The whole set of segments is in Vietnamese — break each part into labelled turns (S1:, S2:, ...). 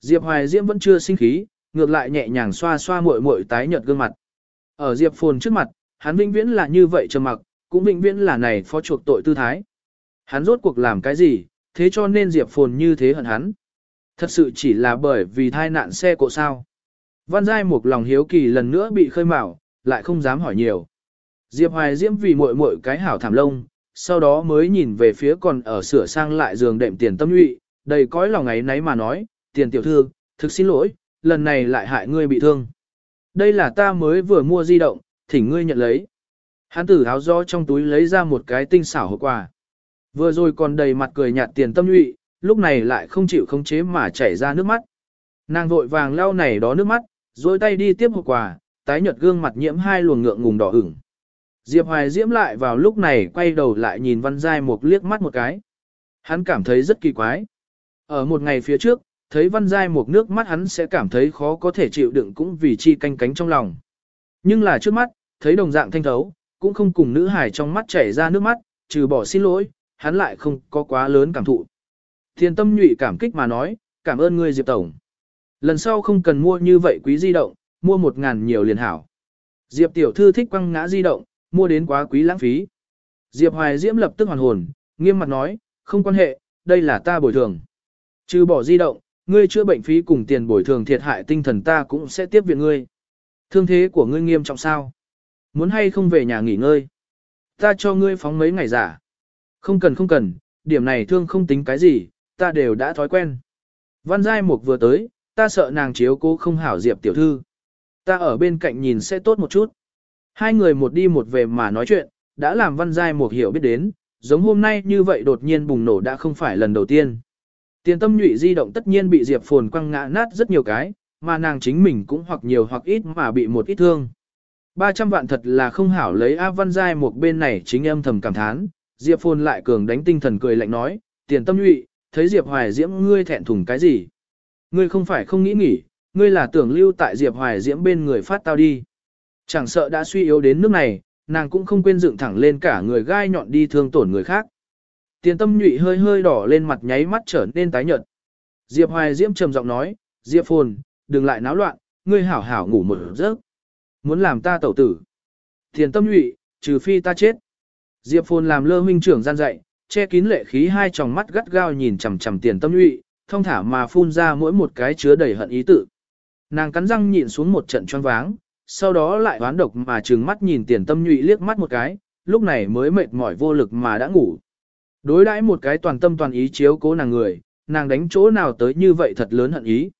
S1: Diệp Hoài Diễm vẫn chưa sinh khí, ngược lại nhẹ nhàng xoa xoa muội muội tái nhợt gương mặt. Ở Diệp Phồn trước mặt, hắn vĩnh viễn là như vậy trầm mặc, cũng vĩnh viễn là này phó chuộc tội tư thái. Hắn rốt cuộc làm cái gì, thế cho nên Diệp Phồn như thế hận hắn. Thật sự chỉ là bởi vì thai nạn xe cộ sao. Văn Giai một lòng hiếu kỳ lần nữa bị khơi mào, lại không dám hỏi nhiều. Diệp Hoài Diễm vì muội muội cái hảo thảm lông, sau đó mới nhìn về phía còn ở sửa sang lại giường đệm tiền tâm nhụy, đầy cõi lòng ấy nấy mà nói, tiền tiểu thư, thực xin lỗi, lần này lại hại ngươi bị thương. Đây là ta mới vừa mua di động, thỉnh ngươi nhận lấy. Hắn tử áo do trong túi lấy ra một cái tinh xảo hộp quà. Vừa rồi còn đầy mặt cười nhạt tiền tâm nhụy, lúc này lại không chịu khống chế mà chảy ra nước mắt. Nàng vội vàng lau này đó nước mắt, rồi tay đi tiếp hộp quà, tái nhợt gương mặt nhiễm hai luồng ngượng ngùng đỏ ửng. Diệp Hoài Diễm lại vào lúc này quay đầu lại nhìn Văn Giai Mục liếc mắt một cái. Hắn cảm thấy rất kỳ quái. Ở một ngày phía trước, thấy Văn Giai một nước mắt hắn sẽ cảm thấy khó có thể chịu đựng cũng vì chi canh cánh trong lòng. Nhưng là trước mắt, thấy đồng dạng thanh thấu, cũng không cùng nữ hải trong mắt chảy ra nước mắt, trừ bỏ xin lỗi, hắn lại không có quá lớn cảm thụ. Thiên tâm nhụy cảm kích mà nói, cảm ơn ngươi Diệp Tổng. Lần sau không cần mua như vậy quý di động, mua một ngàn nhiều liền hảo. Diệp tiểu thư thích quăng ngã di động, mua đến quá quý lãng phí. Diệp Hoài Diễm lập tức hoàn hồn, nghiêm mặt nói, không quan hệ, đây là ta bồi thường. Trừ bỏ di động, ngươi chữa bệnh phí cùng tiền bồi thường thiệt hại tinh thần ta cũng sẽ tiếp viện ngươi. Thương thế của ngươi nghiêm trọng sao? Muốn hay không về nhà nghỉ ngơi? Ta cho ngươi phóng mấy ngày giả. Không cần không cần, điểm này thương không tính cái gì, ta đều đã thói quen. Văn Giai Mục vừa tới, ta sợ nàng chiếu cố không hảo Diệp tiểu thư. Ta ở bên cạnh nhìn sẽ tốt một chút. Hai người một đi một về mà nói chuyện, đã làm Văn Giai Mục hiểu biết đến, giống hôm nay như vậy đột nhiên bùng nổ đã không phải lần đầu tiên. Tiền tâm nhụy di động tất nhiên bị Diệp Phồn quăng ngã nát rất nhiều cái, mà nàng chính mình cũng hoặc nhiều hoặc ít mà bị một ít thương. 300 vạn thật là không hảo lấy A Văn Giai một bên này chính âm thầm cảm thán, Diệp Phồn lại cường đánh tinh thần cười lạnh nói, tiền tâm nhụy, thấy Diệp Hoài Diễm ngươi thẹn thùng cái gì? Ngươi không phải không nghĩ nghỉ, ngươi là tưởng lưu tại Diệp Hoài Diễm bên người phát tao đi. Chẳng sợ đã suy yếu đến nước này, nàng cũng không quên dựng thẳng lên cả người gai nhọn đi thương tổn người khác. Tiền tâm nhụy hơi hơi đỏ lên mặt nháy mắt trở nên tái nhợt. Diệp Hoài Diễm trầm giọng nói, Diệp Phồn, đừng lại náo loạn, ngươi hảo hảo ngủ một giấc. Muốn làm ta tẩu tử. Tiền tâm nhụy, trừ phi ta chết. Diệp Phồn làm lơ huynh trưởng gian dạy, che kín lệ khí hai tròng mắt gắt gao nhìn chằm chằm tiền tâm nhụy, thông thả mà phun ra mỗi một cái chứa đầy hận ý tự. Nàng cắn răng nhịn xuống một trận choáng váng, sau đó lại oán độc mà trừng mắt nhìn tiền tâm nhụy liếc mắt một cái, lúc này mới mệt mỏi vô lực mà đã ngủ. Đối đãi một cái toàn tâm toàn ý chiếu cố nàng người, nàng đánh chỗ nào tới như vậy thật lớn hận ý.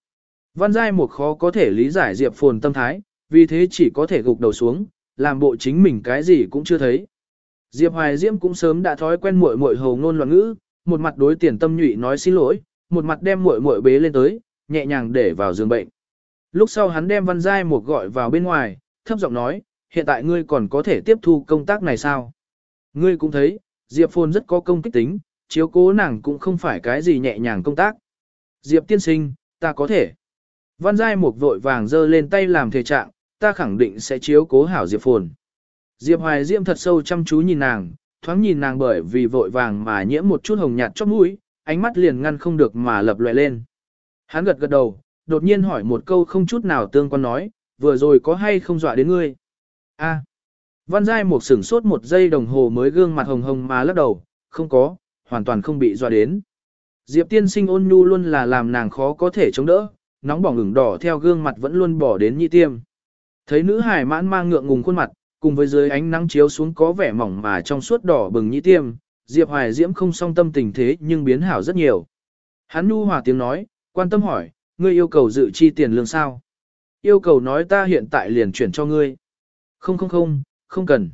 S1: Văn Giai một khó có thể lý giải Diệp Phồn tâm thái, vì thế chỉ có thể gục đầu xuống, làm bộ chính mình cái gì cũng chưa thấy. Diệp Hoài Diễm cũng sớm đã thói quen muội muội hầu ngôn loạn ngữ, một mặt đối tiền tâm nhụy nói xin lỗi, một mặt đem muội muội bế lên tới, nhẹ nhàng để vào giường bệnh. Lúc sau hắn đem Văn Giai một gọi vào bên ngoài, thấp giọng nói, hiện tại ngươi còn có thể tiếp thu công tác này sao? Ngươi cũng thấy, Diệp Phồn rất có công kích tính, chiếu cố nàng cũng không phải cái gì nhẹ nhàng công tác. Diệp tiên sinh, ta có thể. Văn Giai một vội vàng giơ lên tay làm thể trạng, ta khẳng định sẽ chiếu cố hảo Diệp Phồn. Diệp Hoài Diễm thật sâu chăm chú nhìn nàng, thoáng nhìn nàng bởi vì vội vàng mà nhiễm một chút hồng nhạt chóp mũi, ánh mắt liền ngăn không được mà lập lòe lên. Hắn gật gật đầu, đột nhiên hỏi một câu không chút nào tương quan nói, vừa rồi có hay không dọa đến ngươi? A. Văn Giai một sửng sốt một giây đồng hồ mới gương mặt hồng hồng mà lắc đầu, không có, hoàn toàn không bị dọa đến. Diệp tiên sinh ôn nhu luôn là làm nàng khó có thể chống đỡ, nóng bỏng ửng đỏ theo gương mặt vẫn luôn bỏ đến nhị tiêm. Thấy nữ hải mãn mang ngượng ngùng khuôn mặt, cùng với dưới ánh nắng chiếu xuống có vẻ mỏng mà trong suốt đỏ bừng nhị tiêm, Diệp Hoài Diễm không song tâm tình thế nhưng biến hảo rất nhiều. Hắn nu hòa tiếng nói, quan tâm hỏi, ngươi yêu cầu dự chi tiền lương sao? Yêu cầu nói ta hiện tại liền chuyển cho ngươi. Không không không, không cần.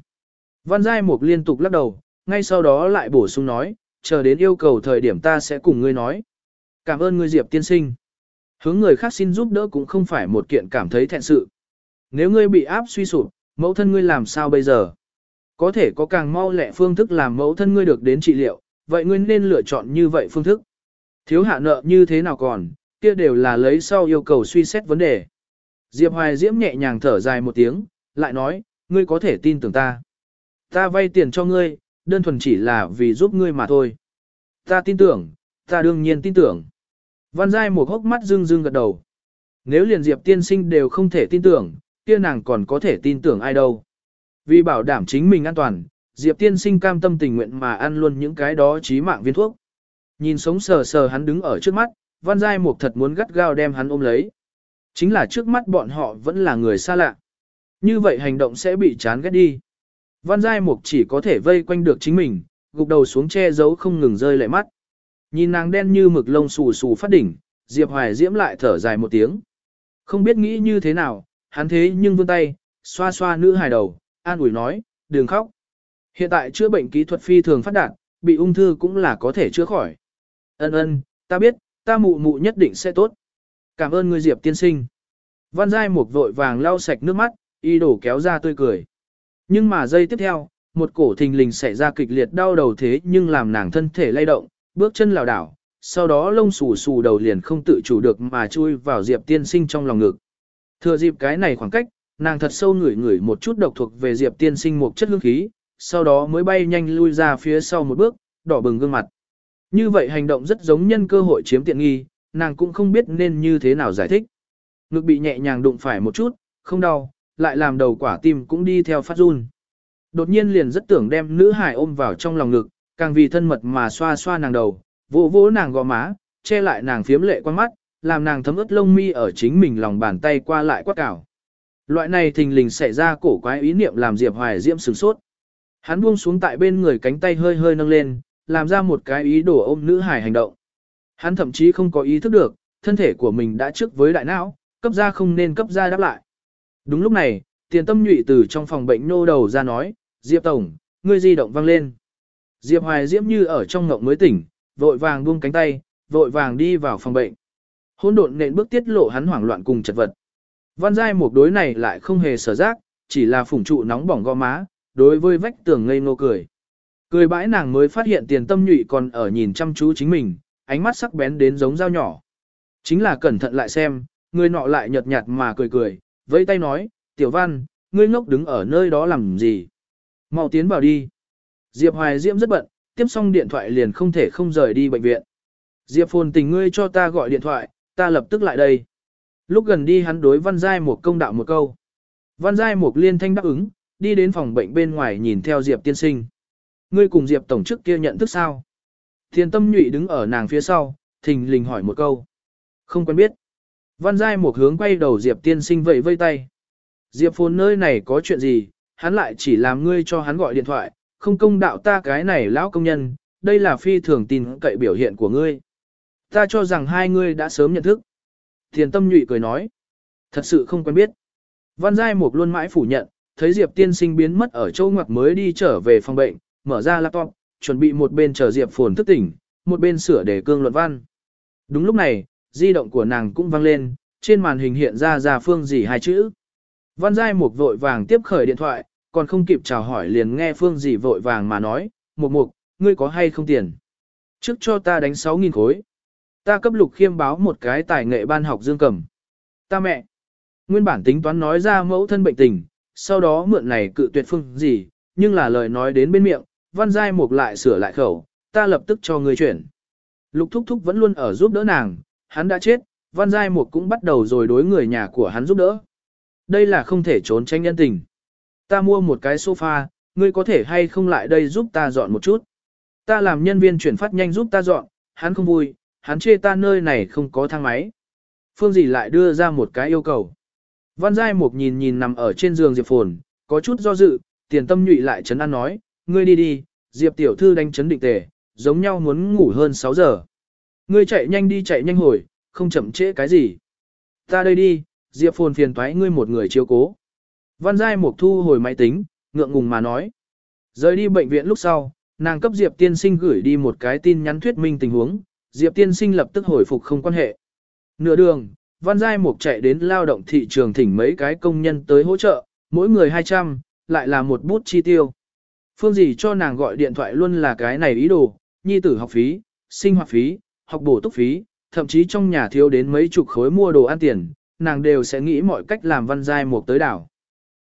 S1: Văn Giai Mục liên tục lắc đầu, ngay sau đó lại bổ sung nói, chờ đến yêu cầu thời điểm ta sẽ cùng ngươi nói. Cảm ơn ngươi Diệp tiên sinh. Hướng người khác xin giúp đỡ cũng không phải một kiện cảm thấy thẹn sự. Nếu ngươi bị áp suy sụp, mẫu thân ngươi làm sao bây giờ? Có thể có càng mau lẹ phương thức làm mẫu thân ngươi được đến trị liệu, vậy ngươi nên lựa chọn như vậy phương thức. Thiếu hạ nợ như thế nào còn, kia đều là lấy sau yêu cầu suy xét vấn đề. Diệp Hoài Diễm nhẹ nhàng thở dài một tiếng, lại nói, ngươi có thể tin tưởng ta. Ta vay tiền cho ngươi, đơn thuần chỉ là vì giúp ngươi mà thôi. Ta tin tưởng, ta đương nhiên tin tưởng. Văn Giai một hốc mắt rưng rưng gật đầu. Nếu liền Diệp tiên sinh đều không thể tin tưởng, kia nàng còn có thể tin tưởng ai đâu. Vì bảo đảm chính mình an toàn, Diệp tiên sinh cam tâm tình nguyện mà ăn luôn những cái đó chí mạng viên thuốc. Nhìn sống sờ sờ hắn đứng ở trước mắt, Văn Giai Mục thật muốn gắt gao đem hắn ôm lấy. Chính là trước mắt bọn họ vẫn là người xa lạ. Như vậy hành động sẽ bị chán ghét đi. Văn Giai Mục chỉ có thể vây quanh được chính mình, gục đầu xuống che giấu không ngừng rơi lệ mắt. Nhìn nàng đen như mực lông xù xù phát đỉnh, Diệp Hoài Diễm lại thở dài một tiếng. Không biết nghĩ như thế nào, hắn thế nhưng vươn tay, xoa xoa nữ hài đầu, an ủi nói, đừng khóc. Hiện tại chữa bệnh kỹ thuật phi thường phát đạt, bị ung thư cũng là có thể chữa khỏi. Ân ân, ta biết, ta mụ mụ nhất định sẽ tốt. Cảm ơn ngươi Diệp tiên sinh. Văn Giai Mục vội vàng lau sạch nước mắt, y đổ kéo ra tươi cười. Nhưng mà giây tiếp theo, một cổ thình lình xảy ra kịch liệt đau đầu thế nhưng làm nàng thân thể lay động, bước chân lảo đảo, sau đó lông xù xù đầu liền không tự chủ được mà chui vào Diệp tiên sinh trong lòng ngực. Thừa dịp cái này khoảng cách, nàng thật sâu ngửi ngửi một chút độc thuộc về Diệp tiên sinh một chất hương khí, sau đó mới bay nhanh lui ra phía sau một bước, đỏ bừng gương mặt. Như vậy hành động rất giống nhân cơ hội chiếm tiện nghi, nàng cũng không biết nên như thế nào giải thích. Ngực bị nhẹ nhàng đụng phải một chút, không đau, lại làm đầu quả tim cũng đi theo phát run. Đột nhiên liền rất tưởng đem nữ hải ôm vào trong lòng ngực, càng vì thân mật mà xoa xoa nàng đầu, vỗ vỗ nàng gò má, che lại nàng phiếm lệ quan mắt, làm nàng thấm ướt lông mi ở chính mình lòng bàn tay qua lại quát cào. Loại này thình lình xảy ra cổ quái ý niệm làm Diệp Hoài Diễm sửng sốt. Hắn buông xuống tại bên người cánh tay hơi hơi nâng lên, làm ra một cái ý đồ ôm nữ hải hành động. Hắn thậm chí không có ý thức được, thân thể của mình đã trước với đại não, cấp ra không nên cấp ra đáp lại. Đúng lúc này, tiền tâm nhụy từ trong phòng bệnh nô đầu ra nói, Diệp Tổng, ngươi di động vang lên. Diệp Hoài Diễm như ở trong ngộng mới tỉnh, vội vàng buông cánh tay, vội vàng đi vào phòng bệnh. Hỗn độn nện bước tiết lộ hắn hoảng loạn cùng chật vật. Văn giai một đối này lại không hề sở giác, chỉ là phủng trụ nóng bỏng gò má, đối với vách tường ngây ngô cười. Cười bãi nàng mới phát hiện tiền tâm nhụy còn ở nhìn chăm chú chính mình, ánh mắt sắc bén đến giống dao nhỏ. Chính là cẩn thận lại xem, người nọ lại nhợt nhạt mà cười cười, vẫy tay nói, tiểu văn, ngươi ngốc đứng ở nơi đó làm gì? mau tiến vào đi. Diệp Hoài Diễm rất bận, tiếp xong điện thoại liền không thể không rời đi bệnh viện. Diệp phồn tình ngươi cho ta gọi điện thoại, ta lập tức lại đây. Lúc gần đi hắn đối Văn Giai một công đạo một câu. Văn Giai một liên thanh đáp ứng, đi đến phòng bệnh bên ngoài nhìn theo Diệp tiên sinh. Ngươi cùng Diệp tổng chức kia nhận thức sao? Thiên tâm nhụy đứng ở nàng phía sau, thình lình hỏi một câu. Không quen biết. Văn Giai một hướng quay đầu Diệp tiên sinh vẫy vây tay. Diệp phồn nơi này có chuyện gì, hắn lại chỉ làm ngươi cho hắn gọi điện thoại, không công đạo ta cái này lão công nhân, đây là phi thường tin cậy biểu hiện của ngươi. Ta cho rằng hai ngươi đã sớm nhận thức. Thiền tâm nhụy cười nói. Thật sự không quen biết. Văn Giai Mục luôn mãi phủ nhận, thấy Diệp tiên sinh biến mất ở châu ngoặc mới đi trở về phòng bệnh, mở ra laptop, chuẩn bị một bên chờ Diệp phồn thức tỉnh, một bên sửa để cương luận văn. Đúng lúc này, di động của nàng cũng vang lên, trên màn hình hiện ra ra phương gì hai chữ. Văn Giai Mục vội vàng tiếp khởi điện thoại, còn không kịp chào hỏi liền nghe phương gì vội vàng mà nói, Mục Mục, ngươi có hay không tiền? Trước cho ta đánh 6.000 khối. Ta cấp lục khiêm báo một cái tài nghệ ban học dương cầm. Ta mẹ. Nguyên bản tính toán nói ra mẫu thân bệnh tình, sau đó mượn này cự tuyệt phương gì, nhưng là lời nói đến bên miệng, Văn Giai Mục lại sửa lại khẩu, ta lập tức cho ngươi chuyển. Lục Thúc Thúc vẫn luôn ở giúp đỡ nàng, hắn đã chết, Văn Giai Mục cũng bắt đầu rồi đối người nhà của hắn giúp đỡ. Đây là không thể trốn tránh nhân tình. Ta mua một cái sofa, ngươi có thể hay không lại đây giúp ta dọn một chút. Ta làm nhân viên chuyển phát nhanh giúp ta dọn, hắn không vui, hắn chê ta nơi này không có thang máy. Phương dĩ lại đưa ra một cái yêu cầu. Văn Giai Mục nhìn nhìn nằm ở trên giường Diệp Phồn, có chút do dự, tiền tâm nhụy lại chấn an nói, ngươi đi đi, Diệp tiểu thư đánh chấn định tề, giống nhau muốn ngủ hơn 6 giờ. Ngươi chạy nhanh đi chạy nhanh hồi, không chậm trễ cái gì. Ta đây đi, Diệp Phồn phiền toái ngươi một người chiếu cố. Văn Giai Mục thu hồi máy tính, ngượng ngùng mà nói. Rời đi bệnh viện lúc sau, nàng cấp Diệp tiên sinh gửi đi một cái tin nhắn thuyết minh tình huống, Diệp tiên sinh lập tức hồi phục không quan hệ. Nửa đường, Văn Giai Mục chạy đến lao động thị trường thỉnh mấy cái công nhân tới hỗ trợ, mỗi người 200, lại là một bút chi tiêu. Phương gì cho nàng gọi điện thoại luôn là cái này ý đồ, nhi tử học phí, sinh hoạt phí, học bổ túc phí, thậm chí trong nhà thiếu đến mấy chục khối mua đồ ăn tiền, nàng đều sẽ nghĩ mọi cách làm văn giai mục tới đảo.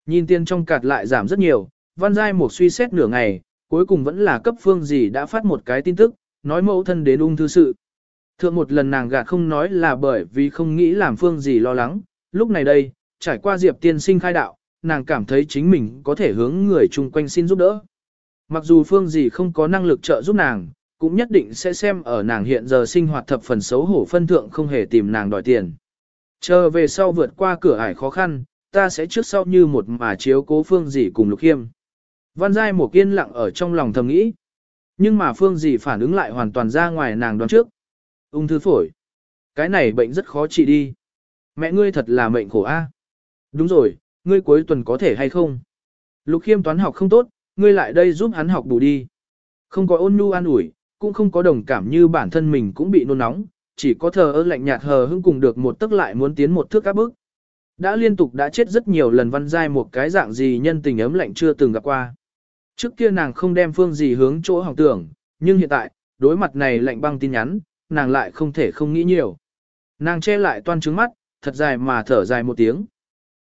S1: Nhìn tiền trong cạt lại giảm rất nhiều, văn giai mục suy xét nửa ngày, cuối cùng vẫn là cấp phương gì đã phát một cái tin tức, nói mẫu thân đến ung thư sự. Thượng một lần nàng gạt không nói là bởi vì không nghĩ làm phương gì lo lắng, lúc này đây, trải qua Diệp tiên sinh khai đạo, nàng cảm thấy chính mình có thể hướng người chung quanh xin giúp đỡ. Mặc dù phương gì không có năng lực trợ giúp nàng, cũng nhất định sẽ xem ở nàng hiện giờ sinh hoạt thập phần xấu hổ phân thượng không hề tìm nàng đòi tiền. Chờ về sau vượt qua cửa ải khó khăn, ta sẽ trước sau như một mà chiếu cố phương dì cùng lục khiêm. Văn Giai một kiên lặng ở trong lòng thầm nghĩ. Nhưng mà phương dì phản ứng lại hoàn toàn ra ngoài nàng đoán trước. Ung thư phổi. Cái này bệnh rất khó trị đi. Mẹ ngươi thật là mệnh khổ a. Đúng rồi, ngươi cuối tuần có thể hay không? Lục khiêm toán học không tốt, ngươi lại đây giúp hắn học bù đi. Không có ôn nhu an ủi, cũng không có đồng cảm như bản thân mình cũng bị nôn nóng, chỉ có thờ ơ lạnh nhạt hờ hững cùng được một tức lại muốn tiến một thước các bước. Đã liên tục đã chết rất nhiều lần văn giai một cái dạng gì nhân tình ấm lạnh chưa từng gặp qua. Trước kia nàng không đem phương gì hướng chỗ hỏng tưởng, nhưng hiện tại, đối mặt này lạnh băng tin nhắn, nàng lại không thể không nghĩ nhiều. Nàng che lại toan trứng mắt, thật dài mà thở dài một tiếng.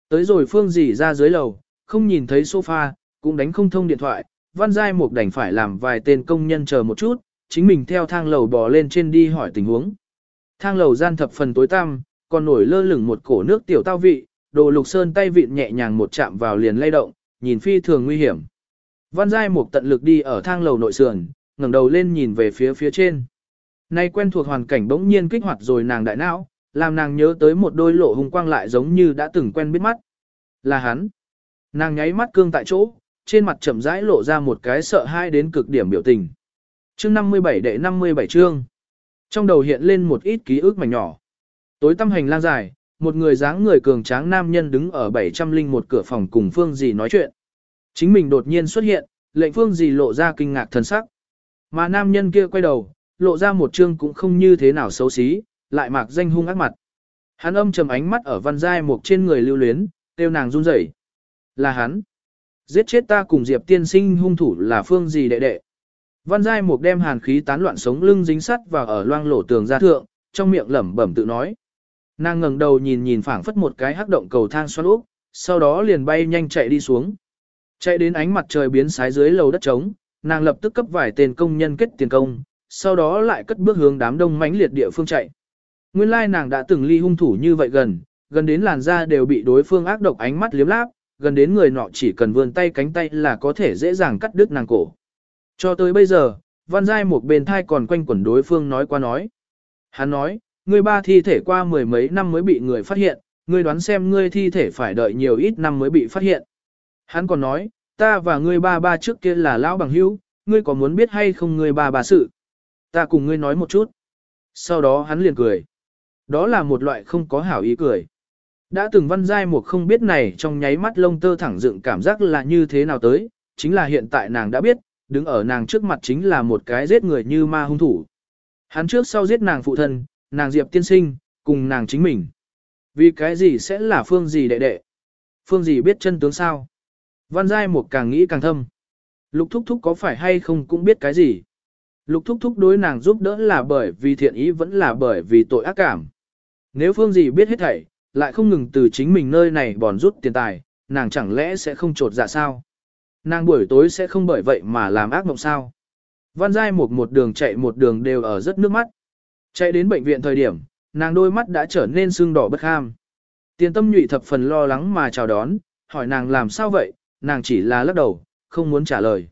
S1: Tới rồi phương gì ra dưới lầu, không nhìn thấy sofa, cũng đánh không thông điện thoại, văn giai mục đành phải làm vài tên công nhân chờ một chút, chính mình theo thang lầu bò lên trên đi hỏi tình huống. Thang lầu gian thập phần tối tăm, còn nổi lơ lửng một cổ nước tiểu tao vị, đồ lục sơn tay vịn nhẹ nhàng một chạm vào liền lay động, nhìn phi thường nguy hiểm. Văn giai mục tận lực đi ở thang lầu nội sườn, ngẩng đầu lên nhìn về phía phía trên. Nay quen thuộc hoàn cảnh bỗng nhiên kích hoạt rồi nàng đại não, làm nàng nhớ tới một đôi lộ hùng quang lại giống như đã từng quen biết mắt. Là hắn. Nàng nháy mắt cương tại chỗ, trên mặt chậm rãi lộ ra một cái sợ hãi đến cực điểm biểu tình. Chương 57 đệ 57 chương. Trong đầu hiện lên một ít ký ức mảnh nhỏ. Tối tâm hành lang dài, một người dáng người cường tráng nam nhân đứng ở 701 cửa phòng cùng Phương Dì nói chuyện. Chính mình đột nhiên xuất hiện, lệnh Phương Dì lộ ra kinh ngạc thần sắc. Mà nam nhân kia quay đầu, lộ ra một chương cũng không như thế nào xấu xí, lại mạc danh hung ác mặt. Hắn âm trầm ánh mắt ở văn giai một trên người lưu luyến, tiêu nàng run rẩy. Là hắn. Giết chết ta cùng Diệp tiên sinh hung thủ là Phương Dì đệ đệ. Văn Giai Mục đem hàn khí tán loạn sống lưng dính sắt vào ở loang lổ tường ra thượng, trong miệng lẩm bẩm tự nói. Nàng ngẩng đầu nhìn nhìn phảng phất một cái hắc động cầu thang xoắn úp, sau đó liền bay nhanh chạy đi xuống. Chạy đến ánh mặt trời biến sái dưới lầu đất trống, nàng lập tức cấp vài tên công nhân kết tiền công, sau đó lại cất bước hướng đám đông mãnh liệt địa phương chạy. Nguyên lai nàng đã từng ly hung thủ như vậy gần, gần đến làn da đều bị đối phương ác độc ánh mắt liếm láp, gần đến người nọ chỉ cần vươn tay cánh tay là có thể dễ dàng cắt đứt nàng cổ. Cho tới bây giờ, Văn Giai một bên thai còn quanh quẩn đối phương nói qua nói. Hắn nói, ngươi ba thi thể qua mười mấy năm mới bị người phát hiện, ngươi đoán xem ngươi thi thể phải đợi nhiều ít năm mới bị phát hiện. Hắn còn nói, ta và ngươi ba ba trước kia là lão bằng hữu, ngươi có muốn biết hay không ngươi ba ba sự? Ta cùng ngươi nói một chút. Sau đó hắn liền cười. Đó là một loại không có hảo ý cười. Đã từng văn giai một không biết này trong nháy mắt lông tơ thẳng dựng cảm giác là như thế nào tới, chính là hiện tại nàng đã biết, đứng ở nàng trước mặt chính là một cái giết người như ma hung thủ. Hắn trước sau giết nàng phụ thân, nàng Diệp tiên sinh, cùng nàng chính mình. Vì cái gì sẽ là phương gì đệ đệ? Phương gì biết chân tướng sao? Văn Giai một càng nghĩ càng thâm. Lục Thúc Thúc có phải hay không cũng biết cái gì? Lục Thúc Thúc đối nàng giúp đỡ là bởi vì thiện ý vẫn là bởi vì tội ác cảm. Nếu Phương gì biết hết thảy, lại không ngừng từ chính mình nơi này bòn rút tiền tài, nàng chẳng lẽ sẽ không trột dạ sao? Nàng buổi tối sẽ không bởi vậy mà làm ác mộng sao. Văn Giai một một đường chạy một đường đều ở rất nước mắt. Chạy đến bệnh viện thời điểm, nàng đôi mắt đã trở nên sưng đỏ bất ham. Tiền tâm nhụy thập phần lo lắng mà chào đón, hỏi nàng làm sao vậy, nàng chỉ là lắc đầu, không muốn trả lời.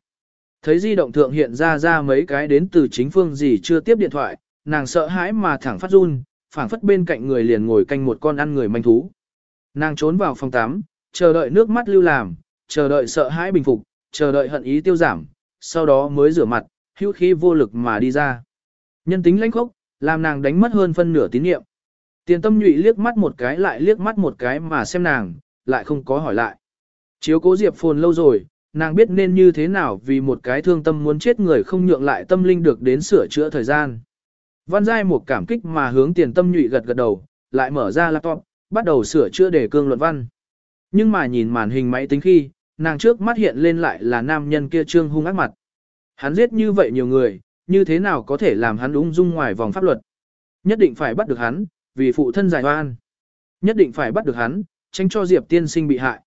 S1: Thấy di động thượng hiện ra ra mấy cái đến từ chính phương gì chưa tiếp điện thoại, nàng sợ hãi mà thẳng phát run, phảng phất bên cạnh người liền ngồi canh một con ăn người manh thú. Nàng trốn vào phòng tắm, chờ đợi nước mắt lưu làm, chờ đợi sợ hãi bình phục, chờ đợi hận ý tiêu giảm, sau đó mới rửa mặt, hữu khí vô lực mà đi ra. Nhân tính lãnh khốc, làm nàng đánh mất hơn phân nửa tín nhiệm. Tiền tâm nhụy liếc mắt một cái lại liếc mắt một cái mà xem nàng, lại không có hỏi lại. Chiếu cố Diệp Phồn lâu rồi, nàng biết nên như thế nào vì một cái thương tâm muốn chết người không nhượng lại tâm linh được đến sửa chữa thời gian. Văn Giai một cảm kích mà hướng tiền tâm nhụy gật gật đầu, lại mở ra laptop, bắt đầu sửa chữa đề cương luận văn. Nhưng mà nhìn màn hình máy tính khi, nàng trước mắt hiện lên lại là nam nhân kia trương hung ác mặt. Hắn giết như vậy nhiều người, như thế nào có thể làm hắn ung dung ngoài vòng pháp luật. Nhất định phải bắt được hắn, vì phụ thân giải oan. Nhất định phải bắt được hắn, tránh cho Diệp tiên sinh bị hại.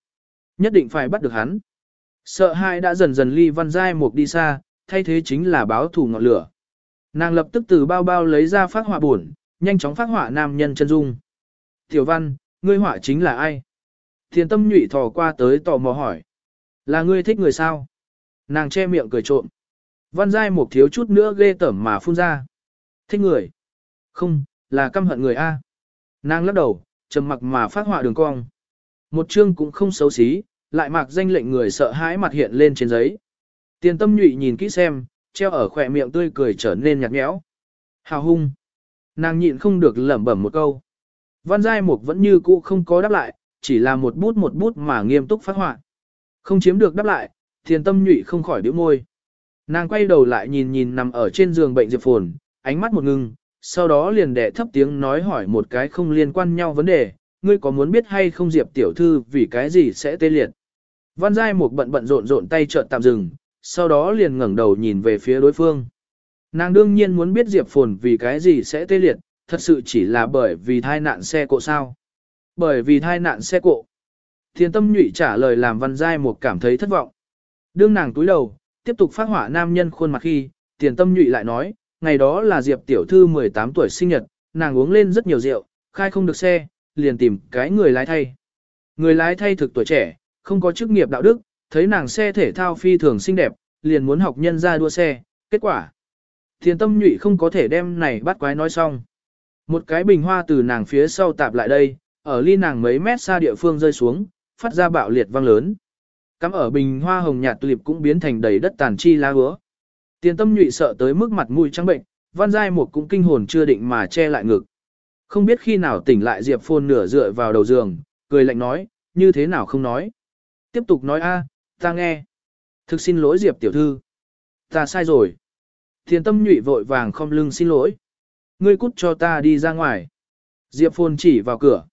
S1: Nhất định phải bắt được hắn. Sợ hãi đã dần dần ly văn giai mục đi xa, thay thế chính là báo thù ngọn lửa. Nàng lập tức từ bao bao lấy ra phát họa buồn, nhanh chóng phát họa nam nhân chân dung. Tiểu văn, ngươi họa chính là ai? Thiền tâm nhụy thò qua tới tò mò hỏi. Là ngươi thích người sao? Nàng che miệng cười trộm. Văn giai một thiếu chút nữa ghê tởm mà phun ra. Thích người? Không, là căm hận người A. Nàng lắc đầu, trầm mặc mà phát họa đường cong. Một chương cũng không xấu xí, lại mặc danh lệnh người sợ hãi mặt hiện lên trên giấy. Tiền tâm nhụy nhìn kỹ xem, treo ở khỏe miệng tươi cười trở nên nhạt nhẽo. Hào hung. Nàng nhịn không được lẩm bẩm một câu. Văn Giai Mục vẫn như cũ không có đáp lại, chỉ là một bút một bút mà nghiêm túc phát họa. Không chiếm được đáp lại, thiền tâm nhụy không khỏi điếu môi. Nàng quay đầu lại nhìn nhìn nằm ở trên giường bệnh Diệp Phồn, ánh mắt một ngưng, sau đó liền đẻ thấp tiếng nói hỏi một cái không liên quan nhau vấn đề, ngươi có muốn biết hay không Diệp tiểu thư vì cái gì sẽ tê liệt. Văn Giai một bận bận rộn rộn tay trợn tạm dừng, sau đó liền ngẩng đầu nhìn về phía đối phương. Nàng đương nhiên muốn biết Diệp Phồn vì cái gì sẽ tê liệt, thật sự chỉ là bởi vì thai nạn xe cộ sao. Bởi vì thai nạn xe cộ. Thiền tâm nhụy trả lời làm Văn Giai một cảm thấy thất vọng. Đương nàng túi đầu, tiếp tục phát hỏa nam nhân khuôn mặt khi, tiền tâm nhụy lại nói, ngày đó là Diệp tiểu thư 18 tuổi sinh nhật, nàng uống lên rất nhiều rượu, khai không được xe, liền tìm cái người lái thay. Người lái thay thực tuổi trẻ, không có chức nghiệp đạo đức, thấy nàng xe thể thao phi thường xinh đẹp, liền muốn học nhân ra đua xe, kết quả. Thiền tâm nhụy không có thể đem này bắt quái nói xong. Một cái bình hoa từ nàng phía sau tạp lại đây, ở ly nàng mấy mét xa địa phương rơi xuống, phát ra bạo liệt vang lớn. Cắm ở bình hoa hồng nhạt tulip cũng biến thành đầy đất tàn chi lá hứa. Tiền tâm nhụy sợ tới mức mặt mũi trắng bệnh, văn giai một cũng kinh hồn chưa định mà che lại ngực. Không biết khi nào tỉnh lại Diệp Phôn nửa dựa vào đầu giường, cười lạnh nói, như thế nào không nói. Tiếp tục nói a, ta nghe. Thực xin lỗi Diệp tiểu thư. Ta sai rồi. Tiền tâm nhụy vội vàng không lưng xin lỗi. Ngươi cút cho ta đi ra ngoài. Diệp Phôn chỉ vào cửa.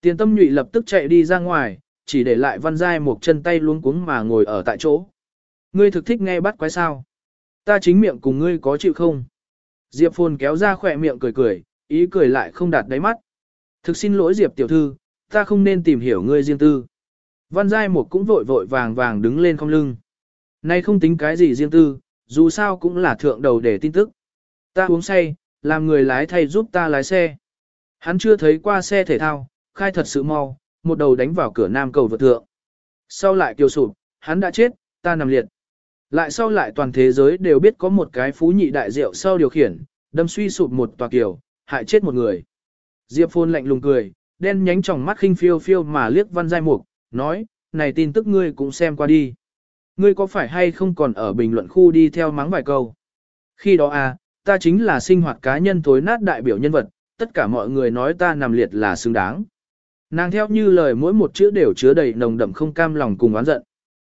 S1: Tiền tâm nhụy lập tức chạy đi ra ngoài, chỉ để lại văn giai một chân tay luống cuống mà ngồi ở tại chỗ. Ngươi thực thích nghe bắt quái sao? Ta chính miệng cùng ngươi có chịu không? Diệp Phồn kéo ra khỏe miệng cười cười, ý cười lại không đạt đáy mắt. Thực xin lỗi Diệp tiểu thư, ta không nên tìm hiểu ngươi riêng tư. Văn Giai Mục cũng vội vội vàng vàng đứng lên không lưng. Nay không tính cái gì riêng tư, dù sao cũng là thượng đầu để tin tức. Ta uống say, làm người lái thay giúp ta lái xe. Hắn chưa thấy qua xe thể thao, khai thật sự mau, một đầu đánh vào cửa nam cầu vượt thượng. Sau lại kiều sụp, hắn đã chết, ta nằm liệt. Lại sau lại toàn thế giới đều biết có một cái phú nhị đại diệu sau điều khiển, đâm suy sụp một tòa kiều, hại chết một người. Diệp Phôn lạnh lùng cười, đen nhánh trong mắt khinh phiêu phiêu mà liếc văn giai mục, nói, này tin tức ngươi cũng xem qua đi. Ngươi có phải hay không còn ở bình luận khu đi theo mắng vài câu. Khi đó à, ta chính là sinh hoạt cá nhân thối nát đại biểu nhân vật, tất cả mọi người nói ta nằm liệt là xứng đáng. Nàng theo như lời mỗi một chữ đều chứa đầy nồng đậm không cam lòng cùng oán giận.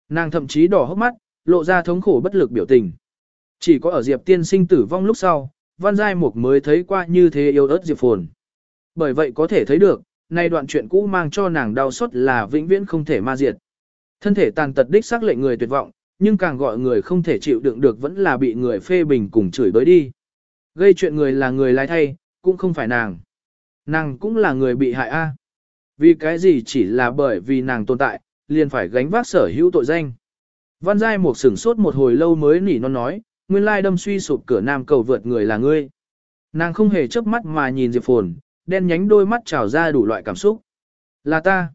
S1: Nàng thậm chí đỏ hốc mắt, lộ ra thống khổ bất lực biểu tình. Chỉ có ở Diệp tiên sinh tử vong lúc sau, Văn Giai Mục mới thấy qua như thế yêu ớt Diệp Phồn. Bởi vậy có thể thấy được, nay đoạn chuyện cũ mang cho nàng đau xót là vĩnh viễn không thể ma diệt. Thân thể tàn tật đích xác lệnh người tuyệt vọng, nhưng càng gọi người không thể chịu đựng được vẫn là bị người phê bình cùng chửi bới đi. Gây chuyện người là người lái thay, cũng không phải nàng. Nàng cũng là người bị hại a. Vì cái gì chỉ là bởi vì nàng tồn tại, liền phải gánh vác sở hữu tội danh. Văn Giai một sửng sốt một hồi lâu mới nỉ non nói, nguyên lai đâm suy sụp cửa nam cầu vượt người là ngươi. Nàng không hề chớp mắt mà nhìn Diệp Phồn, đen nhánh đôi mắt trào ra đủ loại cảm xúc. Là ta.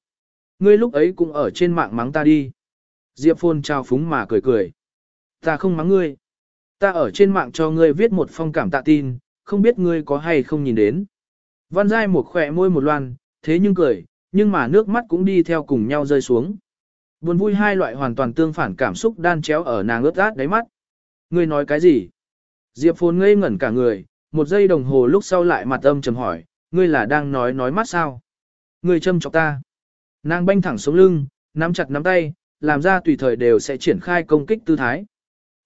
S1: Ngươi lúc ấy cũng ở trên mạng mắng ta đi. Diệp Phồn trao phúng mà cười cười. Ta không mắng ngươi. Ta ở trên mạng cho ngươi viết một phong cảm tạ tin, không biết ngươi có hay không nhìn đến. Văn Giai một khỏe môi một loan, thế nhưng cười, nhưng mà nước mắt cũng đi theo cùng nhau rơi xuống. Buồn vui hai loại hoàn toàn tương phản cảm xúc đan chéo ở nàng ướt át đáy mắt. Ngươi nói cái gì? Diệp Phồn ngây ngẩn cả người, một giây đồng hồ lúc sau lại mặt âm trầm hỏi, ngươi là đang nói nói mắt sao? Ngươi châm chọc ta. Nàng banh thẳng xuống lưng, nắm chặt nắm tay, làm ra tùy thời đều sẽ triển khai công kích tư thái.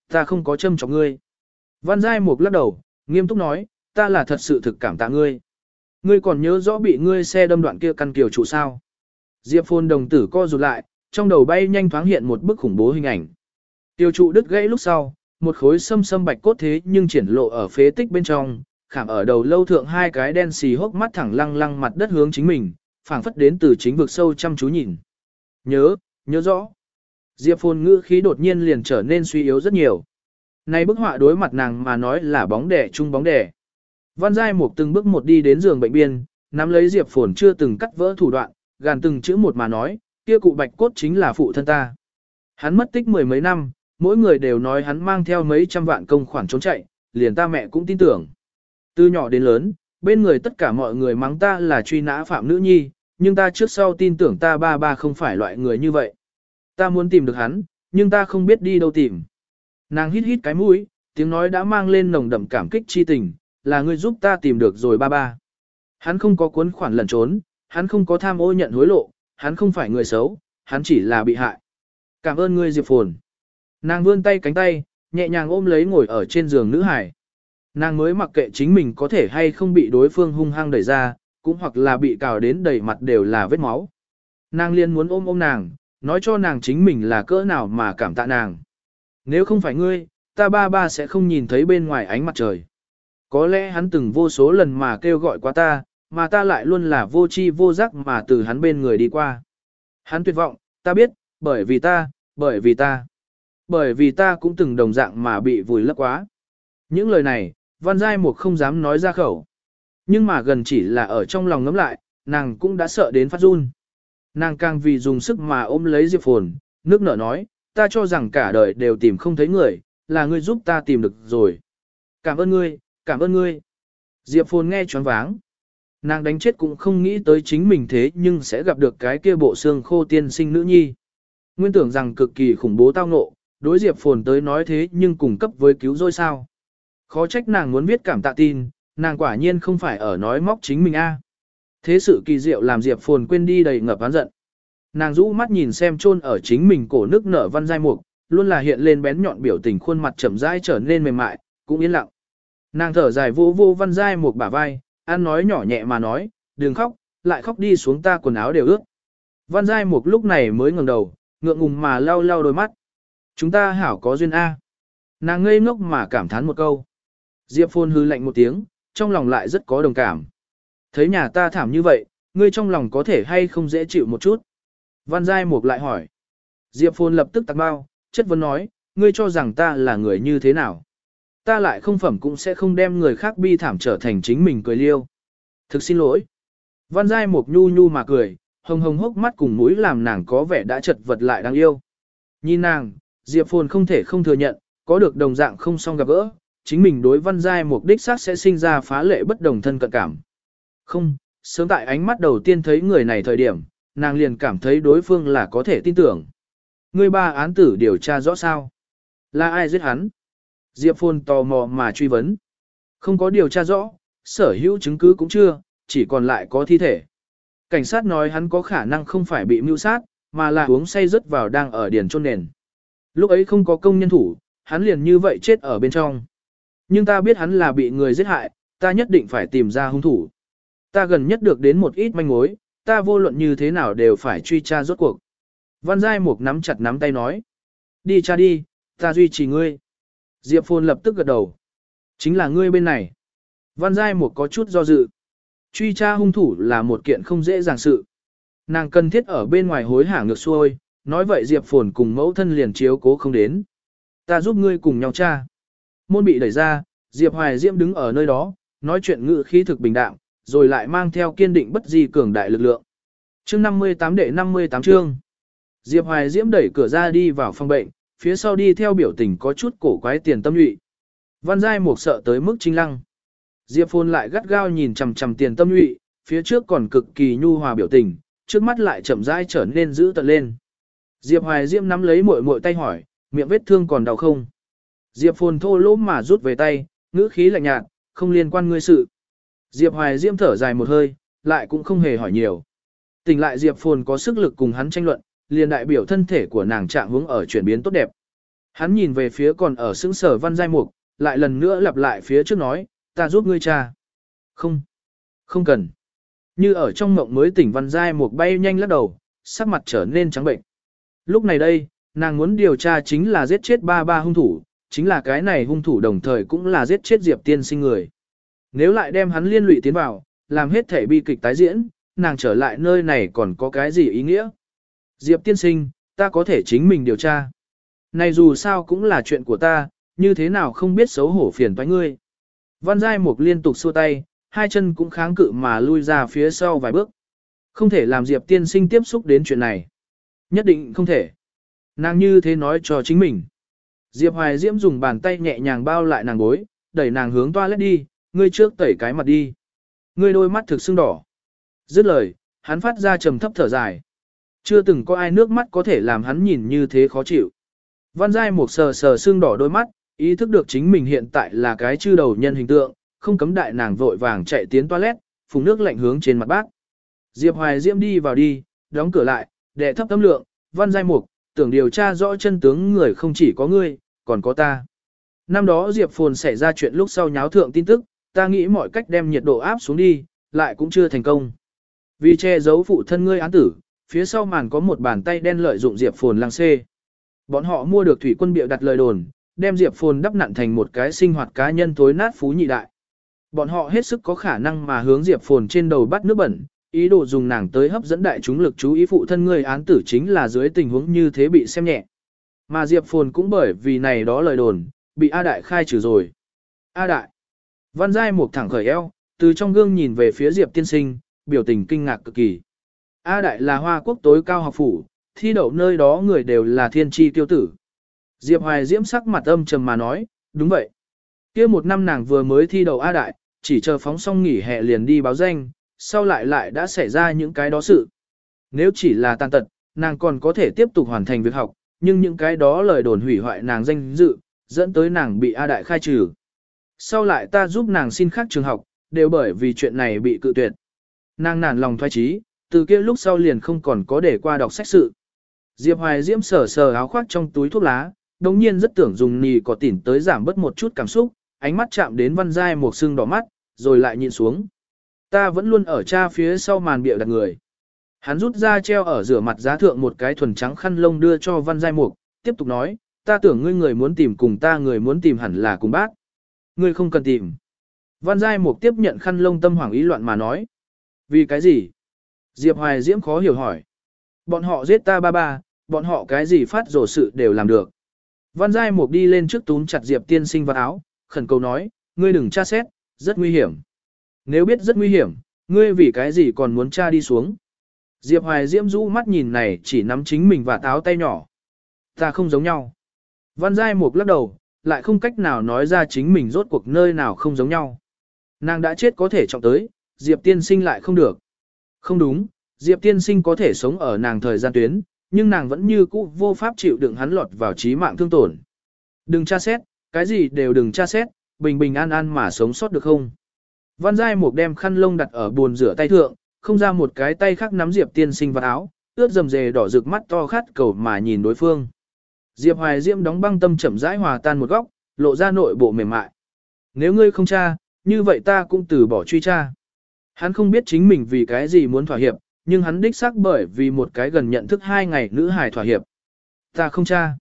S1: Ta không có châm chọc ngươi. Văn Giai Mục lắc đầu, nghiêm túc nói, ta là thật sự thực cảm tạ ngươi. Ngươi còn nhớ rõ bị ngươi xe đâm đoạn kia căn kiều trụ sao? Diệp Phồn đồng tử co rụt lại, trong đầu bay nhanh thoáng hiện một bức khủng bố hình ảnh. Tiêu trụ đứt gãy lúc sau, một khối sâm sâm bạch cốt thế nhưng triển lộ ở phế tích bên trong, khảm ở đầu lâu thượng hai cái đen xì hốc mắt thẳng lăng lăng mặt đất hướng chính mình, phảng phất đến từ chính vực sâu chăm chú nhìn. Nhớ, nhớ rõ. Diệp Phồn ngữ khí đột nhiên liền trở nên suy yếu rất nhiều. Này bức họa đối mặt nàng mà nói là bóng đẻ chung bóng đẻ. Văn Giai Mục từng bước một đi đến giường bệnh biên, nắm lấy Diệp Phồn chưa từng cắt vỡ thủ đoạn, gàn từng chữ một mà nói, kia cụ bạch cốt chính là phụ thân ta. Hắn mất tích mười mấy năm, mỗi người đều nói hắn mang theo mấy trăm vạn công khoản trốn chạy, liền ta mẹ cũng tin tưởng. Từ nhỏ đến lớn, bên người tất cả mọi người mắng ta là truy nã phạm nữ nhi, nhưng ta trước sau tin tưởng ta ba ba không phải loại người như vậy. Ta muốn tìm được hắn, nhưng ta không biết đi đâu tìm. Nàng hít hít cái mũi, tiếng nói đã mang lên nồng đậm cảm kích chi tình, là ngươi giúp ta tìm được rồi ba ba. Hắn không có cuốn khoản lẩn trốn, hắn không có tham ô nhận hối lộ, hắn không phải người xấu, hắn chỉ là bị hại. Cảm ơn ngươi Diệp Phồn. Nàng vươn tay cánh tay, nhẹ nhàng ôm lấy ngồi ở trên giường nữ hải. Nàng mới mặc kệ chính mình có thể hay không bị đối phương hung hăng đẩy ra, cũng hoặc là bị cào đến đầy mặt đều là vết máu. Nàng liên muốn ôm ôm nàng, nói cho nàng chính mình là cỡ nào mà cảm tạ nàng. Nếu không phải ngươi, ta ba ba sẽ không nhìn thấy bên ngoài ánh mặt trời. Có lẽ hắn từng vô số lần mà kêu gọi qua ta, mà ta lại luôn là vô chi vô giác mà từ hắn bên người đi qua. Hắn tuyệt vọng, ta biết, bởi vì ta, bởi vì ta. Bởi vì ta cũng từng đồng dạng mà bị vùi lấp quá. Những lời này, Văn Giai Mục không dám nói ra khẩu. Nhưng mà gần chỉ là ở trong lòng ngấm lại, nàng cũng đã sợ đến phát run. Nàng càng vì dùng sức mà ôm lấy Diệp Phồn, nước nở nói, ta cho rằng cả đời đều tìm không thấy người, là ngươi giúp ta tìm được rồi. Cảm ơn ngươi, cảm ơn ngươi. Diệp Phồn nghe choáng váng. Nàng đánh chết cũng không nghĩ tới chính mình thế nhưng sẽ gặp được cái kia bộ xương khô tiên sinh nữ nhi. Nguyên tưởng rằng cực kỳ khủng bố tao ngộ, đối Diệp Phồn tới nói thế nhưng cùng cấp với cứu rồi sao. Khó trách nàng muốn viết cảm tạ tin, nàng quả nhiên không phải ở nói móc chính mình a. À. Thế sự kỳ diệu làm Diệp Phồn quên đi đầy ngập án giận. Nàng rũ mắt nhìn xem chôn ở chính mình cổ nước nở văn giai mục, luôn là hiện lên bén nhọn biểu tình khuôn mặt chậm rãi trở nên mềm mại, cũng yên lặng. Nàng thở dài vô vô văn giai một bả vai, ăn nói nhỏ nhẹ mà nói, đừng khóc, lại khóc đi xuống ta quần áo đều ướt. Văn giai một lúc này mới ngẩng đầu, ngượng ngùng mà lau lau đôi mắt. Chúng ta hảo có duyên A. Nàng ngây ngốc mà cảm thán một câu. Diệp Phôn hư lạnh một tiếng, trong lòng lại rất có đồng cảm. Thấy nhà ta thảm như vậy, ngươi trong lòng có thể hay không dễ chịu một chút. Văn Giai Mục lại hỏi. Diệp Phôn lập tức tạc bao, chất vấn nói, ngươi cho rằng ta là người như thế nào. Ta lại không phẩm cũng sẽ không đem người khác bi thảm trở thành chính mình cười liêu. Thực xin lỗi. Văn Giai mộc nhu nhu mà cười, hồng hồng hốc mắt cùng mũi làm nàng có vẻ đã chật vật lại đáng yêu. Nhìn nàng, Diệp Phồn không thể không thừa nhận, có được đồng dạng không song gặp gỡ, chính mình đối văn giai mục đích xác sẽ sinh ra phá lệ bất đồng thân cận cảm. Không, sớm tại ánh mắt đầu tiên thấy người này thời điểm, nàng liền cảm thấy đối phương là có thể tin tưởng. Người ba án tử điều tra rõ sao? Là ai giết hắn? Diệp Phồn tò mò mà truy vấn. Không có điều tra rõ, sở hữu chứng cứ cũng chưa, chỉ còn lại có thi thể. Cảnh sát nói hắn có khả năng không phải bị mưu sát, mà là uống say rớt vào đang ở điền chôn nền. Lúc ấy không có công nhân thủ, hắn liền như vậy chết ở bên trong. Nhưng ta biết hắn là bị người giết hại, ta nhất định phải tìm ra hung thủ. Ta gần nhất được đến một ít manh mối, ta vô luận như thế nào đều phải truy tra rốt cuộc. Văn Giai Mục nắm chặt nắm tay nói. Đi cha đi, ta duy trì ngươi. Diệp Phồn lập tức gật đầu. Chính là ngươi bên này. Văn Giai một có chút do dự. Truy tra hung thủ là một kiện không dễ dàng sự. Nàng cần thiết ở bên ngoài hối hả ngược xuôi, nói vậy Diệp Phồn cùng mẫu thân liền chiếu cố không đến. Ta giúp ngươi cùng nhau tra. Môn bị đẩy ra, Diệp Hoài Diễm đứng ở nơi đó, nói chuyện ngự khí thực bình đạm, rồi lại mang theo kiên định bất di cường đại lực lượng. Chương 58 đệ 58 chương. Diệp Hoài Diễm đẩy cửa ra đi vào phòng bệnh, phía sau đi theo biểu tình có chút cổ quái tiền tâm nhụy. Văn Giai Mục sợ tới mức chính lăng. Diệp Phồn lại gắt gao nhìn chằm chằm tiền tâm nhụy, phía trước còn cực kỳ nhu hòa biểu tình, trước mắt lại chậm rãi trở nên dữ tợn lên. Diệp Hoài Diễm nắm lấy muội muội tay hỏi, miệng vết thương còn đau không? Diệp Phồn thô lỗ mà rút về tay, ngữ khí lạnh nhạt, không liên quan ngươi sự. Diệp Hoài Diễm thở dài một hơi, lại cũng không hề hỏi nhiều. Tỉnh lại Diệp Phồn có sức lực cùng hắn tranh luận, liền đại biểu thân thể của nàng trạng hướng ở chuyển biến tốt đẹp. Hắn nhìn về phía còn ở xứng sở văn giai mục, lại lần nữa lặp lại phía trước nói, ta giúp ngươi cha. Không, không cần. Như ở trong mộng mới tỉnh văn giai mục bay nhanh lắc đầu, sắc mặt trở nên trắng bệnh. Lúc này đây, nàng muốn điều tra chính là giết chết ba ba hung thủ, chính là cái này hung thủ đồng thời cũng là giết chết Diệp tiên sinh người. Nếu lại đem hắn liên lụy tiến vào, làm hết thể bi kịch tái diễn, nàng trở lại nơi này còn có cái gì ý nghĩa? Diệp tiên sinh, ta có thể chính mình điều tra. Này dù sao cũng là chuyện của ta, như thế nào không biết xấu hổ phiền toái ngươi. Văn Giai Mục liên tục xua tay, hai chân cũng kháng cự mà lui ra phía sau vài bước. Không thể làm Diệp tiên sinh tiếp xúc đến chuyện này. Nhất định không thể. Nàng như thế nói cho chính mình. Diệp Hoài Diễm dùng bàn tay nhẹ nhàng bao lại nàng gối, đẩy nàng hướng toilet đi, ngươi trước tẩy cái mặt đi. Ngươi đôi mắt thực sưng đỏ. Dứt lời, hắn phát ra trầm thấp thở dài. Chưa từng có ai nước mắt có thể làm hắn nhìn như thế khó chịu. Văn Giai một sờ sờ sưng đỏ đôi mắt, ý thức được chính mình hiện tại là cái chư đầu nhân hình tượng, không cấm đại nàng vội vàng chạy tiến toilet, phùng nước lạnh hướng trên mặt bác. Diệp Hoài Diễm đi vào đi, đóng cửa lại, đệ thấp tâm lượng, Văn Giai Mục, tưởng điều tra rõ chân tướng người không chỉ có ngươi, còn có ta. Năm đó Diệp Phồn xảy ra chuyện lúc sau nháo thượng tin tức, ta nghĩ mọi cách đem nhiệt độ áp xuống đi, lại cũng chưa thành công. Vì che giấu phụ thân ngươi án tử, phía sau màn có một bàn tay đen lợi dụng Diệp Phồn lăng xê. Bọn họ mua được thủy quân biểu đặt lời đồn, đem Diệp Phồn đắp nặn thành một cái sinh hoạt cá nhân tối nát phú nhị đại. Bọn họ hết sức có khả năng mà hướng Diệp Phồn trên đầu bắt nước bẩn, ý đồ dùng nàng tới hấp dẫn đại chúng lực chú ý phụ thân người án tử chính là dưới tình huống như thế bị xem nhẹ. Mà Diệp Phồn cũng bởi vì này đó lời đồn, bị A Đại khai trừ rồi. A Đại. Văn Giai một thẳng khởi eo, từ trong gương nhìn về phía Diệp tiên sinh, biểu tình kinh ngạc cực kỳ. A Đại là hoa quốc tối cao học phủ, thi đậu nơi đó người đều là thiên tri tiêu tử. Diệp Hoài Diễm sắc mặt âm trầm mà nói, đúng vậy. kia một năm nàng vừa mới thi đậu A Đại, chỉ chờ phóng xong nghỉ hè liền đi báo danh, sau lại lại đã xảy ra những cái đó sự. Nếu chỉ là tàn tật, nàng còn có thể tiếp tục hoàn thành việc học, nhưng những cái đó lời đồn hủy hoại nàng danh dự, dẫn tới nàng bị A Đại khai trừ. Sau lại ta giúp nàng xin khác trường học, đều bởi vì chuyện này bị cự tuyệt. Nàng nản lòng thoái trí, từ kia lúc sau liền không còn có để qua đọc sách sự. Diệp Hoài Diễm sờ sờ áo khoác trong túi thuốc lá, đồng nhiên rất tưởng dùng nì có tỉn tới giảm bớt một chút cảm xúc, ánh mắt chạm đến văn dai một sưng đỏ mắt, rồi lại nhìn xuống. Ta vẫn luôn ở cha phía sau màn bịa đặt người. Hắn rút ra treo ở rửa mặt giá thượng một cái thuần trắng khăn lông đưa cho văn giai mục, tiếp tục nói, ta tưởng ngươi người muốn tìm cùng ta người muốn tìm hẳn là cùng bác. Ngươi không cần tìm. Văn giai mục tiếp nhận khăn lông tâm hoảng ý loạn mà nói. Vì cái gì? Diệp Hoài Diễm khó hiểu hỏi. Bọn họ giết ta ba ba, bọn họ cái gì phát rổ sự đều làm được. Văn giai mục đi lên trước túm chặt Diệp tiên sinh vào áo, khẩn cầu nói, ngươi đừng tra xét, rất nguy hiểm. Nếu biết rất nguy hiểm, ngươi vì cái gì còn muốn tra đi xuống. Diệp Hoài Diễm rũ mắt nhìn này chỉ nắm chính mình và táo tay nhỏ. Ta không giống nhau. Văn Giai Mục lắc đầu, lại không cách nào nói ra chính mình rốt cuộc nơi nào không giống nhau. Nàng đã chết có thể trọng tới, Diệp tiên sinh lại không được. Không đúng, Diệp tiên sinh có thể sống ở nàng thời gian tuyến, nhưng nàng vẫn như cũ vô pháp chịu đựng hắn lọt vào trí mạng thương tổn. Đừng tra xét, cái gì đều đừng tra xét, bình bình an an mà sống sót được không? Văn Giai Mục đem khăn lông đặt ở bồn rửa tay thượng, không ra một cái tay khác nắm Diệp tiên sinh vào áo, ướt dầm dề đỏ rực mắt to khát cầu mà nhìn đối phương. Diệp Hoài Diễm đóng băng tâm chậm rãi hòa tan một góc, lộ ra nội bộ mềm mại. Nếu ngươi không tra, như vậy ta cũng từ bỏ truy tra. Hắn không biết chính mình vì cái gì muốn thỏa hiệp, nhưng hắn đích xác bởi vì một cái gần nhận thức hai ngày nữ hài thỏa hiệp. Ta không tra.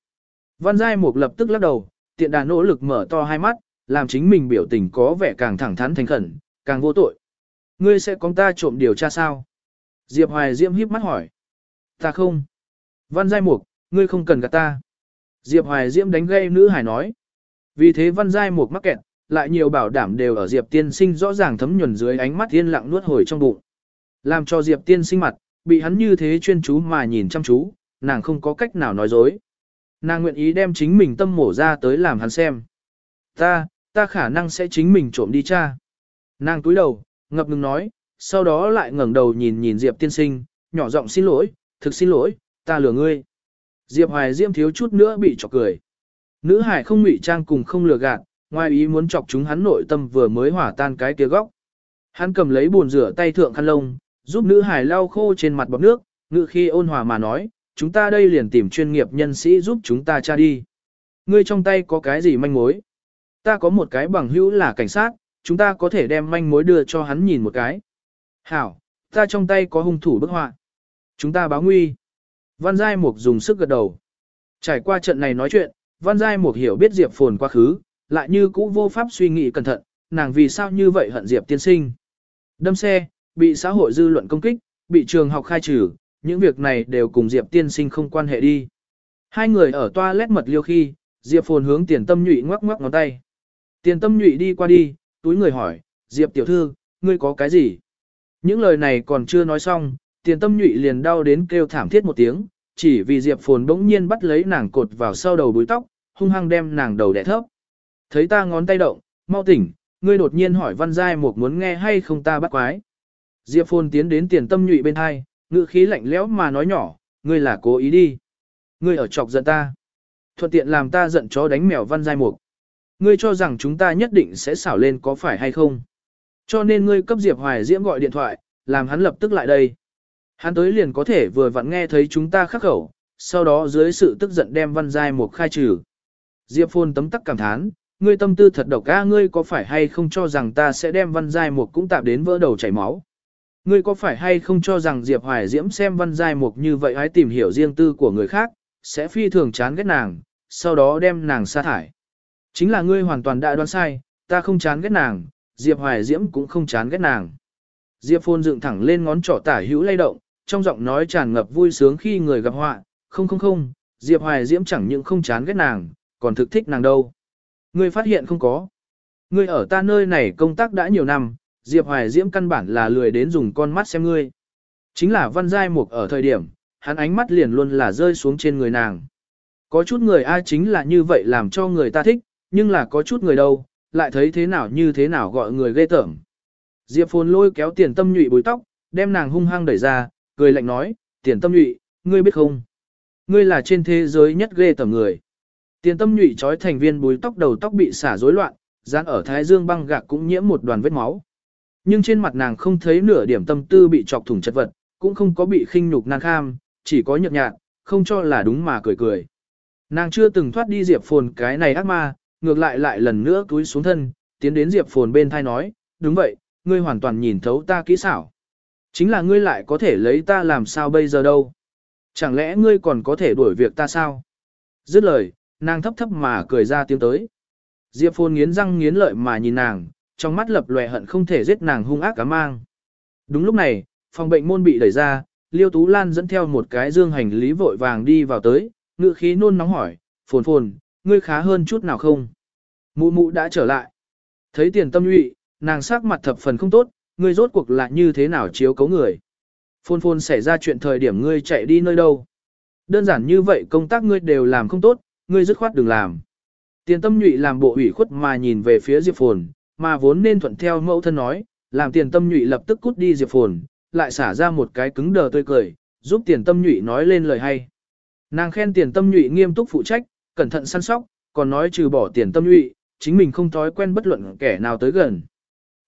S1: Văn Giai Mục lập tức lắc đầu, tiện đà nỗ lực mở to hai mắt, làm chính mình biểu tình có vẻ càng thẳng thắn thành khẩn, càng vô tội. Ngươi sẽ có ta trộm điều tra sao? Diệp Hoài Diễm híp mắt hỏi. Ta không. Văn Giai Mục, ngươi không cần gạt ta. Diệp Hoài Diễm đánh gây nữ hải nói. Vì thế Văn Giai Mục mắc kẹt, lại nhiều bảo đảm đều ở Diệp Tiên Sinh rõ ràng thấm nhuần dưới ánh mắt yên lặng nuốt hồi trong bụng. Làm cho Diệp Tiên Sinh mặt, bị hắn như thế chuyên chú mà nhìn chăm chú, nàng không có cách nào nói dối. Nàng nguyện ý đem chính mình tâm mổ ra tới làm hắn xem. Ta, ta khả năng sẽ chính mình trộm đi cha. Nàng túi đầu, ngập ngừng nói, sau đó lại ngẩng đầu nhìn nhìn Diệp tiên sinh, nhỏ giọng xin lỗi, thực xin lỗi, ta lừa ngươi. Diệp Hoài Diễm thiếu chút nữa bị chọc cười. Nữ hải không ngụy trang cùng không lừa gạt, ngoài ý muốn chọc chúng hắn nội tâm vừa mới hỏa tan cái kia góc. Hắn cầm lấy bồn rửa tay thượng khăn lông, giúp nữ hải lau khô trên mặt bọt nước, ngự khi ôn hòa mà nói, chúng ta đây liền tìm chuyên nghiệp nhân sĩ giúp chúng ta tra đi. Ngươi trong tay có cái gì manh mối? Ta có một cái bằng hữu là cảnh sát, chúng ta có thể đem manh mối đưa cho hắn nhìn một cái. Hảo, ta trong tay có hung thủ bức họa. Chúng ta báo nguy. Văn Giai Mục dùng sức gật đầu. Trải qua trận này nói chuyện, Văn Giai Mục hiểu biết Diệp Phồn quá khứ, lại như cũ vô pháp suy nghĩ cẩn thận, nàng vì sao như vậy hận Diệp tiên sinh. Đâm xe, bị xã hội dư luận công kích, bị trường học khai trừ, những việc này đều cùng Diệp tiên sinh không quan hệ đi. Hai người ở toilet mật liêu khi, Diệp Phồn hướng tiền tâm nhụy ngoắc ngoắc ngón tay. Tiền tâm nhụy đi qua đi, túi người hỏi, Diệp tiểu thư, ngươi có cái gì? Những lời này còn chưa nói xong, tiền tâm nhụy liền đau đến kêu thảm thiết một tiếng, chỉ vì Diệp Phồn bỗng nhiên bắt lấy nàng cột vào sau đầu búi tóc, hung hăng đem nàng đầu đẻ thấp. Thấy ta ngón tay động, mau tỉnh, ngươi đột nhiên hỏi văn giai một muốn nghe hay không ta bắt quái. Diệp Phồn tiến đến tiền tâm nhụy bên hai, ngữ khí lạnh lẽo mà nói nhỏ, ngươi là cố ý đi. Ngươi ở chọc giận ta. Thuận tiện làm ta giận chó đánh mèo văn giai mục. Ngươi cho rằng chúng ta nhất định sẽ xảo lên có phải hay không. Cho nên ngươi cấp Diệp Hoài Diễm gọi điện thoại, làm hắn lập tức lại đây. Hắn tới liền có thể vừa vặn nghe thấy chúng ta khắc khẩu, sau đó dưới sự tức giận đem văn giai mục khai trừ. Diệp Phồn tấm tắc cảm thán, ngươi tâm tư thật độc a ngươi có phải hay không cho rằng ta sẽ đem văn giai mục cũng tạp đến vỡ đầu chảy máu. Ngươi có phải hay không cho rằng Diệp Hoài Diễm xem văn giai mục như vậy hãy tìm hiểu riêng tư của người khác, sẽ phi thường chán ghét nàng, sau đó đem nàng sa thải. Chính là ngươi hoàn toàn đã đoán sai, ta không chán ghét nàng, Diệp Hoài Diễm cũng không chán ghét nàng. Diệp Phôn dựng thẳng lên ngón trỏ tả hữu lay động, trong giọng nói tràn ngập vui sướng khi người gặp họa, không không không, Diệp Hoài Diễm chẳng những không chán ghét nàng, còn thực thích nàng đâu. Ngươi phát hiện không có. Ngươi ở ta nơi này công tác đã nhiều năm, Diệp Hoài Diễm căn bản là lười đến dùng con mắt xem ngươi. Chính là văn giai mục ở thời điểm, hắn ánh mắt liền luôn là rơi xuống trên người nàng. Có chút người ai chính là như vậy làm cho người ta thích, nhưng là có chút người đâu, lại thấy thế nào như thế nào gọi người ghê tởm. Diệp Phồn lôi kéo tiền tâm nhụy búi tóc, đem nàng hung hăng đẩy ra, cười lạnh nói, tiền tâm nhụy, ngươi biết không? Ngươi là trên thế giới nhất ghê tởm người. Tiền tâm nhụy trói thành viên búi tóc đầu tóc bị xả rối loạn, dán ở thái dương băng gạc cũng nhiễm một đoàn vết máu. Nhưng trên mặt nàng không thấy nửa điểm tâm tư bị chọc thủng chất vật, cũng không có bị khinh nhục nàng kham, chỉ có nhợt nhạt, không cho là đúng mà cười cười. Nàng chưa từng thoát đi Diệp Phồn cái này ác ma, ngược lại lại lần nữa cúi xuống thân, tiến đến Diệp Phồn bên thai nói, đúng vậy, ngươi hoàn toàn nhìn thấu ta kỹ xảo. Chính là ngươi lại có thể lấy ta làm sao bây giờ đâu. Chẳng lẽ ngươi còn có thể đuổi việc ta sao? Dứt lời, nàng thấp thấp mà cười ra tiếng tới. Diệp Phồn nghiến răng nghiến lợi mà nhìn nàng, trong mắt lập lòe hận không thể giết nàng hung ác cá mang. Đúng lúc này, phòng bệnh môn bị đẩy ra, Liêu Tú Lan dẫn theo một cái dương hành lý vội vàng đi vào tới, ngự khí nôn nóng hỏi, phồn phồn, ngươi khá hơn chút nào không? Mụ mụ đã trở lại. Thấy tiền tâm nhụy, nàng sắc mặt thập phần không tốt, ngươi rốt cuộc lại như thế nào chiếu cấu người. Phồn phồn xảy ra chuyện thời điểm ngươi chạy đi nơi đâu. Đơn giản như vậy công tác ngươi đều làm không tốt, ngươi dứt khoát đừng làm. Tiền tâm nhụy làm bộ ủy khuất mà nhìn về phía Diệp Phồn, mà vốn nên thuận theo mẫu thân nói, làm tiền tâm nhụy lập tức cút đi Diệp Phồn, lại xả ra một cái cứng đờ tươi cười, giúp tiền tâm nhụy nói lên lời hay. Nàng khen tiền tâm nhụy nghiêm túc phụ trách, cẩn thận săn sóc, còn nói trừ bỏ tiền tâm nhụy, chính mình không thói quen bất luận kẻ nào tới gần.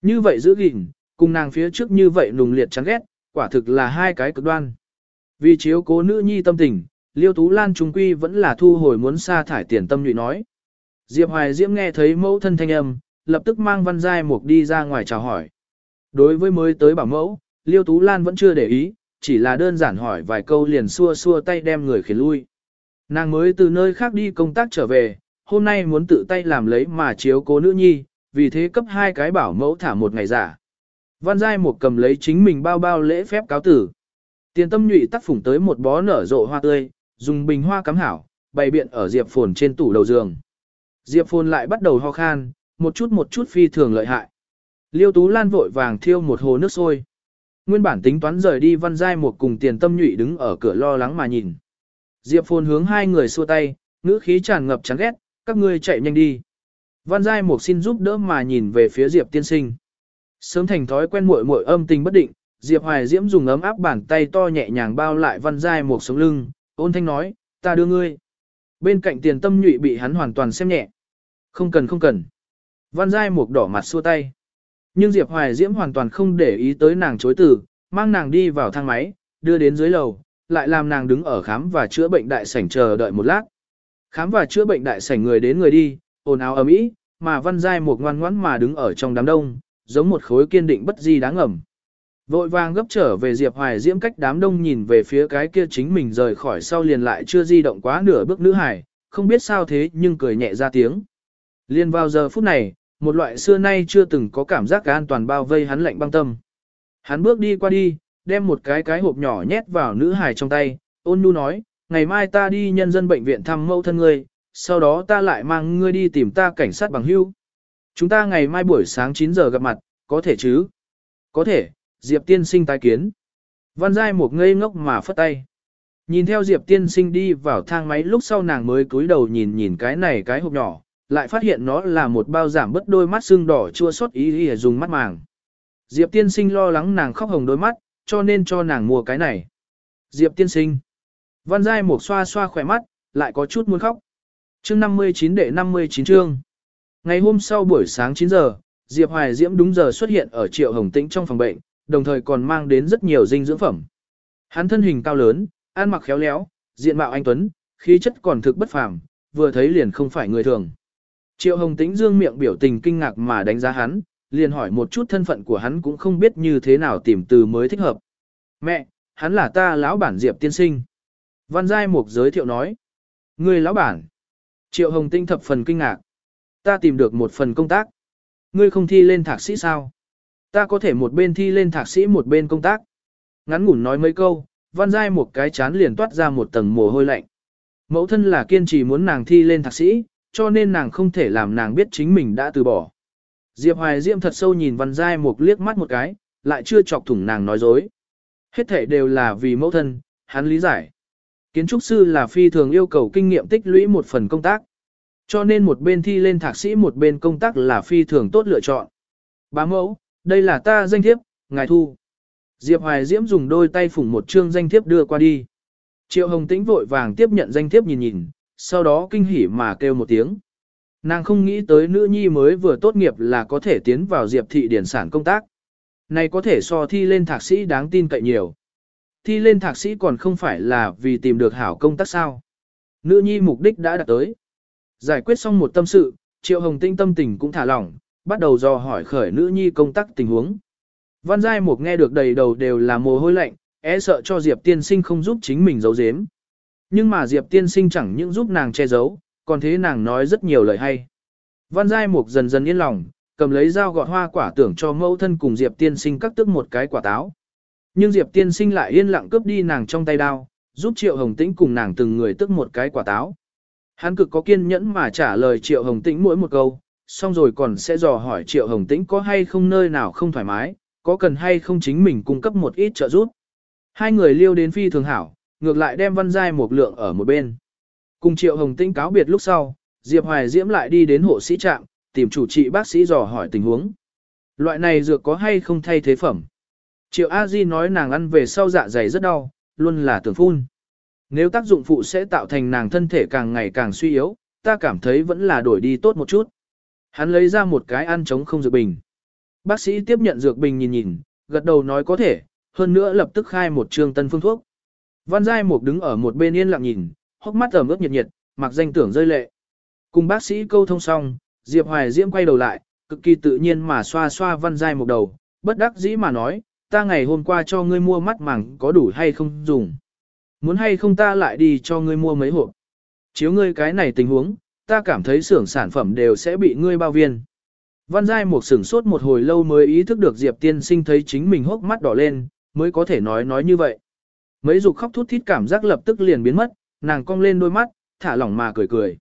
S1: Như vậy giữ gìn, cùng nàng phía trước như vậy nùng liệt chán ghét, quả thực là hai cái cực đoan. Vì chiếu cố nữ nhi tâm tình, Liêu Tú Lan trung quy vẫn là thu hồi muốn sa thải tiền tâm nhụy nói. Diệp Hoài Diễm nghe thấy mẫu thân thanh âm, lập tức mang văn giai mục đi ra ngoài chào hỏi. Đối với mới tới bảo mẫu, Liêu Tú Lan vẫn chưa để ý, chỉ là đơn giản hỏi vài câu liền xua xua tay đem người khiến lui. Nàng mới từ nơi khác đi công tác trở về, hôm nay muốn tự tay làm lấy mà chiếu cố nữ nhi, vì thế cấp hai cái bảo mẫu thả một ngày giả. Văn Giai một cầm lấy chính mình bao bao lễ phép cáo tử. Tiền tâm nhụy tắc phủng tới một bó nở rộ hoa tươi, dùng bình hoa cắm hảo, bày biện ở Diệp Phồn trên tủ đầu giường. Diệp Phồn lại bắt đầu ho khan, một chút một chút phi thường lợi hại. Liêu Tú Lan vội vàng thiêu một hồ nước sôi. Nguyên bản tính toán rời đi văn giai một cùng tiền tâm nhụy đứng ở cửa lo lắng mà nhìn. Diệp Phồn hướng hai người xua tay, ngữ khí tràn ngập chán ghét, các ngươi chạy nhanh đi. Văn giai một xin giúp đỡ mà nhìn về phía Diệp tiên sinh. Sớm thành thói quen muội muội âm tình bất định, Diệp Hoài Diễm dùng ấm áp bàn tay to nhẹ nhàng bao lại văn giai một sống lưng, ôn thanh nói, ta đưa ngươi. Bên cạnh tiền tâm nhụy bị hắn hoàn toàn xem nhẹ. Không cần không cần. Văn giai Mục đỏ mặt xua tay. Nhưng Diệp Hoài Diễm hoàn toàn không để ý tới nàng chối từ, mang nàng đi vào thang máy, đưa đến dưới lầu, lại làm nàng đứng ở khám và chữa bệnh đại sảnh chờ đợi một lát. Khám và chữa bệnh đại sảnh người đến người đi, ồn ào ầm ĩ, mà Văn Giai Mục ngoan ngoãn mà đứng ở trong đám đông, giống một khối kiên định bất di đáng ngầm. Vội vàng gấp trở về Diệp Hoài Diễm cách đám đông nhìn về phía cái kia chính mình rời khỏi sau liền lại chưa di động quá nửa bước nữ hải, không biết sao thế nhưng cười nhẹ ra tiếng. Liên vào giờ phút này, một loại xưa nay chưa từng có cảm giác an toàn bao vây hắn lạnh băng tâm. Hắn bước đi qua đi, đem một cái cái hộp nhỏ nhét vào nữ hải trong tay, ôn nhu nói, ngày mai ta đi nhân dân bệnh viện thăm mẫu thân ngươi, sau đó ta lại mang ngươi đi tìm ta cảnh sát bằng hưu. Chúng ta ngày mai buổi sáng 9 giờ gặp mặt, có thể chứ? Có thể, Diệp tiên sinh tái kiến. Văn Giai một ngây ngốc mà phất tay. Nhìn theo Diệp tiên sinh đi vào thang máy lúc sau nàng mới cúi đầu nhìn nhìn cái này cái hộp nhỏ, lại phát hiện nó là một bao giảm bất đôi mắt xương đỏ chua xót ý ý dùng mắt màng. Diệp tiên sinh lo lắng nàng khóc hồng đôi mắt, cho nên cho nàng mua cái này. Diệp tiên sinh. Văn Giai một xoa xoa khỏe mắt, lại có chút muốn khóc. Chương 59 đệ 59 chương. Ngày hôm sau buổi sáng 9 giờ, Diệp Hoài Diễm đúng giờ xuất hiện ở Triệu Hồng Tĩnh trong phòng bệnh, đồng thời còn mang đến rất nhiều dinh dưỡng phẩm. Hắn thân hình cao lớn, ăn mặc khéo léo, diện mạo anh tuấn, khí chất còn thực bất phàm, vừa thấy liền không phải người thường. Triệu Hồng Tĩnh dương miệng biểu tình kinh ngạc mà đánh giá hắn, liền hỏi một chút thân phận của hắn cũng không biết như thế nào tìm từ mới thích hợp. Mẹ, hắn là ta lão bản Diệp tiên sinh. Văn Giai Mục giới thiệu nói. Người lão bản. Triệu Hồng Tĩnh thập phần kinh ngạc. Ta tìm được một phần công tác. Ngươi không thi lên thạc sĩ sao? Ta có thể một bên thi lên thạc sĩ một bên công tác. Ngắn ngủn nói mấy câu, Văn Giai một cái chán liền toát ra một tầng mồ hôi lạnh. Mẫu thân là kiên trì muốn nàng thi lên thạc sĩ, cho nên nàng không thể làm nàng biết chính mình đã từ bỏ. Diệp Hoài Diệm thật sâu nhìn Văn Giai một liếc mắt một cái, lại chưa chọc thủng nàng nói dối. Hết thể đều là vì mẫu thân, hắn lý giải. Kiến trúc sư là phi thường yêu cầu kinh nghiệm tích lũy một phần công tác. Cho nên một bên thi lên thạc sĩ một bên công tác là phi thường tốt lựa chọn. Bá mẫu, đây là ta danh thiếp, ngài thu. Diệp Hoài Diễm dùng đôi tay phủng một chương danh thiếp đưa qua đi. Triệu Hồng Tĩnh vội vàng tiếp nhận danh thiếp nhìn nhìn, sau đó kinh hỉ mà kêu một tiếng. Nàng không nghĩ tới nữ nhi mới vừa tốt nghiệp là có thể tiến vào Diệp thị điển sản công tác. Này có thể so thi lên thạc sĩ đáng tin cậy nhiều. Thi lên thạc sĩ còn không phải là vì tìm được hảo công tác sao. Nữ nhi mục đích đã đạt tới. Giải quyết xong một tâm sự, Triệu Hồng Tinh tâm tình cũng thả lỏng, bắt đầu dò hỏi khởi nữ nhi công tác tình huống. Văn Giai Mục nghe được đầy đầu đều là mồ hôi lạnh, e sợ cho Diệp tiên sinh không giúp chính mình giấu giếm. Nhưng mà Diệp tiên sinh chẳng những giúp nàng che giấu, còn thế nàng nói rất nhiều lời hay. Văn Giai Mục dần dần yên lòng, cầm lấy dao gọt hoa quả tưởng cho mẫu thân cùng Diệp tiên sinh cắt tức một cái quả táo. Nhưng Diệp tiên sinh lại yên lặng cướp đi nàng trong tay đao, giúp Triệu Hồng Tĩnh cùng nàng từng người tức một cái quả táo. Hắn cực có kiên nhẫn mà trả lời Triệu Hồng Tĩnh mỗi một câu, xong rồi còn sẽ dò hỏi Triệu Hồng Tĩnh có hay không nơi nào không thoải mái, có cần hay không chính mình cung cấp một ít trợ giúp. Hai người liêu đến phi thường hảo, ngược lại đem văn giai một lượng ở một bên. Cùng Triệu Hồng Tĩnh cáo biệt lúc sau, Diệp Hoài Diễm lại đi đến hộ sĩ trạm, tìm chủ trị bác sĩ dò hỏi tình huống. Loại này dược có hay không thay thế phẩm? Triệu A Di nói nàng ăn về sau dạ dày rất đau, luôn là tưởng phun. Nếu tác dụng phụ sẽ tạo thành nàng thân thể càng ngày càng suy yếu, ta cảm thấy vẫn là đổi đi tốt một chút. Hắn lấy ra một cái ăn chống không dược bình. Bác sĩ tiếp nhận dược bình nhìn nhìn, gật đầu nói có thể, hơn nữa lập tức khai một trường tân phương thuốc. Văn Giai Mục đứng ở một bên yên lặng nhìn, hốc mắt ẩm ướt nhiệt nhiệt, mặc danh tưởng rơi lệ. Cùng bác sĩ câu thông xong, Diệp Hoài Diễm quay đầu lại, cực kỳ tự nhiên mà xoa xoa Văn Giai Mục đầu, bất đắc dĩ mà nói, ta ngày hôm qua cho ngươi mua mắt màng có đủ hay không dùng. Muốn hay không ta lại đi cho ngươi mua mấy hộp. Chiếu ngươi cái này tình huống, ta cảm thấy xưởng sản phẩm đều sẽ bị ngươi bao viên. Văn Giai một sửng sốt một hồi lâu mới ý thức được Diệp tiên sinh thấy chính mình hốc mắt đỏ lên, mới có thể nói nói như vậy. Mấy dục khóc thút thít cảm giác lập tức liền biến mất, nàng cong lên đôi mắt, thả lỏng mà cười cười.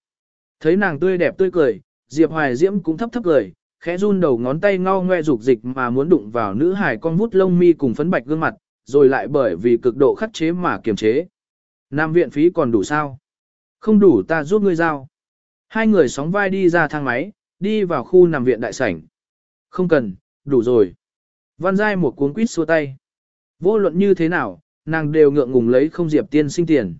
S1: Thấy nàng tươi đẹp tươi cười, Diệp Hoài Diễm cũng thấp thấp cười, khẽ run đầu ngón tay ngao ngoe dục dịch mà muốn đụng vào nữ hài con vút lông mi cùng phấn bạch gương mặt, rồi lại bởi vì cực độ khắc chế mà kiềm chế. Nam viện phí còn đủ sao? Không đủ ta giúp ngươi giao. Hai người sóng vai đi ra thang máy, đi vào khu nằm viện đại sảnh. Không cần, đủ rồi. Văn Giai một cuốn quýt xua tay. Vô luận như thế nào, nàng đều ngượng ngùng lấy không Diệp tiên sinh tiền.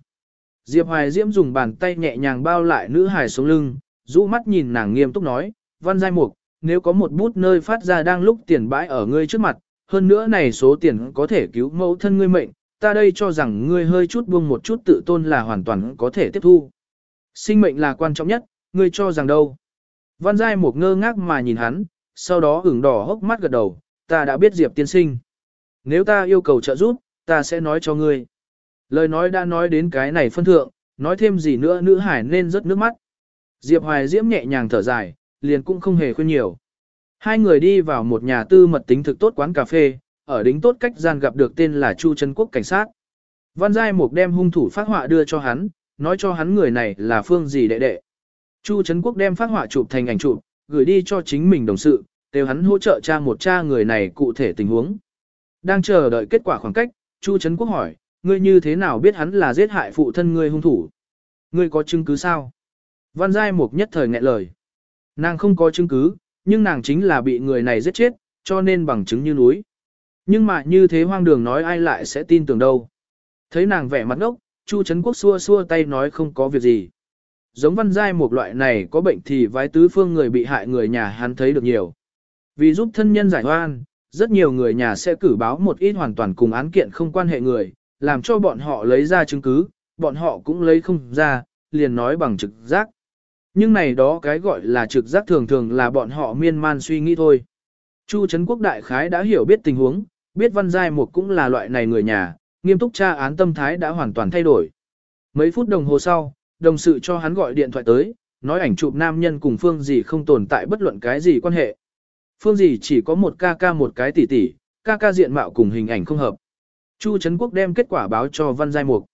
S1: Diệp Hoài Diễm dùng bàn tay nhẹ nhàng bao lại nữ hài sống lưng, rũ mắt nhìn nàng nghiêm túc nói, Văn Giai Mục, nếu có một bút nơi phát ra đang lúc tiền bãi ở ngươi trước mặt, hơn nữa này số tiền có thể cứu mẫu thân ngươi mệnh, ta đây cho rằng ngươi hơi chút buông một chút tự tôn là hoàn toàn có thể tiếp thu. Sinh mệnh là quan trọng nhất, ngươi cho rằng đâu. Văn Giai một ngơ ngác mà nhìn hắn, sau đó ửng đỏ hốc mắt gật đầu, ta đã biết Diệp tiên sinh. Nếu ta yêu cầu trợ giúp, ta sẽ nói cho ngươi. Lời nói đã nói đến cái này phân thượng, nói thêm gì nữa nữ hải nên rớt nước mắt. Diệp Hoài Diễm nhẹ nhàng thở dài, liền cũng không hề khuyên nhiều. Hai người đi vào một nhà tư mật tính thực tốt quán cà phê, ở đính tốt cách gian gặp được tên là Chu Trấn Quốc cảnh sát. Văn Giai Mục đem hung thủ phát họa đưa cho hắn, nói cho hắn người này là phương gì đệ đệ. Chu Trấn Quốc đem phát họa chụp thành ảnh chụp, gửi đi cho chính mình đồng sự, đều hắn hỗ trợ tra một tra người này cụ thể tình huống. Đang chờ đợi kết quả khoảng cách, Chu Trấn Quốc hỏi, ngươi như thế nào biết hắn là giết hại phụ thân ngươi hung thủ? Ngươi có chứng cứ sao? Văn Giai Mục nhất thời nghẹn lời. Nàng không có chứng cứ, nhưng nàng chính là bị người này giết chết, cho nên bằng chứng như núi. Nhưng mà như thế hoang đường nói ai lại sẽ tin tưởng đâu. Thấy nàng vẻ mặt ngốc, Chu Trấn Quốc xua xua tay nói không có việc gì. Giống văn giai một loại này có bệnh thì vái tứ phương người bị hại người nhà hắn thấy được nhiều. Vì giúp thân nhân giải oan, rất nhiều người nhà sẽ cử báo một ít hoàn toàn cùng án kiện không quan hệ người, làm cho bọn họ lấy ra chứng cứ, bọn họ cũng lấy không ra, liền nói bằng trực giác. Nhưng này đó cái gọi là trực giác thường thường là bọn họ miên man suy nghĩ thôi. Chu Trấn Quốc Đại Khái đã hiểu biết tình huống, biết Văn Giai Mục cũng là loại này người nhà, nghiêm túc tra án tâm thái đã hoàn toàn thay đổi. Mấy phút đồng hồ sau, đồng sự cho hắn gọi điện thoại tới, nói ảnh chụp nam nhân cùng Phương Dì không tồn tại bất luận cái gì quan hệ. Phương Dì chỉ có một ca ca một cái tỷ tỷ, ca ca diện mạo cùng hình ảnh không hợp. Chu Trấn Quốc đem kết quả báo cho Văn Giai Mục.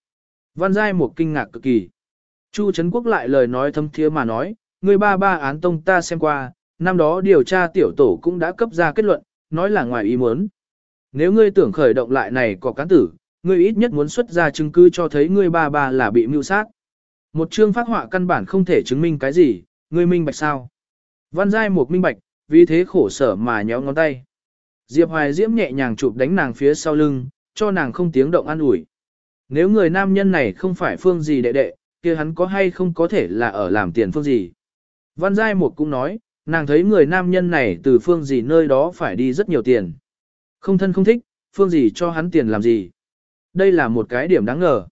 S1: Văn Giai Mục kinh ngạc cực kỳ. Chu Trấn Quốc lại lời nói thâm thiế mà nói, người ba ba án tông ta xem qua, năm đó điều tra tiểu tổ cũng đã cấp ra kết luận, nói là ngoài ý muốn. Nếu ngươi tưởng khởi động lại này có cán tử, ngươi ít nhất muốn xuất ra chứng cứ cho thấy ngươi ba ba là bị mưu sát. Một chương phát họa căn bản không thể chứng minh cái gì, ngươi minh bạch sao? Văn giai một minh bạch, vì thế khổ sở mà nhéo ngón tay. Diệp Hoài Diễm nhẹ nhàng chụp đánh nàng phía sau lưng, cho nàng không tiếng động an ủi. Nếu người nam nhân này không phải phương gì đệ đệ, kia hắn có hay không có thể là ở làm tiền phương gì. Văn Giai một cũng nói, nàng thấy người nam nhân này từ phương gì nơi đó phải đi rất nhiều tiền. Không thân không thích, phương gì cho hắn tiền làm gì. Đây là một cái điểm đáng ngờ.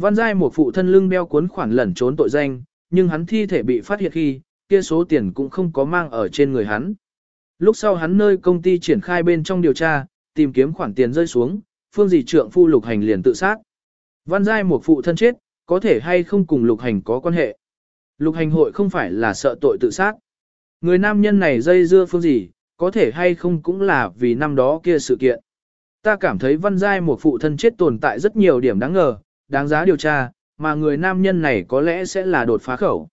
S1: Văn Giai một phụ thân lưng đeo cuốn khoản lẩn trốn tội danh, nhưng hắn thi thể bị phát hiện khi, kia số tiền cũng không có mang ở trên người hắn. Lúc sau hắn nơi công ty triển khai bên trong điều tra, tìm kiếm khoản tiền rơi xuống, phương dì trượng phu lục hành liền tự sát. Văn Giai một phụ thân chết, có thể hay không cùng lục hành có quan hệ. Lục hành hội không phải là sợ tội tự sát. Người nam nhân này dây dưa phương gì, có thể hay không cũng là vì năm đó kia sự kiện. Ta cảm thấy văn giai một phụ thân chết tồn tại rất nhiều điểm đáng ngờ, đáng giá điều tra, mà người nam nhân này có lẽ sẽ là đột phá khẩu.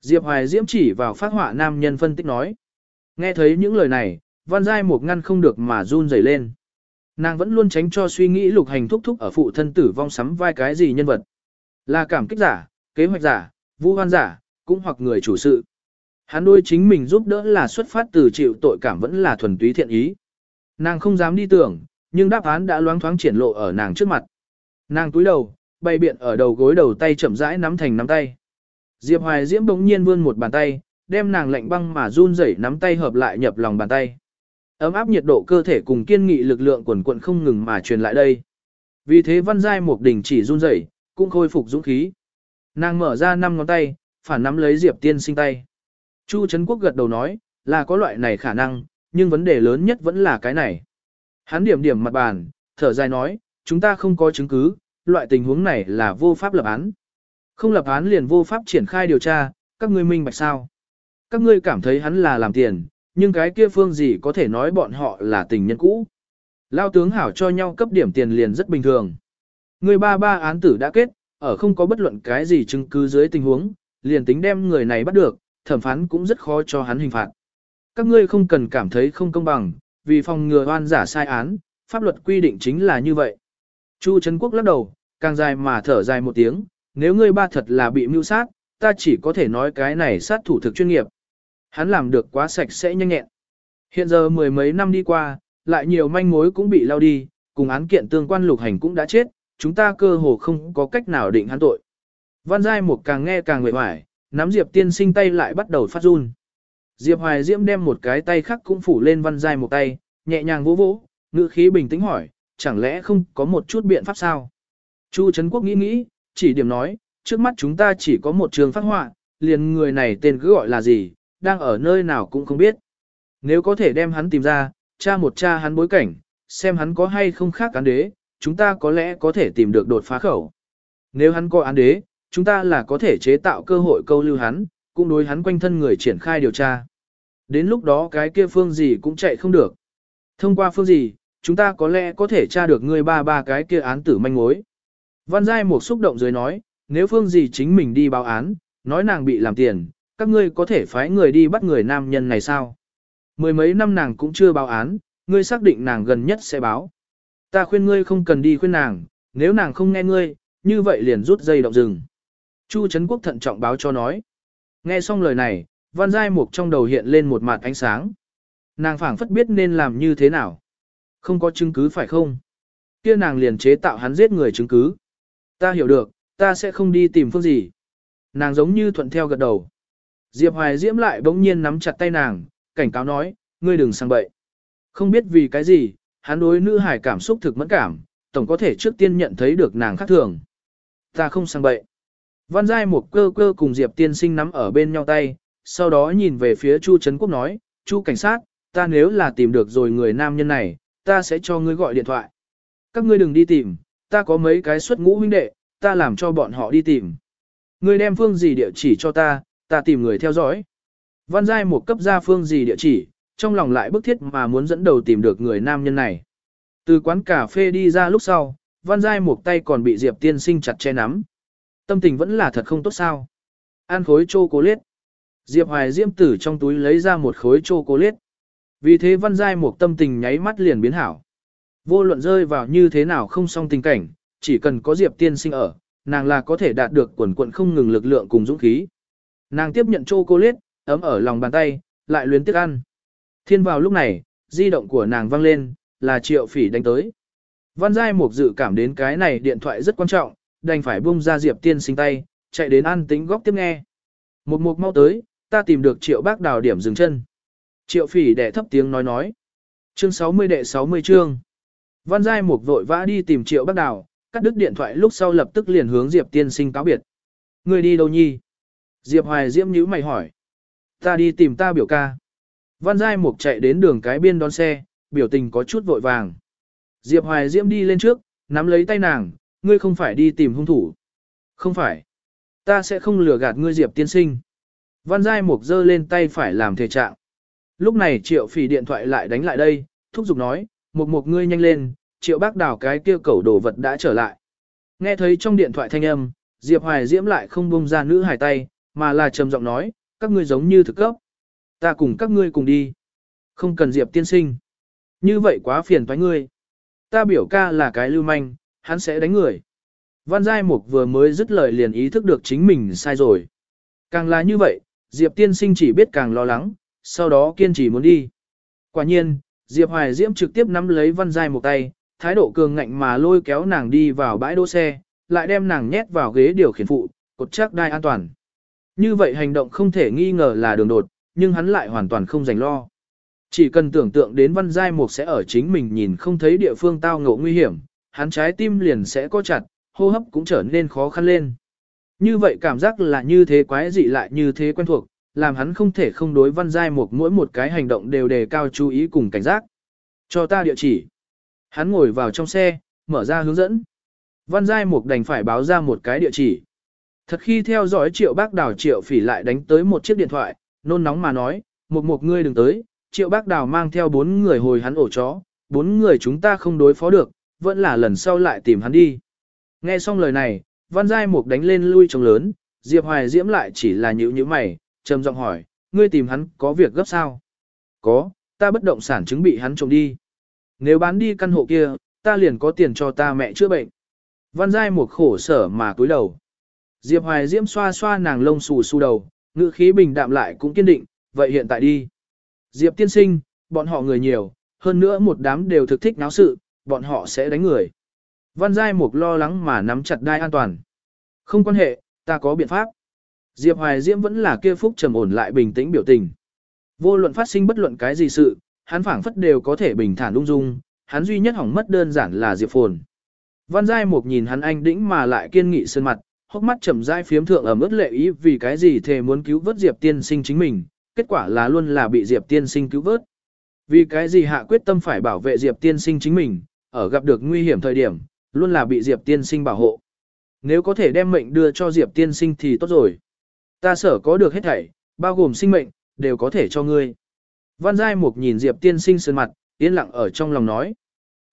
S1: Diệp Hoài Diễm chỉ vào phát họa nam nhân phân tích nói. Nghe thấy những lời này, văn giai một ngăn không được mà run rẩy lên. Nàng vẫn luôn tránh cho suy nghĩ lục hành thúc thúc ở phụ thân tử vong sắm vai cái gì nhân vật. Là cảm kích giả, kế hoạch giả, vu hoan giả, cũng hoặc người chủ sự. Hắn đôi chính mình giúp đỡ là xuất phát từ chịu tội cảm vẫn là thuần túy thiện ý. Nàng không dám đi tưởng, nhưng đáp án đã loáng thoáng triển lộ ở nàng trước mặt. Nàng túi đầu, bay biện ở đầu gối đầu tay chậm rãi nắm thành nắm tay. Diệp Hoài Diễm bỗng nhiên vươn một bàn tay, đem nàng lạnh băng mà run rẩy nắm tay hợp lại nhập lòng bàn tay. Ấm áp nhiệt độ cơ thể cùng kiên nghị lực lượng quần quận không ngừng mà truyền lại đây. Vì thế văn giai một đỉnh chỉ run rẩy, cũng khôi phục dũng khí. Nàng mở ra năm ngón tay, phản nắm lấy Diệp tiên sinh tay. Chu Trấn Quốc gật đầu nói, là có loại này khả năng, nhưng vấn đề lớn nhất vẫn là cái này. Hắn điểm điểm mặt bàn, thở dài nói, chúng ta không có chứng cứ, loại tình huống này là vô pháp lập án. Không lập án liền vô pháp triển khai điều tra, các ngươi minh bạch sao. Các ngươi cảm thấy hắn là làm tiền, nhưng cái kia phương gì có thể nói bọn họ là tình nhân cũ. Lao tướng hảo cho nhau cấp điểm tiền liền rất bình thường. Người ba ba án tử đã kết, ở không có bất luận cái gì chứng cứ dưới tình huống, liền tính đem người này bắt được, thẩm phán cũng rất khó cho hắn hình phạt. Các ngươi không cần cảm thấy không công bằng, vì phòng ngừa oan giả sai án, pháp luật quy định chính là như vậy. Chu Trấn Quốc lắc đầu, càng dài mà thở dài một tiếng, nếu ngươi ba thật là bị mưu sát, ta chỉ có thể nói cái này sát thủ thực chuyên nghiệp. Hắn làm được quá sạch sẽ nhanh nhẹn. Hiện giờ mười mấy năm đi qua, lại nhiều manh mối cũng bị lao đi, cùng án kiện tương quan lục hành cũng đã chết, chúng ta cơ hồ không có cách nào định hắn tội. Văn Giai một càng nghe càng nguệ hoài, nắm Diệp tiên sinh tay lại bắt đầu phát run. Diệp Hoài Diễm đem một cái tay khác cũng phủ lên Văn Giai một tay, nhẹ nhàng vỗ vỗ, ngữ khí bình tĩnh hỏi, chẳng lẽ không có một chút biện pháp sao? Chu Trấn Quốc nghĩ nghĩ, chỉ điểm nói, trước mắt chúng ta chỉ có một trường phát họa, liền người này tên cứ gọi là gì, đang ở nơi nào cũng không biết. Nếu có thể đem hắn tìm ra, cha một cha hắn bối cảnh, xem hắn có hay không khác án đế, chúng ta có lẽ có thể tìm được đột phá khẩu. Nếu hắn có án đế, chúng ta là có thể chế tạo cơ hội câu lưu hắn, cũng đối hắn quanh thân người triển khai điều tra. Đến lúc đó cái kia phương gì cũng chạy không được. Thông qua phương gì, chúng ta có lẽ có thể tra được ngươi ba ba cái kia án tử manh mối. Văn Giai một xúc động dưới nói, nếu phương gì chính mình đi báo án, nói nàng bị làm tiền, các ngươi có thể phái người đi bắt người nam nhân này sao? Mười mấy năm nàng cũng chưa báo án, ngươi xác định nàng gần nhất sẽ báo. Ta khuyên ngươi không cần đi khuyên nàng, nếu nàng không nghe ngươi, như vậy liền rút dây động rừng. Chu Trấn Quốc thận trọng báo cho nói. Nghe xong lời này, Văn Giai Mục trong đầu hiện lên một mặt ánh sáng. Nàng phảng phất biết nên làm như thế nào. Không có chứng cứ phải không? Kia nàng liền chế tạo hắn giết người chứng cứ. Ta hiểu được, ta sẽ không đi tìm phương gì. Nàng giống như thuận theo gật đầu. Diệp Hoài Diễm lại bỗng nhiên nắm chặt tay nàng, cảnh cáo nói, ngươi đừng sang bậy. Không biết vì cái gì, hắn đối nữ hải cảm xúc thực mẫn cảm, tổng có thể trước tiên nhận thấy được nàng khác thường. Ta không sang bậy. Văn Giai một cơ cơ cùng Diệp tiên sinh nắm ở bên nhau tay, sau đó nhìn về phía Chu Trấn Quốc nói, Chu cảnh sát, ta nếu là tìm được rồi người nam nhân này, ta sẽ cho ngươi gọi điện thoại. Các ngươi đừng đi tìm, ta có mấy cái xuất ngũ huynh đệ, ta làm cho bọn họ đi tìm. Ngươi đem phương gì địa chỉ cho ta, ta tìm người theo dõi. Văn Giai một cấp ra phương gì địa chỉ, trong lòng lại bức thiết mà muốn dẫn đầu tìm được người nam nhân này. Từ quán cà phê đi ra lúc sau, Văn Giai một tay còn bị Diệp tiên sinh chặt che nắm. Tâm tình vẫn là thật không tốt sao. An khối chô cố liết. Diệp Hoài Diễm tử trong túi lấy ra một khối chô cố liết. Vì thế Văn Giai một tâm tình nháy mắt liền biến hảo. Vô luận rơi vào như thế nào không xong tình cảnh, chỉ cần có Diệp tiên sinh ở, nàng là có thể đạt được quần quận không ngừng lực lượng cùng dũng khí. Nàng tiếp nhận chocolate, ấm ở lòng bàn tay, lại luyến tiếc ăn. Thiên vào lúc này, di động của nàng vang lên, là triệu phỉ đánh tới. Văn Giai Mục dự cảm đến cái này điện thoại rất quan trọng, đành phải buông ra Diệp tiên sinh tay, chạy đến ăn tính góc tiếp nghe. Một mục mau tới, ta tìm được triệu bác đào điểm dừng chân. Triệu phỉ đệ thấp tiếng nói nói. Chương 60 đệ 60 chương. Văn Giai Mục vội vã đi tìm triệu Bắc đào, cắt đứt điện thoại lúc sau lập tức liền hướng Diệp tiên sinh cáo biệt. Người đi đâu nhi? Diệp Hoài Diễm nhíu mày hỏi. Ta đi tìm ta biểu ca. Văn Giai Mục chạy đến đường cái biên đón xe, biểu tình có chút vội vàng. Diệp Hoài Diễm đi lên trước, nắm lấy tay nàng, ngươi không phải đi tìm hung thủ. Không phải. Ta sẽ không lừa gạt ngươi Diệp tiên sinh. Văn Giai Mục giơ lên tay phải làm thể trạng. Lúc này triệu phỉ điện thoại lại đánh lại đây, thúc giục nói, một một ngươi nhanh lên, triệu bác đảo cái kia cẩu đồ vật đã trở lại. Nghe thấy trong điện thoại thanh âm, Diệp Hoài Diễm lại không buông ra nữ hài tay, mà là trầm giọng nói, các ngươi giống như thực cấp. Ta cùng các ngươi cùng đi. Không cần Diệp tiên sinh. Như vậy quá phiền toái ngươi. Ta biểu ca là cái lưu manh, hắn sẽ đánh người. Văn Giai Mục vừa mới dứt lời liền ý thức được chính mình sai rồi. Càng là như vậy, Diệp tiên sinh chỉ biết càng lo lắng, sau đó kiên trì muốn đi. Quả nhiên, Diệp Hoài Diễm trực tiếp nắm lấy Văn Giai một tay, thái độ cường ngạnh mà lôi kéo nàng đi vào bãi đỗ xe, lại đem nàng nhét vào ghế điều khiển phụ, cột chắc đai an toàn. Như vậy hành động không thể nghi ngờ là đường đột, nhưng hắn lại hoàn toàn không dành lo. Chỉ cần tưởng tượng đến Văn Giai Mục sẽ ở chính mình nhìn không thấy địa phương tao ngộ nguy hiểm, hắn trái tim liền sẽ co chặt, hô hấp cũng trở nên khó khăn lên. Như vậy cảm giác là như thế quái dị lại như thế quen thuộc, làm hắn không thể không đối Văn Giai Mục mỗi một cái hành động đều đề cao chú ý cùng cảnh giác. Cho ta địa chỉ. Hắn ngồi vào trong xe, mở ra hướng dẫn. Văn Giai Mục đành phải báo ra một cái địa chỉ. Thật khi theo dõi triệu bác đào triệu phỉ lại đánh tới một chiếc điện thoại, nôn nóng mà nói, một một ngươi đừng tới, triệu bác đào mang theo bốn người hồi hắn ổ chó, bốn người chúng ta không đối phó được, vẫn là lần sau lại tìm hắn đi. Nghe xong lời này, văn giai mục đánh lên lui trống lớn, Diệp Hoài Diễm lại chỉ là nhữ như mày, trầm giọng hỏi, ngươi tìm hắn có việc gấp sao? Có, ta bất động sản chứng bị hắn trộm đi. Nếu bán đi căn hộ kia, ta liền có tiền cho ta mẹ chữa bệnh. Văn giai một khổ sở mà cúi đầu. Diệp Hoài Diễm xoa xoa nàng lông xù xù đầu, ngữ khí bình đạm lại cũng kiên định, vậy hiện tại đi. Diệp tiên sinh, bọn họ người nhiều, hơn nữa một đám đều thực thích náo sự, bọn họ sẽ đánh người. Văn Giai Mục lo lắng mà nắm chặt đai an toàn. Không quan hệ, ta có biện pháp. Diệp Hoài Diễm vẫn là kia phúc trầm ổn lại bình tĩnh biểu tình. Vô luận phát sinh bất luận cái gì sự, hắn phảng phất đều có thể bình thản ung dung, hắn duy nhất hỏng mất đơn giản là Diệp Phồn. Văn Giai Mục nhìn hắn anh đĩnh mà lại kiên nghị sơn mặt, hốc mắt chậm rãi phiếm thượng ở mức lệ ý vì cái gì thề muốn cứu vớt Diệp tiên sinh chính mình, kết quả là luôn là bị Diệp tiên sinh cứu vớt. Vì cái gì hạ quyết tâm phải bảo vệ Diệp tiên sinh chính mình, ở gặp được nguy hiểm thời điểm, luôn là bị Diệp tiên sinh bảo hộ. Nếu có thể đem mệnh đưa cho Diệp tiên sinh thì tốt rồi. Ta sở có được hết thảy, bao gồm sinh mệnh, đều có thể cho ngươi. Văn Giai Mục nhìn Diệp tiên sinh sơn mặt, yên lặng ở trong lòng nói.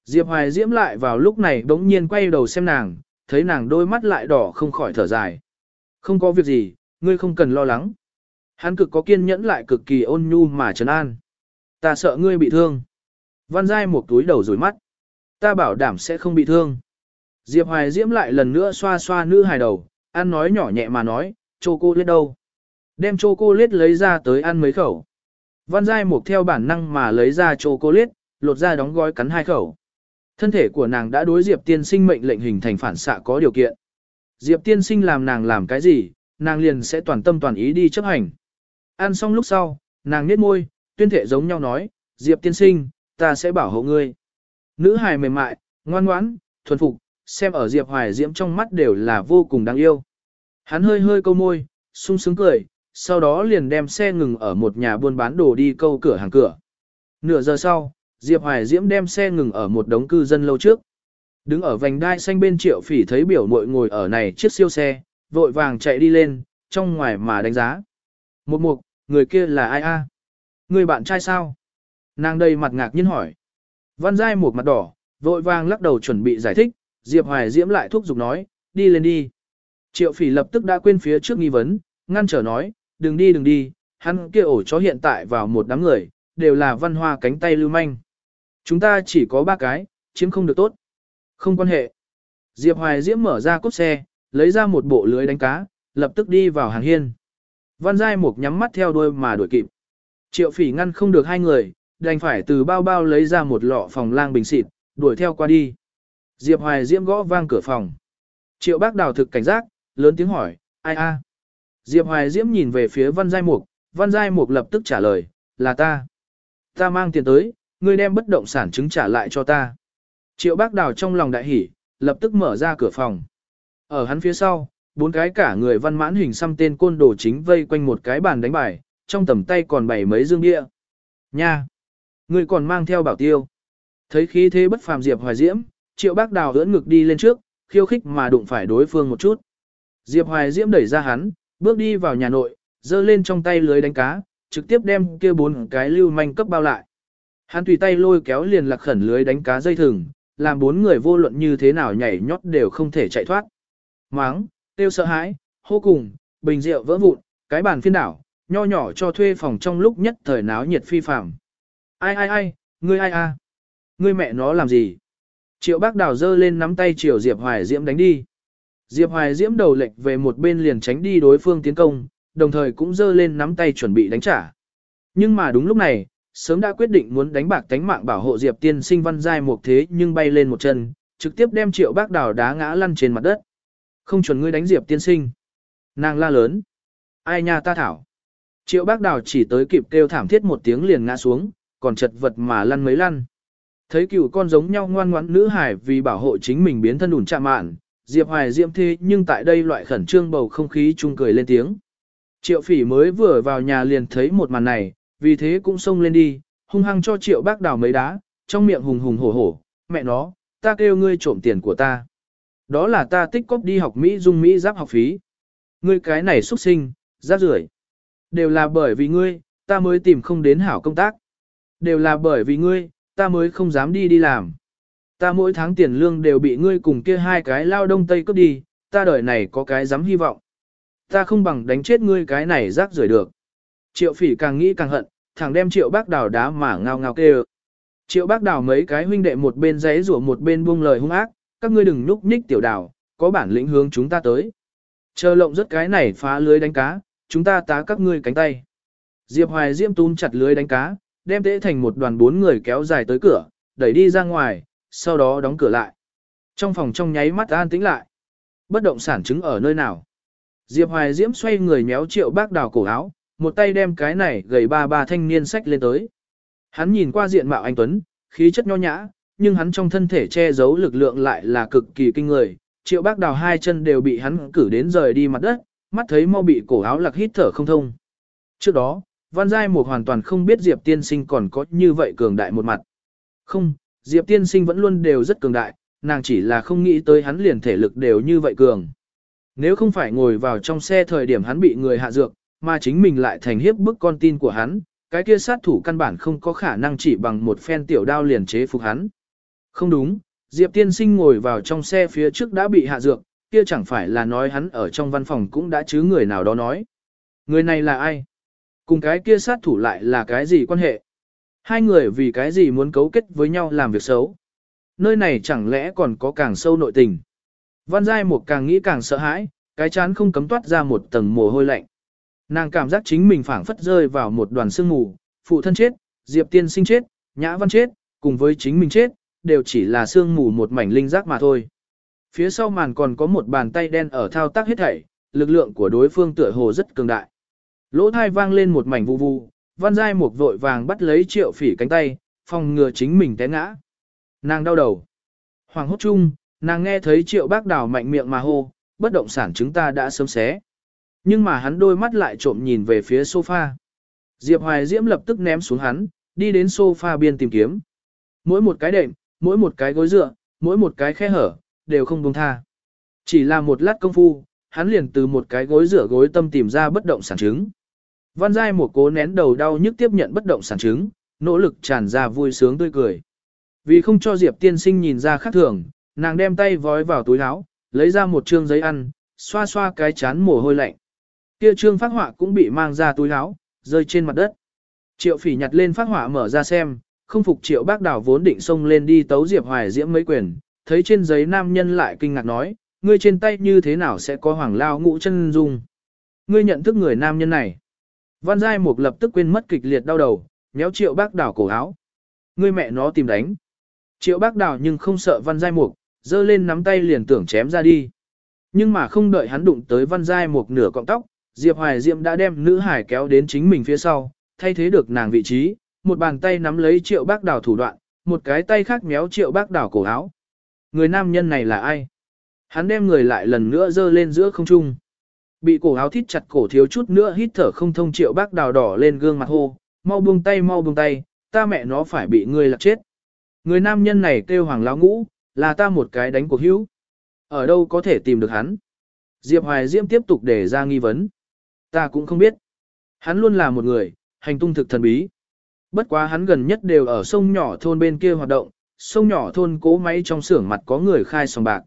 S1: Diệp Hoài Diễm lại vào lúc này bỗng nhiên quay đầu xem nàng, thấy nàng đôi mắt lại đỏ không khỏi thở dài. Không có việc gì, ngươi không cần lo lắng. hắn cực có kiên nhẫn lại cực kỳ ôn nhu mà trấn an. Ta sợ ngươi bị thương. Văn Giai một túi đầu rồi mắt. Ta bảo đảm sẽ không bị thương. Diệp Hoài Diễm lại lần nữa xoa xoa nữ hài đầu, ăn nói nhỏ nhẹ mà nói, chô cô lết đâu. Đem chô cô lết lấy ra tới ăn mấy khẩu. Văn Giai Mục theo bản năng mà lấy ra chô cô lết, lột ra đóng gói cắn hai khẩu. Thân thể của nàng đã đối Diệp tiên sinh mệnh lệnh hình thành phản xạ có điều kiện. Diệp tiên sinh làm nàng làm cái gì, nàng liền sẽ toàn tâm toàn ý đi chấp hành. Ăn xong lúc sau, nàng nhếch môi, tuyên thể giống nhau nói, Diệp tiên sinh, ta sẽ bảo hộ ngươi. Nữ hài mềm mại, ngoan ngoãn, thuần phục, xem ở Diệp Hoài Diễm trong mắt đều là vô cùng đáng yêu. Hắn hơi hơi câu môi, sung sướng cười, sau đó liền đem xe ngừng ở một nhà buôn bán đồ đi câu cửa hàng cửa. Nửa giờ sau, Diệp Hoài Diễm đem xe ngừng ở một đống cư dân lâu trước. Đứng ở vành đai xanh bên triệu phỉ thấy biểu muội ngồi ở này chiếc siêu xe, vội vàng chạy đi lên, trong ngoài mà đánh giá. Một mục, người kia là ai a? Người bạn trai sao? Nàng đây mặt ngạc nhiên hỏi. Văn Giai một mặt đỏ, vội vàng lắc đầu chuẩn bị giải thích, Diệp Hoài Diễm lại thúc giục nói, đi lên đi. Triệu phỉ lập tức đã quên phía trước nghi vấn, ngăn trở nói, đừng đi đừng đi, hắn kia ổ chó hiện tại vào một đám người, đều là văn hoa cánh tay lưu manh. Chúng ta chỉ có ba cái, chiếm không được tốt. Không quan hệ. Diệp Hoài Diễm mở ra cốt xe, lấy ra một bộ lưới đánh cá, lập tức đi vào hàng hiên. Văn Giai Mục nhắm mắt theo đuôi mà đuổi kịp. Triệu phỉ ngăn không được hai người, đành phải từ bao bao lấy ra một lọ phòng lang bình xịt, đuổi theo qua đi. Diệp Hoài Diễm gõ vang cửa phòng. Triệu bác đào thực cảnh giác, lớn tiếng hỏi, ai a? Diệp Hoài Diễm nhìn về phía Văn Giai Mục, Văn Giai Mục lập tức trả lời, là ta. Ta mang tiền tới, ngươi đem bất động sản chứng trả lại cho ta. Triệu bác đào trong lòng đại hỉ, lập tức mở ra cửa phòng. Ở hắn phía sau, bốn cái cả người văn mãn hình xăm tên côn đồ chính vây quanh một cái bàn đánh bài, trong tầm tay còn bảy mấy dương bia. Nha! Ngươi còn mang theo bảo tiêu. Thấy khí thế bất phàm Diệp Hoài Diễm, triệu bác đào ưỡn ngực đi lên trước, khiêu khích mà đụng phải đối phương một chút. Diệp Hoài Diễm đẩy ra hắn, bước đi vào nhà nội, giơ lên trong tay lưới đánh cá, trực tiếp đem kia bốn cái lưu manh cấp bao lại. Hắn tùy tay lôi kéo liền lạc khẩn lưới đánh cá dây thừng, làm bốn người vô luận như thế nào nhảy nhót đều không thể chạy thoát. Máng, tiêu sợ hãi, hô cùng, bình rượu vỡ vụn, cái bàn phiên đảo, nho nhỏ cho thuê phòng trong lúc nhất thời náo nhiệt phi phạm. Ai ai ai, ngươi ai a? Ngươi mẹ nó làm gì? Triệu bác đào dơ lên nắm tay Triệu Diệp Hoài Diễm đánh đi. Diệp Hoài Diễm đầu lệch về một bên liền tránh đi đối phương tiến công, đồng thời cũng dơ lên nắm tay chuẩn bị đánh trả. Nhưng mà đúng lúc này, sớm đã quyết định muốn đánh bạc tánh mạng bảo hộ Diệp tiên sinh văn giai một thế nhưng bay lên một chân, trực tiếp đem triệu bác đào đá ngã lăn trên mặt đất. Không chuẩn ngươi đánh Diệp tiên sinh. Nàng la lớn. Ai nha ta thảo. Triệu bác đào chỉ tới kịp kêu thảm thiết một tiếng liền ngã xuống, còn chật vật mà lăn mấy lăn. Thấy cựu con giống nhau ngoan ngoãn nữ hải vì bảo hộ chính mình biến thân ủn chạm mạn, Diệp Hoài Diễm thế nhưng tại đây loại khẩn trương bầu không khí chung cười lên tiếng. Triệu phỉ mới vừa vào nhà liền thấy một màn này, vì thế cũng xông lên đi, hung hăng cho triệu bác đào mấy đá, trong miệng hùng hùng hổ hổ, mẹ nó, ta kêu ngươi trộm tiền của ta. Đó là ta tích cóp đi học Mỹ dung Mỹ giáp học phí. Ngươi cái này xuất sinh, giáp rưởi Đều là bởi vì ngươi, ta mới tìm không đến hảo công tác. Đều là bởi vì ngươi, ta mới không dám đi đi làm. Ta mỗi tháng tiền lương đều bị ngươi cùng kia hai cái lao đông tây cướp đi, ta đời này có cái dám hy vọng. Ta không bằng đánh chết ngươi cái này rác rưởi được. Triệu phỉ càng nghĩ càng hận, thằng đem triệu bác đào đá mà ngao ngao kêu. Triệu bác đào mấy cái huynh đệ một bên giấy rủa một bên buông lời hung ác, các ngươi đừng núp nhích tiểu đào, có bản lĩnh hướng chúng ta tới. Chờ lộng rất cái này phá lưới đánh cá, chúng ta tá các ngươi cánh tay. Diệp Hoài Diễm tún chặt lưới đánh cá, đem tễ thành một đoàn bốn người kéo dài tới cửa, đẩy đi ra ngoài, sau đó đóng cửa lại. Trong phòng trong nháy mắt an tĩnh lại. Bất động sản chứng ở nơi nào? Diệp Hoài Diễm xoay người méo triệu bác đào cổ áo, một tay đem cái này gầy ba ba thanh niên sách lên tới. Hắn nhìn qua diện mạo anh Tuấn, khí chất nho nhã, nhưng hắn trong thân thể che giấu lực lượng lại là cực kỳ kinh người. Triệu bác đào hai chân đều bị hắn cử đến rời đi mặt đất, mắt thấy mau bị cổ áo lạc hít thở không thông. Trước đó, Văn Giai Mục hoàn toàn không biết Diệp Tiên Sinh còn có như vậy cường đại một mặt. Không, Diệp Tiên Sinh vẫn luôn đều rất cường đại, nàng chỉ là không nghĩ tới hắn liền thể lực đều như vậy cường. Nếu không phải ngồi vào trong xe thời điểm hắn bị người hạ dược, mà chính mình lại thành hiếp bức con tin của hắn, cái kia sát thủ căn bản không có khả năng chỉ bằng một phen tiểu đao liền chế phục hắn. Không đúng, Diệp Tiên Sinh ngồi vào trong xe phía trước đã bị hạ dược, kia chẳng phải là nói hắn ở trong văn phòng cũng đã chứ người nào đó nói. Người này là ai? Cùng cái kia sát thủ lại là cái gì quan hệ? Hai người vì cái gì muốn cấu kết với nhau làm việc xấu? Nơi này chẳng lẽ còn có càng sâu nội tình? Văn Giai một càng nghĩ càng sợ hãi, cái chán không cấm toát ra một tầng mồ hôi lạnh. Nàng cảm giác chính mình phảng phất rơi vào một đoàn sương mù, phụ thân chết, Diệp Tiên sinh chết, Nhã Văn chết, cùng với chính mình chết, đều chỉ là sương mù một mảnh linh giác mà thôi. Phía sau màn còn có một bàn tay đen ở thao tác hết thảy, lực lượng của đối phương tựa hồ rất cường đại. Lỗ thai vang lên một mảnh vụ vụ, Văn Giai một vội vàng bắt lấy triệu phỉ cánh tay, phòng ngừa chính mình té ngã. Nàng đau đầu. Hoàng hốt chung, nàng nghe thấy triệu bác đào mạnh miệng mà hô, bất động sản chúng ta đã sớm xé. Nhưng mà hắn đôi mắt lại trộm nhìn về phía sofa. Diệp Hoài Diễm lập tức ném xuống hắn, đi đến sofa biên tìm kiếm. Mỗi một cái đệm, mỗi một cái gối dựa, mỗi một cái khe hở, đều không buông tha. Chỉ là một lát công phu, hắn liền từ một cái gối rửa gối tâm tìm ra bất động sản chứng. Văn Giai một cố nén đầu đau nhức tiếp nhận bất động sản chứng, nỗ lực tràn ra vui sướng tươi cười. Vì không cho Diệp tiên sinh nhìn ra khác thường, nàng đem tay vói vào túi áo, lấy ra một trương giấy ăn, xoa xoa cái chán mồ hôi lạnh. Kia trương phát họa cũng bị mang ra túi áo, rơi trên mặt đất. Triệu phỉ nhặt lên phát họa mở ra xem, không phục triệu bác đảo vốn định xông lên đi tấu Diệp Hoài Diễm mấy quyền, thấy trên giấy nam nhân lại kinh ngạc nói, ngươi trên tay như thế nào sẽ có hoàng lao ngũ chân dung. Ngươi nhận thức người nam nhân này. Văn Giai Mục lập tức quên mất kịch liệt đau đầu, méo triệu bác đảo cổ áo. Ngươi mẹ nó tìm đánh. Triệu bác đảo nhưng không sợ Văn Giai Mục, giơ lên nắm tay liền tưởng chém ra đi. Nhưng mà không đợi hắn đụng tới Văn Giai Mục nửa cọng tóc, Diệp Hoài Diệm đã đem nữ hải kéo đến chính mình phía sau, thay thế được nàng vị trí, một bàn tay nắm lấy triệu bác đảo thủ đoạn, một cái tay khác méo triệu bác đảo cổ áo. Người nam nhân này là ai? Hắn đem người lại lần nữa dơ lên giữa không trung. Bị cổ áo thít chặt cổ thiếu chút nữa hít thở không thông triệu bác đào đỏ lên gương mặt hô, mau buông tay mau buông tay, ta mẹ nó phải bị ngươi lạc chết. Người nam nhân này kêu hoàng lão ngũ, là ta một cái đánh cuộc hữu. Ở đâu có thể tìm được hắn? Diệp Hoài Diễm tiếp tục để ra nghi vấn. Ta cũng không biết. Hắn luôn là một người, hành tung thực thần bí. Bất quá hắn gần nhất đều ở sông nhỏ thôn bên kia hoạt động, sông nhỏ thôn cố máy trong xưởng mặt có người khai sòng bạc.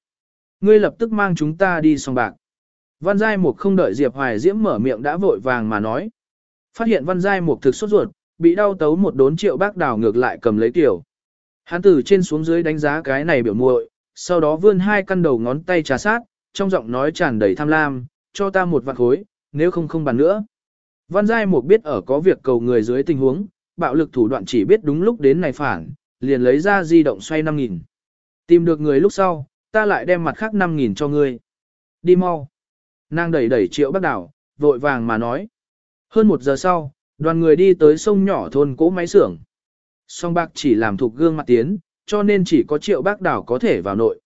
S1: Ngươi lập tức mang chúng ta đi sòng bạc. Văn Giai Mục không đợi Diệp Hoài Diễm mở miệng đã vội vàng mà nói. Phát hiện Văn Giai Mục thực sốt ruột, bị đau tấu một đốn triệu bác đào ngược lại cầm lấy tiểu. Hắn từ trên xuống dưới đánh giá cái này biểu muội, sau đó vươn hai căn đầu ngón tay trà sát, trong giọng nói tràn đầy tham lam, cho ta một vạn khối, nếu không không bàn nữa. Văn Giai Mục biết ở có việc cầu người dưới tình huống, bạo lực thủ đoạn chỉ biết đúng lúc đến này phản, liền lấy ra di động xoay 5.000. Tìm được người lúc sau, ta lại đem mặt khác 5.000 cho ngươi. Đi mau. Nàng đẩy đẩy triệu bác đảo, vội vàng mà nói. Hơn một giờ sau, đoàn người đi tới sông nhỏ thôn cỗ máy xưởng. Song bạc chỉ làm thuộc gương mặt tiến, cho nên chỉ có triệu bác đảo có thể vào nội.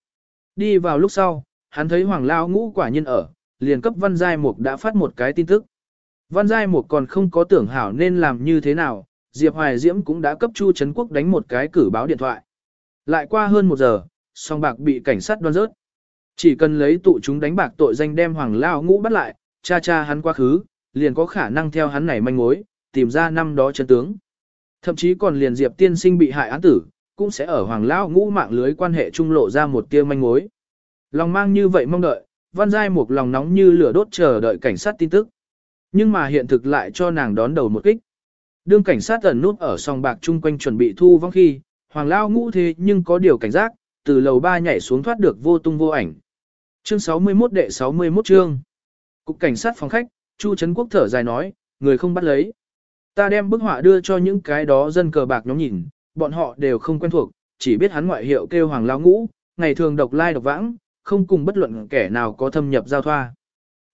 S1: Đi vào lúc sau, hắn thấy hoàng lao ngũ quả nhân ở, liền cấp văn giai mục đã phát một cái tin tức. Văn giai mục còn không có tưởng hảo nên làm như thế nào, Diệp Hoài Diễm cũng đã cấp Chu Trấn Quốc đánh một cái cử báo điện thoại. Lại qua hơn một giờ, song bạc bị cảnh sát đoan rớt. Chỉ cần lấy tụ chúng đánh bạc tội danh đem Hoàng Lao Ngũ bắt lại, cha cha hắn quá khứ, liền có khả năng theo hắn này manh mối, tìm ra năm đó chân tướng. Thậm chí còn liền Diệp tiên sinh bị hại án tử, cũng sẽ ở Hoàng Lao Ngũ mạng lưới quan hệ trung lộ ra một tia manh mối. Lòng mang như vậy mong đợi, Văn Giai một lòng nóng như lửa đốt chờ đợi cảnh sát tin tức. Nhưng mà hiện thực lại cho nàng đón đầu một kích. Đương cảnh sát ẩn nút ở sòng bạc chung quanh chuẩn bị thu vong khi, Hoàng Lao Ngũ thế nhưng có điều cảnh giác, từ lầu ba nhảy xuống thoát được vô tung vô ảnh. Chương 61 đệ 61 chương. Cục cảnh sát phòng khách, Chu Trấn Quốc thở dài nói, người không bắt lấy. Ta đem bức họa đưa cho những cái đó dân cờ bạc nhóm nhìn, bọn họ đều không quen thuộc, chỉ biết hắn ngoại hiệu kêu Hoàng Lao Ngũ, ngày thường độc lai độc vãng, không cùng bất luận kẻ nào có thâm nhập giao thoa.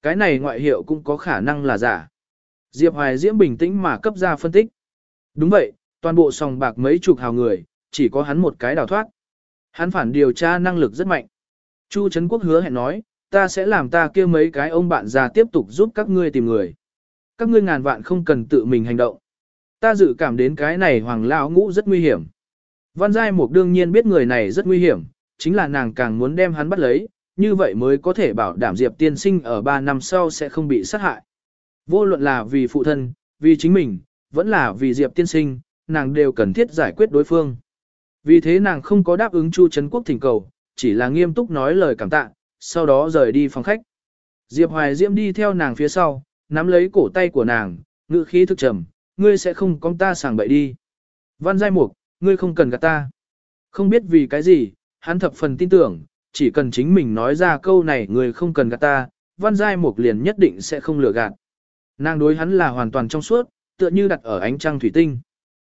S1: Cái này ngoại hiệu cũng có khả năng là giả. Diệp Hoài Diễm bình tĩnh mà cấp ra phân tích. Đúng vậy, toàn bộ sòng bạc mấy chục hào người, chỉ có hắn một cái đào thoát. Hắn phản điều tra năng lực rất mạnh. Chu Trấn Quốc hứa hẹn nói, ta sẽ làm ta kia mấy cái ông bạn già tiếp tục giúp các ngươi tìm người. Các ngươi ngàn vạn không cần tự mình hành động. Ta dự cảm đến cái này hoàng lão ngũ rất nguy hiểm. Văn Giai Mục đương nhiên biết người này rất nguy hiểm, chính là nàng càng muốn đem hắn bắt lấy, như vậy mới có thể bảo đảm Diệp tiên sinh ở 3 năm sau sẽ không bị sát hại. Vô luận là vì phụ thân, vì chính mình, vẫn là vì Diệp tiên sinh, nàng đều cần thiết giải quyết đối phương. Vì thế nàng không có đáp ứng Chu Trấn Quốc thỉnh cầu, chỉ là nghiêm túc nói lời cảm tạ, sau đó rời đi phòng khách. Diệp Hoài Diễm đi theo nàng phía sau, nắm lấy cổ tay của nàng, ngữ khí thực trầm, ngươi sẽ không con ta sàng bậy đi. Văn Giai Mục, ngươi không cần gạt ta. Không biết vì cái gì, hắn thập phần tin tưởng, chỉ cần chính mình nói ra câu này ngươi không cần gạt ta, Văn Giai Mục liền nhất định sẽ không lừa gạt. Nàng đối hắn là hoàn toàn trong suốt, tựa như đặt ở ánh trăng thủy tinh.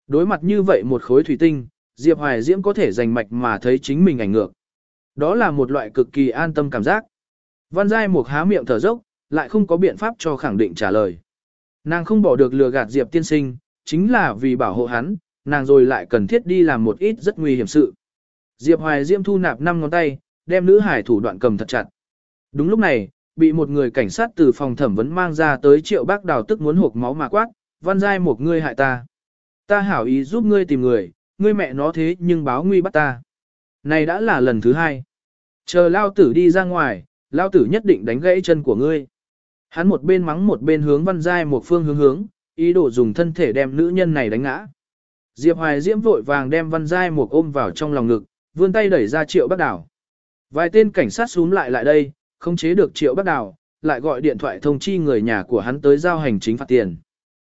S1: Đối mặt như vậy một khối thủy tinh, Diệp Hoài Diễm có thể giành mạch mà thấy chính mình ảnh ngược. Đó là một loại cực kỳ an tâm cảm giác. Văn Giai Mục há miệng thở dốc, lại không có biện pháp cho khẳng định trả lời. Nàng không bỏ được lừa gạt Diệp tiên sinh, chính là vì bảo hộ hắn, nàng rồi lại cần thiết đi làm một ít rất nguy hiểm sự. Diệp Hoài Diễm thu nạp năm ngón tay, đem nữ hải thủ đoạn cầm thật chặt. Đúng lúc này, bị một người cảnh sát từ phòng thẩm vấn mang ra tới triệu bác đào tức muốn hộp máu mà quát, văn giai một ngươi hại ta. Ta hảo ý giúp ngươi tìm người, ngươi mẹ nó thế nhưng báo nguy bắt ta. Này đã là lần thứ hai. Chờ lao tử đi ra ngoài, lao tử nhất định đánh gãy chân của ngươi. Hắn một bên mắng một bên hướng văn giai một phương hướng hướng, ý đồ dùng thân thể đem nữ nhân này đánh ngã. Diệp Hoài Diễm vội vàng đem văn giai một ôm vào trong lòng ngực, vươn tay đẩy ra triệu bác đảo. Vài tên cảnh sát xuống lại lại đây, không chế được triệu bác đảo, lại gọi điện thoại thông chi người nhà của hắn tới giao hành chính phạt tiền.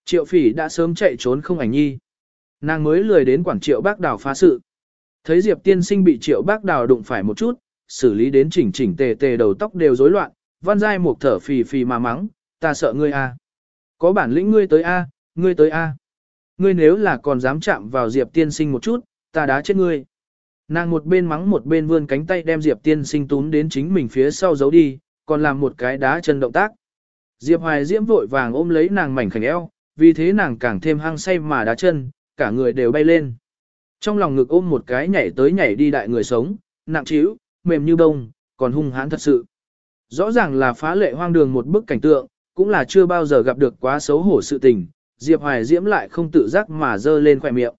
S1: Triệu phỉ đã sớm chạy trốn không ảnh nhi. Nàng mới lười đến quản triệu bác đảo phá sự. Thấy Diệp tiên sinh bị triệu bác đảo đụng phải một chút, xử lý đến chỉnh chỉnh tề tề đầu tóc đều rối loạn, văn giai một thở phì phì mà mắng, ta sợ ngươi a. Có bản lĩnh ngươi tới a, ngươi tới a. Ngươi nếu là còn dám chạm vào Diệp tiên sinh một chút, ta đá chết ngươi. Nàng một bên mắng một bên vươn cánh tay đem Diệp tiên sinh túm đến chính mình phía sau giấu đi, còn làm một cái đá chân động tác. Diệp hoài diễm vội vàng ôm lấy nàng mảnh khảnh eo, vì thế nàng càng thêm hăng say mà đá chân, cả người đều bay lên. Trong lòng ngực ôm một cái nhảy tới nhảy đi đại người sống, nặng trĩu, mềm như bông, còn hung hãn thật sự. Rõ ràng là phá lệ hoang đường một bức cảnh tượng, cũng là chưa bao giờ gặp được quá xấu hổ sự tình, Diệp Hoài Diễm lại không tự giác mà dơ lên khỏe miệng.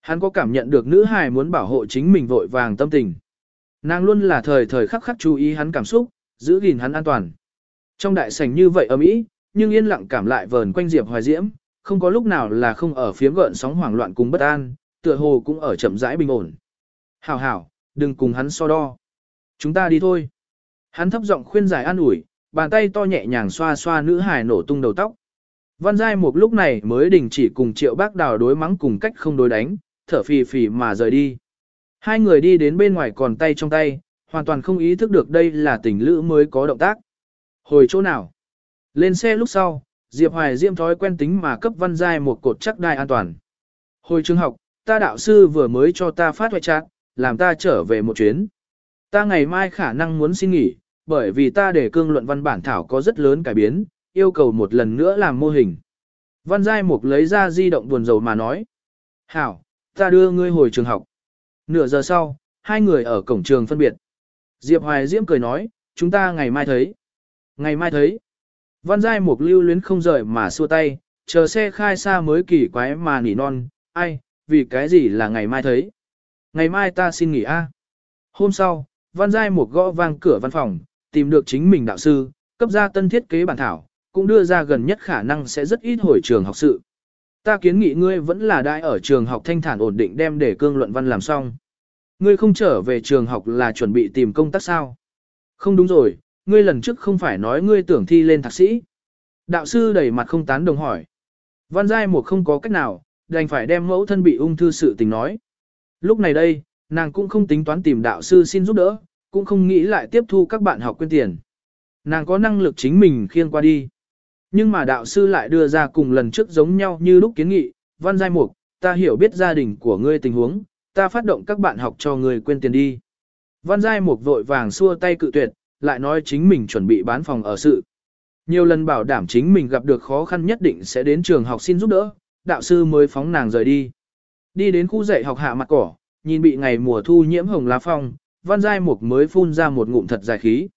S1: Hắn có cảm nhận được nữ hài muốn bảo hộ chính mình vội vàng tâm tình. Nàng luôn là thời thời khắc khắc chú ý hắn cảm xúc, giữ gìn hắn an toàn. Trong đại sảnh như vậy ấm ý, nhưng yên lặng cảm lại vờn quanh Diệp Hoài Diễm, không có lúc nào là không ở phiếm gợn sóng hoảng loạn cùng bất an, tựa hồ cũng ở chậm rãi bình ổn. Hảo hảo, đừng cùng hắn so đo. Chúng ta đi thôi. Hắn thấp giọng khuyên giải an ủi, bàn tay to nhẹ nhàng xoa xoa nữ hài nổ tung đầu tóc. Văn Giai một lúc này mới đình chỉ cùng triệu bác đào đối mắng cùng cách không đối đánh, thở phì phì mà rời đi. Hai người đi đến bên ngoài còn tay trong tay, hoàn toàn không ý thức được đây là tình lữ mới có động tác. Hồi chỗ nào? Lên xe lúc sau, Diệp Hoài Diễm thói quen tính mà cấp Văn Giai một cột chắc đai an toàn. Hồi trường học, ta đạo sư vừa mới cho ta phát hoại trạng, làm ta trở về một chuyến. Ta ngày mai khả năng muốn xin nghỉ, bởi vì ta để cương luận văn bản thảo có rất lớn cải biến, yêu cầu một lần nữa làm mô hình. Văn Giai Mục lấy ra di động buồn rầu mà nói. Hảo, ta đưa ngươi hồi trường học. Nửa giờ sau, hai người ở cổng trường phân biệt. Diệp Hoài Diễm cười nói, chúng ta ngày mai thấy. Ngày mai thấy. Văn Giai Mục lưu luyến không rời mà xua tay, chờ xe khai xa mới kỳ quái mà nỉ non, ai, vì cái gì là ngày mai thấy. Ngày mai ta xin nghỉ a. Hôm sau, Văn Giai một gõ vang cửa văn phòng, tìm được chính mình đạo sư, cấp ra tân thiết kế bản thảo, cũng đưa ra gần nhất khả năng sẽ rất ít hồi trường học sự. Ta kiến nghị ngươi vẫn là đại ở trường học thanh thản ổn định đem để cương luận văn làm xong. Ngươi không trở về trường học là chuẩn bị tìm công tác sao? Không đúng rồi, ngươi lần trước không phải nói ngươi tưởng thi lên thạc sĩ. Đạo sư đầy mặt không tán đồng hỏi. Văn Giai một không có cách nào, đành phải đem mẫu thân bị ung thư sự tình nói. Lúc này đây, nàng cũng không tính toán tìm đạo sư xin giúp đỡ, cũng không nghĩ lại tiếp thu các bạn học quyên tiền. Nàng có năng lực chính mình khiêng qua đi. Nhưng mà đạo sư lại đưa ra cùng lần trước giống nhau như lúc kiến nghị, văn giai mục, ta hiểu biết gia đình của ngươi tình huống, ta phát động các bạn học cho ngươi quên tiền đi. Văn giai mục vội vàng xua tay cự tuyệt, lại nói chính mình chuẩn bị bán phòng ở sự. Nhiều lần bảo đảm chính mình gặp được khó khăn nhất định sẽ đến trường học xin giúp đỡ, đạo sư mới phóng nàng rời đi. Đi đến khu dạy học hạ mặt cỏ, nhìn bị ngày mùa thu nhiễm hồng lá phong, văn giai mục mới phun ra một ngụm thật dài khí.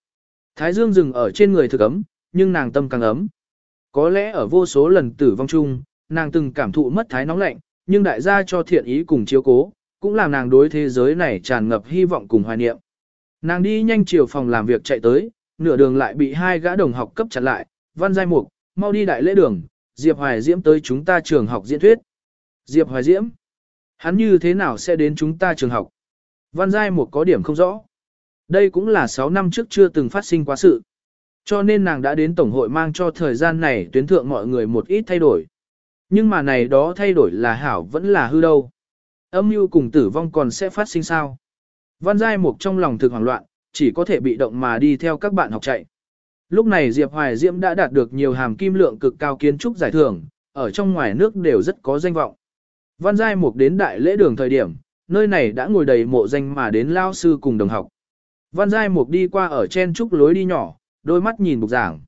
S1: Thái dương dừng ở trên người thực ấm, nhưng nàng tâm càng ấm. Có lẽ ở vô số lần tử vong chung, nàng từng cảm thụ mất thái nóng lạnh, nhưng đại gia cho thiện ý cùng chiếu cố, cũng làm nàng đối thế giới này tràn ngập hy vọng cùng hoài niệm. Nàng đi nhanh chiều phòng làm việc chạy tới, nửa đường lại bị hai gã đồng học cấp chặn lại, văn giai mục, mau đi đại lễ đường, Diệp Hoài Diễm tới chúng ta trường học diễn thuyết. Diệp Hoài Diễm, hắn như thế nào sẽ đến chúng ta trường học? Văn giai mục có điểm không rõ. Đây cũng là 6 năm trước chưa từng phát sinh quá sự. Cho nên nàng đã đến Tổng hội mang cho thời gian này tuyến thượng mọi người một ít thay đổi. Nhưng mà này đó thay đổi là hảo vẫn là hư đâu. Âm mưu cùng tử vong còn sẽ phát sinh sao. Văn Giai Mục trong lòng thực hoảng loạn, chỉ có thể bị động mà đi theo các bạn học chạy. Lúc này Diệp Hoài Diễm đã đạt được nhiều hàm kim lượng cực cao kiến trúc giải thưởng, ở trong ngoài nước đều rất có danh vọng. Văn Giai Mục đến đại lễ đường thời điểm, nơi này đã ngồi đầy mộ danh mà đến lao sư cùng đồng học. Văn Giai Mục đi qua ở trên trúc lối đi nhỏ, đôi mắt nhìn bục giảng.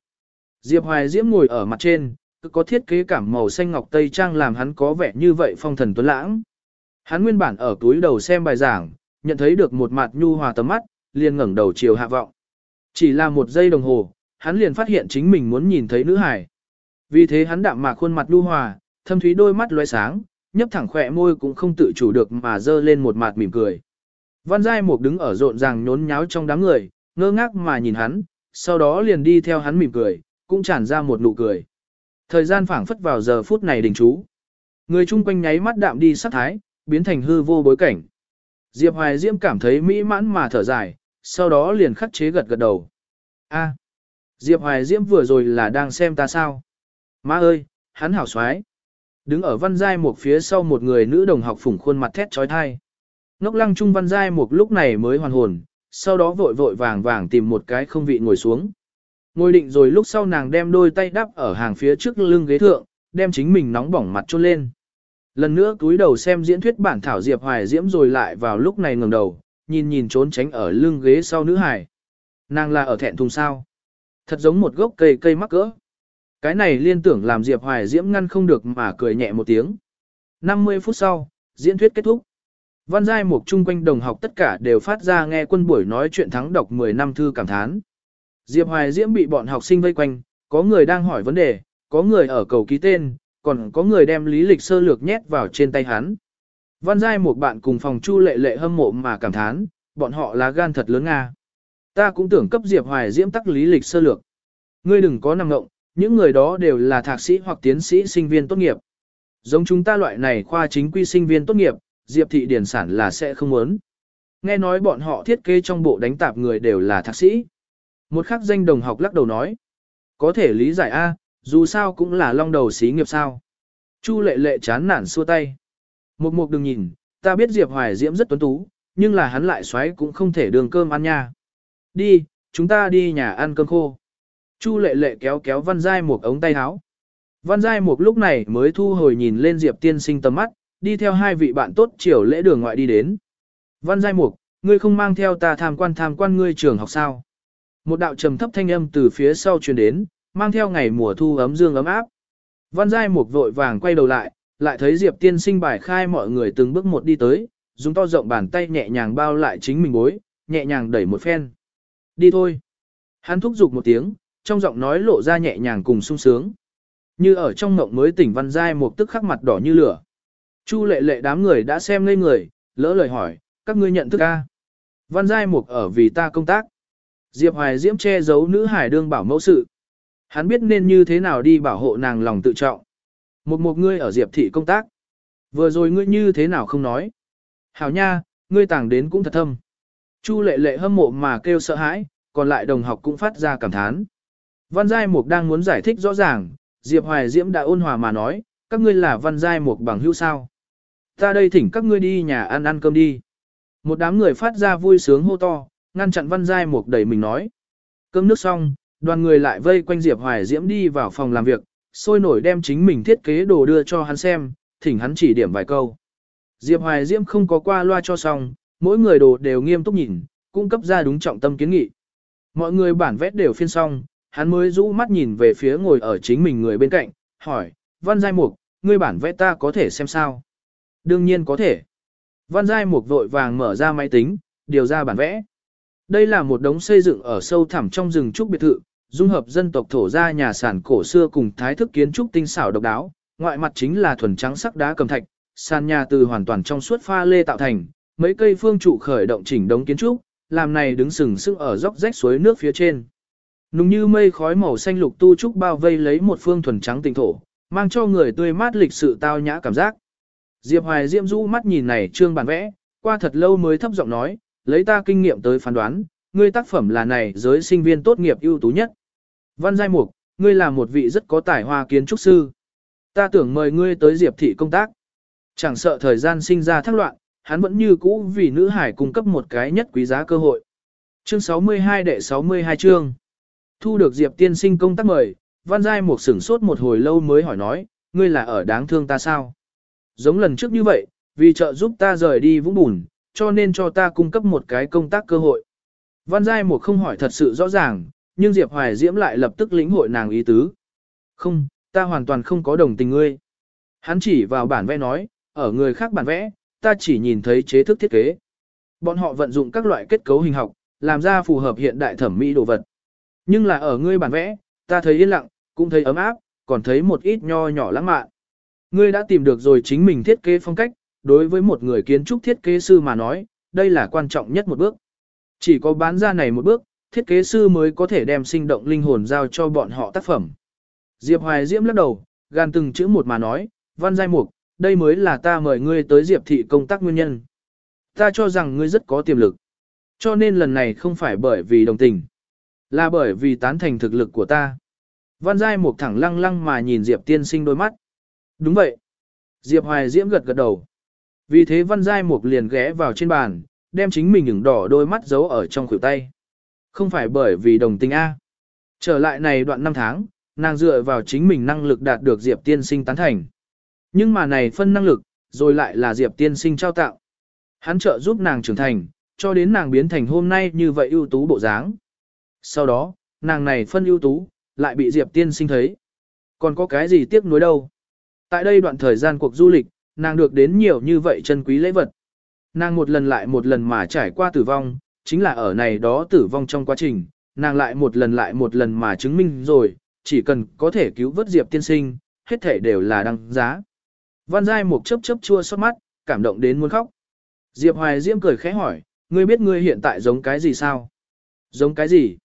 S1: Diệp Hoài Diễm ngồi ở mặt trên, cứ có thiết kế cảm màu xanh ngọc tây trang làm hắn có vẻ như vậy phong thần tuấn lãng. Hắn nguyên bản ở túi đầu xem bài giảng, nhận thấy được một mặt nhu hòa tầm mắt, liền ngẩng đầu chiều hạ vọng. Chỉ là một giây đồng hồ, hắn liền phát hiện chính mình muốn nhìn thấy nữ hải. Vì thế hắn đạm mạc khuôn mặt nhu hòa, thâm thúy đôi mắt lóe sáng, nhấp thẳng khỏe môi cũng không tự chủ được mà dơ lên một mặt mỉm cười. Văn Giai Mục đứng ở rộn ràng nhốn nháo trong đám người, ngơ ngác mà nhìn hắn, sau đó liền đi theo hắn mỉm cười, cũng tràn ra một nụ cười. Thời gian phảng phất vào giờ phút này đình chú. Người chung quanh nháy mắt đạm đi sát thái, biến thành hư vô bối cảnh. Diệp Hoài Diễm cảm thấy mỹ mãn mà thở dài, sau đó liền khắc chế gật gật đầu. A, Diệp Hoài Diễm vừa rồi là đang xem ta sao? Má ơi, hắn hảo xoái. Đứng ở văn giai một phía sau một người nữ đồng học phủng khuôn mặt thét trói thai. Ngốc lăng trung văn giai một lúc này mới hoàn hồn, sau đó vội vội vàng vàng tìm một cái không vị ngồi xuống. Ngồi định rồi lúc sau nàng đem đôi tay đắp ở hàng phía trước lưng ghế thượng, đem chính mình nóng bỏng mặt trôn lên. Lần nữa túi đầu xem diễn thuyết bản thảo Diệp Hoài Diễm rồi lại vào lúc này ngẩng đầu, nhìn nhìn trốn tránh ở lưng ghế sau nữ hải. Nàng là ở thẹn thùng sao. Thật giống một gốc cây cây mắc cỡ. Cái này liên tưởng làm Diệp Hoài Diễm ngăn không được mà cười nhẹ một tiếng. 50 phút sau, diễn thuyết kết thúc. Văn giai mục chung quanh đồng học tất cả đều phát ra nghe quân buổi nói chuyện thắng đọc 10 năm thư cảm thán. Diệp Hoài Diễm bị bọn học sinh vây quanh, có người đang hỏi vấn đề, có người ở cầu ký tên, còn có người đem lý lịch sơ lược nhét vào trên tay hắn. Văn giai một bạn cùng phòng chu lệ lệ hâm mộ mà cảm thán, bọn họ là gan thật lớn Nga. Ta cũng tưởng cấp Diệp Hoài Diễm tắc lý lịch sơ lược. Ngươi đừng có nằm ngộng, những người đó đều là thạc sĩ hoặc tiến sĩ sinh viên tốt nghiệp. Giống chúng ta loại này khoa chính quy sinh viên tốt nghiệp, Diệp thị điển sản là sẽ không muốn. Nghe nói bọn họ thiết kế trong bộ đánh tạp người đều là thạc sĩ. Một khắc danh đồng học lắc đầu nói. Có thể lý giải A, dù sao cũng là long đầu xí nghiệp sao. Chu lệ lệ chán nản xua tay. Một mục đừng nhìn, ta biết Diệp Hoài Diễm rất tuấn tú, nhưng là hắn lại xoáy cũng không thể đường cơm ăn nha. Đi, chúng ta đi nhà ăn cơm khô. Chu lệ lệ kéo kéo văn giai một ống tay áo. Văn giai một lúc này mới thu hồi nhìn lên Diệp tiên sinh tầm mắt, đi theo hai vị bạn tốt chiều lễ đường ngoại đi đến. Văn giai mục, ngươi không mang theo ta tham quan tham quan ngươi trường học sao? Một đạo trầm thấp thanh âm từ phía sau truyền đến, mang theo ngày mùa thu ấm dương ấm áp. Văn giai mục vội vàng quay đầu lại, lại thấy Diệp tiên sinh bài khai mọi người từng bước một đi tới, dùng to rộng bàn tay nhẹ nhàng bao lại chính mình bối, nhẹ nhàng đẩy một phen. Đi thôi. Hắn thúc giục một tiếng, trong giọng nói lộ ra nhẹ nhàng cùng sung sướng. Như ở trong ngộng mới tỉnh văn giai một tức khắc mặt đỏ như lửa. Chu lệ lệ đám người đã xem ngây người, lỡ lời hỏi, các ngươi nhận thức ca. Văn giai mục ở vì ta công tác. Diệp Hoài Diễm che giấu nữ hải đương bảo mẫu sự. Hắn biết nên như thế nào đi bảo hộ nàng lòng tự trọng. Một một ngươi ở Diệp thị công tác. Vừa rồi ngươi như thế nào không nói. Hảo nha, ngươi tàng đến cũng thật thâm. Chu lệ lệ hâm mộ mà kêu sợ hãi, còn lại đồng học cũng phát ra cảm thán. Văn Giai Mục đang muốn giải thích rõ ràng, Diệp Hoài Diễm đã ôn hòa mà nói, các ngươi là Văn Giai Mục bằng hữu sao. Ta đây thỉnh các ngươi đi nhà ăn ăn cơm đi. Một đám người phát ra vui sướng hô to, ngăn chặn Văn Giai Mục đẩy mình nói. Cơm nước xong, đoàn người lại vây quanh Diệp Hoài Diễm đi vào phòng làm việc, sôi nổi đem chính mình thiết kế đồ đưa cho hắn xem, thỉnh hắn chỉ điểm vài câu. Diệp Hoài Diễm không có qua loa cho xong, mỗi người đồ đều nghiêm túc nhìn, cung cấp ra đúng trọng tâm kiến nghị. Mọi người bản vẽ đều phiên xong, hắn mới rũ mắt nhìn về phía ngồi ở chính mình người bên cạnh, hỏi, Văn Giai Mục, ngươi bản vẽ ta có thể xem sao? Đương nhiên có thể. Văn Giai Mục vội vàng mở ra máy tính, điều ra bản vẽ. Đây là một đống xây dựng ở sâu thẳm trong rừng trúc biệt thự, dung hợp dân tộc thổ gia nhà sản cổ xưa cùng thái thức kiến trúc tinh xảo độc đáo, ngoại mặt chính là thuần trắng sắc đá cầm thạch, sàn nhà từ hoàn toàn trong suốt pha lê tạo thành, mấy cây phương trụ khởi động chỉnh đống kiến trúc, làm này đứng sừng sững ở dốc rách suối nước phía trên. Nùng như mây khói màu xanh lục tu trúc bao vây lấy một phương thuần trắng tinh thổ, mang cho người tươi mát lịch sự tao nhã cảm giác. Diệp Hoài Diễm rũ mắt nhìn này trương bản vẽ, qua thật lâu mới thấp giọng nói, lấy ta kinh nghiệm tới phán đoán, ngươi tác phẩm là này giới sinh viên tốt nghiệp ưu tú nhất. Văn Giai Mục, ngươi là một vị rất có tài hoa kiến trúc sư. Ta tưởng mời ngươi tới Diệp thị công tác. Chẳng sợ thời gian sinh ra thắc loạn, hắn vẫn như cũ vì nữ hải cung cấp một cái nhất quý giá cơ hội. Chương 62 đệ 62 chương. Thu được Diệp tiên sinh công tác mời, Văn Giai một sửng sốt một hồi lâu mới hỏi nói, ngươi là ở đáng thương ta sao? Giống lần trước như vậy, vì trợ giúp ta rời đi vũng bùn, cho nên cho ta cung cấp một cái công tác cơ hội. Văn Giai một không hỏi thật sự rõ ràng, nhưng Diệp Hoài Diễm lại lập tức lĩnh hội nàng ý tứ. Không, ta hoàn toàn không có đồng tình ngươi. Hắn chỉ vào bản vẽ nói, ở người khác bản vẽ, ta chỉ nhìn thấy chế thức thiết kế. Bọn họ vận dụng các loại kết cấu hình học, làm ra phù hợp hiện đại thẩm mỹ đồ vật. Nhưng là ở ngươi bản vẽ, ta thấy yên lặng, cũng thấy ấm áp, còn thấy một ít nho nhỏ lãng mạn. Ngươi đã tìm được rồi chính mình thiết kế phong cách, đối với một người kiến trúc thiết kế sư mà nói, đây là quan trọng nhất một bước. Chỉ có bán ra này một bước, thiết kế sư mới có thể đem sinh động linh hồn giao cho bọn họ tác phẩm. Diệp Hoài Diễm lắc đầu, gan từng chữ một mà nói, văn giai mục, đây mới là ta mời ngươi tới Diệp thị công tác nguyên nhân. Ta cho rằng ngươi rất có tiềm lực. Cho nên lần này không phải bởi vì đồng tình, là bởi vì tán thành thực lực của ta. Văn giai mục thẳng lăng lăng mà nhìn Diệp tiên sinh đôi mắt. Đúng vậy. Diệp Hoài Diễm gật gật đầu. Vì thế văn giai mục liền ghé vào trên bàn, đem chính mình ửng đỏ đôi mắt giấu ở trong khuỷu tay. Không phải bởi vì đồng tình A. Trở lại này đoạn năm tháng, nàng dựa vào chính mình năng lực đạt được Diệp tiên sinh tán thành. Nhưng mà này phân năng lực, rồi lại là Diệp tiên sinh trao tạo. Hắn trợ giúp nàng trưởng thành, cho đến nàng biến thành hôm nay như vậy ưu tú bộ dáng. Sau đó, nàng này phân ưu tú, lại bị Diệp tiên sinh thấy. Còn có cái gì tiếc nuối đâu. Tại đây đoạn thời gian cuộc du lịch, nàng được đến nhiều như vậy chân quý lễ vật. Nàng một lần lại một lần mà trải qua tử vong, chính là ở này đó tử vong trong quá trình, nàng lại một lần lại một lần mà chứng minh rồi, chỉ cần có thể cứu vớt Diệp tiên sinh, hết thể đều là đăng giá. Văn Giai một chớp chớp chua xót mắt, cảm động đến muốn khóc. Diệp Hoài Diễm cười khẽ hỏi, ngươi biết ngươi hiện tại giống cái gì sao? Giống cái gì?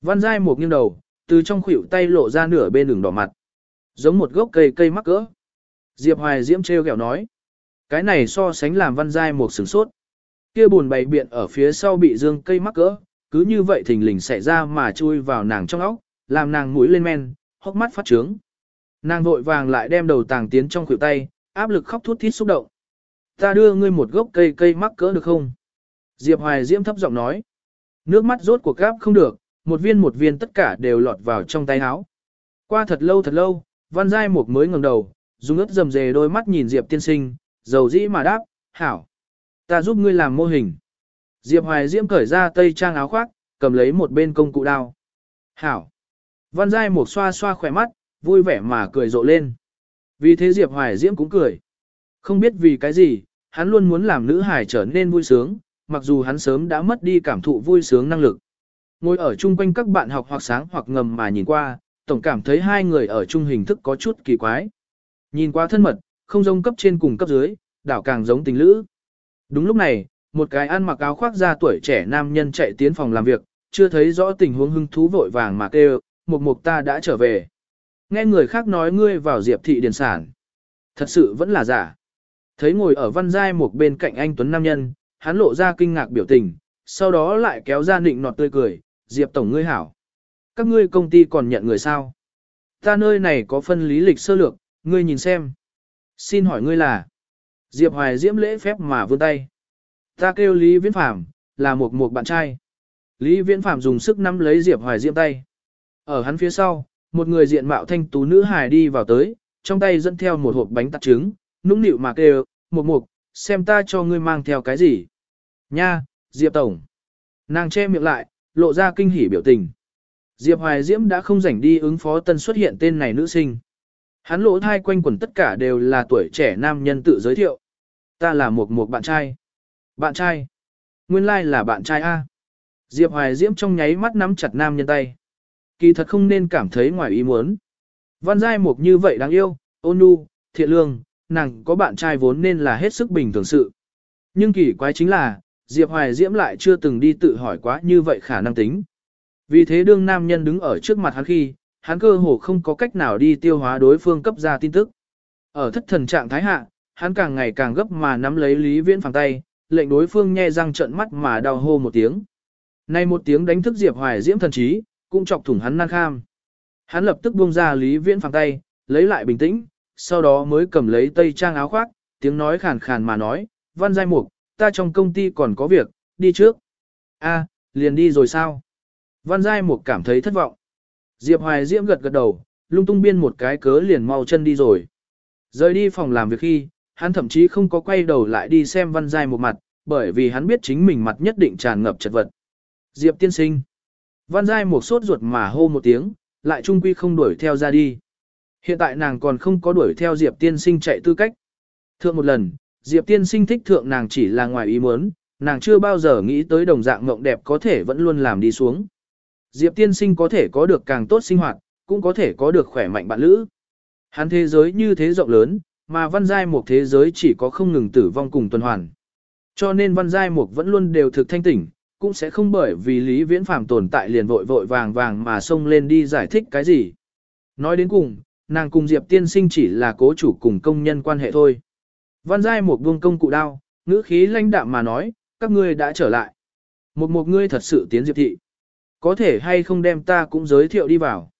S1: Văn Giai một nghiêng đầu, từ trong khuỷu tay lộ ra nửa bên đường đỏ mặt. Giống một gốc cây cây mắc cỡ. Diệp Hoài Diễm treo kẹo nói. Cái này so sánh làm Văn Giai một sửng sốt. Kia buồn bày biện ở phía sau bị dương cây mắc cỡ, cứ như vậy thình lình xảy ra mà chui vào nàng trong óc, làm nàng mũi lên men, hốc mắt phát trướng. Nàng vội vàng lại đem đầu tàng tiến trong khuỷu tay, áp lực khóc thút thít xúc động. Ta đưa ngươi một gốc cây cây mắc cỡ được không? Diệp Hoài Diễm thấp giọng nói. Nước mắt rốt cuộc gáp không được, một viên một viên tất cả đều lọt vào trong tay áo. Qua thật lâu thật lâu, Văn Giai Mục mới ngẩng đầu, dùng ướt dầm dề đôi mắt nhìn Diệp tiên sinh, dầu dĩ mà đáp, hảo. Ta giúp ngươi làm mô hình. Diệp Hoài Diễm cởi ra tây trang áo khoác, cầm lấy một bên công cụ đao. Hảo. Văn Giai Mục xoa xoa khỏe mắt, vui vẻ mà cười rộ lên. Vì thế Diệp Hoài Diễm cũng cười. Không biết vì cái gì, hắn luôn muốn làm nữ hài trở nên vui sướng, mặc dù hắn sớm đã mất đi cảm thụ vui sướng năng lực. Ngồi ở chung quanh các bạn học hoặc sáng hoặc ngầm mà nhìn qua, tổng cảm thấy hai người ở chung hình thức có chút kỳ quái. Nhìn qua thân mật, không giống cấp trên cùng cấp dưới, đảo càng giống tình lữ. Đúng lúc này, một cái ăn mặc áo khoác da tuổi trẻ nam nhân chạy tiến phòng làm việc, chưa thấy rõ tình huống hưng thú vội vàng mà kêu, một mục ta đã trở về. Nghe người khác nói ngươi vào diệp thị điền sản. Thật sự vẫn là giả. Thấy ngồi ở văn giai một bên cạnh anh Tuấn Nam Nhân, hắn lộ ra kinh ngạc biểu tình, sau đó lại kéo ra nịnh nọt tươi cười, diệp tổng ngươi hảo. Các ngươi công ty còn nhận người sao? Ta nơi này có phân lý lịch sơ lược, ngươi nhìn xem. Xin hỏi ngươi là? Diệp Hoài diễm lễ phép mà vươn tay. Ta kêu Lý Viễn Phạm, là một một bạn trai. Lý Viễn Phạm dùng sức nắm lấy Diệp Hoài diễm tay. Ở hắn phía sau, một người diện mạo thanh tú nữ hài đi vào tới, trong tay dẫn theo một hộp bánh tạt trứng, nũng nịu mà kêu, một mục, xem ta cho ngươi mang theo cái gì. Nha, Diệp Tổng. Nàng che miệng lại, lộ ra kinh hỉ biểu tình. Diệp Hoài Diễm đã không rảnh đi ứng phó tân xuất hiện tên này nữ sinh. Hắn lỗ thai quanh quẩn tất cả đều là tuổi trẻ nam nhân tự giới thiệu. Ta là một một bạn trai. Bạn trai. Nguyên lai like là bạn trai A. Diệp Hoài Diễm trong nháy mắt nắm chặt nam nhân tay. Kỳ thật không nên cảm thấy ngoài ý muốn. Văn giai mục như vậy đáng yêu, ôn nhu, thiện lương, nàng có bạn trai vốn nên là hết sức bình thường sự. Nhưng kỳ quái chính là, Diệp Hoài Diễm lại chưa từng đi tự hỏi quá như vậy khả năng tính. Vì thế đương nam nhân đứng ở trước mặt hắn khi, hắn cơ hồ không có cách nào đi tiêu hóa đối phương cấp ra tin tức. Ở thất thần trạng thái hạ, hắn càng ngày càng gấp mà nắm lấy Lý Viễn phẳng tay, lệnh đối phương nhe răng trợn mắt mà đau hô một tiếng. Này một tiếng đánh thức Diệp Hoài Diễm thần trí, cũng chọc thủng hắn nan kham. Hắn lập tức buông ra Lý Viễn phẳng tay, lấy lại bình tĩnh, sau đó mới cầm lấy tây trang áo khoác, tiếng nói khàn khàn mà nói, văn giai mục, ta trong công ty còn có việc, đi trước. A, liền đi rồi sao? Văn giai mục cảm thấy thất vọng. Diệp Hoài Diễm gật gật đầu, lung tung biên một cái cớ liền mau chân đi rồi. Rời đi phòng làm việc khi, hắn thậm chí không có quay đầu lại đi xem văn giai một mặt, bởi vì hắn biết chính mình mặt nhất định tràn ngập chật vật. Diệp tiên sinh. Văn giai một sốt ruột mà hô một tiếng, lại trung quy không đuổi theo ra đi. Hiện tại nàng còn không có đuổi theo Diệp tiên sinh chạy tư cách. Thượng một lần, Diệp tiên sinh thích thượng nàng chỉ là ngoài ý muốn, nàng chưa bao giờ nghĩ tới đồng dạng mộng đẹp có thể vẫn luôn làm đi xuống. Diệp tiên sinh có thể có được càng tốt sinh hoạt, cũng có thể có được khỏe mạnh bạn lữ. Hắn thế giới như thế rộng lớn, mà văn giai một thế giới chỉ có không ngừng tử vong cùng tuần hoàn. Cho nên văn giai mục vẫn luôn đều thực thanh tỉnh, cũng sẽ không bởi vì Lý Viễn Phàm tồn tại liền vội vội vàng vàng mà xông lên đi giải thích cái gì. Nói đến cùng, nàng cùng Diệp tiên sinh chỉ là cố chủ cùng công nhân quan hệ thôi. Văn giai một buông công cụ đao, ngữ khí lãnh đạm mà nói, các ngươi đã trở lại. Một một ngươi thật sự tiến Diệp thị. Có thể hay không đem ta cũng giới thiệu đi vào.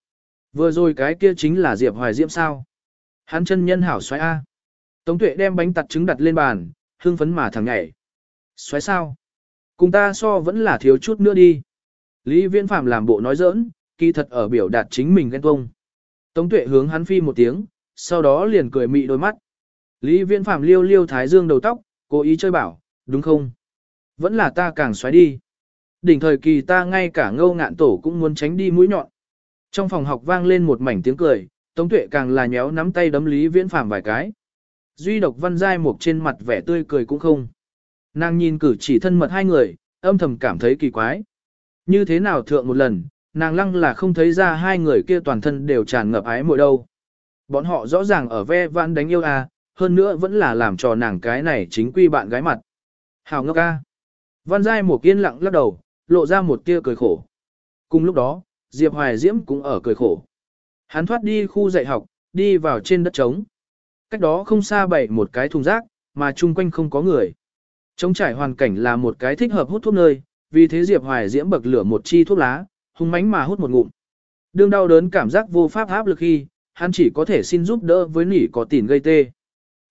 S1: Vừa rồi cái kia chính là Diệp Hoài Diễm sao. Hắn chân nhân hảo xoáy A. Tống tuệ đem bánh tặt trứng đặt lên bàn, hương phấn mà thằng nhảy. Xoáy sao? Cùng ta so vẫn là thiếu chút nữa đi. Lý Viễn Phạm làm bộ nói giỡn, kỳ thật ở biểu đạt chính mình ghen tuông. Tống tuệ hướng hắn phi một tiếng, sau đó liền cười mị đôi mắt. Lý Viễn Phạm liêu liêu thái dương đầu tóc, cố ý chơi bảo, đúng không? Vẫn là ta càng xoáy đi. Đỉnh thời kỳ ta ngay cả ngâu ngạn tổ cũng muốn tránh đi mũi nhọn. Trong phòng học vang lên một mảnh tiếng cười, Tống Tuệ càng là nhéo nắm tay đấm Lý Viễn Phạm vài cái. Duy độc văn giai mục trên mặt vẻ tươi cười cũng không. Nàng nhìn cử chỉ thân mật hai người, âm thầm cảm thấy kỳ quái. Như thế nào thượng một lần, nàng lăng là không thấy ra hai người kia toàn thân đều tràn ngập ái mội đâu. Bọn họ rõ ràng ở ve vãn đánh yêu à, hơn nữa vẫn là làm cho nàng cái này chính quy bạn gái mặt. Hào ngốc ca. Văn giai một yên lặng lắc đầu, lộ ra một tia cười khổ. Cùng lúc đó, Diệp Hoài Diễm cũng ở cười khổ. Hắn thoát đi khu dạy học, đi vào trên đất trống. Cách đó không xa bày một cái thùng rác, mà chung quanh không có người. Trống trải hoàn cảnh là một cái thích hợp hút thuốc nơi, vì thế Diệp Hoài Diễm bậc lửa một chi thuốc lá, hung mánh mà hút một ngụm. Đương đau đớn cảm giác vô pháp áp lực khi, hắn chỉ có thể xin giúp đỡ với nỉ có tỉn gây tê.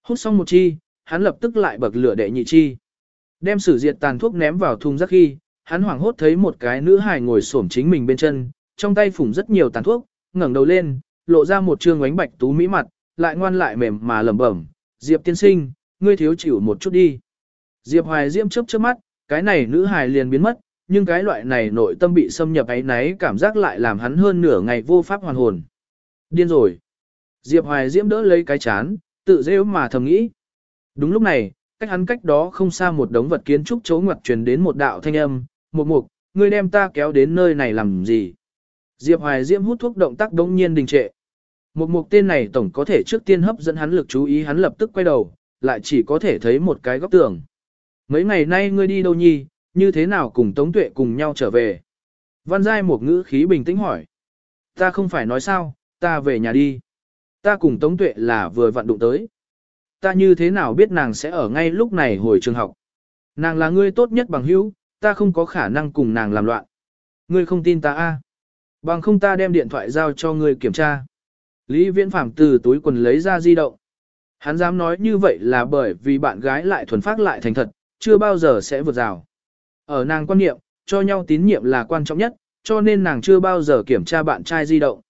S1: Hút xong một chi, hắn lập tức lại bậc lửa đệ nhị chi. Đem sử diệt tàn thuốc ném vào thùng rác khi, hắn hoảng hốt thấy một cái nữ hài ngồi xổm chính mình bên chân, trong tay phủng rất nhiều tàn thuốc, ngẩng đầu lên, lộ ra một trương ánh bạch tú mỹ mặt, lại ngoan lại mềm mà lẩm bẩm, "Diệp tiên sinh, ngươi thiếu chịu một chút đi." Diệp Hoài Diễm chớp chớp mắt, cái này nữ hài liền biến mất, nhưng cái loại này nội tâm bị xâm nhập ấy náy cảm giác lại làm hắn hơn nửa ngày vô pháp hoàn hồn. Điên rồi. Diệp Hoài Diễm đỡ lấy cái chán, tự rêu mà thầm nghĩ. Đúng lúc này, cách hắn cách đó không xa một đống vật kiến trúc chấu ngoặt truyền đến một đạo thanh âm, một mục, ngươi đem ta kéo đến nơi này làm gì? Diệp Hoài Diễm hút thuốc động tác đống nhiên đình trệ. Một mục tên này tổng có thể trước tiên hấp dẫn hắn lực chú ý hắn lập tức quay đầu, lại chỉ có thể thấy một cái góc tường. Mấy ngày nay ngươi đi đâu nhi, như thế nào cùng Tống Tuệ cùng nhau trở về? Văn Giai một ngữ khí bình tĩnh hỏi. Ta không phải nói sao, ta về nhà đi. Ta cùng Tống Tuệ là vừa vận đụng tới. Ta như thế nào biết nàng sẽ ở ngay lúc này hồi trường học. Nàng là ngươi tốt nhất bằng hữu, ta không có khả năng cùng nàng làm loạn. Ngươi không tin ta a? À? Bằng không ta đem điện thoại giao cho ngươi kiểm tra. Lý Viễn Phạm từ túi quần lấy ra di động. Hắn dám nói như vậy là bởi vì bạn gái lại thuần phát lại thành thật, chưa bao giờ sẽ vượt rào. Ở nàng quan niệm, cho nhau tín nhiệm là quan trọng nhất, cho nên nàng chưa bao giờ kiểm tra bạn trai di động.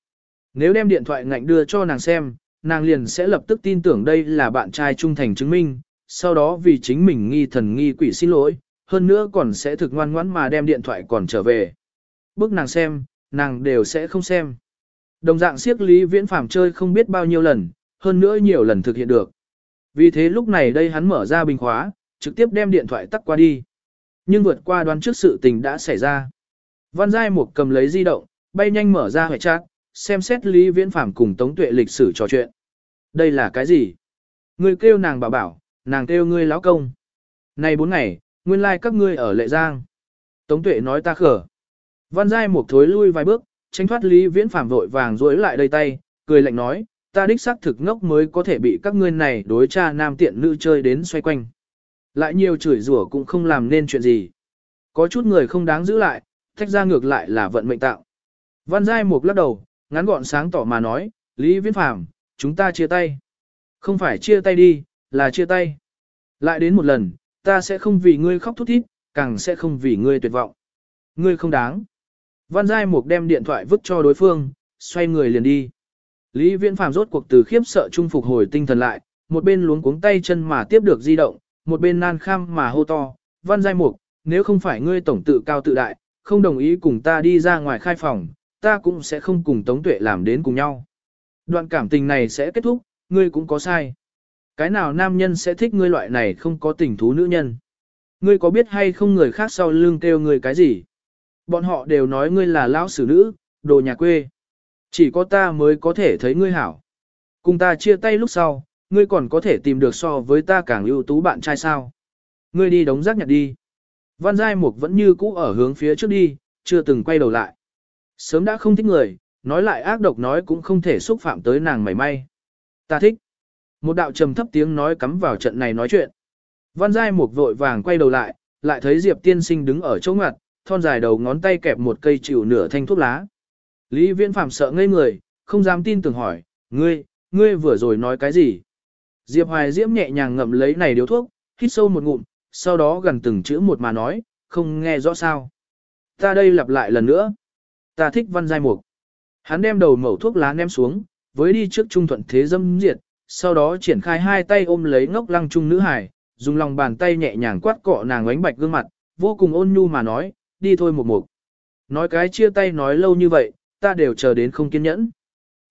S1: Nếu đem điện thoại ngạnh đưa cho nàng xem, nàng liền sẽ lập tức tin tưởng đây là bạn trai trung thành chứng minh, sau đó vì chính mình nghi thần nghi quỷ xin lỗi, hơn nữa còn sẽ thực ngoan ngoãn mà đem điện thoại còn trở về. Bước nàng xem, nàng đều sẽ không xem. Đồng dạng siếc Lý Viễn Phàm chơi không biết bao nhiêu lần, hơn nữa nhiều lần thực hiện được. Vì thế lúc này đây hắn mở ra bình khóa, trực tiếp đem điện thoại tắt qua đi. Nhưng vượt qua đoán trước sự tình đã xảy ra. Văn Giai Mục cầm lấy di động, bay nhanh mở ra hệ chat, xem xét Lý Viễn Phàm cùng Tống Tuệ lịch sử trò chuyện. Đây là cái gì? Ngươi kêu nàng bảo bảo, nàng kêu ngươi lão công. Này bốn ngày, nguyên lai like các ngươi ở Lệ Giang. Tống Tuệ nói ta khở. Văn Giai một thối lui vài bước, tránh thoát Lý Viễn Phàm vội vàng duỗi lại đây tay, cười lạnh nói, ta đích xác thực ngốc mới có thể bị các ngươi này đối cha nam tiện nữ chơi đến xoay quanh. Lại nhiều chửi rủa cũng không làm nên chuyện gì. Có chút người không đáng giữ lại, thách ra ngược lại là vận mệnh tạo. Văn Giai Mục lắc đầu, ngắn gọn sáng tỏ mà nói, Lý Viễn Phàm, chúng ta chia tay. Không phải chia tay đi, là chia tay. Lại đến một lần, ta sẽ không vì ngươi khóc thút thít, càng sẽ không vì ngươi tuyệt vọng. Ngươi không đáng. Văn Giai Mục đem điện thoại vứt cho đối phương, xoay người liền đi. Lý Viễn Phàm rốt cuộc từ khiếp sợ trung phục hồi tinh thần lại, một bên luống cuống tay chân mà tiếp được di động, một bên nan kham mà hô to, Văn Giai Mục, nếu không phải ngươi tổng tự cao tự đại, không đồng ý cùng ta đi ra ngoài khai phòng, ta cũng sẽ không cùng Tống Tuệ làm đến cùng nhau. Đoạn cảm tình này sẽ kết thúc, ngươi cũng có sai. Cái nào nam nhân sẽ thích ngươi loại này không có tình thú nữ nhân? Ngươi có biết hay không người khác sau lưng kêu ngươi cái gì? Bọn họ đều nói ngươi là lão sử nữ, đồ nhà quê. Chỉ có ta mới có thể thấy ngươi hảo. Cùng ta chia tay lúc sau, ngươi còn có thể tìm được so với ta càng ưu tú bạn trai sao. Ngươi đi đóng rác nhặt đi. Văn Giai Mục vẫn như cũ ở hướng phía trước đi, chưa từng quay đầu lại. Sớm đã không thích người, nói lại ác độc nói cũng không thể xúc phạm tới nàng mảy may. Ta thích. Một đạo trầm thấp tiếng nói cắm vào trận này nói chuyện. Văn Giai Mục vội vàng quay đầu lại, lại thấy Diệp Tiên Sinh đứng ở chỗ ngoặt, thon dài đầu ngón tay kẹp một cây chịu nửa thanh thuốc lá. Lý Viễn Phạm sợ ngây người, không dám tin tưởng hỏi, ngươi, ngươi vừa rồi nói cái gì? Diệp Hoài Diễm nhẹ nhàng ngậm lấy này điếu thuốc, hít sâu một ngụm, sau đó gần từng chữ một mà nói, không nghe rõ sao. Ta đây lặp lại lần nữa. Ta thích văn giai mục. Hắn đem đầu mẩu thuốc lá ném xuống, với đi trước trung thuận thế dâm diệt, sau đó triển khai hai tay ôm lấy ngốc lăng trung nữ hải, dùng lòng bàn tay nhẹ nhàng quát cọ nàng ánh bạch gương mặt, vô cùng ôn nhu mà nói, đi thôi một mục. Nói cái chia tay nói lâu như vậy, ta đều chờ đến không kiên nhẫn.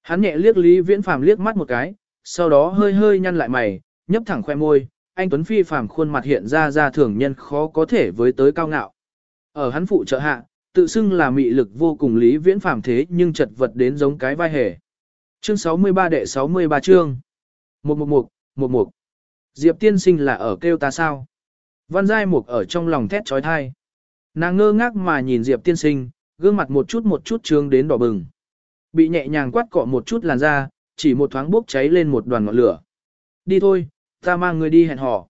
S1: Hắn nhẹ liếc Lý Viễn Phàm liếc mắt một cái, sau đó hơi hơi nhăn lại mày, nhấp thẳng khoe môi, anh Tuấn Phi phàm khuôn mặt hiện ra ra thường nhân khó có thể với tới cao ngạo. Ở hắn phụ trợ hạ, tự xưng là mị lực vô cùng Lý Viễn Phàm thế nhưng chật vật đến giống cái vai hề. Chương 63 đệ 63 chương. Một một một, một một. Diệp tiên sinh là ở kêu ta sao? Văn Giai Mục ở trong lòng thét trói thai. Nàng ngơ ngác mà nhìn Diệp tiên sinh, gương mặt một chút một chút trương đến đỏ bừng. Bị nhẹ nhàng quát cọ một chút làn da, chỉ một thoáng bốc cháy lên một đoàn ngọn lửa. Đi thôi, ta mang người đi hẹn hò.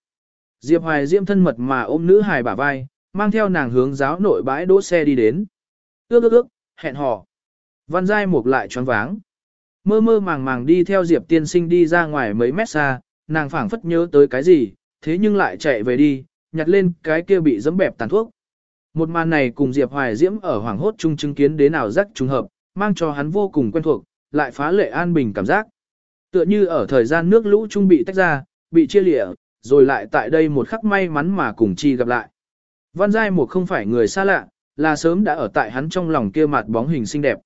S1: Diệp Hoài Diễm thân mật mà ôm nữ hài bả vai, mang theo nàng hướng giáo nội bãi đỗ xe đi đến. Ước ước ước, hẹn hò. Văn Giai Mục lại choáng váng. Mơ mơ màng màng đi theo Diệp tiên sinh đi ra ngoài mấy mét xa, nàng phảng phất nhớ tới cái gì, thế nhưng lại chạy về đi, nhặt lên cái kia bị dẫm bẹp tàn thuốc. Một màn này cùng Diệp Hoài Diễm ở hoàng hốt chung chứng kiến đến nào rắc trùng hợp, mang cho hắn vô cùng quen thuộc, lại phá lệ an bình cảm giác. Tựa như ở thời gian nước lũ trung bị tách ra, bị chia lịa, rồi lại tại đây một khắc may mắn mà cùng chi gặp lại. Văn Giai Mục không phải người xa lạ, là sớm đã ở tại hắn trong lòng kia mặt bóng hình xinh đẹp.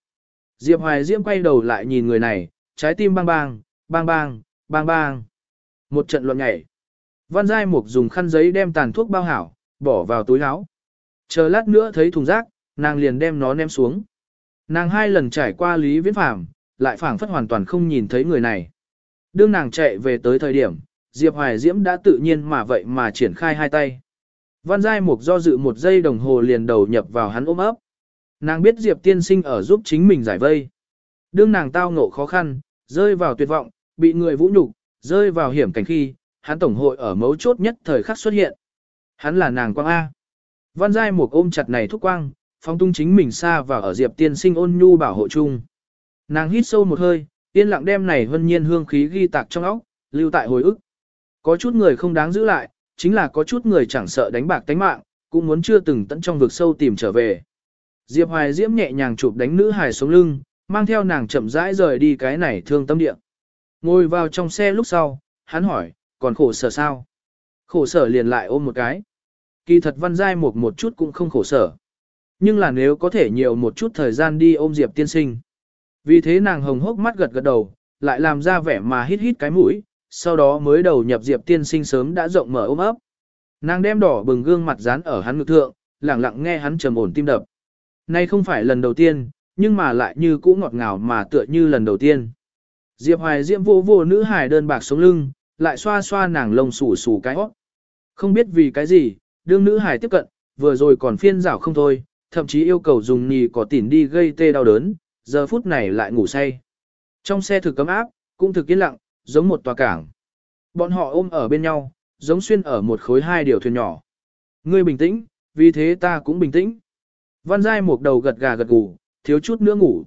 S1: Diệp Hoài Diễm quay đầu lại nhìn người này, trái tim bang bang, bang bang, bang bang. Một trận loạn nhảy. Văn Giai Mục dùng khăn giấy đem tàn thuốc bao hảo, bỏ vào túi áo. Chờ lát nữa thấy thùng rác, nàng liền đem nó ném xuống. Nàng hai lần trải qua Lý Viễn Phàm, lại phảng phất hoàn toàn không nhìn thấy người này. Đương nàng chạy về tới thời điểm, Diệp Hoài Diễm đã tự nhiên mà vậy mà triển khai hai tay. Văn Giai Mục do dự một giây đồng hồ liền đầu nhập vào hắn ôm ấp. Nàng biết Diệp tiên sinh ở giúp chính mình giải vây. Đương nàng tao ngộ khó khăn, rơi vào tuyệt vọng, bị người vũ nhục, rơi vào hiểm cảnh khi, hắn tổng hội ở mấu chốt nhất thời khắc xuất hiện. Hắn là nàng quang A. Văn Giai Mục ôm chặt này thúc quang, phong tung chính mình xa vào ở Diệp tiên sinh ôn nhu bảo hộ chung. Nàng hít sâu một hơi, yên lặng đem này hân nhiên hương khí ghi tạc trong óc, lưu tại hồi ức. Có chút người không đáng giữ lại, chính là có chút người chẳng sợ đánh bạc tánh mạng, cũng muốn chưa từng tận trong vực sâu tìm trở về. Diệp Hoài Diễm nhẹ nhàng chụp đánh nữ hài xuống lưng, mang theo nàng chậm rãi rời đi cái này thương tâm địa. Ngồi vào trong xe lúc sau, hắn hỏi, còn khổ sở sao? Khổ sở liền lại ôm một cái. Kỳ thật văn giai một một chút cũng không khổ sở. Nhưng là nếu có thể nhiều một chút thời gian đi ôm Diệp tiên sinh. Vì thế nàng hồng hốc mắt gật gật đầu, lại làm ra vẻ mà hít hít cái mũi, sau đó mới đầu nhập Diệp tiên sinh sớm đã rộng mở ôm ấp. Nàng đem đỏ bừng gương mặt dán ở hắn ngực thượng, lặng lặng nghe hắn trầm ổn tim đập. Nay không phải lần đầu tiên, nhưng mà lại như cũ ngọt ngào mà tựa như lần đầu tiên. Diệp Hoài Diễm vô vô nữ hài đơn bạc sống lưng, lại xoa xoa nàng lông xù xù cái hót. Không biết vì cái gì, đương nữ hài tiếp cận, vừa rồi còn phiên rảo không thôi, thậm chí yêu cầu dùng nì cỏ tỉn đi gây tê đau đớn, giờ phút này lại ngủ say. Trong xe thực cấm áp, cũng thực yên lặng, giống một tòa cảng. Bọn họ ôm ở bên nhau, giống xuyên ở một khối hai điều thuyền nhỏ. Ngươi bình tĩnh, vì thế ta cũng bình tĩnh. Văn Giai một đầu gật gà gật gù, thiếu chút nữa ngủ.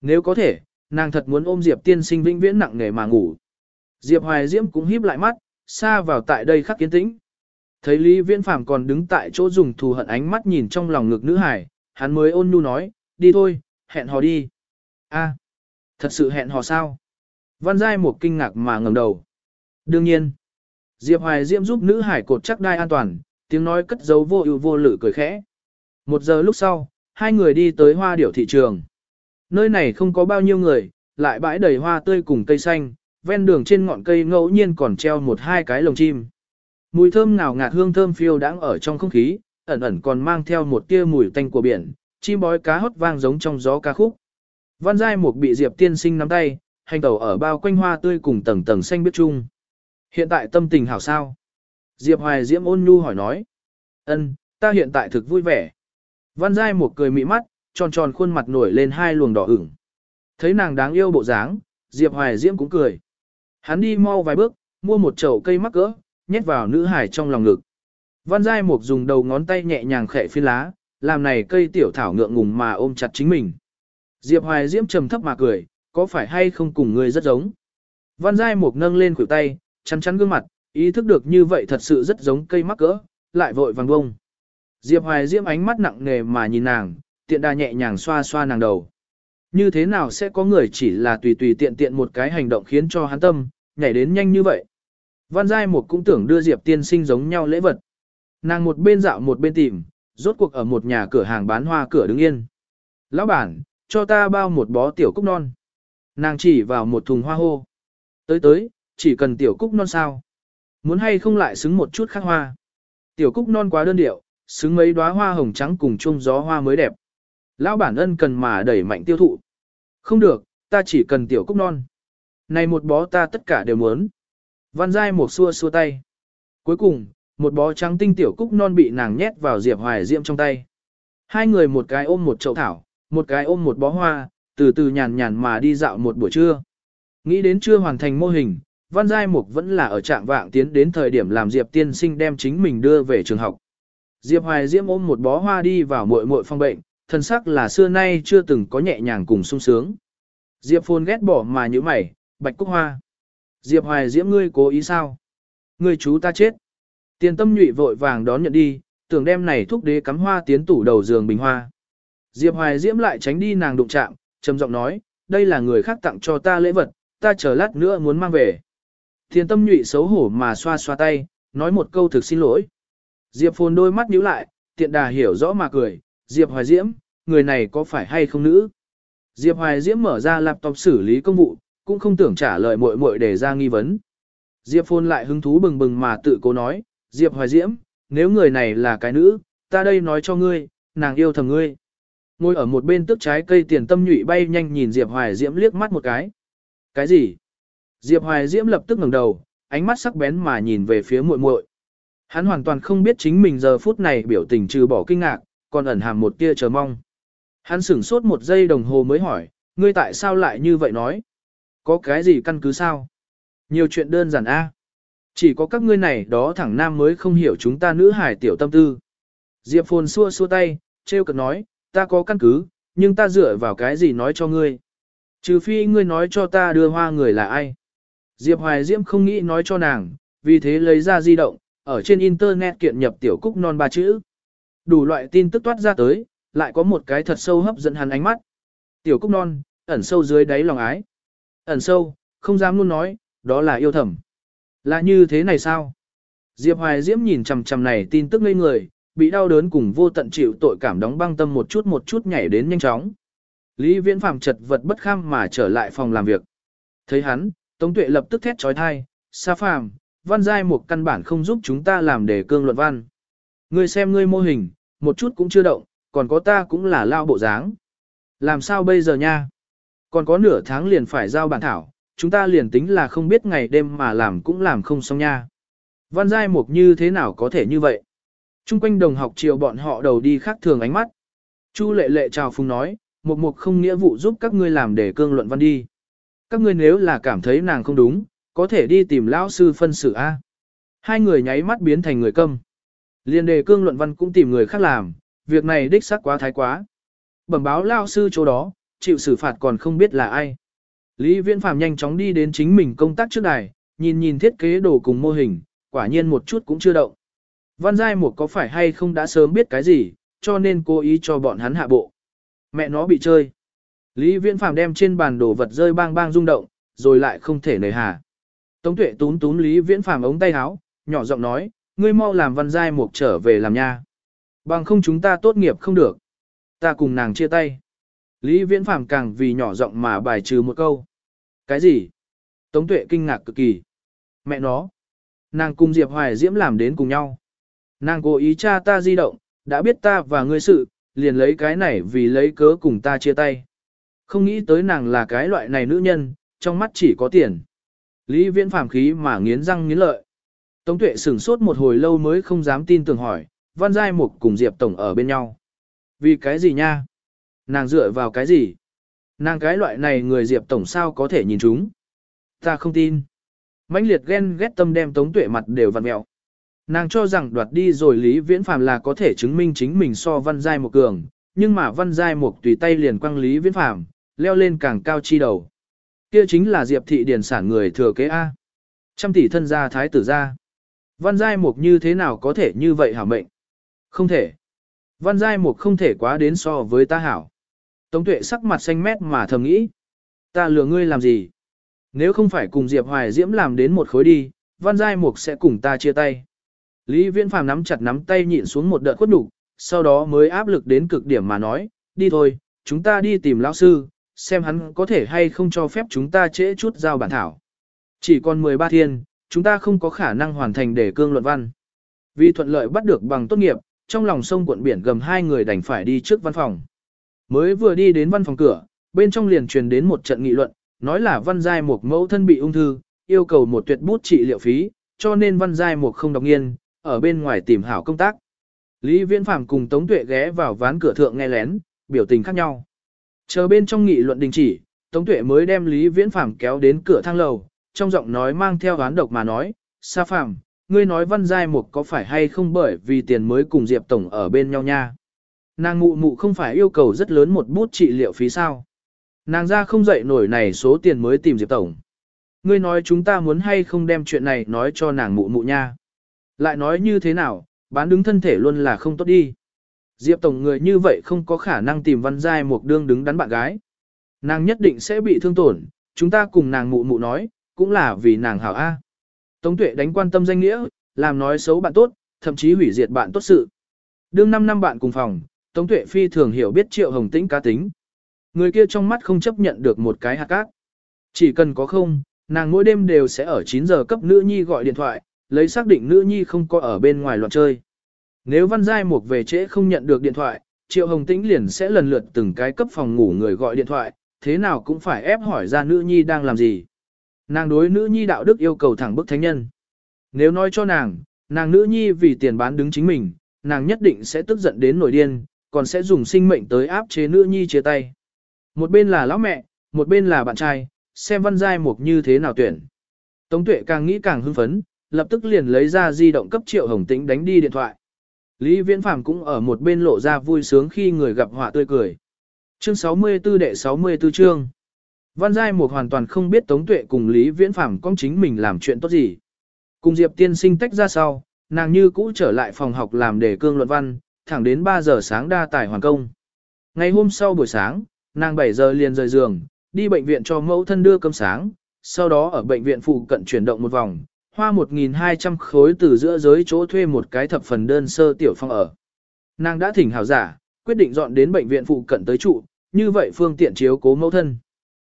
S1: Nếu có thể, nàng thật muốn ôm Diệp tiên sinh vĩnh viễn nặng nề mà ngủ. Diệp Hoài Diễm cũng híp lại mắt, xa vào tại đây khắc kiến tĩnh. Thấy Lý Viễn Phàm còn đứng tại chỗ dùng thù hận ánh mắt nhìn trong lòng ngực nữ hải, hắn mới ôn nhu nói, đi thôi, hẹn hò đi. A, thật sự hẹn hò sao? Văn Giai một kinh ngạc mà ngẩng đầu. Đương nhiên, Diệp Hoài Diễm giúp nữ hải cột chắc đai an toàn, tiếng nói cất giấu vô ưu vô lự cười khẽ. Một giờ lúc sau, hai người đi tới hoa điểu thị trường. Nơi này không có bao nhiêu người, lại bãi đầy hoa tươi cùng cây xanh, ven đường trên ngọn cây ngẫu nhiên còn treo một hai cái lồng chim. Mùi thơm nào ngạt hương thơm phiêu đãng ở trong không khí, ẩn ẩn còn mang theo một tia mùi tanh của biển, chim bói cá hót vang giống trong gió ca khúc. Văn Giai Mục bị Diệp Tiên Sinh nắm tay, hành tẩu ở bao quanh hoa tươi cùng tầng tầng xanh biết chung. Hiện tại tâm tình hảo sao? Diệp Hoài Diễm ôn nhu hỏi nói. Ân, ta hiện tại thực vui vẻ. Văn Giai một cười mị mắt, tròn tròn khuôn mặt nổi lên hai luồng đỏ ửng. Thấy nàng đáng yêu bộ dáng, Diệp Hoài Diễm cũng cười. Hắn đi mau vài bước, mua một chậu cây mắc cỡ, nhét vào nữ hải trong lòng ngực. Văn Giai Mục dùng đầu ngón tay nhẹ nhàng khẽ phi lá, làm này cây tiểu thảo ngượng ngùng mà ôm chặt chính mình. Diệp Hoài Diễm trầm thấp mà cười, có phải hay không cùng người rất giống. Văn Giai Mục nâng lên khuỷu tay, chắn chắn gương mặt, ý thức được như vậy thật sự rất giống cây mắc cỡ, lại vội vàng bông. Diệp Hoài Diễm ánh mắt nặng nề mà nhìn nàng, tiện đà nhẹ nhàng xoa xoa nàng đầu. Như thế nào sẽ có người chỉ là tùy tùy tiện tiện một cái hành động khiến cho hắn tâm, nhảy đến nhanh như vậy. Văn Giai Mục cũng tưởng đưa Diệp tiên sinh giống nhau lễ vật. Nàng một bên dạo một bên tìm, rốt cuộc ở một nhà cửa hàng bán hoa cửa đứng yên. Lão bản, cho ta bao một bó tiểu cúc non. Nàng chỉ vào một thùng hoa hô. Tới tới, chỉ cần tiểu cúc non sao. Muốn hay không lại xứng một chút khác hoa. Tiểu cúc non quá đơn điệu, xứng mấy đóa hoa hồng trắng cùng chung gió hoa mới đẹp. Lão bản ân cần mà đẩy mạnh tiêu thụ. Không được, ta chỉ cần tiểu cúc non. Này một bó ta tất cả đều muốn. Văn Giai một xua xua tay. Cuối cùng, một bó trắng tinh tiểu cúc non bị nàng nhét vào Diệp Hoài Diễm trong tay. Hai người một cái ôm một chậu thảo, một cái ôm một bó hoa, từ từ nhàn nhàn mà đi dạo một buổi trưa. Nghĩ đến chưa hoàn thành mô hình, Văn Giai Mục vẫn là ở trạng vạng tiến đến thời điểm làm Diệp tiên sinh đem chính mình đưa về trường học. Diệp Hoài Diễm ôm một bó hoa đi vào muội muội phòng bệnh, thân sắc là xưa nay chưa từng có nhẹ nhàng cùng sung sướng. Diệp Phồn ghét bỏ mà như mày, bạch cúc hoa. Diệp Hoài Diễm ngươi cố ý sao? Ngươi chú ta chết. Tiền tâm nhụy vội vàng đón nhận đi, tưởng đem này thúc đế cắm hoa tiến tủ đầu giường bình hoa. Diệp Hoài Diễm lại tránh đi nàng đụng chạm, trầm giọng nói, đây là người khác tặng cho ta lễ vật, ta chờ lát nữa muốn mang về. thiên tâm nhụy xấu hổ mà xoa xoa tay, nói một câu thực xin lỗi. Diệp Phồn đôi mắt nhíu lại, tiện đà hiểu rõ mà cười, Diệp Hoài Diễm, người này có phải hay không nữ? Diệp Hoài Diễm mở ra laptop xử lý công vụ, cũng không tưởng trả lời muội muội để ra nghi vấn. Diệp Phồn lại hứng thú bừng bừng mà tự cố nói, Diệp Hoài Diễm, nếu người này là cái nữ, ta đây nói cho ngươi, nàng yêu thầm ngươi. Ngồi ở một bên tức trái cây tiền tâm nhụy bay nhanh nhìn Diệp Hoài Diễm liếc mắt một cái. Cái gì? Diệp Hoài Diễm lập tức ngẩng đầu, ánh mắt sắc bén mà nhìn về phía muội muội. Hắn hoàn toàn không biết chính mình giờ phút này biểu tình trừ bỏ kinh ngạc, còn ẩn hàm một tia chờ mong. Hắn sửng sốt một giây đồng hồ mới hỏi, ngươi tại sao lại như vậy nói? Có cái gì căn cứ sao? Nhiều chuyện đơn giản a. Chỉ có các ngươi này đó thẳng nam mới không hiểu chúng ta nữ hải tiểu tâm tư. Diệp Phồn xua xua tay, treo cợt nói, ta có căn cứ, nhưng ta dựa vào cái gì nói cho ngươi. Trừ phi ngươi nói cho ta đưa hoa người là ai. Diệp Hoài Diễm không nghĩ nói cho nàng, vì thế lấy ra di động, ở trên internet kiện nhập tiểu cúc non ba chữ. Đủ loại tin tức toát ra tới, lại có một cái thật sâu hấp dẫn hắn ánh mắt. Tiểu cúc non, ẩn sâu dưới đáy lòng ái. Ẩn sâu, không dám luôn nói, đó là yêu thầm. Là như thế này sao? Diệp Hoài Diễm nhìn chằm chằm này tin tức ngây người, bị đau đớn cùng vô tận chịu tội cảm đóng băng tâm một chút một chút nhảy đến nhanh chóng. Lý Viễn Phàm chật vật bất kham mà trở lại phòng làm việc. Thấy hắn, Tống Tuệ lập tức thét trói thai, Sa Phàm, văn giai một căn bản không giúp chúng ta làm đề cương luận văn. Ngươi xem ngươi mô hình, một chút cũng chưa động, còn có ta cũng là lao bộ dáng. Làm sao bây giờ nha? Còn có nửa tháng liền phải giao bản thảo, chúng ta liền tính là không biết ngày đêm mà làm cũng làm không xong nha. Văn giai mục như thế nào có thể như vậy? Trung quanh đồng học chiều bọn họ đầu đi khác thường ánh mắt. Chu lệ lệ chào phùng nói, một mục không nghĩa vụ giúp các ngươi làm để cương luận văn đi. Các ngươi nếu là cảm thấy nàng không đúng, có thể đi tìm lão sư phân xử A. Hai người nháy mắt biến thành người câm. Liên đề cương luận văn cũng tìm người khác làm, việc này đích xác quá thái quá. Bẩm báo lão sư chỗ đó, chịu xử phạt còn không biết là ai. Lý Viễn Phạm nhanh chóng đi đến chính mình công tác trước đài, nhìn nhìn thiết kế đồ cùng mô hình, quả nhiên một chút cũng chưa động. Văn Giai Mục có phải hay không đã sớm biết cái gì, cho nên cố ý cho bọn hắn hạ bộ. Mẹ nó bị chơi. Lý Viễn Phàm đem trên bàn đồ vật rơi bang bang rung động, rồi lại không thể nời hà. Tống Tuệ tún tún Lý Viễn Phàm ống tay áo, nhỏ giọng nói, ngươi mau làm Văn Giai Mục trở về làm nha. Bằng không chúng ta tốt nghiệp không được. Ta cùng nàng chia tay. Lý Viễn Phàm càng vì nhỏ giọng mà bài trừ một câu. Cái gì? Tống Tuệ kinh ngạc cực kỳ. Mẹ nó. Nàng cùng Diệp Hoài Diễm làm đến cùng nhau. Nàng cố ý cha ta di động, đã biết ta và ngươi sự, liền lấy cái này vì lấy cớ cùng ta chia tay. Không nghĩ tới nàng là cái loại này nữ nhân, trong mắt chỉ có tiền. Lý Viễn phàm khí mà nghiến răng nghiến lợi. Tống Tuệ sửng sốt một hồi lâu mới không dám tin tưởng hỏi, Văn Giai Mục cùng Diệp Tổng ở bên nhau. Vì cái gì nha? Nàng dựa vào cái gì? Nàng cái loại này người Diệp Tổng sao có thể nhìn chúng? Ta không tin. mãnh liệt ghen ghét tâm đem Tống Tuệ mặt đều vặn mẹo. Nàng cho rằng đoạt đi rồi Lý Viễn Phàm là có thể chứng minh chính mình so Văn Giai một cường, nhưng mà Văn Giai một tùy tay liền quăng Lý Viễn Phàm, leo lên càng cao chi đầu. Kia chính là Diệp thị điển sản người thừa kế A. Trăm tỷ thân gia thái tử gia. Văn Giai Mục như thế nào có thể như vậy hảo mệnh? Không thể. Văn Giai Mục không thể quá đến so với ta hảo. Tống tuệ sắc mặt xanh mét mà thầm nghĩ. Ta lừa ngươi làm gì? Nếu không phải cùng Diệp Hoài Diễm làm đến một khối đi, Văn Giai Mục sẽ cùng ta chia tay. Lý Viễn Phàm nắm chặt nắm tay nhịn xuống một đợt khuất đủ, sau đó mới áp lực đến cực điểm mà nói, đi thôi, chúng ta đi tìm lão sư, xem hắn có thể hay không cho phép chúng ta trễ chút giao bản thảo. Chỉ còn 13 thiên, chúng ta không có khả năng hoàn thành để cương luận văn. Vì thuận lợi bắt được bằng tốt nghiệp, trong lòng sông cuộn biển gầm hai người đành phải đi trước văn phòng. Mới vừa đi đến văn phòng cửa, bên trong liền truyền đến một trận nghị luận, nói là văn giai một mẫu thân bị ung thư, yêu cầu một tuyệt bút trị liệu phí, cho nên văn giai một không đọc nghiên, ở bên ngoài tìm hảo công tác. Lý Viễn Phàm cùng Tống Tuệ ghé vào ván cửa thượng nghe lén, biểu tình khác nhau. Chờ bên trong nghị luận đình chỉ, Tống Tuệ mới đem Lý Viễn Phàm kéo đến cửa thang lầu, trong giọng nói mang theo oán độc mà nói, Sa Phàm, ngươi nói văn giai mục có phải hay không bởi vì tiền mới cùng Diệp Tổng ở bên nhau nha. Nàng mụ mụ không phải yêu cầu rất lớn một bút trị liệu phí sao. Nàng ra không dậy nổi này số tiền mới tìm Diệp Tổng. Ngươi nói chúng ta muốn hay không đem chuyện này nói cho nàng mụ mụ nha. Lại nói như thế nào, bán đứng thân thể luôn là không tốt đi. Diệp Tổng người như vậy không có khả năng tìm văn giai một đương đứng đắn bạn gái. Nàng nhất định sẽ bị thương tổn, chúng ta cùng nàng mụ mụ nói, cũng là vì nàng hảo A. Tống tuệ đánh quan tâm danh nghĩa, làm nói xấu bạn tốt, thậm chí hủy diệt bạn tốt sự. Đương 5 năm bạn cùng phòng, Tống tuệ phi thường hiểu biết triệu hồng tĩnh cá tính. Người kia trong mắt không chấp nhận được một cái hạt cát. Chỉ cần có không, nàng mỗi đêm đều sẽ ở 9 giờ cấp nữ nhi gọi điện thoại, lấy xác định nữ nhi không có ở bên ngoài loạn chơi. Nếu Văn Giai Mục về trễ không nhận được điện thoại, Triệu Hồng Tĩnh liền sẽ lần lượt từng cái cấp phòng ngủ người gọi điện thoại, thế nào cũng phải ép hỏi ra nữ nhi đang làm gì. Nàng đối nữ nhi đạo đức yêu cầu thẳng bức thánh nhân. Nếu nói cho nàng, nàng nữ nhi vì tiền bán đứng chính mình, nàng nhất định sẽ tức giận đến nổi điên, còn sẽ dùng sinh mệnh tới áp chế nữ nhi chia tay. Một bên là lão mẹ, một bên là bạn trai, xem văn giai mục như thế nào tuyển. Tống tuệ càng nghĩ càng hưng phấn, lập tức liền lấy ra di động cấp triệu hồng tĩnh đánh đi điện thoại. Lý Viễn Phàm cũng ở một bên lộ ra vui sướng khi người gặp họa tươi cười. Chương 64 đệ 64 chương. Văn Giai Mục hoàn toàn không biết Tống Tuệ cùng Lý Viễn Phàm con chính mình làm chuyện tốt gì. Cùng Diệp tiên sinh tách ra sau, nàng như cũ trở lại phòng học làm đề cương luận văn, thẳng đến 3 giờ sáng đa tài hoàn công. Ngày hôm sau buổi sáng, nàng 7 giờ liền rời giường, đi bệnh viện cho mẫu thân đưa cơm sáng, sau đó ở bệnh viện phụ cận chuyển động một vòng, hoa 1.200 khối từ giữa giới chỗ thuê một cái thập phần đơn sơ tiểu phòng ở. Nàng đã thỉnh hảo giả, quyết định dọn đến bệnh viện phụ cận tới trụ, như vậy phương tiện chiếu cố mẫu thân.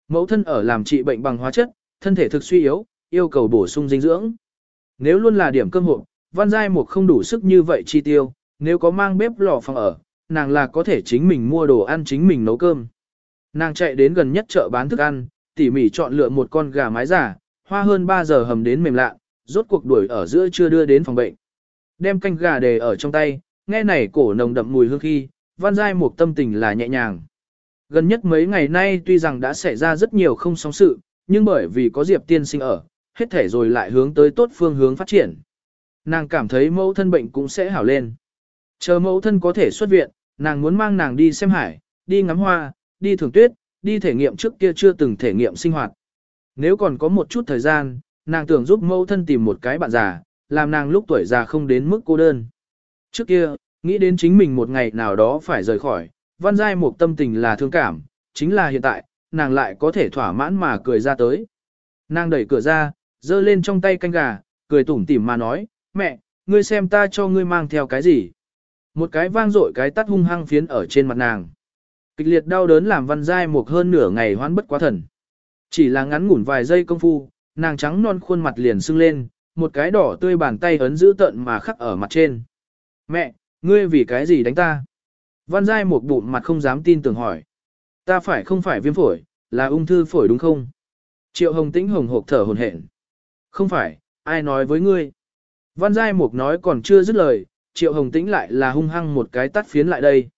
S1: Mẫu thân ở làm trị bệnh bằng hóa chất, thân thể thực suy yếu, yêu cầu bổ sung dinh dưỡng. Nếu luôn là điểm cơm hộp, văn giai một không đủ sức như vậy chi tiêu, nếu có mang bếp lò phòng ở, nàng là có thể chính mình mua đồ ăn chính mình nấu cơm. Nàng chạy đến gần nhất chợ bán thức ăn, tỉ mỉ chọn lựa một con gà mái giả, hoa hơn 3 giờ hầm đến mềm lạ, rốt cuộc đuổi ở giữa chưa đưa đến phòng bệnh. Đem canh gà đề ở trong tay, nghe này cổ nồng đậm mùi hương khi, văn giai một tâm tình là nhẹ nhàng. Gần nhất mấy ngày nay tuy rằng đã xảy ra rất nhiều không sóng sự, nhưng bởi vì có Diệp tiên sinh ở, hết thể rồi lại hướng tới tốt phương hướng phát triển. Nàng cảm thấy mẫu thân bệnh cũng sẽ hảo lên. Chờ mẫu thân có thể xuất viện, nàng muốn mang nàng đi xem hải, đi ngắm hoa, đi thưởng tuyết, đi thể nghiệm trước kia chưa từng thể nghiệm sinh hoạt. Nếu còn có một chút thời gian, nàng tưởng giúp mẫu thân tìm một cái bạn già, làm nàng lúc tuổi già không đến mức cô đơn. Trước kia, nghĩ đến chính mình một ngày nào đó phải rời khỏi, văn giai một tâm tình là thương cảm, chính là hiện tại, nàng lại có thể thỏa mãn mà cười ra tới. Nàng đẩy cửa ra, giơ lên trong tay canh gà, cười tủm tỉm mà nói, mẹ, ngươi xem ta cho ngươi mang theo cái gì. Một cái vang dội cái tắt hung hăng phiến ở trên mặt nàng. Kịch liệt đau đớn làm văn giai một hơn nửa ngày hoan bất quá thần. Chỉ là ngắn ngủn vài giây công phu, nàng trắng non khuôn mặt liền sưng lên, một cái đỏ tươi bàn tay ấn giữ tận mà khắc ở mặt trên. Mẹ, ngươi vì cái gì đánh ta? Văn giai một bụng mặt không dám tin tưởng hỏi. Ta phải không phải viêm phổi, là ung thư phổi đúng không? Triệu hồng tĩnh hồng hộp thở hồn hển. Không phải, ai nói với ngươi? Văn giai mục nói còn chưa dứt lời, triệu hồng tĩnh lại là hung hăng một cái tắt phiến lại đây.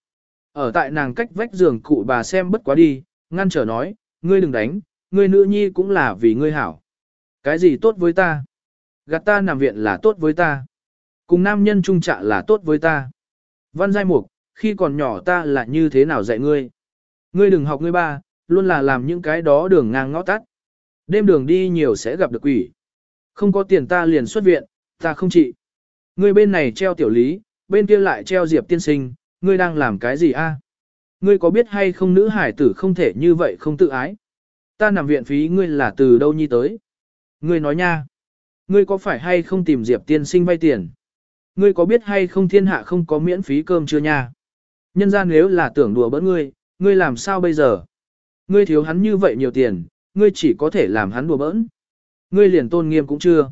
S1: Ở tại nàng cách vách giường cụ bà xem bất quá đi, ngăn trở nói, ngươi đừng đánh, ngươi nữ nhi cũng là vì ngươi hảo. Cái gì tốt với ta? Gạt ta nằm viện là tốt với ta. Cùng nam nhân trung trạ là tốt với ta. Văn giai mục, khi còn nhỏ ta là như thế nào dạy ngươi? Ngươi đừng học ngươi ba, luôn là làm những cái đó đường ngang ngõ tắt. Đêm đường đi nhiều sẽ gặp được quỷ. Không có tiền ta liền xuất viện, ta không trị. Ngươi bên này treo tiểu lý, bên kia lại treo diệp tiên sinh, ngươi đang làm cái gì a? Ngươi có biết hay không nữ hải tử không thể như vậy không tự ái? Ta nằm viện phí ngươi là từ đâu nhi tới? Ngươi nói nha. Ngươi có phải hay không tìm diệp tiên sinh vay tiền? Ngươi có biết hay không thiên hạ không có miễn phí cơm chưa nha? Nhân ra nếu là tưởng đùa bỡn ngươi, ngươi làm sao bây giờ? Ngươi thiếu hắn như vậy nhiều tiền, ngươi chỉ có thể làm hắn đùa bỡn. Ngươi liền tôn nghiêm cũng chưa.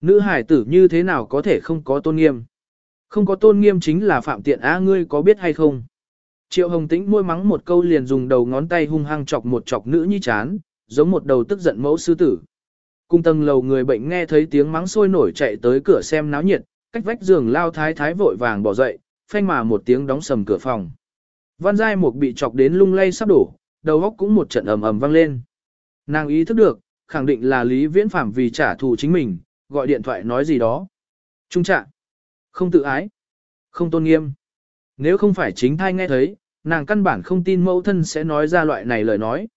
S1: Nữ hải tử như thế nào có thể không có tôn nghiêm? Không có tôn nghiêm chính là phạm tiện á ngươi có biết hay không? Triệu Hồng Tĩnh môi mắng một câu liền dùng đầu ngón tay hung hăng chọc một chọc nữ nhi chán, giống một đầu tức giận mẫu sư tử. Cung tầng lầu người bệnh nghe thấy tiếng mắng sôi nổi chạy tới cửa xem náo nhiệt, cách vách giường lao thái thái vội vàng bỏ dậy, phanh mà một tiếng đóng sầm cửa phòng. Văn Giai Mục bị chọc đến lung lay sắp đổ, đầu óc cũng một trận ầm ầm vang lên. Nàng ý thức được, khẳng định là Lý Viễn Phạm vì trả thù chính mình, gọi điện thoại nói gì đó. Trung trạng, không tự ái, không tôn nghiêm. Nếu không phải chính thai nghe thấy, nàng căn bản không tin mẫu thân sẽ nói ra loại này lời nói.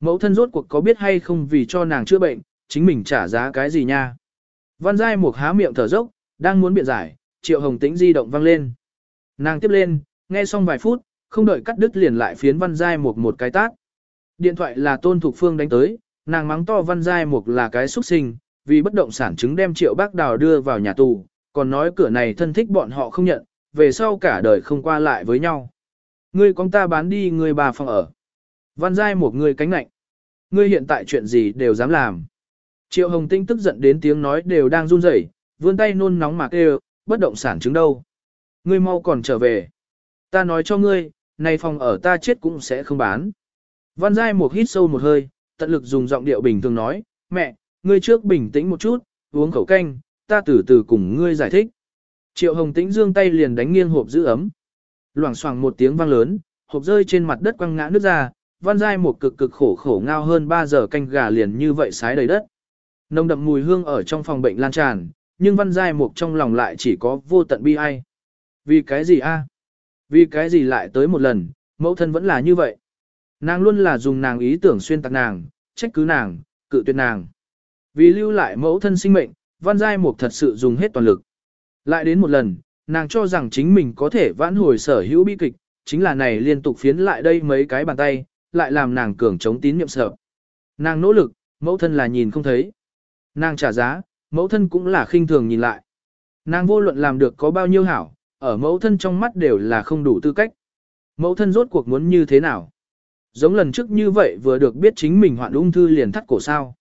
S1: Mẫu thân rốt cuộc có biết hay không vì cho nàng chữa bệnh, chính mình trả giá cái gì nha. Văn Giai Mục há miệng thở dốc, đang muốn biện giải, Triệu Hồng Tĩnh di động vang lên. Nàng tiếp lên, nghe xong vài phút, không đợi cắt đứt liền lại phiến Văn Giai Mục một cái tát. Điện thoại là Tôn Thục Phương đánh tới, nàng mắng to Văn Giai Mục là cái xuất sinh, vì bất động sản chứng đem Triệu Bác Đào đưa vào nhà tù, còn nói cửa này thân thích bọn họ không nhận, về sau cả đời không qua lại với nhau. Ngươi con ta bán đi ngươi bà phòng ở. Văn Giai Mục người cánh nạnh. Ngươi hiện tại chuyện gì đều dám làm. Triệu Hồng Tinh tức giận đến tiếng nói đều đang run rẩy, vươn tay nôn nóng mà kêu, bất động sản chứng đâu. Ngươi mau còn trở về. Ta nói cho ngươi, này phòng ở ta chết cũng sẽ không bán. Văn Giai một hít sâu một hơi, tận lực dùng giọng điệu bình thường nói, mẹ, ngươi trước bình tĩnh một chút, uống khẩu canh, ta từ từ cùng ngươi giải thích. Triệu Hồng Tĩnh dương tay liền đánh nghiêng hộp giữ ấm. Loảng xoảng một tiếng vang lớn, hộp rơi trên mặt đất quăng ngã nước ra, Văn Giai một cực cực khổ khổ ngao hơn 3 giờ canh gà liền như vậy sái đầy đất. Nồng đậm mùi hương ở trong phòng bệnh lan tràn, nhưng Văn Giai Mục trong lòng lại chỉ có vô tận bi ai. Vì cái gì a? Vì cái gì lại tới một lần, mẫu thân vẫn là như vậy. Nàng luôn là dùng nàng ý tưởng xuyên tạc nàng, trách cứ nàng, cự tuyệt nàng. Vì lưu lại mẫu thân sinh mệnh, Văn Giai Mục thật sự dùng hết toàn lực. Lại đến một lần, nàng cho rằng chính mình có thể vãn hồi sở hữu bi kịch, chính là này liên tục phiến lại đây mấy cái bàn tay, lại làm nàng cường chống tín nhiệm sợ. Nàng nỗ lực, mẫu thân là nhìn không thấy. Nàng trả giá, mẫu thân cũng là khinh thường nhìn lại. Nàng vô luận làm được có bao nhiêu hảo, ở mẫu thân trong mắt đều là không đủ tư cách. Mẫu thân rốt cuộc muốn như thế nào? Giống lần trước như vậy vừa được biết chính mình hoạn ung thư liền thắt cổ sao.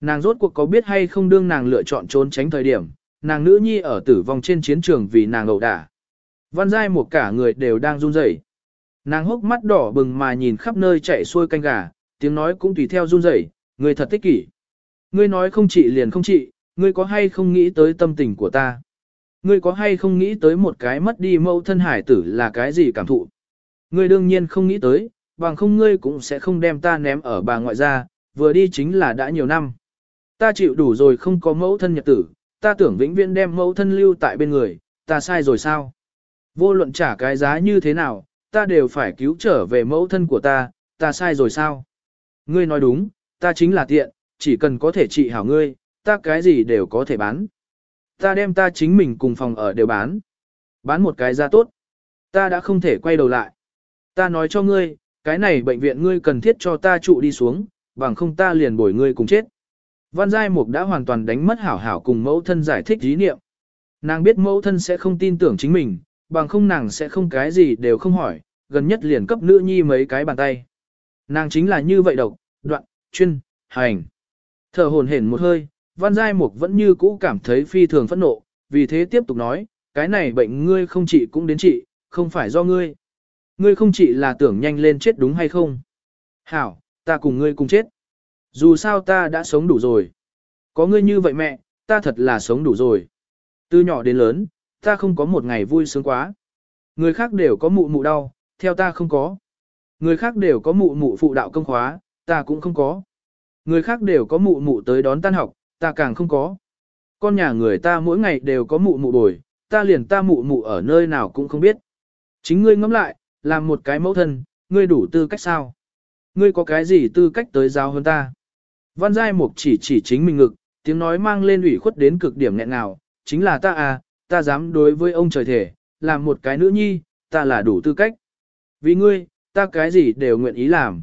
S1: Nàng rốt cuộc có biết hay không đương nàng lựa chọn trốn tránh thời điểm, nàng nữ nhi ở tử vong trên chiến trường vì nàng ẩu đả. Văn giai một cả người đều đang run rẩy. Nàng hốc mắt đỏ bừng mà nhìn khắp nơi chạy xuôi canh gà, tiếng nói cũng tùy theo run rẩy, người thật tích kỷ. Ngươi nói không trị liền không trị, ngươi có hay không nghĩ tới tâm tình của ta? Ngươi có hay không nghĩ tới một cái mất đi mẫu thân hải tử là cái gì cảm thụ? Ngươi đương nhiên không nghĩ tới, bằng không ngươi cũng sẽ không đem ta ném ở bà ngoại gia, vừa đi chính là đã nhiều năm. Ta chịu đủ rồi không có mẫu thân nhật tử, ta tưởng vĩnh viễn đem mẫu thân lưu tại bên người, ta sai rồi sao? Vô luận trả cái giá như thế nào, ta đều phải cứu trở về mẫu thân của ta, ta sai rồi sao? Ngươi nói đúng, ta chính là tiện, chỉ cần có thể trị hảo ngươi, ta cái gì đều có thể bán. Ta đem ta chính mình cùng phòng ở đều bán. Bán một cái ra tốt. Ta đã không thể quay đầu lại. Ta nói cho ngươi, cái này bệnh viện ngươi cần thiết cho ta trụ đi xuống, bằng không ta liền bồi ngươi cùng chết. Văn Giai Mục đã hoàn toàn đánh mất hảo hảo cùng mẫu thân giải thích ý niệm. Nàng biết mẫu thân sẽ không tin tưởng chính mình, bằng không nàng sẽ không cái gì đều không hỏi, gần nhất liền cấp nữ nhi mấy cái bàn tay. Nàng chính là như vậy độc, đoạn, chuyên, hành. Thở hồn hển một hơi, Văn Giai Mục vẫn như cũ cảm thấy phi thường phẫn nộ, vì thế tiếp tục nói, cái này bệnh ngươi không trị cũng đến trị, không phải do ngươi. Ngươi không trị là tưởng nhanh lên chết đúng hay không? Hảo, ta cùng ngươi cùng chết. Dù sao ta đã sống đủ rồi. Có ngươi như vậy mẹ, ta thật là sống đủ rồi. Từ nhỏ đến lớn, ta không có một ngày vui sướng quá. Người khác đều có mụ mụ đau, theo ta không có. Người khác đều có mụ mụ phụ đạo công khóa, ta cũng không có. Người khác đều có mụ mụ tới đón tan học, ta càng không có. Con nhà người ta mỗi ngày đều có mụ mụ bồi, ta liền ta mụ mụ ở nơi nào cũng không biết. Chính ngươi ngẫm lại, làm một cái mẫu thân, ngươi đủ tư cách sao? Ngươi có cái gì tư cách tới giáo hơn ta? Văn Giai Mục chỉ chỉ chính mình ngực, tiếng nói mang lên ủy khuất đến cực điểm nghẹn nào, chính là ta à, ta dám đối với ông trời thể, làm một cái nữ nhi, ta là đủ tư cách. Vì ngươi, ta cái gì đều nguyện ý làm.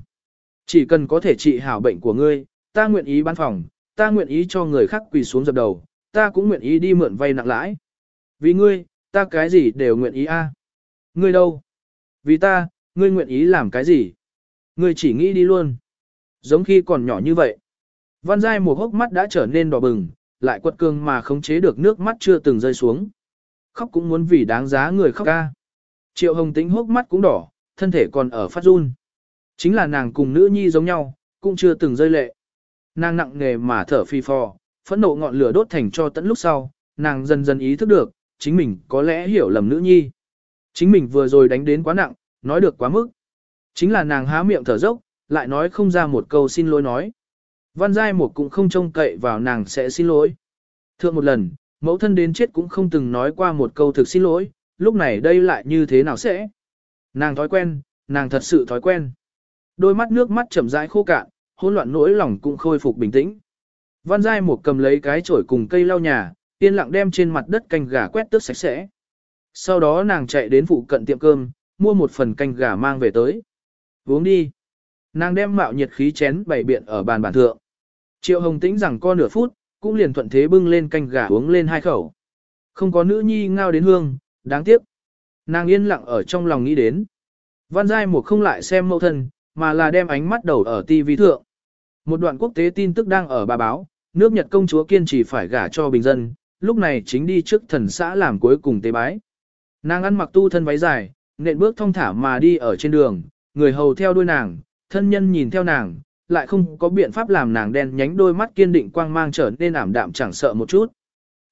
S1: Chỉ cần có thể trị hảo bệnh của ngươi, ta nguyện ý bán phòng, ta nguyện ý cho người khác quỳ xuống dập đầu, ta cũng nguyện ý đi mượn vay nặng lãi. Vì ngươi, ta cái gì đều nguyện ý a. À? Ngươi đâu? Vì ta, ngươi nguyện ý làm cái gì? Ngươi chỉ nghĩ đi luôn. Giống khi còn nhỏ như vậy. Văn Giai một hốc mắt đã trở nên đỏ bừng, lại quật cường mà khống chế được nước mắt chưa từng rơi xuống. Khóc cũng muốn vì đáng giá người khóc ca. Triệu Hồng Tĩnh hốc mắt cũng đỏ, thân thể còn ở phát run. Chính là nàng cùng nữ nhi giống nhau, cũng chưa từng rơi lệ. Nàng nặng nghề mà thở phi phò, phẫn nộ ngọn lửa đốt thành cho tận lúc sau, nàng dần dần ý thức được, chính mình có lẽ hiểu lầm nữ nhi. Chính mình vừa rồi đánh đến quá nặng, nói được quá mức. Chính là nàng há miệng thở dốc, lại nói không ra một câu xin lỗi nói. Văn Giai một cũng không trông cậy vào nàng sẽ xin lỗi. Thượng một lần, mẫu thân đến chết cũng không từng nói qua một câu thực xin lỗi, lúc này đây lại như thế nào sẽ? Nàng thói quen, nàng thật sự thói quen. Đôi mắt nước mắt chậm rãi khô cạn, hỗn loạn nỗi lòng cũng khôi phục bình tĩnh. Văn Giai một cầm lấy cái chổi cùng cây lau nhà, yên lặng đem trên mặt đất canh gà quét tước sạch sẽ. Sau đó nàng chạy đến phụ cận tiệm cơm, mua một phần canh gà mang về tới. Uống đi. Nàng đem mạo nhiệt khí chén bày biện ở bàn bàn thượng. Triệu Hồng tĩnh rằng co nửa phút, cũng liền thuận thế bưng lên canh gà uống lên hai khẩu. Không có nữ nhi ngao đến hương, đáng tiếc. Nàng yên lặng ở trong lòng nghĩ đến. Văn Giai một không lại xem mẫu thân, mà là đem ánh mắt đầu ở TV thượng. Một đoạn quốc tế tin tức đang ở bà báo, nước Nhật công chúa kiên trì phải gả cho bình dân, lúc này chính đi trước thần xã làm cuối cùng tế bái. Nàng ăn mặc tu thân váy dài, nện bước thong thả mà đi ở trên đường, người hầu theo đuôi nàng, thân nhân nhìn theo nàng, lại không có biện pháp làm nàng đen nhánh đôi mắt kiên định quang mang trở nên ảm đạm chẳng sợ một chút.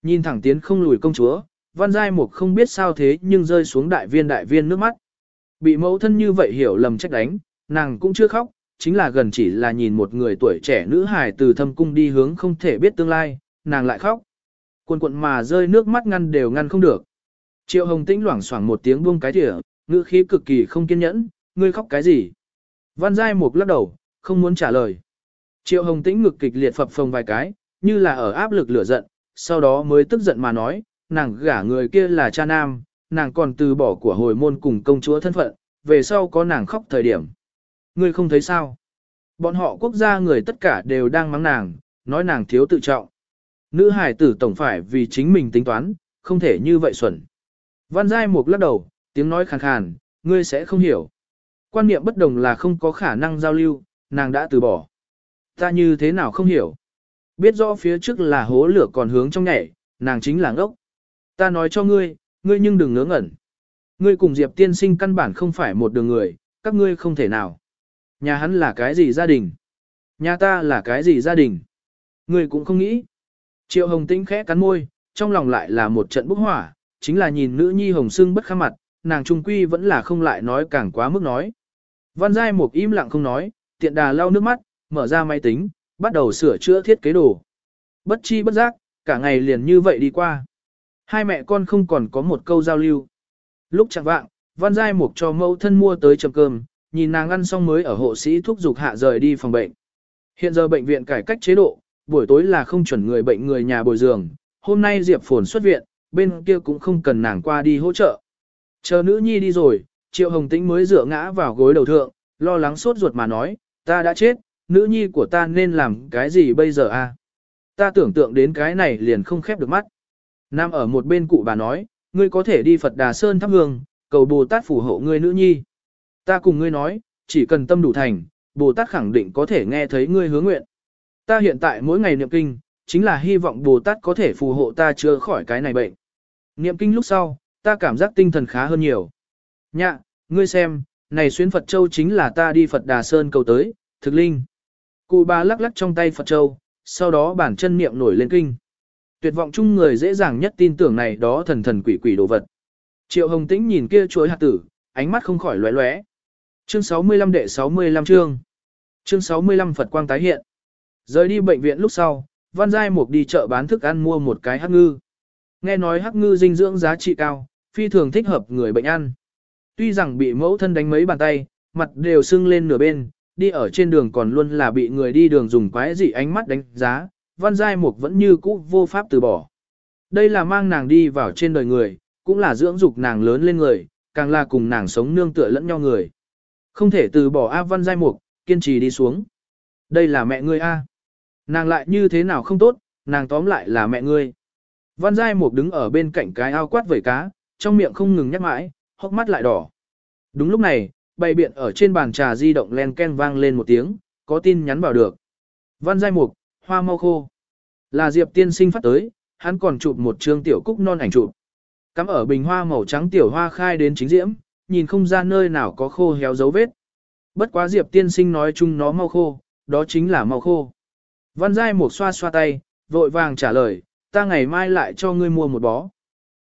S1: Nhìn thẳng tiến không lùi công chúa, văn giai mục không biết sao thế nhưng rơi xuống đại viên đại viên nước mắt. Bị mẫu thân như vậy hiểu lầm trách đánh, nàng cũng chưa khóc, chính là gần chỉ là nhìn một người tuổi trẻ nữ hài từ thâm cung đi hướng không thể biết tương lai, nàng lại khóc. cuộn cuộn mà rơi nước mắt ngăn đều ngăn không được. Triệu Hồng Tĩnh loảng xoảng một tiếng buông cái thỉa, ngữ khí cực kỳ không kiên nhẫn, ngươi khóc cái gì? Văn Giai Mục lắc đầu, không muốn trả lời. Triệu Hồng Tĩnh ngực kịch liệt phập phồng vài cái, như là ở áp lực lửa giận, sau đó mới tức giận mà nói, nàng gả người kia là cha nam, nàng còn từ bỏ của hồi môn cùng công chúa thân phận, về sau có nàng khóc thời điểm. Ngươi không thấy sao? Bọn họ quốc gia người tất cả đều đang mắng nàng, nói nàng thiếu tự trọng. Nữ hải tử tổng phải vì chính mình tính toán, không thể như vậy xuẩn. Văn Giai Mục lắc đầu, tiếng nói khàn khàn, ngươi sẽ không hiểu. Quan niệm bất đồng là không có khả năng giao lưu, nàng đã từ bỏ. Ta như thế nào không hiểu. Biết rõ phía trước là hố lửa còn hướng trong nhảy, nàng chính là ngốc. Ta nói cho ngươi, ngươi nhưng đừng ngớ ngẩn. Ngươi cùng Diệp tiên sinh căn bản không phải một đường người, các ngươi không thể nào. Nhà hắn là cái gì gia đình? Nhà ta là cái gì gia đình? người cũng không nghĩ. Triệu Hồng Tĩnh khẽ cắn môi, trong lòng lại là một trận bốc hỏa, chính là nhìn nữ nhi hồng sưng bất kham mặt, nàng trung quy vẫn là không lại nói càng quá mức nói. Văn Giai một im lặng không nói, tiện đà lau nước mắt, mở ra máy tính, bắt đầu sửa chữa thiết kế đồ. Bất chi bất giác, cả ngày liền như vậy đi qua. Hai mẹ con không còn có một câu giao lưu. Lúc chẳng vạng, Văn Giai Mục cho mẫu thân mua tới chầm cơm, nhìn nàng ăn xong mới ở hộ sĩ thuốc dục hạ rời đi phòng bệnh. Hiện giờ bệnh viện cải cách chế độ, buổi tối là không chuẩn người bệnh người nhà bồi giường, hôm nay Diệp Phồn xuất viện, bên kia cũng không cần nàng qua đi hỗ trợ. Chờ nữ nhi đi rồi, Triệu Hồng Tĩnh mới dựa ngã vào gối đầu thượng, lo lắng sốt ruột mà nói, ta đã chết, nữ nhi của ta nên làm cái gì bây giờ a? Ta tưởng tượng đến cái này liền không khép được mắt. Nam ở một bên cụ bà nói, ngươi có thể đi Phật Đà Sơn thắp hương, cầu Bồ Tát phù hộ ngươi nữ nhi. Ta cùng ngươi nói, chỉ cần tâm đủ thành, Bồ Tát khẳng định có thể nghe thấy ngươi hứa nguyện. Ta hiện tại mỗi ngày niệm kinh, chính là hy vọng Bồ Tát có thể phù hộ ta chữa khỏi cái này bệnh. Niệm kinh lúc sau, ta cảm giác tinh thần khá hơn nhiều. Nhạ, ngươi xem, này xuyến Phật Châu chính là ta đi Phật Đà Sơn cầu tới, thực linh. Cụ bà lắc lắc trong tay Phật Châu, sau đó bản chân niệm nổi lên kinh. Tuyệt vọng chung người dễ dàng nhất tin tưởng này đó thần thần quỷ quỷ đồ vật. Triệu Hồng Tĩnh nhìn kia chuối hạt tử, ánh mắt không khỏi lóe lóe. Chương 65 đệ 65 chương. Chương 65 Phật quang tái hiện. Rời đi bệnh viện lúc sau, Văn Giai Mục đi chợ bán thức ăn mua một cái hắc ngư. Nghe nói hắc ngư dinh dưỡng giá trị cao, phi thường thích hợp người bệnh ăn. Tuy rằng bị mẫu thân đánh mấy bàn tay, mặt đều sưng lên nửa bên, đi ở trên đường còn luôn là bị người đi đường dùng quái dị ánh mắt đánh giá, Văn Giai Mục vẫn như cũ vô pháp từ bỏ. Đây là mang nàng đi vào trên đời người, cũng là dưỡng dục nàng lớn lên người, càng là cùng nàng sống nương tựa lẫn nhau người. Không thể từ bỏ A Văn Giai Mục, kiên trì đi xuống. Đây là mẹ ngươi A. Nàng lại như thế nào không tốt, nàng tóm lại là mẹ ngươi. Văn Giai Mục đứng ở bên cạnh cái ao quát vẩy cá, trong miệng không ngừng nhắc mãi, hốc mắt lại đỏ. Đúng lúc này, bày biện ở trên bàn trà di động len ken vang lên một tiếng, có tin nhắn vào được. Văn Giai Mục, hoa mau khô. Là Diệp tiên sinh phát tới, hắn còn chụp một trương tiểu cúc non ảnh chụp. Cắm ở bình hoa màu trắng tiểu hoa khai đến chính diễm, nhìn không ra nơi nào có khô héo dấu vết. Bất quá Diệp tiên sinh nói chung nó mau khô, đó chính là mau khô. Văn Giai một xoa xoa tay, vội vàng trả lời, ta ngày mai lại cho ngươi mua một bó.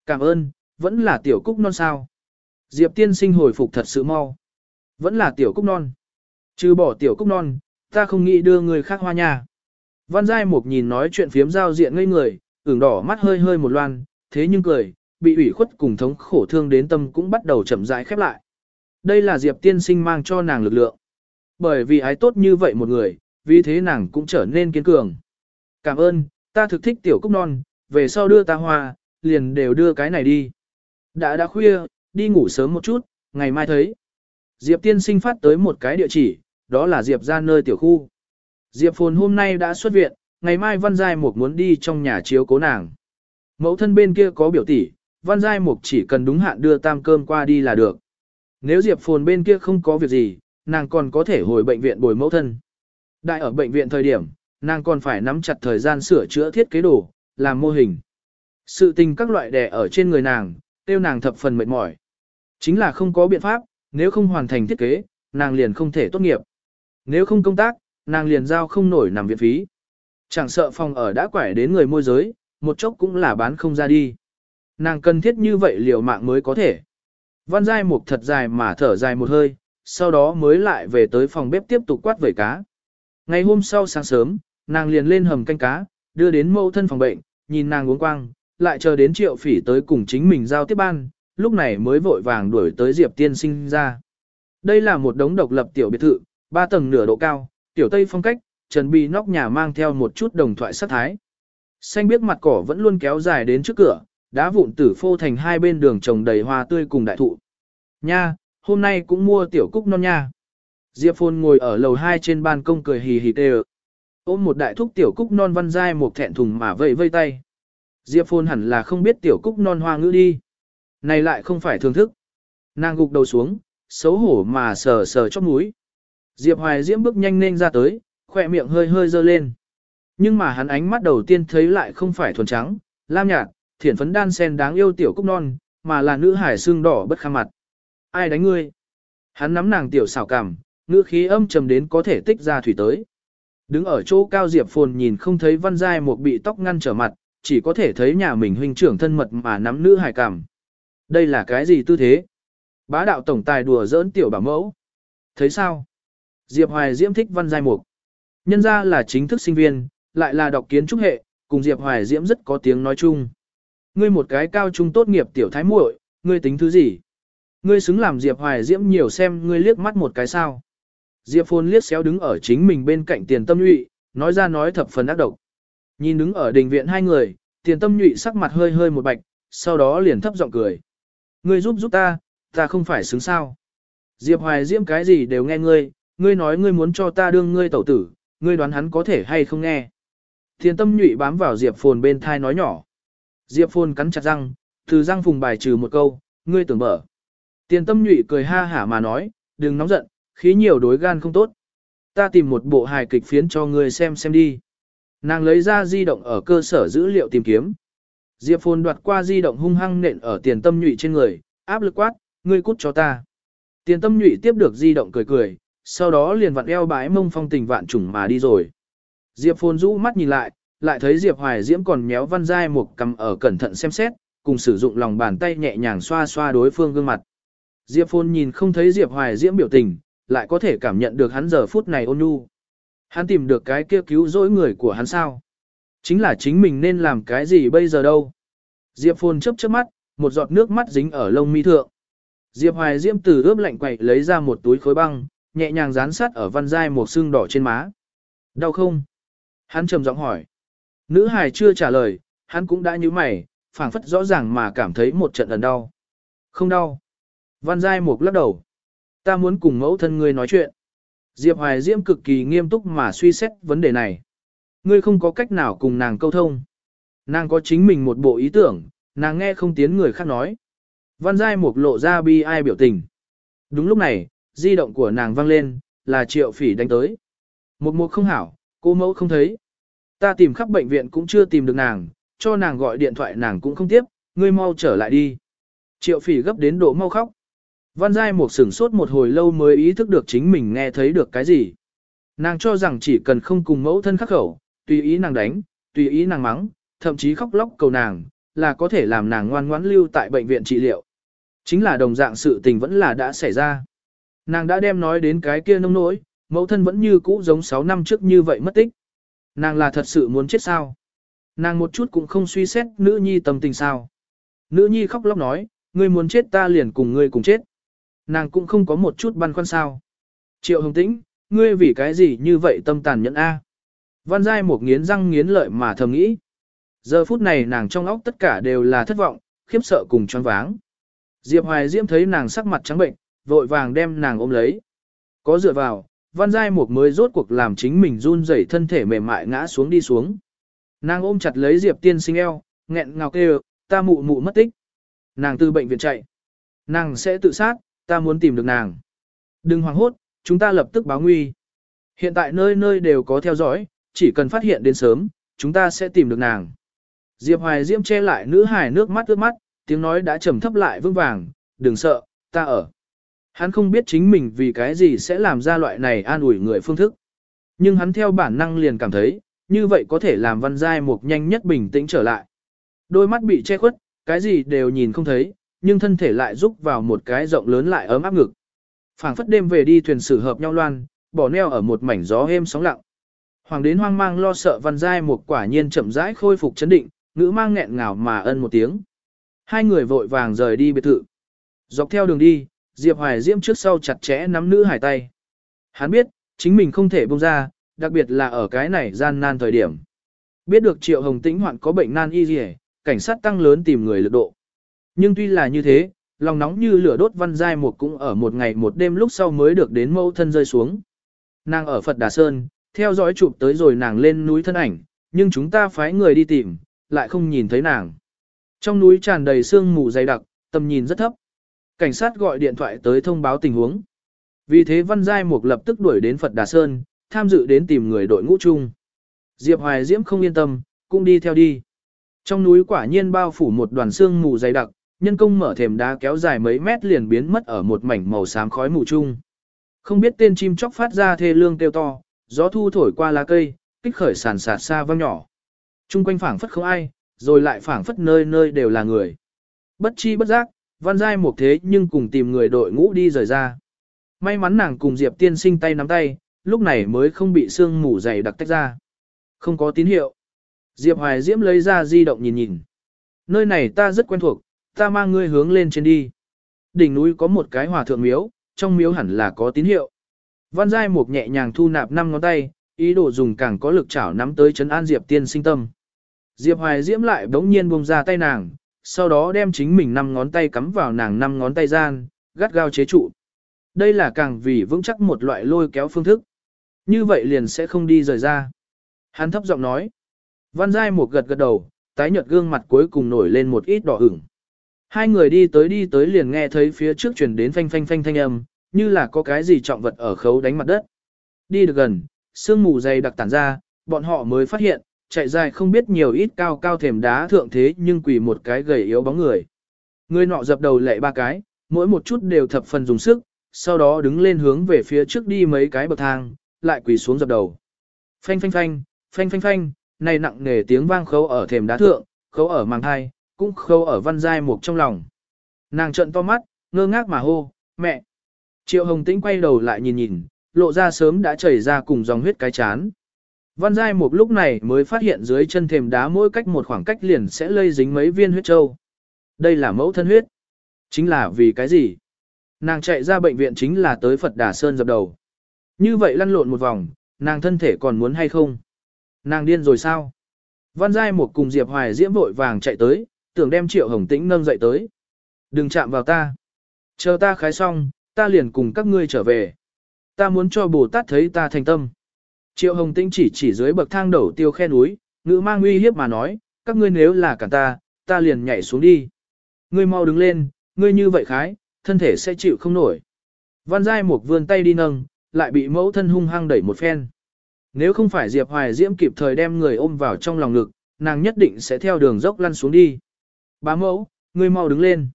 S1: Cảm ơn, vẫn là tiểu cúc non sao. Diệp tiên sinh hồi phục thật sự mau. Vẫn là tiểu cúc non. Chứ bỏ tiểu cúc non, ta không nghĩ đưa người khác hoa nhà. Văn Giai Mục nhìn nói chuyện phiếm giao diện ngây người, ửng đỏ mắt hơi hơi một loan, thế nhưng cười, bị ủy khuất cùng thống khổ thương đến tâm cũng bắt đầu chậm rãi khép lại. Đây là Diệp tiên sinh mang cho nàng lực lượng. Bởi vì ái tốt như vậy một người, vì thế nàng cũng trở nên kiên cường. Cảm ơn, ta thực thích tiểu cúc non, về sau đưa ta hoa, liền đều đưa cái này đi. Đã đã khuya, đi ngủ sớm một chút, ngày mai thấy. Diệp tiên sinh phát tới một cái địa chỉ, đó là Diệp ra nơi tiểu khu. Diệp phồn hôm nay đã xuất viện, ngày mai Văn Giai Mục muốn đi trong nhà chiếu cố nàng. Mẫu thân bên kia có biểu tỷ, Văn Giai Mục chỉ cần đúng hạn đưa tam cơm qua đi là được. Nếu Diệp phồn bên kia không có việc gì, nàng còn có thể hồi bệnh viện bồi mẫu thân. Đại ở bệnh viện thời điểm, nàng còn phải nắm chặt thời gian sửa chữa thiết kế đồ, làm mô hình. Sự tình các loại đè ở trên người nàng, tiêu nàng thập phần mệt mỏi. Chính là không có biện pháp, nếu không hoàn thành thiết kế, nàng liền không thể tốt nghiệp. Nếu không công tác, nàng liền giao không nổi nằm viện phí. Chẳng sợ phòng ở đã quải đến người môi giới, một chốc cũng là bán không ra đi. Nàng cần thiết như vậy liều mạng mới có thể. Văn Giai Mục thật dài mà thở dài một hơi, sau đó mới lại về tới phòng bếp tiếp tục quát vẩy cá. Ngày hôm sau sáng sớm, nàng liền lên hầm canh cá, đưa đến mẫu thân phòng bệnh, nhìn nàng uống quang, lại chờ đến triệu phỉ tới cùng chính mình giao tiếp ban, lúc này mới vội vàng đuổi tới Diệp tiên sinh ra. Đây là một đống độc lập tiểu biệt thự, ba tầng nửa độ cao, tiểu tây phong cách, trần bị nóc nhà mang theo một chút đồng thoại sắc thái. Xanh biết mặt cỏ vẫn luôn kéo dài đến trước cửa, đá vụn tử phô thành hai bên đường trồng đầy hoa tươi cùng đại thụ. Nha, hôm nay cũng mua tiểu cúc non nha. Diệp Phồn ngồi ở lầu hai trên ban công cười hì hì tê ôm một đại thúc tiểu cúc non văn dai một thẹn thùng mà vây vây tay. Diệp Phồn hẳn là không biết tiểu cúc non hoa ngữ đi. Này lại không phải thưởng thức. Nàng gục đầu xuống, xấu hổ mà sờ sờ chóp mũi. Diệp Hoài Diễm bước nhanh lên ra tới, khỏe miệng hơi hơi dơ lên. Nhưng mà hắn ánh mắt đầu tiên thấy lại không phải thuần trắng, lam nhạt, thiển phấn đan sen đáng yêu tiểu cúc non, mà là nữ hải xương đỏ bất kham mặt. Ai đánh ngươi? Hắn nắm nàng tiểu xảo cảm, ngữ khí âm trầm đến có thể tích ra thủy tới. Đứng ở chỗ cao Diệp Phồn nhìn không thấy văn giai một bị tóc ngăn trở mặt, chỉ có thể thấy nhà mình huynh trưởng thân mật mà nắm nữ hải cảm. Đây là cái gì tư thế? Bá đạo tổng tài đùa giỡn tiểu bảo mẫu. Thấy sao? Diệp Hoài Diễm thích văn giai mục. Nhân ra là chính thức sinh viên, lại là đọc kiến trúc hệ, cùng Diệp Hoài Diễm rất có tiếng nói chung. Ngươi một cái cao trung tốt nghiệp tiểu thái muội, ngươi tính thứ gì? ngươi xứng làm Diệp Hoài Diễm nhiều xem ngươi liếc mắt một cái sao. Diệp Phồn liếc xéo đứng ở chính mình bên cạnh tiền tâm nhụy, nói ra nói thập phần ác độc. Nhìn đứng ở đình viện hai người, tiền tâm nhụy sắc mặt hơi hơi một bạch, sau đó liền thấp giọng cười. Ngươi giúp giúp ta, ta không phải xứng sao. Diệp Hoài Diễm cái gì đều nghe ngươi, ngươi nói ngươi muốn cho ta đương ngươi tẩu tử, ngươi đoán hắn có thể hay không nghe. Tiền tâm nhụy bám vào Diệp Phồn bên thai nói nhỏ. Diệp Phồn cắn chặt răng, từ răng phùng bài trừ một câu, ngươi tưởng mở. Tiền tâm nhụy cười ha hả mà nói, đừng nóng giận, khí nhiều đối gan không tốt. Ta tìm một bộ hài kịch phiến cho ngươi xem xem đi. Nàng lấy ra di động ở cơ sở dữ liệu tìm kiếm. Diệp Phồn đoạt qua di động hung hăng nện ở tiền tâm nhụy trên người, áp lực quát, ngươi cút cho ta. Tiền tâm nhụy tiếp được di động cười cười, sau đó liền vặn eo bái mông phong tình vạn trùng mà đi rồi. Diệp Phồn rũ mắt nhìn lại, lại thấy Diệp Hoài Diễm còn méo văn dai một cầm ở cẩn thận xem xét, cùng sử dụng lòng bàn tay nhẹ nhàng xoa xoa đối phương gương mặt. Diệp Phôn nhìn không thấy Diệp Hoài Diễm biểu tình, lại có thể cảm nhận được hắn giờ phút này ôn nhu. Hắn tìm được cái kia cứu rỗi người của hắn sao? Chính là chính mình nên làm cái gì bây giờ đâu? Diệp Phôn chớp chớp mắt, một giọt nước mắt dính ở lông mi thượng. Diệp Hoài Diễm từ ướp lạnh quậy lấy ra một túi khối băng, nhẹ nhàng dán sát ở văn dai một xương đỏ trên má. Đau không? Hắn trầm giọng hỏi. Nữ hài chưa trả lời, hắn cũng đã như mày, phảng phất rõ ràng mà cảm thấy một trận ẩn đau. Không đau. Văn Giai Mục lắc đầu. Ta muốn cùng mẫu thân ngươi nói chuyện. Diệp Hoài Diễm cực kỳ nghiêm túc mà suy xét vấn đề này. Ngươi không có cách nào cùng nàng câu thông. Nàng có chính mình một bộ ý tưởng, nàng nghe không tiến người khác nói. Văn Giai Mục lộ ra bi ai biểu tình. Đúng lúc này, di động của nàng vang lên, là triệu phỉ đánh tới. Một mục không hảo, cô mẫu không thấy. Ta tìm khắp bệnh viện cũng chưa tìm được nàng, cho nàng gọi điện thoại nàng cũng không tiếp, ngươi mau trở lại đi. Triệu phỉ gấp đến độ mau khóc. Văn Giai một sửng sốt một hồi lâu mới ý thức được chính mình nghe thấy được cái gì. Nàng cho rằng chỉ cần không cùng mẫu thân khắc khẩu, tùy ý nàng đánh, tùy ý nàng mắng, thậm chí khóc lóc cầu nàng, là có thể làm nàng ngoan ngoãn lưu tại bệnh viện trị liệu. Chính là đồng dạng sự tình vẫn là đã xảy ra. Nàng đã đem nói đến cái kia nông nỗi, mẫu thân vẫn như cũ giống 6 năm trước như vậy mất tích. Nàng là thật sự muốn chết sao? Nàng một chút cũng không suy xét nữ nhi tâm tình sao. Nữ nhi khóc lóc nói, ngươi muốn chết ta liền cùng ngươi cùng chết. Nàng cũng không có một chút băn khoăn sao. Triệu hồng tĩnh, ngươi vì cái gì như vậy tâm tàn nhẫn A. Văn Giai một nghiến răng nghiến lợi mà thầm nghĩ. Giờ phút này nàng trong óc tất cả đều là thất vọng, khiếp sợ cùng choáng váng. Diệp Hoài Diễm thấy nàng sắc mặt trắng bệnh, vội vàng đem nàng ôm lấy. Có dựa vào, Văn Giai một mới rốt cuộc làm chính mình run rẩy thân thể mềm mại ngã xuống đi xuống. Nàng ôm chặt lấy Diệp Tiên Sinh eo, nghẹn ngào kêu, ta mụ mụ mất tích. Nàng từ bệnh viện chạy. Nàng sẽ tự sát, ta muốn tìm được nàng. Đừng hoảng hốt, chúng ta lập tức báo nguy. Hiện tại nơi nơi đều có theo dõi, chỉ cần phát hiện đến sớm, chúng ta sẽ tìm được nàng. Diệp Hoài Diễm che lại nữ hài nước mắt ướt mắt, tiếng nói đã trầm thấp lại vững vàng, đừng sợ, ta ở. Hắn không biết chính mình vì cái gì sẽ làm ra loại này an ủi người phương thức. Nhưng hắn theo bản năng liền cảm thấy, như vậy có thể làm văn giai mục nhanh nhất bình tĩnh trở lại. Đôi mắt bị che khuất, cái gì đều nhìn không thấy, nhưng thân thể lại rúc vào một cái rộng lớn lại ấm áp ngực. phảng phất đêm về đi thuyền sử hợp nhau loan, bỏ neo ở một mảnh gió êm sóng lặng. Hoàng đến hoang mang lo sợ văn giai một quả nhiên chậm rãi khôi phục chấn định, ngữ mang nghẹn ngào mà ân một tiếng. Hai người vội vàng rời đi biệt thự. Dọc theo đường đi, Diệp Hoài Diễm trước sau chặt chẽ nắm nữ hải tay. Hắn biết, chính mình không thể buông ra, đặc biệt là ở cái này gian nan thời điểm. Biết được Triệu Hồng Tĩnh hoạn có bệnh nan y gì, cảnh sát tăng lớn tìm người lực độ. Nhưng tuy là như thế, lòng nóng như lửa đốt văn giai một cũng ở một ngày một đêm lúc sau mới được đến mẫu thân rơi xuống. Nàng ở Phật Đà Sơn, theo dõi chụp tới rồi nàng lên núi thân ảnh, nhưng chúng ta phái người đi tìm, lại không nhìn thấy nàng. Trong núi tràn đầy sương mù dày đặc, tầm nhìn rất thấp. Cảnh sát gọi điện thoại tới thông báo tình huống. Vì thế Văn Giai Mục lập tức đuổi đến Phật Đà Sơn, tham dự đến tìm người đội ngũ chung. Diệp Hoài Diễm không yên tâm, cũng đi theo đi. Trong núi quả nhiên bao phủ một đoàn xương mù dày đặc, nhân công mở thềm đá kéo dài mấy mét liền biến mất ở một mảnh màu xám khói mù chung. Không biết tên chim chóc phát ra thê lương kêu to, gió thu thổi qua lá cây, kích khởi sàn sạt xa vang nhỏ. Trung quanh phảng phất không ai, rồi lại phảng phất nơi nơi đều là người. Bất chi bất giác, văn giai một thế nhưng cùng tìm người đội ngũ đi rời ra. May mắn nàng cùng Diệp tiên sinh tay nắm tay, lúc này mới không bị sương mù dày đặc tách ra. Không có tín hiệu. Diệp Hoài Diễm lấy ra di động nhìn nhìn. Nơi này ta rất quen thuộc, ta mang ngươi hướng lên trên đi. Đỉnh núi có một cái hòa thượng miếu, trong miếu hẳn là có tín hiệu. Văn Giai Mục nhẹ nhàng thu nạp năm ngón tay, ý đồ dùng càng có lực chảo nắm tới chấn an Diệp tiên sinh tâm. Diệp Hoài Diễm lại bỗng nhiên buông ra tay nàng, sau đó đem chính mình năm ngón tay cắm vào nàng năm ngón tay gian, gắt gao chế trụ. Đây là càng vì vững chắc một loại lôi kéo phương thức. Như vậy liền sẽ không đi rời ra. Hắn thấp giọng nói. Văn Giai một gật gật đầu, tái nhợt gương mặt cuối cùng nổi lên một ít đỏ ửng. Hai người đi tới đi tới liền nghe thấy phía trước truyền đến phanh phanh phanh thanh âm, như là có cái gì trọng vật ở khấu đánh mặt đất. Đi được gần, sương mù dày đặc tản ra, bọn họ mới phát hiện, chạy dài không biết nhiều ít cao cao thềm đá thượng thế nhưng quỳ một cái gầy yếu bóng người. Người nọ dập đầu lệ ba cái, mỗi một chút đều thập phần dùng sức, sau đó đứng lên hướng về phía trước đi mấy cái bậc thang, lại quỳ xuống dập đầu. Phanh phanh phanh, phanh phanh phanh, này nặng nề tiếng vang khâu ở thềm đá thượng, khâu ở màng hai, cũng khâu ở văn giai mục trong lòng. Nàng trợn to mắt, ngơ ngác mà hô, mẹ. Triệu Hồng Tĩnh quay đầu lại nhìn nhìn, lộ ra sớm đã chảy ra cùng dòng huyết cái chán. Văn Giai một lúc này mới phát hiện dưới chân thềm đá mỗi cách một khoảng cách liền sẽ lây dính mấy viên huyết châu. Đây là mẫu thân huyết. Chính là vì cái gì? Nàng chạy ra bệnh viện chính là tới Phật Đà Sơn dập đầu. Như vậy lăn lộn một vòng, nàng thân thể còn muốn hay không? Nàng điên rồi sao? Văn Giai một cùng Diệp Hoài diễm vội vàng chạy tới, tưởng đem Triệu Hồng Tĩnh nâng dậy tới. Đừng chạm vào ta. Chờ ta khái xong, ta liền cùng các ngươi trở về. Ta muốn cho Bồ Tát thấy ta thành tâm. Triệu Hồng Tĩnh chỉ chỉ dưới bậc thang đầu tiêu khe núi, ngữ mang uy hiếp mà nói, các ngươi nếu là cả ta, ta liền nhảy xuống đi. Ngươi mau đứng lên, ngươi như vậy khái, thân thể sẽ chịu không nổi. Văn Giai một vươn tay đi nâng, lại bị mẫu thân hung hăng đẩy một phen. Nếu không phải Diệp Hoài Diễm kịp thời đem người ôm vào trong lòng ngực, nàng nhất định sẽ theo đường dốc lăn xuống đi. Bá mẫu, ngươi mau đứng lên.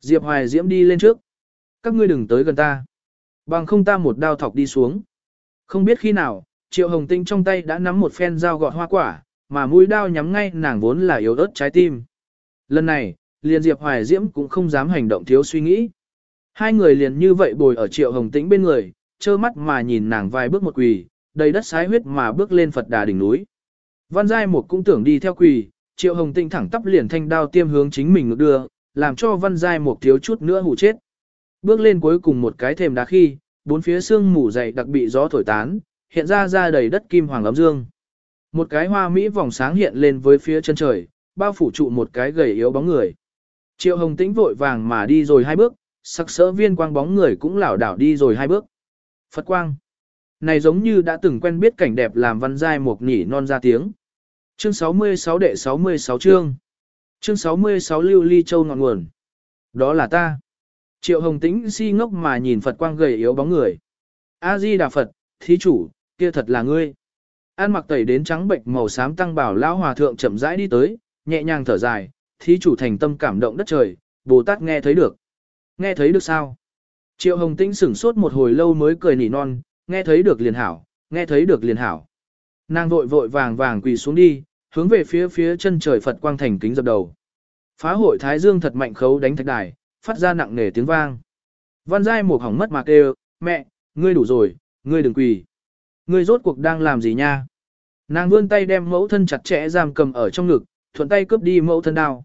S1: Diệp Hoài Diễm đi lên trước. Các ngươi đừng tới gần ta. Bằng không ta một đao thọc đi xuống. Không biết khi nào, Triệu Hồng Tinh trong tay đã nắm một phen dao gọt hoa quả, mà mũi đao nhắm ngay nàng vốn là yếu ớt trái tim. Lần này, liền Diệp Hoài Diễm cũng không dám hành động thiếu suy nghĩ. Hai người liền như vậy bồi ở Triệu Hồng Tĩnh bên người, trơ mắt mà nhìn nàng vài bước một quỳ, đầy đất sái huyết mà bước lên Phật đà đỉnh núi. Văn Giai một cũng tưởng đi theo quỳ, Triệu Hồng Tĩnh thẳng tắp liền thanh đao tiêm hướng chính mình ngược đưa, làm cho Văn Giai một thiếu chút nữa hủ chết. Bước lên cuối cùng một cái thềm đá khi, bốn phía xương mù dày đặc bị gió thổi tán, hiện ra ra đầy đất kim hoàng ấm dương. Một cái hoa mỹ vòng sáng hiện lên với phía chân trời, bao phủ trụ một cái gầy yếu bóng người. Triệu Hồng Tĩnh vội vàng mà đi rồi hai bước, sắc sỡ viên quang bóng người cũng lảo đảo đi rồi hai bước. Phật quang. Này giống như đã từng quen biết cảnh đẹp làm văn giai một nhỉ non ra tiếng. Chương 66 đệ 66 chương. Chương 66 lưu ly châu ngọn nguồn. Đó là ta. Triệu Hồng Tĩnh si ngốc mà nhìn Phật quang gầy yếu bóng người. A-di Đà Phật, thí chủ, kia thật là ngươi. An mặc tẩy đến trắng bệnh màu xám tăng bảo lão hòa thượng chậm rãi đi tới, nhẹ nhàng thở dài, thí chủ thành tâm cảm động đất trời, Bồ Tát nghe thấy được. Nghe thấy được sao? Triệu Hồng Tĩnh sửng sốt một hồi lâu mới cười nỉ non, nghe thấy được liền hảo, nghe thấy được liền hảo. Nàng vội vội vàng vàng quỳ xuống đi, hướng về phía phía chân trời Phật quang thành kính dập đầu. Phá hội Thái Dương thật mạnh khấu đánh thạch đài, phát ra nặng nề tiếng vang. Văn Giai một hỏng mất mà kêu, mẹ, ngươi đủ rồi, ngươi đừng quỳ. Ngươi rốt cuộc đang làm gì nha? Nàng vươn tay đem mẫu thân chặt chẽ giam cầm ở trong ngực, thuận tay cướp đi mẫu thân đao.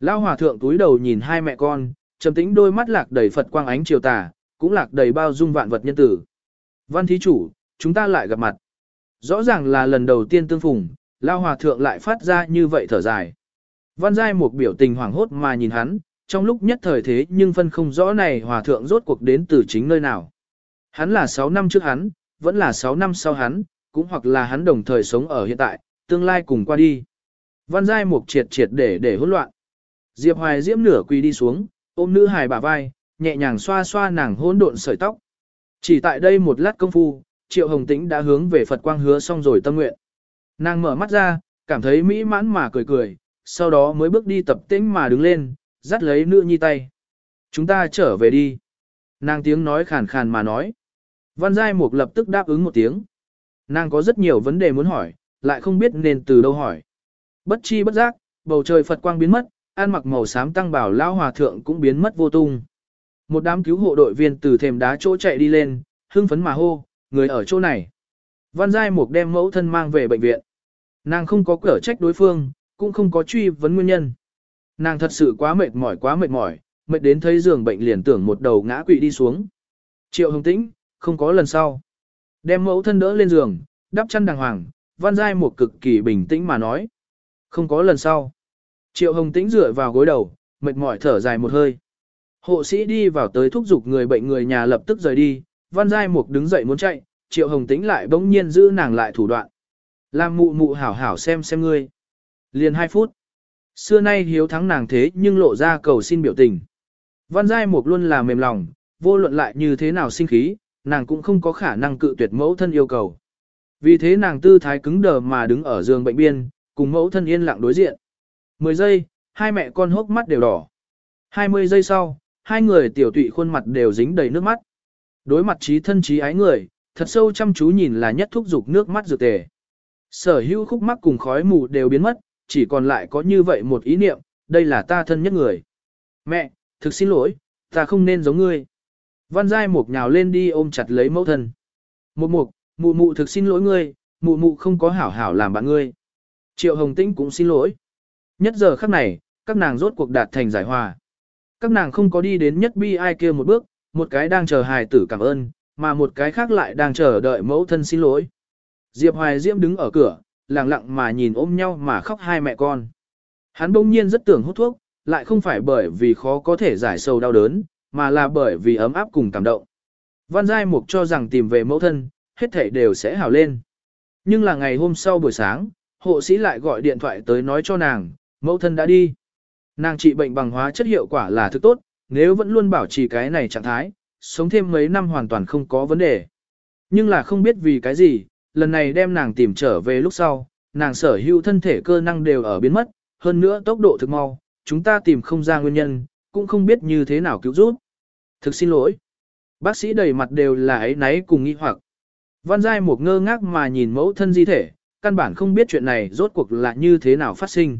S1: Lão hòa thượng túi đầu nhìn hai mẹ con, trầm tĩnh đôi mắt lạc đầy Phật quang ánh chiều tà, cũng lạc đầy bao dung vạn vật nhân tử. Văn thí chủ, chúng ta lại gặp mặt. Rõ ràng là lần đầu tiên tương phùng, Lão hòa thượng lại phát ra như vậy thở dài. Văn giai một biểu tình hoảng hốt mà nhìn hắn, trong lúc nhất thời thế nhưng phân không rõ này hòa thượng rốt cuộc đến từ chính nơi nào. Hắn là 6 năm trước hắn, vẫn là 6 năm sau hắn, cũng hoặc là hắn đồng thời sống ở hiện tại, tương lai cùng qua đi. Văn giai mục triệt triệt để để hỗn loạn. Diệp Hoài diễm nửa quỳ đi xuống, ôm nữ hài bả vai, nhẹ nhàng xoa xoa nàng hỗn độn sợi tóc. Chỉ tại đây một lát công phu, Triệu Hồng Tĩnh đã hướng về Phật quang hứa xong rồi tâm nguyện. Nàng mở mắt ra, cảm thấy mỹ mãn mà cười cười, sau đó mới bước đi tập tĩnh mà đứng lên, dắt lấy nữ nhi tay. Chúng ta trở về đi. Nàng tiếng nói khàn khàn mà nói. Văn Giai Mục lập tức đáp ứng một tiếng. Nàng có rất nhiều vấn đề muốn hỏi, lại không biết nên từ đâu hỏi. Bất chi bất giác, bầu trời Phật quang biến mất, an mặc màu xám tăng bảo lao hòa thượng cũng biến mất vô tung. Một đám cứu hộ đội viên từ thềm đá chỗ chạy đi lên, hưng phấn mà hô, người ở chỗ này. Văn Giai Mục đem mẫu thân mang về bệnh viện. Nàng không có cửa trách đối phương, cũng không có truy vấn nguyên nhân. Nàng thật sự quá mệt mỏi quá mệt mỏi, mệt đến thấy giường bệnh liền tưởng một đầu ngã quỵ đi xuống. Triệu Hồng Tĩnh, không có lần sau. Đem mẫu thân đỡ lên giường, đắp chăn đàng hoàng, Văn Giai một cực kỳ bình tĩnh mà nói. Không có lần sau. Triệu Hồng Tĩnh dựa vào gối đầu, mệt mỏi thở dài một hơi. Hộ sĩ đi vào tới thúc giục người bệnh người nhà lập tức rời đi, Văn Giai Mục đứng dậy muốn chạy, Triệu Hồng Tĩnh lại bỗng nhiên giữ nàng lại thủ đoạn. Làm mụ mụ hảo hảo xem xem ngươi. Liền 2 phút. Xưa nay hiếu thắng nàng thế nhưng lộ ra cầu xin biểu tình. Văn Giai Mục luôn là mềm lòng, vô luận lại như thế nào sinh khí, nàng cũng không có khả năng cự tuyệt mẫu thân yêu cầu. Vì thế nàng tư thái cứng đờ mà đứng ở giường bệnh biên, cùng mẫu thân yên lặng đối diện. 10 giây, hai mẹ con hốc mắt đều đỏ. 20 giây sau, hai người tiểu tụy khuôn mặt đều dính đầy nước mắt. Đối mặt trí thân trí ái người, thật sâu chăm chú nhìn là nhất thúc dục nước mắt dược tề. Sở hữu khúc mắc cùng khói mù đều biến mất, chỉ còn lại có như vậy một ý niệm, đây là ta thân nhất người. Mẹ, thực xin lỗi, ta không nên giống ngươi. Văn Giai Mục nhào lên đi ôm chặt lấy mẫu thân. Một mục, mụ mụ thực xin lỗi ngươi, mụ mụ không có hảo hảo làm bạn ngươi. Triệu Hồng Tĩnh cũng xin lỗi. Nhất giờ khắc này, các nàng rốt cuộc đạt thành giải hòa. Các nàng không có đi đến nhất bi ai kia một bước, một cái đang chờ hài tử cảm ơn, mà một cái khác lại đang chờ đợi mẫu thân xin lỗi. Diệp Hoài Diễm đứng ở cửa, lặng lặng mà nhìn ôm nhau mà khóc hai mẹ con. Hắn bỗng nhiên rất tưởng hút thuốc, lại không phải bởi vì khó có thể giải sầu đau đớn, mà là bởi vì ấm áp cùng cảm động. Văn Giai Mục cho rằng tìm về mẫu thân, hết thảy đều sẽ hảo lên. Nhưng là ngày hôm sau buổi sáng, hộ sĩ lại gọi điện thoại tới nói cho nàng, mẫu thân đã đi. Nàng trị bệnh bằng hóa chất hiệu quả là thứ tốt, nếu vẫn luôn bảo trì cái này trạng thái, sống thêm mấy năm hoàn toàn không có vấn đề. Nhưng là không biết vì cái gì, lần này đem nàng tìm trở về lúc sau, nàng sở hữu thân thể cơ năng đều ở biến mất, hơn nữa tốc độ thực mau, chúng ta tìm không ra nguyên nhân, cũng không biết như thế nào cứu giúp. Thực xin lỗi. Bác sĩ đầy mặt đều là ấy náy cùng nghi hoặc. Văn Giai một ngơ ngác mà nhìn mẫu thân di thể, căn bản không biết chuyện này rốt cuộc là như thế nào phát sinh.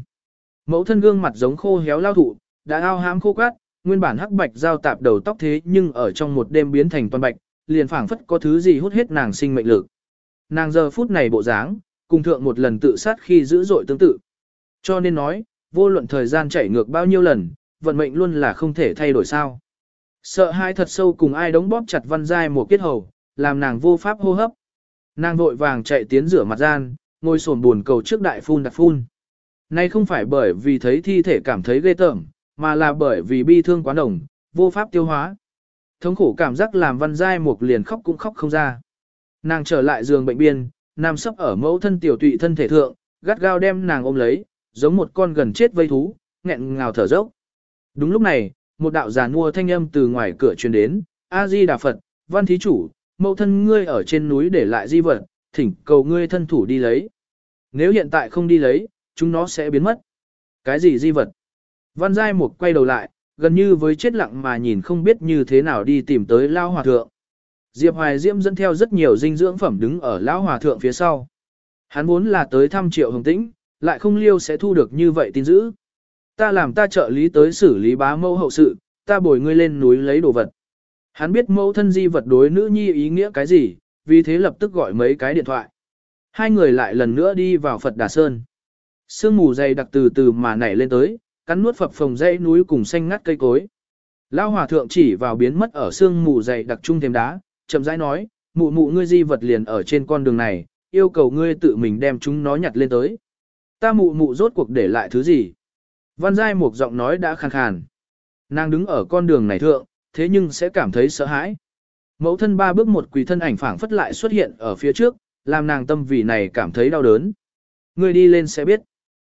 S1: Mẫu thân gương mặt giống khô héo lao thụ, đã ao hám khô cát, nguyên bản hắc bạch giao tạp đầu tóc thế nhưng ở trong một đêm biến thành toàn bạch, liền phảng phất có thứ gì hút hết nàng sinh mệnh lực. Nàng giờ phút này bộ dáng, cùng thượng một lần tự sát khi dữ dội tương tự. Cho nên nói, vô luận thời gian chảy ngược bao nhiêu lần, vận mệnh luôn là không thể thay đổi sao. Sợ hãi thật sâu cùng ai đóng bóp chặt văn dai một kết hầu, làm nàng vô pháp hô hấp. Nàng vội vàng chạy tiến rửa mặt gian, ngồi sồn buồn cầu trước đại phun đặt phun. Nay không phải bởi vì thấy thi thể cảm thấy ghê tởm, mà là bởi vì bi thương quá đồng, vô pháp tiêu hóa. Thống khổ cảm giác làm văn dai một liền khóc cũng khóc không ra. Nàng trở lại giường bệnh biên, nằm sấp ở mẫu thân tiểu tụy thân thể thượng, gắt gao đem nàng ôm lấy, giống một con gần chết vây thú, nghẹn ngào thở dốc. Đúng lúc này, một đạo giàn mua thanh âm từ ngoài cửa truyền đến, A-di Đà Phật, văn thí chủ, mẫu thân ngươi ở trên núi để lại di vật, thỉnh cầu ngươi thân thủ đi lấy. Nếu hiện tại không đi lấy, chúng nó sẽ biến mất. Cái gì di vật? Văn Giai Mục quay đầu lại, gần như với chết lặng mà nhìn không biết như thế nào đi tìm tới Lao Hòa Thượng. Diệp Hoài Diễm dẫn theo rất nhiều dinh dưỡng phẩm đứng ở Lão Hòa Thượng phía sau. Hắn muốn là tới thăm Triệu Hồng Tĩnh, lại không liêu sẽ thu được như vậy tin dữ. Ta làm ta trợ lý tới xử lý bá mẫu hậu sự, ta bồi ngươi lên núi lấy đồ vật. Hắn biết mẫu thân di vật đối nữ nhi ý nghĩa cái gì, vì thế lập tức gọi mấy cái điện thoại. Hai người lại lần nữa đi vào Phật Đà Sơn. Sương mù dày đặc từ từ mà nảy lên tới, cắn nuốt phập phồng dãy núi cùng xanh ngắt cây cối. Lão hòa thượng chỉ vào biến mất ở sương mù dày đặc trung thêm đá, chậm rãi nói, mụ mụ ngươi di vật liền ở trên con đường này, yêu cầu ngươi tự mình đem chúng nó nhặt lên tới. Ta mụ mụ rốt cuộc để lại thứ gì? Văn Giai một giọng nói đã khàn khàn. Nàng đứng ở con đường này thượng, thế nhưng sẽ cảm thấy sợ hãi. Mẫu thân ba bước một quỳ thân ảnh phảng phất lại xuất hiện ở phía trước, làm nàng tâm vì này cảm thấy đau đớn. Người đi lên sẽ biết.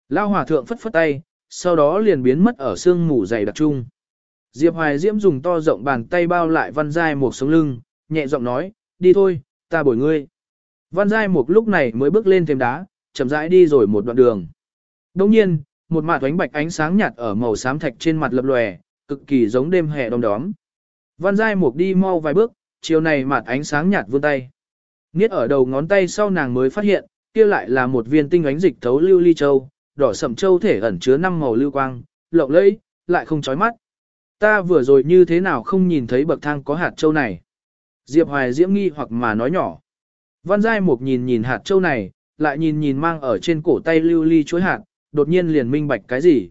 S1: Lao hòa thượng phất phất tay, sau đó liền biến mất ở sương mù dày đặc trung. Diệp Hoài Diễm dùng to rộng bàn tay bao lại Văn Giai một sống lưng, nhẹ giọng nói, đi thôi, ta bồi ngươi. Văn Giai một lúc này mới bước lên thêm đá, chậm rãi đi rồi một đoạn đường. Đồng nhiên, một mạt ánh bạch ánh sáng nhạt ở màu xám thạch trên mặt lập lòe, cực kỳ giống đêm hè đom đóm. Văn Giai Mục đi mau vài bước, chiều này mạt ánh sáng nhạt vươn tay. Niết ở đầu ngón tay sau nàng mới phát hiện, kia lại là một viên tinh ánh dịch thấu lưu ly châu, đỏ sậm châu thể ẩn chứa năm màu lưu quang, lộng lẫy, lại không chói mắt. Ta vừa rồi như thế nào không nhìn thấy bậc thang có hạt châu này? Diệp Hoài diễm nghi hoặc mà nói nhỏ. Văn Giai Mục nhìn nhìn hạt châu này, lại nhìn nhìn mang ở trên cổ tay lưu ly chuối hạt, đột nhiên liền minh bạch cái gì.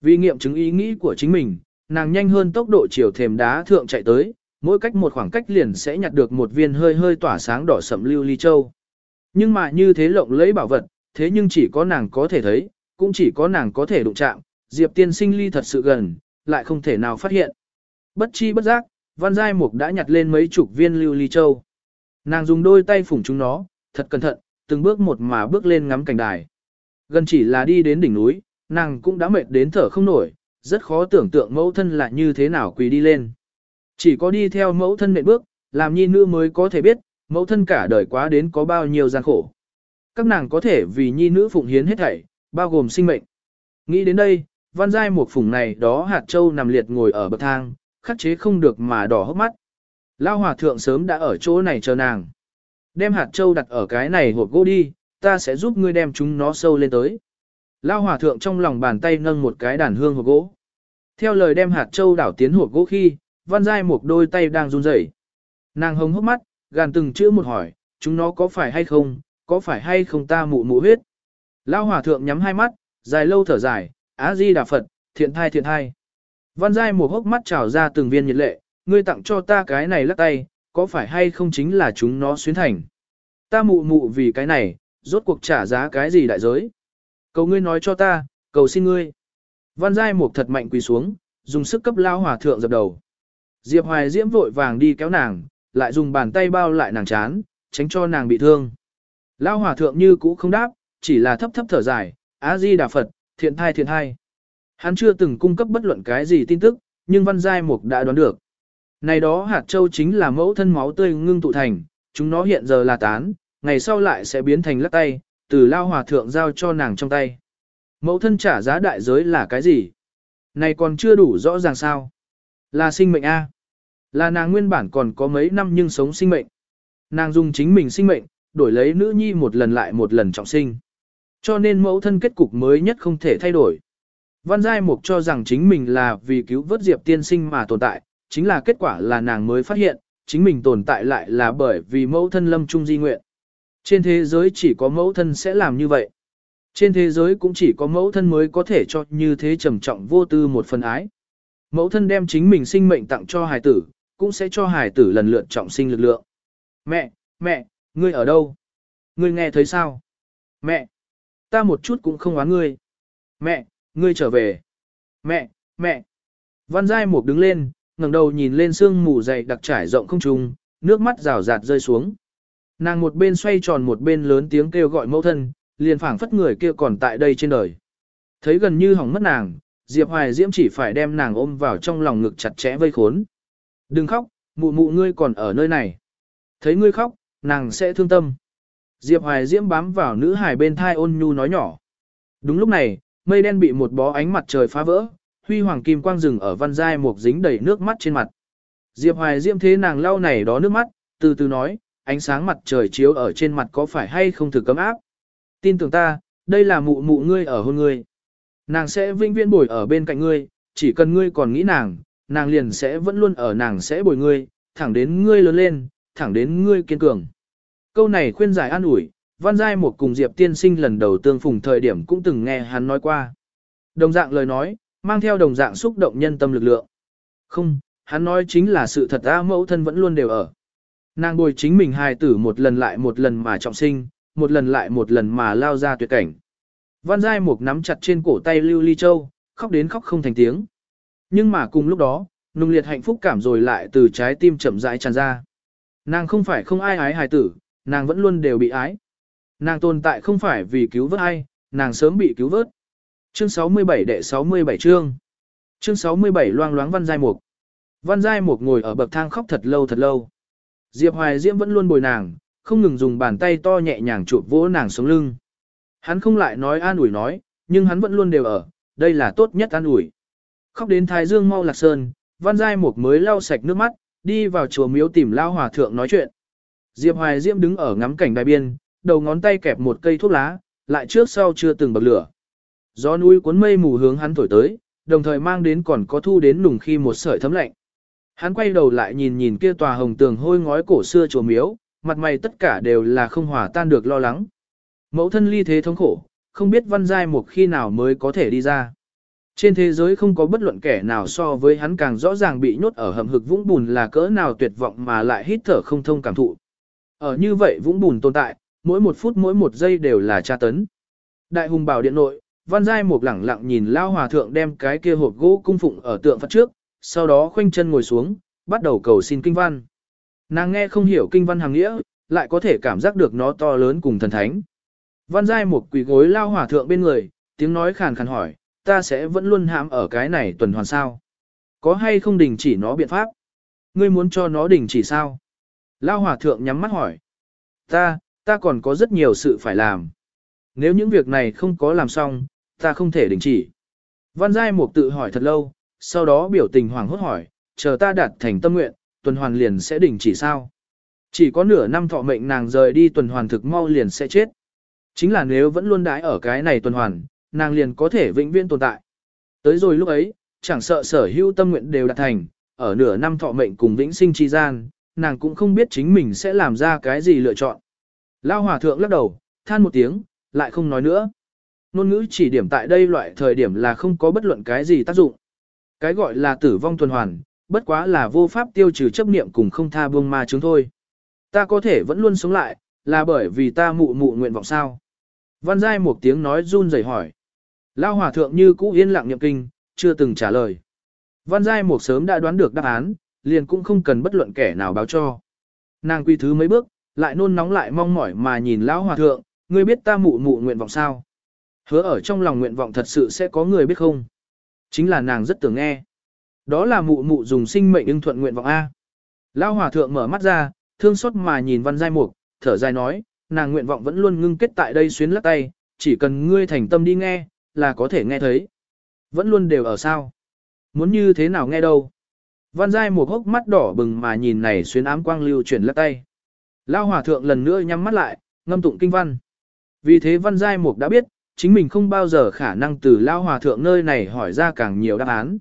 S1: Vì nghiệm chứng ý nghĩ của chính mình, Nàng nhanh hơn tốc độ chiều thềm đá thượng chạy tới, mỗi cách một khoảng cách liền sẽ nhặt được một viên hơi hơi tỏa sáng đỏ sậm lưu ly châu. Nhưng mà như thế lộng lấy bảo vật, thế nhưng chỉ có nàng có thể thấy, cũng chỉ có nàng có thể đụng chạm, Diệp tiên sinh ly thật sự gần, lại không thể nào phát hiện. Bất chi bất giác, Văn Giai Mục đã nhặt lên mấy chục viên lưu ly châu. Nàng dùng đôi tay phủng chúng nó, thật cẩn thận, từng bước một mà bước lên ngắm cảnh đài. Gần chỉ là đi đến đỉnh núi, nàng cũng đã mệt đến thở không nổi, rất khó tưởng tượng mẫu thân là như thế nào quỳ đi lên. Chỉ có đi theo mẫu thân mệt bước, làm nhi nữ mới có thể biết, mẫu thân cả đời quá đến có bao nhiêu gian khổ. Các nàng có thể vì nhi nữ phụng hiến hết thảy, bao gồm sinh mệnh. Nghĩ đến đây, văn giai một phủng này đó hạt châu nằm liệt ngồi ở bậc thang, khắc chế không được mà đỏ hốc mắt. Lao hòa thượng sớm đã ở chỗ này chờ nàng. Đem hạt châu đặt ở cái này hộp gỗ đi, ta sẽ giúp ngươi đem chúng nó sâu lên tới. Lao hòa thượng trong lòng bàn tay nâng một cái đàn hương hộp gỗ. Theo lời đem hạt châu đảo tiến hộp gỗ khi, văn giai một đôi tay đang run rẩy. Nàng hồng hốc mắt, gàn từng chữ một hỏi, chúng nó có phải hay không, có phải hay không ta mụ mụ huyết. Lao hòa thượng nhắm hai mắt, dài lâu thở dài, á di đà Phật, thiện thai thiện thai. Văn giai một hốc mắt trào ra từng viên nhiệt lệ, ngươi tặng cho ta cái này lắc tay, có phải hay không chính là chúng nó xuyến thành. Ta mụ mụ vì cái này, rốt cuộc trả giá cái gì đại giới. Cầu ngươi nói cho ta, cầu xin ngươi. Văn giai Mục thật mạnh quỳ xuống, dùng sức cấp lao hòa thượng dập đầu. Diệp Hoài Diễm vội vàng đi kéo nàng, lại dùng bàn tay bao lại nàng chán, tránh cho nàng bị thương. Lao hòa thượng như cũ không đáp, chỉ là thấp thấp thở dài, A Di Đà Phật, thiện thai thiện thai. Hắn chưa từng cung cấp bất luận cái gì tin tức, nhưng Văn Giai Mục đã đoán được. Này đó hạt châu chính là mẫu thân máu tươi ngưng tụ thành, chúng nó hiện giờ là tán, ngày sau lại sẽ biến thành lắc tay, từ lao hòa thượng giao cho nàng trong tay. Mẫu thân trả giá đại giới là cái gì? Này còn chưa đủ rõ ràng sao? Là sinh mệnh A. Là nàng nguyên bản còn có mấy năm nhưng sống sinh mệnh. Nàng dùng chính mình sinh mệnh, đổi lấy nữ nhi một lần lại một lần trọng sinh. Cho nên mẫu thân kết cục mới nhất không thể thay đổi. Văn Giai Mục cho rằng chính mình là vì cứu vớt Diệp tiên sinh mà tồn tại, chính là kết quả là nàng mới phát hiện, chính mình tồn tại lại là bởi vì mẫu thân lâm trung di nguyện. Trên thế giới chỉ có mẫu thân sẽ làm như vậy. Trên thế giới cũng chỉ có mẫu thân mới có thể cho như thế trầm trọng vô tư một phần ái. Mẫu thân đem chính mình sinh mệnh tặng cho hài tử, cũng sẽ cho hài tử lần lượt trọng sinh lực lượng. Mẹ, mẹ, ngươi ở đâu? Ngươi nghe thấy sao? Mẹ, ta một chút cũng không oán ngươi. Mẹ, ngươi trở về. Mẹ, mẹ. Văn Giai Mục đứng lên, ngẩng đầu nhìn lên sương mù dày đặc trải rộng không trung, nước mắt rào rạt rơi xuống. Nàng một bên xoay tròn một bên lớn tiếng kêu gọi mẫu thân, liền phảng phất người kia còn tại đây trên đời. Thấy gần như hỏng mất nàng, Diệp Hoài Diễm chỉ phải đem nàng ôm vào trong lòng ngực chặt chẽ vây khốn. Đừng khóc, mụ mụ ngươi còn ở nơi này. Thấy ngươi khóc, nàng sẽ thương tâm. Diệp Hoài Diễm bám vào nữ hài bên thai ôn nhu nói nhỏ. Đúng lúc này, mây đen bị một bó ánh mặt trời phá vỡ, huy hoàng kim quang rừng ở văn giai một dính đầy nước mắt trên mặt. Diệp Hoài Diễm thế nàng lau này đó nước mắt, từ từ nói, ánh sáng mặt trời chiếu ở trên mặt có phải hay không thử cấm áp. Tin tưởng ta, đây là mụ mụ ngươi ở hôn ngươi. Nàng sẽ vinh viễn bồi ở bên cạnh ngươi, chỉ cần ngươi còn nghĩ nàng, nàng liền sẽ vẫn luôn ở nàng sẽ bồi ngươi, thẳng đến ngươi lớn lên, thẳng đến ngươi kiên cường. Câu này khuyên giải an ủi, Văn Giai một cùng Diệp tiên sinh lần đầu tương phùng thời điểm cũng từng nghe hắn nói qua. Đồng dạng lời nói, mang theo đồng dạng xúc động nhân tâm lực lượng. Không, hắn nói chính là sự thật A mẫu thân vẫn luôn đều ở. Nàng bồi chính mình hài tử một lần lại một lần mà trọng sinh, một lần lại một lần mà lao ra tuyệt cảnh. Văn Giai Mục nắm chặt trên cổ tay Lưu Ly Châu, khóc đến khóc không thành tiếng. Nhưng mà cùng lúc đó, nung liệt hạnh phúc cảm rồi lại từ trái tim chậm rãi tràn ra. Nàng không phải không ai ái hài tử, nàng vẫn luôn đều bị ái. Nàng tồn tại không phải vì cứu vớt ai, nàng sớm bị cứu vớt. Chương 67 đệ 67 chương. Chương 67 loang loáng Văn Giai Mục. Văn Giai Mục ngồi ở bậc thang khóc thật lâu thật lâu. Diệp Hoài Diễm vẫn luôn bồi nàng, không ngừng dùng bàn tay to nhẹ nhàng chụp vỗ nàng sống lưng. Hắn không lại nói an ủi nói, nhưng hắn vẫn luôn đều ở, đây là tốt nhất an ủi. Khóc đến Thái Dương mau lạc sơn, Văn Giai Mục mới lau sạch nước mắt, đi vào chùa miếu tìm lao hòa thượng nói chuyện. Diệp Hoài Diễm đứng ở ngắm cảnh đài biên, đầu ngón tay kẹp một cây thuốc lá, lại trước sau chưa từng bật lửa. Gió núi cuốn mây mù hướng hắn thổi tới, đồng thời mang đến còn có thu đến nùng khi một sợi thấm lạnh. Hắn quay đầu lại nhìn nhìn kia tòa hồng tường hôi ngói cổ xưa chùa miếu, mặt mày tất cả đều là không hòa tan được lo lắng. Mẫu thân ly thế thống khổ, không biết văn giai một khi nào mới có thể đi ra. Trên thế giới không có bất luận kẻ nào so với hắn càng rõ ràng bị nhốt ở hầm hực vũng bùn là cỡ nào tuyệt vọng mà lại hít thở không thông cảm thụ. Ở như vậy vũng bùn tồn tại, mỗi một phút mỗi một giây đều là tra tấn. Đại hùng bảo điện nội, văn giai một lẳng lặng nhìn lao hòa thượng đem cái kia hộp gỗ cung phụng ở tượng Phật trước, sau đó khoanh chân ngồi xuống, bắt đầu cầu xin kinh văn. Nàng nghe không hiểu kinh văn hàng nghĩa, lại có thể cảm giác được nó to lớn cùng thần thánh. Văn giai một quỳ gối lao hỏa thượng bên người, tiếng nói khàn khàn hỏi, ta sẽ vẫn luôn hãm ở cái này tuần hoàn sao. Có hay không đình chỉ nó biện pháp? Ngươi muốn cho nó đình chỉ sao? Lao hỏa thượng nhắm mắt hỏi. Ta, ta còn có rất nhiều sự phải làm. Nếu những việc này không có làm xong, ta không thể đình chỉ. Văn Giai Mục tự hỏi thật lâu, sau đó biểu tình hoảng hốt hỏi, chờ ta đạt thành tâm nguyện, tuần hoàn liền sẽ đình chỉ sao? Chỉ có nửa năm thọ mệnh nàng rời đi tuần hoàn thực mau liền sẽ chết. Chính là nếu vẫn luôn đãi ở cái này tuần hoàn, nàng liền có thể vĩnh viễn tồn tại. Tới rồi lúc ấy, chẳng sợ sở hữu tâm nguyện đều đạt thành, ở nửa năm thọ mệnh cùng vĩnh sinh chi gian, nàng cũng không biết chính mình sẽ làm ra cái gì lựa chọn. Lao hòa thượng lắc đầu, than một tiếng, lại không nói nữa. Nôn ngữ chỉ điểm tại đây loại thời điểm là không có bất luận cái gì tác dụng. Cái gọi là tử vong tuần hoàn, bất quá là vô pháp tiêu trừ chấp niệm cùng không tha buông ma chứng thôi. Ta có thể vẫn luôn sống lại, là bởi vì ta mụ mụ nguyện vọng sao. Văn Giai một tiếng nói run rẩy hỏi. Lao hòa thượng như cũ yên lặng niệm kinh, chưa từng trả lời. Văn Giai một sớm đã đoán được đáp án, liền cũng không cần bất luận kẻ nào báo cho. Nàng quy thứ mấy bước, lại nôn nóng lại mong mỏi mà nhìn lão hòa thượng, ngươi biết ta mụ mụ nguyện vọng sao? Hứa ở trong lòng nguyện vọng thật sự sẽ có người biết không? Chính là nàng rất tưởng nghe. Đó là mụ mụ dùng sinh mệnh ưng thuận nguyện vọng A. lao hòa thượng mở mắt ra, thương xót mà nhìn văn giai mục, thở dài nói, nàng nguyện vọng vẫn luôn ngưng kết tại đây xuyến lắc tay, chỉ cần ngươi thành tâm đi nghe, là có thể nghe thấy. Vẫn luôn đều ở sao? Muốn như thế nào nghe đâu? Văn giai một hốc mắt đỏ bừng mà nhìn này xuyến ám quang lưu chuyển lắc tay. Lao hòa thượng lần nữa nhắm mắt lại, ngâm tụng kinh văn. Vì thế văn giai mục đã biết, chính mình không bao giờ khả năng từ Lao hòa thượng nơi này hỏi ra càng nhiều đáp án.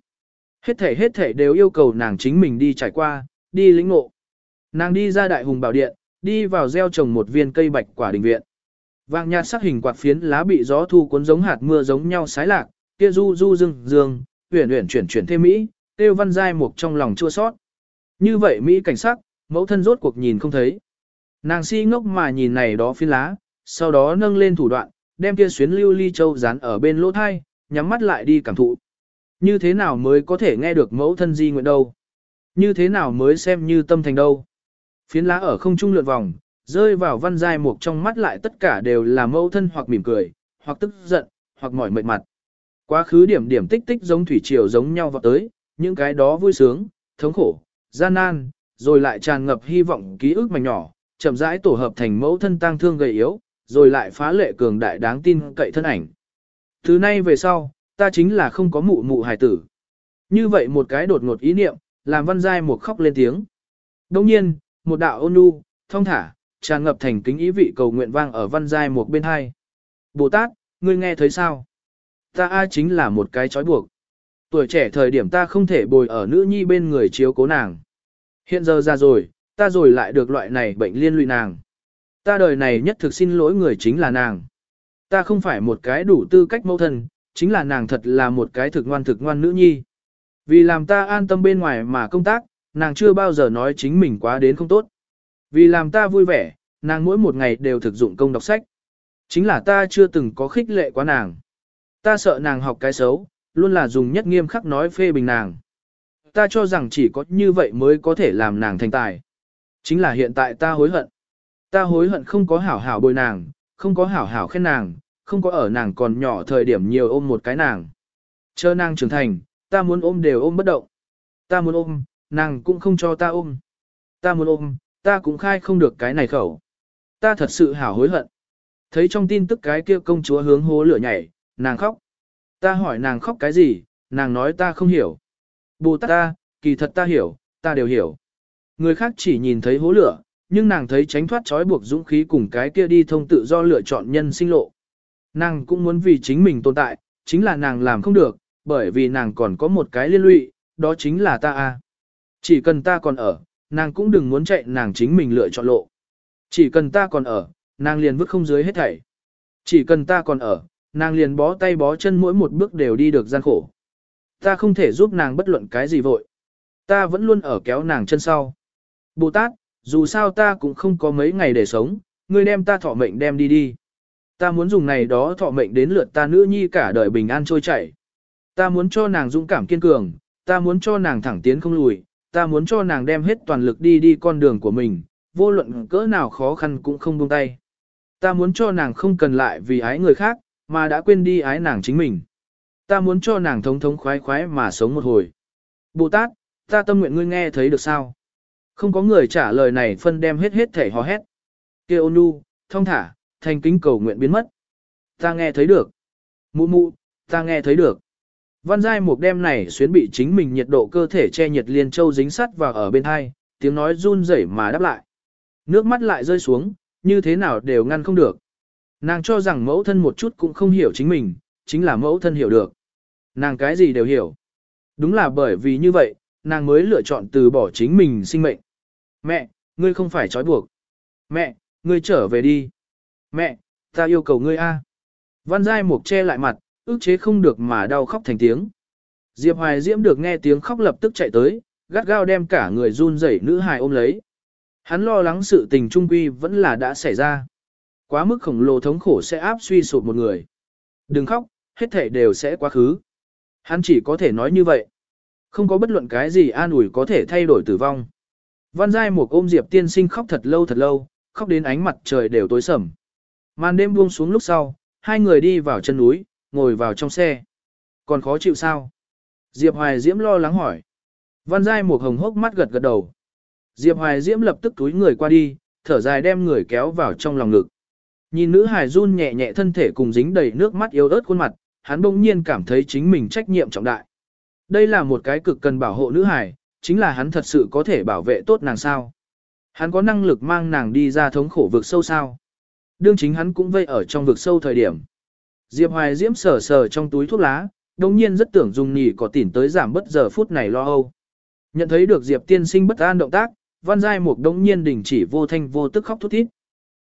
S1: Hết thể hết thể đều yêu cầu nàng chính mình đi trải qua, đi lĩnh ngộ. Nàng đi ra đại hùng bảo điện, đi vào gieo trồng một viên cây bạch quả đình viện. Vàng nhạt sắc hình quạt phiến lá bị gió thu cuốn giống hạt mưa giống nhau sái lạc, kia du du dương dương, uyển uyển chuyển chuyển thêm mỹ, tiêu văn giai mục trong lòng chua sót. Như vậy mỹ cảnh sắc, mẫu thân rốt cuộc nhìn không thấy. Nàng si ngốc mà nhìn này đó phiến lá, sau đó nâng lên thủ đoạn, đem kia xuyến lưu ly châu dán ở bên lỗ thai, nhắm mắt lại đi cảm thụ. Như thế nào mới có thể nghe được mẫu thân di nguyện đâu? Như thế nào mới xem như tâm thành đâu? Phiến lá ở không trung lượn vòng, rơi vào văn giai mục trong mắt lại tất cả đều là mẫu thân hoặc mỉm cười, hoặc tức giận, hoặc mỏi mệt mặt. Quá khứ điểm điểm tích tích giống thủy triều giống nhau vào tới, những cái đó vui sướng, thống khổ, gian nan, rồi lại tràn ngập hy vọng ký ức mảnh nhỏ, chậm rãi tổ hợp thành mẫu thân tang thương gầy yếu, rồi lại phá lệ cường đại đáng tin cậy thân ảnh. thứ nay về sau, ta chính là không có mụ mụ hài tử. Như vậy một cái đột ngột ý niệm, làm văn giai một khóc lên tiếng. Đồng nhiên, một đạo ôn nhu, thông thả, tràn ngập thành kính ý vị cầu nguyện vang ở văn giai một bên hai. Bồ Tát, ngươi nghe thấy sao? Ta ai chính là một cái trói buộc. Tuổi trẻ thời điểm ta không thể bồi ở nữ nhi bên người chiếu cố nàng. Hiện giờ ra rồi, ta rồi lại được loại này bệnh liên lụy nàng. Ta đời này nhất thực xin lỗi người chính là nàng. Ta không phải một cái đủ tư cách mẫu thân, chính là nàng thật là một cái thực ngoan thực ngoan nữ nhi. Vì làm ta an tâm bên ngoài mà công tác, nàng chưa bao giờ nói chính mình quá đến không tốt. Vì làm ta vui vẻ, nàng mỗi một ngày đều thực dụng công đọc sách. Chính là ta chưa từng có khích lệ quá nàng. Ta sợ nàng học cái xấu, luôn là dùng nhất nghiêm khắc nói phê bình nàng. Ta cho rằng chỉ có như vậy mới có thể làm nàng thành tài. Chính là hiện tại ta hối hận. Ta hối hận không có hảo hảo bồi nàng, không có hảo hảo khen nàng, không có ở nàng còn nhỏ thời điểm nhiều ôm một cái nàng. Chờ nàng trưởng thành, ta muốn ôm đều ôm bất động. Ta muốn ôm, nàng cũng không cho ta ôm. Ta muốn ôm, ta cũng khai không được cái này khẩu. Ta thật sự hảo hối hận. Thấy trong tin tức cái kia công chúa hướng hố lửa nhảy, nàng khóc. Ta hỏi nàng khóc cái gì, nàng nói ta không hiểu. Bồ tát ta, kỳ thật ta hiểu, ta đều hiểu. Người khác chỉ nhìn thấy hố lửa, nhưng nàng thấy tránh thoát trói buộc dũng khí cùng cái kia đi thông tự do lựa chọn nhân sinh lộ. Nàng cũng muốn vì chính mình tồn tại, chính là nàng làm không được, bởi vì nàng còn có một cái liên lụy, đó chính là ta a. Chỉ cần ta còn ở, nàng cũng đừng muốn chạy nàng chính mình lựa chọn lộ. Chỉ cần ta còn ở, nàng liền vứt không dưới hết thảy. Chỉ cần ta còn ở, nàng liền bó tay bó chân mỗi một bước đều đi được gian khổ. Ta không thể giúp nàng bất luận cái gì vội. Ta vẫn luôn ở kéo nàng chân sau. Bồ Tát, dù sao ta cũng không có mấy ngày để sống, ngươi đem ta thọ mệnh đem đi đi. Ta muốn dùng này đó thọ mệnh đến lượt ta nữ nhi cả đời bình an trôi chảy. Ta muốn cho nàng dũng cảm kiên cường, ta muốn cho nàng thẳng tiến không lùi, ta muốn cho nàng đem hết toàn lực đi đi con đường của mình, vô luận cỡ nào khó khăn cũng không buông tay. Ta muốn cho nàng không cần lại vì ái người khác, mà đã quên đi ái nàng chính mình. Ta muốn cho nàng thống thống khoái khoái mà sống một hồi. Bồ Tát, ta tâm nguyện ngươi nghe thấy được sao? Không có người trả lời này phân đem hết hết thể hò hét. Kêu ôn nhu, thông thả, thành kính cầu nguyện biến mất. Ta nghe thấy được. Mụ mụ, ta nghe thấy được. Văn giai một đêm này xuyến bị chính mình nhiệt độ cơ thể che nhiệt liên châu dính sắt vào ở bên hai, tiếng nói run rẩy mà đáp lại. Nước mắt lại rơi xuống, như thế nào đều ngăn không được. Nàng cho rằng mẫu thân một chút cũng không hiểu chính mình, chính là mẫu thân hiểu được. Nàng cái gì đều hiểu. Đúng là bởi vì như vậy, nàng mới lựa chọn từ bỏ chính mình sinh mệnh. Mẹ, ngươi không phải trói buộc. Mẹ, ngươi trở về đi. Mẹ, ta yêu cầu ngươi a. Văn Giai Mục che lại mặt, ức chế không được mà đau khóc thành tiếng. Diệp Hoài Diễm được nghe tiếng khóc lập tức chạy tới, gắt gao đem cả người run rẩy nữ hài ôm lấy. Hắn lo lắng sự tình trung quy vẫn là đã xảy ra. Quá mức khổng lồ thống khổ sẽ áp suy sụp một người. Đừng khóc, hết thể đều sẽ quá khứ. Hắn chỉ có thể nói như vậy. Không có bất luận cái gì an ủi có thể thay đổi tử vong. Văn Giai một ôm Diệp tiên sinh khóc thật lâu thật lâu, khóc đến ánh mặt trời đều tối sầm. Màn đêm buông xuống lúc sau, hai người đi vào chân núi, ngồi vào trong xe. Còn khó chịu sao? Diệp Hoài Diễm lo lắng hỏi. Văn Giai một hồng hốc mắt gật gật đầu. Diệp Hoài Diễm lập tức túi người qua đi, thở dài đem người kéo vào trong lòng ngực. Nhìn nữ hài run nhẹ nhẹ thân thể cùng dính đầy nước mắt yếu ớt khuôn mặt, hắn bỗng nhiên cảm thấy chính mình trách nhiệm trọng đại. Đây là một cái cực cần bảo hộ nữ hài, chính là hắn thật sự có thể bảo vệ tốt nàng sao. Hắn có năng lực mang nàng đi ra thống khổ vực sâu sao. Đương chính hắn cũng vây ở trong vực sâu thời điểm. Diệp Hoài Diễm sờ sờ trong túi thuốc lá, đồng nhiên rất tưởng dùng nhỉ có tỉn tới giảm bất giờ phút này lo âu. Nhận thấy được Diệp tiên sinh bất an động tác, văn giai mục đống nhiên đình chỉ vô thanh vô tức khóc thút thít.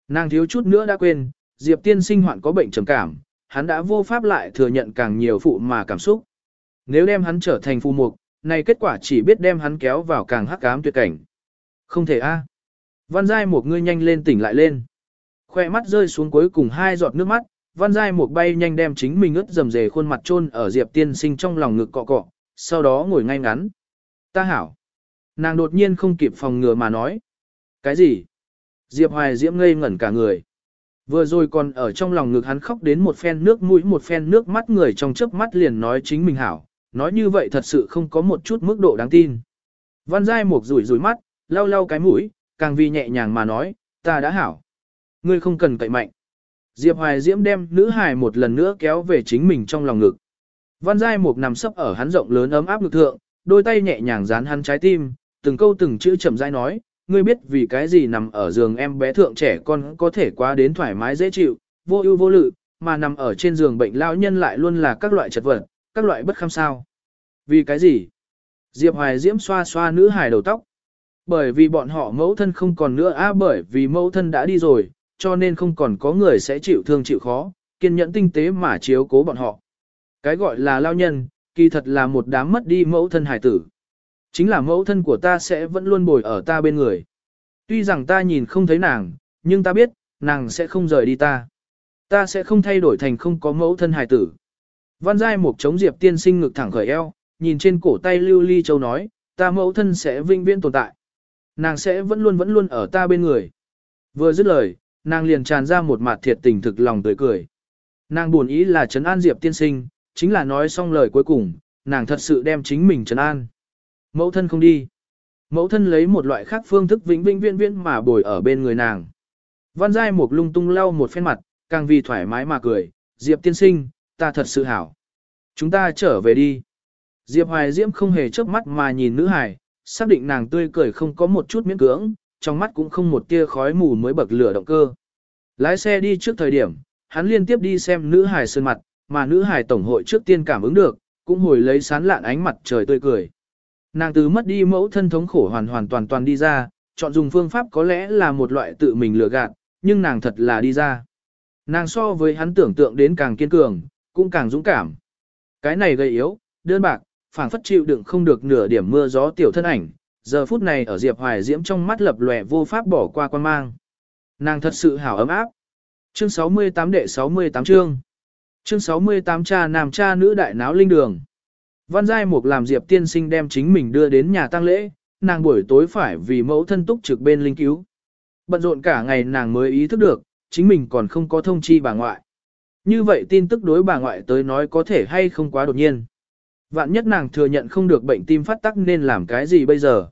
S1: Nàng thiếu chút nữa đã quên, Diệp tiên sinh hoạn có bệnh trầm cảm, hắn đã vô pháp lại thừa nhận càng nhiều phụ mà cảm xúc. Nếu đem hắn trở thành phù mục, này kết quả chỉ biết đem hắn kéo vào càng hắc ám tuyệt cảnh. Không thể a. Văn giai một ngươi nhanh lên tỉnh lại lên. Khoe mắt rơi xuống cuối cùng hai giọt nước mắt, văn giai một bay nhanh đem chính mình ướt dầm dề khuôn mặt chôn ở diệp tiên sinh trong lòng ngực cọ cọ, sau đó ngồi ngay ngắn. Ta hảo. Nàng đột nhiên không kịp phòng ngừa mà nói. Cái gì? Diệp Hoài Diễm ngây ngẩn cả người. Vừa rồi còn ở trong lòng ngực hắn khóc đến một phen nước mũi một phen nước mắt người trong chớp mắt liền nói chính mình hảo, nói như vậy thật sự không có một chút mức độ đáng tin. Văn Giai Mục rủi rủi mắt, lau lau cái mũi, càng vì nhẹ nhàng mà nói, ta đã hảo. Ngươi không cần cậy mạnh. Diệp Hoài Diễm đem nữ hài một lần nữa kéo về chính mình trong lòng ngực. Văn Giai Mục nằm sấp ở hắn rộng lớn ấm áp ngực thượng, đôi tay nhẹ nhàng dán hắn trái tim, từng câu từng chữ chậm rãi nói, ngươi biết vì cái gì nằm ở giường em bé thượng trẻ con có thể quá đến thoải mái dễ chịu, vô ưu vô lự, mà nằm ở trên giường bệnh lao nhân lại luôn là các loại chật vật, các loại bất kham sao. Vì cái gì? Diệp Hoài Diễm xoa xoa nữ hài đầu tóc. Bởi vì bọn họ mẫu thân không còn nữa à? bởi vì mẫu thân đã đi rồi, cho nên không còn có người sẽ chịu thương chịu khó, kiên nhẫn tinh tế mà chiếu cố bọn họ. Cái gọi là lao nhân, kỳ thật là một đám mất đi mẫu thân hải tử. Chính là mẫu thân của ta sẽ vẫn luôn bồi ở ta bên người. Tuy rằng ta nhìn không thấy nàng, nhưng ta biết, nàng sẽ không rời đi ta. Ta sẽ không thay đổi thành không có mẫu thân hài tử. Văn Giai một chống Diệp tiên sinh ngực thẳng khởi eo, nhìn trên cổ tay Lưu Ly Châu nói, ta mẫu thân sẽ vinh viễn tồn tại. Nàng sẽ vẫn luôn vẫn luôn ở ta bên người. Vừa dứt lời, nàng liền tràn ra một mặt thiệt tình thực lòng tươi cười. Nàng buồn ý là trấn an Diệp tiên sinh, chính là nói xong lời cuối cùng, nàng thật sự đem chính mình trấn an. Mẫu thân không đi. Mẫu thân lấy một loại khác phương thức vĩnh vĩnh viễn viễn mà bồi ở bên người nàng. Văn Giai một lung tung lau một phen mặt, càng vì thoải mái mà cười, Diệp tiên sinh, ta thật sự hảo. Chúng ta trở về đi. Diệp Hoài Diễm không hề chớp mắt mà nhìn nữ Hải xác định nàng tươi cười không có một chút miễn cưỡng, trong mắt cũng không một tia khói mù mới bậc lửa động cơ. Lái xe đi trước thời điểm, hắn liên tiếp đi xem nữ Hải sơn mặt, mà nữ Hải tổng hội trước tiên cảm ứng được, cũng hồi lấy sán lạn ánh mặt trời tươi cười. Nàng từ mất đi mẫu thân thống khổ hoàn hoàn toàn toàn đi ra, chọn dùng phương pháp có lẽ là một loại tự mình lừa gạt, nhưng nàng thật là đi ra. Nàng so với hắn tưởng tượng đến càng kiên cường, cũng càng dũng cảm. Cái này gây yếu, đơn bạc, phảng phất chịu đựng không được nửa điểm mưa gió tiểu thân ảnh, giờ phút này ở Diệp Hoài Diễm trong mắt lập lòe vô pháp bỏ qua quan mang. Nàng thật sự hảo ấm áp. Chương 68 đệ 68 chương. Chương 68 cha nam cha nữ đại náo linh đường. Văn Giai Mục làm Diệp tiên sinh đem chính mình đưa đến nhà tang lễ, nàng buổi tối phải vì mẫu thân túc trực bên linh cứu. Bận rộn cả ngày nàng mới ý thức được, chính mình còn không có thông chi bà ngoại. Như vậy tin tức đối bà ngoại tới nói có thể hay không quá đột nhiên. Vạn nhất nàng thừa nhận không được bệnh tim phát tắc nên làm cái gì bây giờ.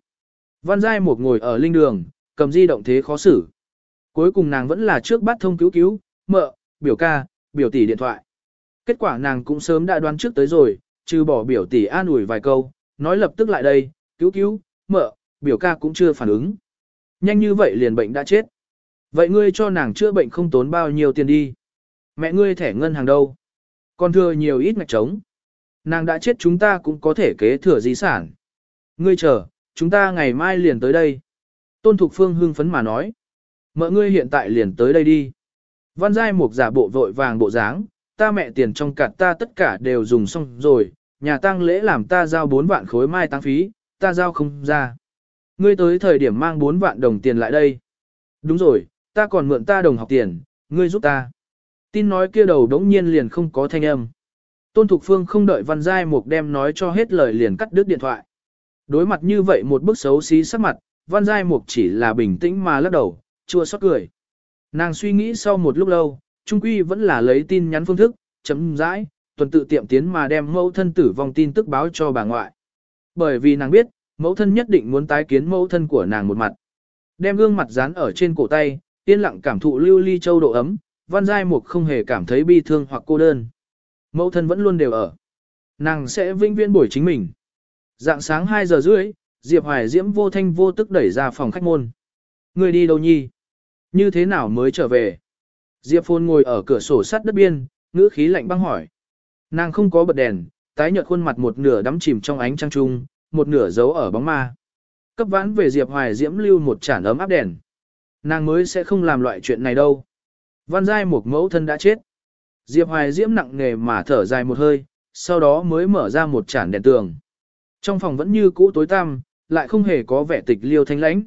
S1: Văn Giai một ngồi ở linh đường, cầm di động thế khó xử. Cuối cùng nàng vẫn là trước bắt thông cứu cứu, mợ, biểu ca, biểu tỷ điện thoại. Kết quả nàng cũng sớm đã đoán trước tới rồi, trừ bỏ biểu tỷ an ủi vài câu, nói lập tức lại đây, cứu cứu, mợ, biểu ca cũng chưa phản ứng. Nhanh như vậy liền bệnh đã chết. Vậy ngươi cho nàng chữa bệnh không tốn bao nhiêu tiền đi. Mẹ ngươi thẻ ngân hàng đâu? Còn thừa nhiều ít ngạch trống. Nàng đã chết chúng ta cũng có thể kế thừa di sản. Ngươi chờ, chúng ta ngày mai liền tới đây. Tôn Thục Phương hưng phấn mà nói. Mợ ngươi hiện tại liền tới đây đi. Văn Giai Mục giả bộ vội vàng bộ dáng, ta mẹ tiền trong cặt ta tất cả đều dùng xong rồi, nhà tang lễ làm ta giao 4 vạn khối mai tăng phí, ta giao không ra. Ngươi tới thời điểm mang 4 vạn đồng tiền lại đây. Đúng rồi, ta còn mượn ta đồng học tiền, ngươi giúp ta. Tin nói kia đầu đống nhiên liền không có thanh âm. Tôn Thục Phương không đợi Văn Giai Mục đem nói cho hết lời liền cắt đứt điện thoại. Đối mặt như vậy một bức xấu xí sắc mặt, Văn Giai Mục chỉ là bình tĩnh mà lắc đầu, chua xót cười. Nàng suy nghĩ sau một lúc lâu, trung quy vẫn là lấy tin nhắn phương thức, chấm dãi, tuần tự tiệm tiến mà đem mẫu thân tử vong tin tức báo cho bà ngoại. Bởi vì nàng biết, mẫu thân nhất định muốn tái kiến mẫu thân của nàng một mặt. Đem gương mặt dán ở trên cổ tay, yên lặng cảm thụ lưu ly châu độ ấm, văn giai mục không hề cảm thấy bi thương hoặc cô đơn. Mẫu thân vẫn luôn đều ở. Nàng sẽ vinh viên buổi chính mình. Dạng sáng 2 giờ rưỡi, Diệp Hoài Diễm vô thanh vô tức đẩy ra phòng khách môn. Người đi đâu nhi? Như thế nào mới trở về? Diệp Phôn ngồi ở cửa sổ sắt đất biên, ngữ khí lạnh băng hỏi. Nàng không có bật đèn, tái nhợt khuôn mặt một nửa đắm chìm trong ánh trăng trung, một nửa giấu ở bóng ma. Cấp vãn về Diệp Hoài Diễm lưu một chản ấm áp đèn. Nàng mới sẽ không làm loại chuyện này đâu. Văn giai một mẫu thân đã chết. Diệp Hoài Diễm nặng nề mà thở dài một hơi, sau đó mới mở ra một chản đèn tường. Trong phòng vẫn như cũ tối tăm, lại không hề có vẻ tịch liêu thanh lãnh.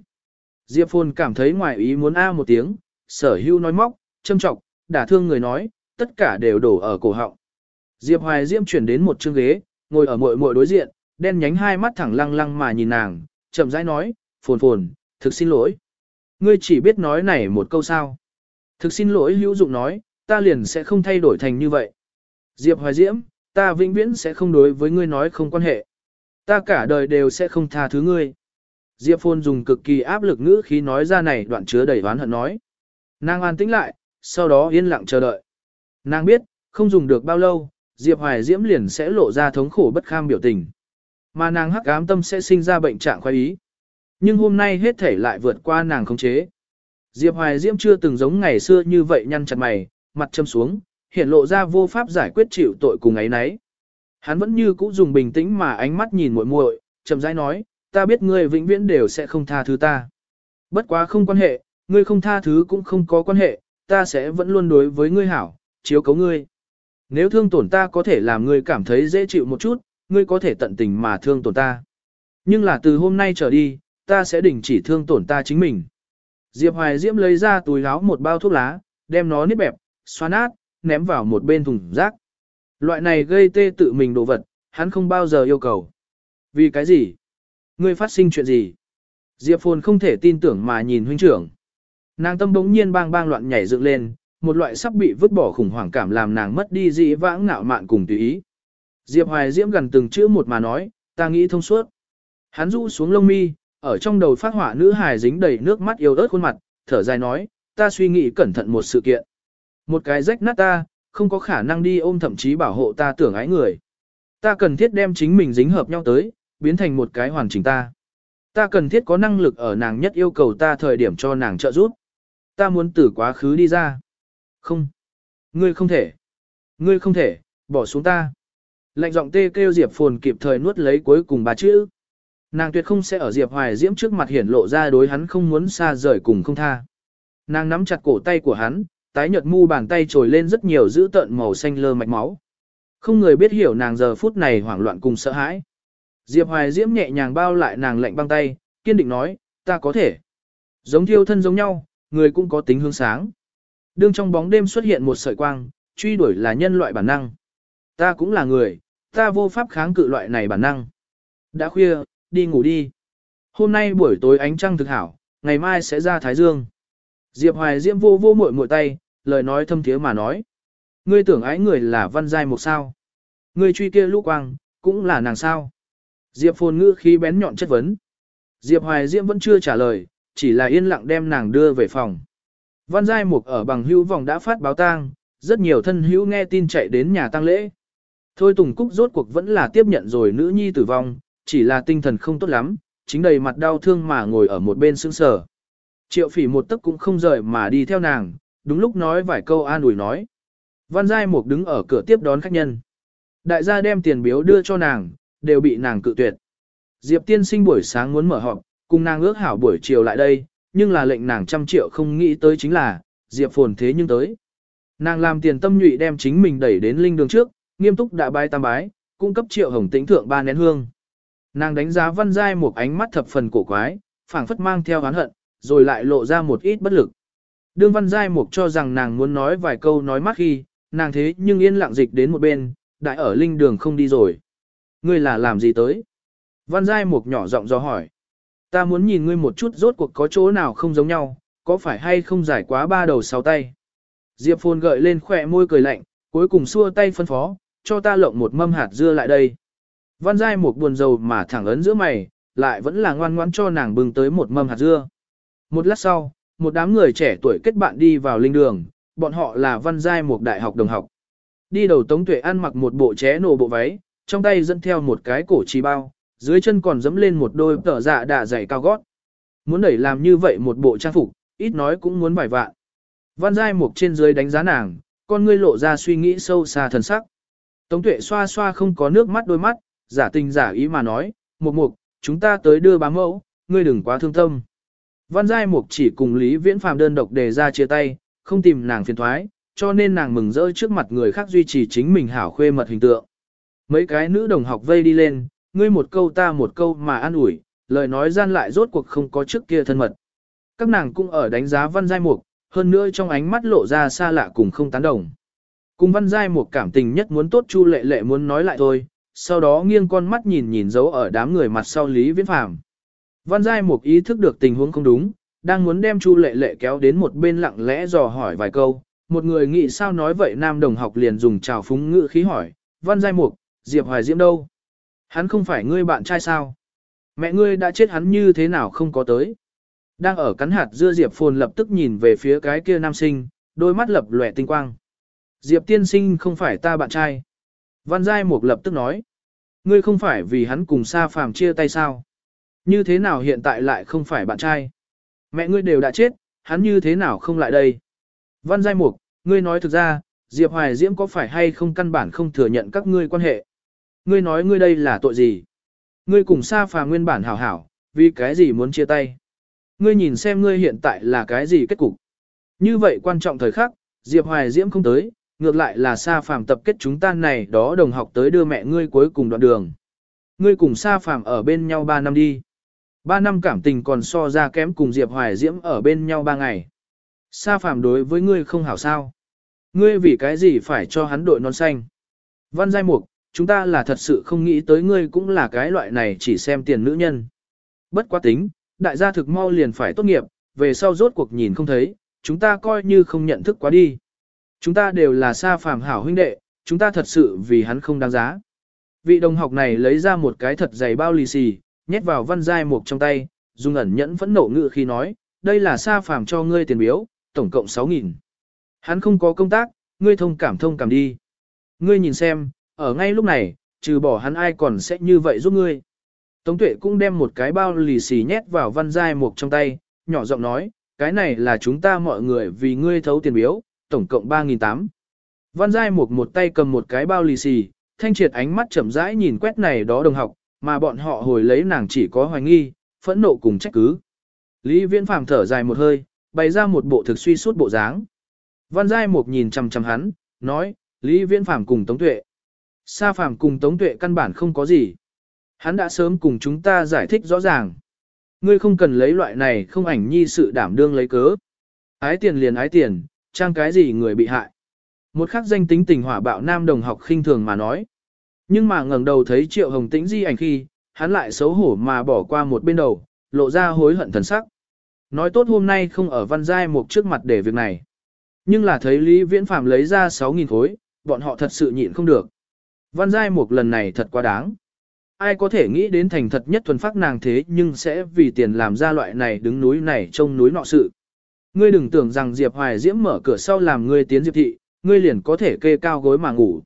S1: Diệp Phồn cảm thấy ngoài ý muốn a một tiếng, sở hưu nói móc, châm trọng, đả thương người nói, tất cả đều đổ ở cổ họng. Diệp Hoài Diễm chuyển đến một chương ghế, ngồi ở muội muội đối diện, đen nhánh hai mắt thẳng lăng lăng mà nhìn nàng, chậm rãi nói, phồn phồn, thực xin lỗi. Ngươi chỉ biết nói này một câu sao. Thực xin lỗi hữu dụng nói, ta liền sẽ không thay đổi thành như vậy. Diệp Hoài Diễm, ta vĩnh viễn sẽ không đối với ngươi nói không quan hệ. Ta cả đời đều sẽ không tha thứ ngươi. Diệp Phôn dùng cực kỳ áp lực ngữ khí nói ra này đoạn chứa đầy oán hận nói. Nàng an tĩnh lại, sau đó yên lặng chờ đợi. Nàng biết, không dùng được bao lâu, Diệp Hoài Diễm liền sẽ lộ ra thống khổ bất kham biểu tình. Mà nàng hắc ám tâm sẽ sinh ra bệnh trạng khoái ý. Nhưng hôm nay hết thể lại vượt qua nàng khống chế. Diệp Hoài Diễm chưa từng giống ngày xưa như vậy nhăn chặt mày, mặt châm xuống, hiện lộ ra vô pháp giải quyết chịu tội cùng ấy nấy. Hắn vẫn như cũ dùng bình tĩnh mà ánh mắt nhìn muội muội, chậm rãi nói, ta biết ngươi vĩnh viễn đều sẽ không tha thứ ta. Bất quá không quan hệ, ngươi không tha thứ cũng không có quan hệ, ta sẽ vẫn luôn đối với ngươi hảo, chiếu cấu ngươi. Nếu thương tổn ta có thể làm ngươi cảm thấy dễ chịu một chút, ngươi có thể tận tình mà thương tổn ta. Nhưng là từ hôm nay trở đi, ta sẽ đình chỉ thương tổn ta chính mình. Diệp Hoài Diễm lấy ra túi áo một bao thuốc lá, đem nó nếp bẹp, xoa nát, ném vào một bên thùng rác. Loại này gây tê tự mình đồ vật, hắn không bao giờ yêu cầu. Vì cái gì? Ngươi phát sinh chuyện gì? Diệp Phồn không thể tin tưởng mà nhìn huynh trưởng. Nàng tâm bỗng nhiên bang bang loạn nhảy dựng lên, một loại sắp bị vứt bỏ khủng hoảng cảm làm nàng mất đi dị vãng ngạo mạn cùng tùy ý. Diệp Hoài Diễm gần từng chữ một mà nói, ta nghĩ thông suốt. Hắn rũ xuống lông mi, ở trong đầu phát họa nữ hài dính đầy nước mắt yêu ớt khuôn mặt, thở dài nói, ta suy nghĩ cẩn thận một sự kiện. Một cái rách nát ta, không có khả năng đi ôm thậm chí bảo hộ ta tưởng ái người. Ta cần thiết đem chính mình dính hợp nhau tới, biến thành một cái hoàn chỉnh ta. Ta cần thiết có năng lực ở nàng nhất yêu cầu ta thời điểm cho nàng trợ giúp. Ta muốn từ quá khứ đi ra. Không. Ngươi không thể. Ngươi không thể, bỏ xuống ta. Lạnh giọng tê kêu Diệp Phồn kịp thời nuốt lấy cuối cùng ba chữ. Nàng tuyệt không sẽ ở Diệp Hoài Diễm trước mặt hiển lộ ra đối hắn không muốn xa rời cùng không tha. Nàng nắm chặt cổ tay của hắn, tái nhợt mu bàn tay trồi lên rất nhiều dữ tợn màu xanh lơ mạch máu. Không người biết hiểu nàng giờ phút này hoảng loạn cùng sợ hãi. Diệp Hoài Diễm nhẹ nhàng bao lại nàng lạnh băng tay, kiên định nói, ta có thể. Giống thiêu thân giống nhau, người cũng có tính hướng sáng. Đương trong bóng đêm xuất hiện một sợi quang, truy đuổi là nhân loại bản năng. Ta cũng là người, ta vô pháp kháng cự loại này bản năng. Đã khuya, đi ngủ đi. Hôm nay buổi tối ánh trăng thực hảo, ngày mai sẽ ra Thái Dương. Diệp Hoài Diễm vô vô muội muội tay, lời nói thâm thiế mà nói. Ngươi tưởng ái người là văn giai một sao. Ngươi truy kia lũ quang, cũng là nàng sao. Diệp phồn ngữ khí bén nhọn chất vấn. Diệp Hoài Diễm vẫn chưa trả lời, chỉ là yên lặng đem nàng đưa về phòng. Văn Giai Mục ở bằng hữu vòng đã phát báo tang, rất nhiều thân hữu nghe tin chạy đến nhà tang lễ. Thôi Tùng Cúc rốt cuộc vẫn là tiếp nhận rồi nữ nhi tử vong, chỉ là tinh thần không tốt lắm, chính đầy mặt đau thương mà ngồi ở một bên sững sờ. Triệu phỉ một tấc cũng không rời mà đi theo nàng, đúng lúc nói vài câu an ủi nói. Văn Giai Mục đứng ở cửa tiếp đón khách nhân. Đại gia đem tiền biếu đưa cho nàng, đều bị nàng cự tuyệt. Diệp tiên sinh buổi sáng muốn mở họp, cùng nàng ước hảo buổi chiều lại đây, nhưng là lệnh nàng trăm triệu không nghĩ tới chính là, Diệp phồn thế nhưng tới. Nàng làm tiền tâm nhụy đem chính mình đẩy đến linh đường trước, nghiêm túc đã bái tam bái, cung cấp triệu hồng tĩnh thượng ba nén hương. Nàng đánh giá văn giai một ánh mắt thập phần cổ quái, phảng phất mang theo oán hận, rồi lại lộ ra một ít bất lực. Đương văn giai mục cho rằng nàng muốn nói vài câu nói mắt khi, nàng thế nhưng yên lặng dịch đến một bên, đại ở linh đường không đi rồi. Ngươi là làm gì tới? Văn giai mục nhỏ giọng do hỏi. Ta muốn nhìn ngươi một chút rốt cuộc có chỗ nào không giống nhau, có phải hay không giải quá ba đầu sáu tay. Diệp Phồn gợi lên khỏe môi cười lạnh, cuối cùng xua tay phân phó, cho ta lộng một mâm hạt dưa lại đây. Văn Giai một buồn rầu mà thẳng ấn giữa mày, lại vẫn là ngoan ngoãn cho nàng bưng tới một mâm hạt dưa. Một lát sau, một đám người trẻ tuổi kết bạn đi vào linh đường, bọn họ là Văn Giai một đại học đồng học. Đi đầu Tống Tuệ ăn mặc một bộ ché nổ bộ váy, trong tay dẫn theo một cái cổ trì bao, dưới chân còn dẫm lên một đôi tở dạ đạ dày cao gót. Muốn đẩy làm như vậy một bộ trang phục, ít nói cũng muốn vài vạn. Văn Giai Mục trên dưới đánh giá nàng, con ngươi lộ ra suy nghĩ sâu xa thần sắc. Tống tuệ xoa xoa không có nước mắt đôi mắt, giả tình giả ý mà nói, Mục Mục, chúng ta tới đưa bá mẫu, ngươi đừng quá thương tâm. Văn Giai Mục chỉ cùng Lý Viễn Phàm đơn độc đề ra chia tay, không tìm nàng phiền thoái, cho nên nàng mừng rỡ trước mặt người khác duy trì chính mình hảo khuê mật hình tượng. Mấy cái nữ đồng học vây đi lên, ngươi một câu ta một câu mà an ủi, lời nói gian lại rốt cuộc không có trước kia thân mật. Các nàng cũng ở đánh giá văn giai mục, hơn nữa trong ánh mắt lộ ra xa lạ cùng không tán đồng. Cùng văn giai mục cảm tình nhất muốn tốt chu lệ lệ muốn nói lại thôi, sau đó nghiêng con mắt nhìn nhìn dấu ở đám người mặt sau Lý Viễn Phàm. Văn giai mục ý thức được tình huống không đúng, đang muốn đem chu lệ lệ kéo đến một bên lặng lẽ dò hỏi vài câu. Một người nghĩ sao nói vậy nam đồng học liền dùng trào phúng ngữ khí hỏi, văn giai mục, Diệp Hoài Diễm đâu? Hắn không phải ngươi bạn trai sao? Mẹ ngươi đã chết hắn như thế nào không có tới? Đang ở cắn hạt dưa Diệp Phồn lập tức nhìn về phía cái kia nam sinh, đôi mắt lập lòe tinh quang. Diệp tiên sinh không phải ta bạn trai. Văn Giai Mục lập tức nói. Ngươi không phải vì hắn cùng Sa Phàm chia tay sao? Như thế nào hiện tại lại không phải bạn trai? Mẹ ngươi đều đã chết, hắn như thế nào không lại đây? Văn Giai Mục, ngươi nói thực ra, Diệp Hoài Diễm có phải hay không căn bản không thừa nhận các ngươi quan hệ? Ngươi nói ngươi đây là tội gì? Ngươi cùng Sa Phàm nguyên bản hảo hảo, vì cái gì muốn chia tay? Ngươi nhìn xem ngươi hiện tại là cái gì kết cục. Như vậy quan trọng thời khắc, Diệp Hoài Diễm không tới, ngược lại là Sa Phàm tập kết chúng ta này đó đồng học tới đưa mẹ ngươi cuối cùng đoạn đường. Ngươi cùng Sa Phàm ở bên nhau 3 năm đi. 3 năm cảm tình còn so ra kém cùng Diệp Hoài Diễm ở bên nhau 3 ngày. Sa Phàm đối với ngươi không hảo sao. Ngươi vì cái gì phải cho hắn đội non xanh. Văn Giai Mục, chúng ta là thật sự không nghĩ tới ngươi cũng là cái loại này chỉ xem tiền nữ nhân. Bất quá tính, đại gia thực mau liền phải tốt nghiệp, về sau rốt cuộc nhìn không thấy, chúng ta coi như không nhận thức quá đi. Chúng ta đều là xa phàm hảo huynh đệ, chúng ta thật sự vì hắn không đáng giá. Vị đồng học này lấy ra một cái thật dày bao lì xì, nhét vào văn giai mục trong tay, dùng ẩn nhẫn vẫn nộ ngự khi nói, đây là xa phàm cho ngươi tiền biếu, tổng cộng 6.000. Hắn không có công tác, ngươi thông cảm thông cảm đi. Ngươi nhìn xem, ở ngay lúc này, trừ bỏ hắn ai còn sẽ như vậy giúp ngươi. Tống tuệ cũng đem một cái bao lì xì nhét vào văn giai mục trong tay, nhỏ giọng nói, cái này là chúng ta mọi người vì ngươi thấu tiền biếu, tổng cộng 3.800. Văn giai mục một tay cầm một cái bao lì xì, thanh triệt ánh mắt chậm rãi nhìn quét này đó đồng học, mà bọn họ hồi lấy nàng chỉ có hoài nghi, phẫn nộ cùng trách cứ. Lý viễn phàm thở dài một hơi, bày ra một bộ thực suy suốt bộ dáng. Văn giai mục nhìn chằm chằm hắn, nói, Lý viễn phàm cùng tống tuệ. Sa phàm cùng tống tuệ căn bản không có gì. Hắn đã sớm cùng chúng ta giải thích rõ ràng. Ngươi không cần lấy loại này không ảnh nhi sự đảm đương lấy cớ. Ái tiền liền ái tiền, trang cái gì người bị hại. Một khắc danh tính tình hỏa bạo nam đồng học khinh thường mà nói. Nhưng mà ngẩng đầu thấy triệu hồng tĩnh di ảnh khi, hắn lại xấu hổ mà bỏ qua một bên đầu, lộ ra hối hận thần sắc. Nói tốt hôm nay không ở văn giai một trước mặt để việc này. Nhưng là thấy Lý Viễn Phạm lấy ra 6.000 khối, bọn họ thật sự nhịn không được. Văn giai một lần này thật quá đáng. Ai có thể nghĩ đến thành thật nhất thuần phát nàng thế nhưng sẽ vì tiền làm ra loại này đứng núi này trông núi nọ sự. Ngươi đừng tưởng rằng Diệp Hoài Diễm mở cửa sau làm ngươi tiến Diệp Thị, ngươi liền có thể kê cao gối mà ngủ.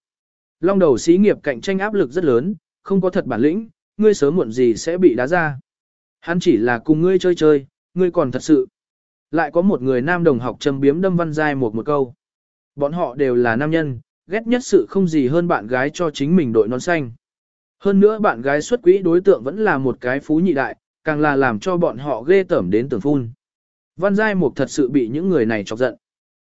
S1: Long đầu xí nghiệp cạnh tranh áp lực rất lớn, không có thật bản lĩnh, ngươi sớm muộn gì sẽ bị đá ra. Hắn chỉ là cùng ngươi chơi chơi, ngươi còn thật sự. Lại có một người nam đồng học châm biếm đâm văn dai một một câu. Bọn họ đều là nam nhân, ghét nhất sự không gì hơn bạn gái cho chính mình đội nón xanh. Hơn nữa bạn gái xuất quỹ đối tượng vẫn là một cái phú nhị đại, càng là làm cho bọn họ ghê tởm đến tưởng phun. Văn Giai Mục thật sự bị những người này chọc giận.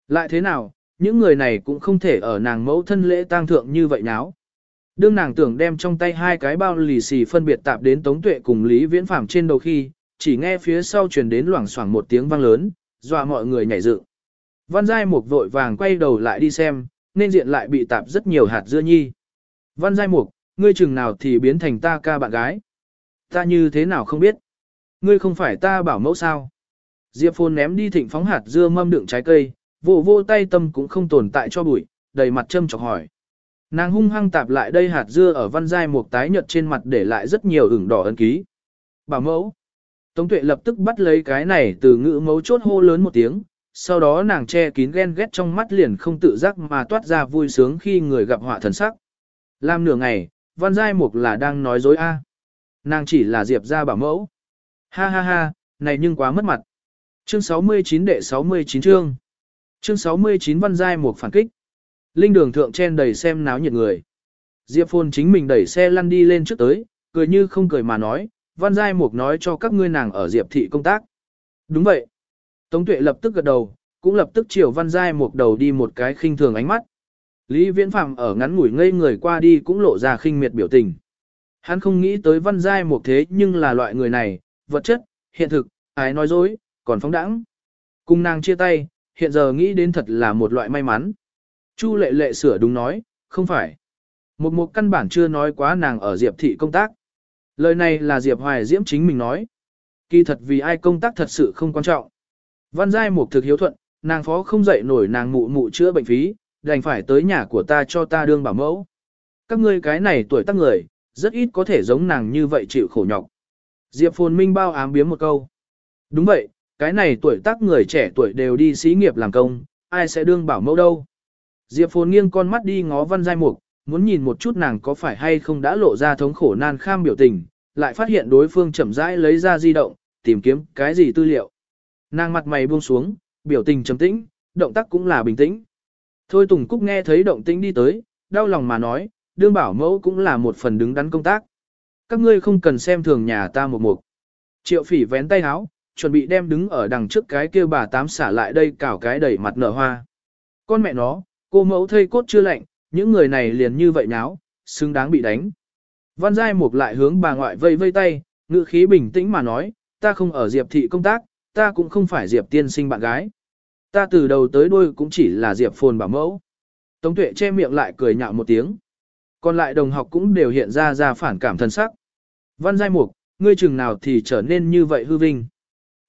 S1: Lại thế nào, những người này cũng không thể ở nàng mẫu thân lễ tang thượng như vậy náo. Đương nàng tưởng đem trong tay hai cái bao lì xì phân biệt tạp đến Tống Tuệ cùng Lý Viễn Phạm trên đầu khi, chỉ nghe phía sau truyền đến loảng xoảng một tiếng vang lớn, dọa mọi người nhảy dựng. Văn Giai Mục vội vàng quay đầu lại đi xem, nên diện lại bị tạp rất nhiều hạt dưa nhi. Văn Giai Mục, ngươi chừng nào thì biến thành ta ca bạn gái. Ta như thế nào không biết. Ngươi không phải ta bảo mẫu sao. Diệp Phồn ném đi thịnh phóng hạt dưa mâm đựng trái cây, vô vô tay tâm cũng không tồn tại cho bụi, đầy mặt châm chọc hỏi. Nàng hung hăng tạp lại đây hạt dưa ở văn giai một tái nhợt trên mặt để lại rất nhiều ửng đỏ ấn ký. Bảo mẫu. Tống tuệ lập tức bắt lấy cái này từ ngữ mấu chốt hô lớn một tiếng, sau đó nàng che kín ghen ghét trong mắt liền không tự giác mà toát ra vui sướng khi người gặp họa thần sắc. Làm nửa ngày, văn giai mục là đang nói dối a Nàng chỉ là diệp ra bảo mẫu. Ha ha ha, này nhưng quá mất mặt. Chương 69 đệ 69 chương. Chương 69 văn giai một phản kích. Linh đường thượng chen đầy xem náo nhiệt người. Diệp Phồn chính mình đẩy xe lăn đi lên trước tới, cười như không cười mà nói, văn giai mục nói cho các ngươi nàng ở Diệp thị công tác. Đúng vậy. Tống tuệ lập tức gật đầu, cũng lập tức chiều văn giai mục đầu đi một cái khinh thường ánh mắt. Lý Viễn Phạm ở ngắn ngủi ngây người qua đi cũng lộ ra khinh miệt biểu tình. Hắn không nghĩ tới văn giai mục thế nhưng là loại người này, vật chất, hiện thực, ái nói dối, còn phóng đãng. Cùng nàng chia tay, hiện giờ nghĩ đến thật là một loại may mắn. Chu lệ lệ sửa đúng nói, không phải. Một một căn bản chưa nói quá nàng ở Diệp thị công tác. Lời này là Diệp Hoài Diễm chính mình nói. Kỳ thật vì ai công tác thật sự không quan trọng. Văn giai một thực hiếu thuận, nàng phó không dậy nổi nàng mụ mụ chữa bệnh phí, đành phải tới nhà của ta cho ta đương bảo mẫu. Các ngươi cái này tuổi tác người, rất ít có thể giống nàng như vậy chịu khổ nhọc. Diệp Phồn Minh bao ám biếm một câu. Đúng vậy, cái này tuổi tác người trẻ tuổi đều đi xí nghiệp làm công, ai sẽ đương bảo mẫu đâu. Diệp Phồn nghiêng con mắt đi ngó văn giai mục, muốn nhìn một chút nàng có phải hay không đã lộ ra thống khổ nan kham biểu tình, lại phát hiện đối phương chậm rãi lấy ra di động, tìm kiếm cái gì tư liệu. Nàng mặt mày buông xuống, biểu tình trầm tĩnh, động tác cũng là bình tĩnh. Thôi Tùng Cúc nghe thấy động tĩnh đi tới, đau lòng mà nói, đương bảo mẫu cũng là một phần đứng đắn công tác. Các ngươi không cần xem thường nhà ta một mục. Triệu phỉ vén tay áo, chuẩn bị đem đứng ở đằng trước cái kia bà tám xả lại đây cào cái đẩy mặt nở hoa. Con mẹ nó, cô mẫu thây cốt chưa lạnh, những người này liền như vậy nháo, xứng đáng bị đánh. Văn Giai Mục lại hướng bà ngoại vây vây tay, ngữ khí bình tĩnh mà nói, ta không ở Diệp thị công tác, ta cũng không phải Diệp tiên sinh bạn gái. Ta từ đầu tới đuôi cũng chỉ là Diệp phồn bảo mẫu. Tống tuệ che miệng lại cười nhạo một tiếng. Còn lại đồng học cũng đều hiện ra ra phản cảm thân sắc. Văn Giai Mục, ngươi chừng nào thì trở nên như vậy hư vinh.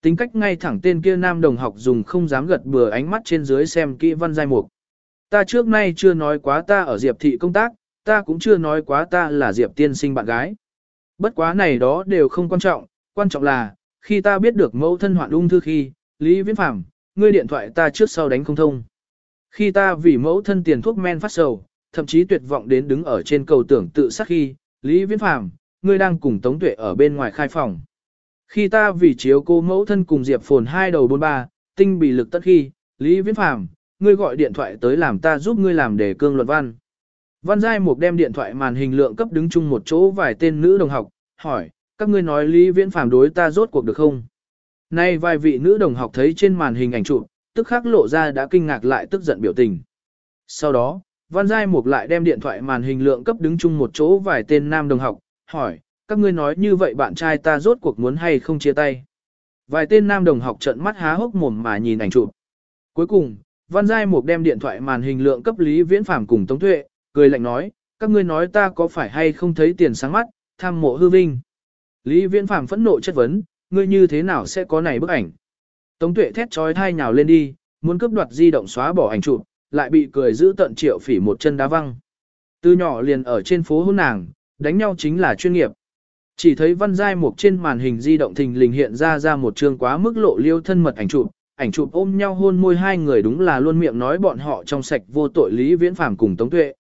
S1: Tính cách ngay thẳng tên kia nam đồng học dùng không dám gật bừa ánh mắt trên dưới xem kỹ văn giai mục. Ta trước nay chưa nói quá ta ở Diệp thị công tác, ta cũng chưa nói quá ta là Diệp tiên sinh bạn gái. Bất quá này đó đều không quan trọng, quan trọng là, khi ta biết được mẫu thân hoạn ung thư khi, Lý Viễn Phạm, ngươi điện thoại ta trước sau đánh không thông. Khi ta vì mẫu thân tiền thuốc men phát sầu, thậm chí tuyệt vọng đến đứng ở trên cầu tưởng tự sát khi, Lý Viễn Phạm, ngươi đang cùng Tống Tuệ ở bên ngoài khai phòng. Khi ta vì chiếu cô mẫu thân cùng Diệp Phồn hai đầu bốn ba, tinh bị lực tất khi, Lý Viễn Phàm, ngươi gọi điện thoại tới làm ta giúp ngươi làm đề cương luận văn. Văn Giai Mục đem điện thoại màn hình lượng cấp đứng chung một chỗ vài tên nữ đồng học, hỏi, các ngươi nói Lý Viễn Phàm đối ta rốt cuộc được không? Nay vài vị nữ đồng học thấy trên màn hình ảnh chụp, tức khắc lộ ra đã kinh ngạc lại tức giận biểu tình. Sau đó, Văn Giai Mục lại đem điện thoại màn hình lượng cấp đứng chung một chỗ vài tên nam đồng học, hỏi, các ngươi nói như vậy bạn trai ta rốt cuộc muốn hay không chia tay. Vài tên nam đồng học trận mắt há hốc mồm mà nhìn ảnh chụp. Cuối cùng, Văn Giai Mục đem điện thoại màn hình lượng cấp Lý Viễn Phàm cùng Tống Tuệ, cười lạnh nói, các ngươi nói ta có phải hay không thấy tiền sáng mắt, tham mộ hư vinh. Lý Viễn Phàm phẫn nộ chất vấn, ngươi như thế nào sẽ có này bức ảnh. Tống Tuệ thét trói thai nhào lên đi, muốn cướp đoạt di động xóa bỏ ảnh chụp, lại bị cười giữ tận triệu phỉ một chân đá văng. Từ nhỏ liền ở trên phố hôn nàng, đánh nhau chính là chuyên nghiệp. Chỉ thấy văn giai mục trên màn hình di động thình lình hiện ra ra một chương quá mức lộ liêu thân mật ảnh chụp, ảnh chụp ôm nhau hôn môi hai người đúng là luôn miệng nói bọn họ trong sạch vô tội Lý Viễn Phàm cùng Tống Tuệ.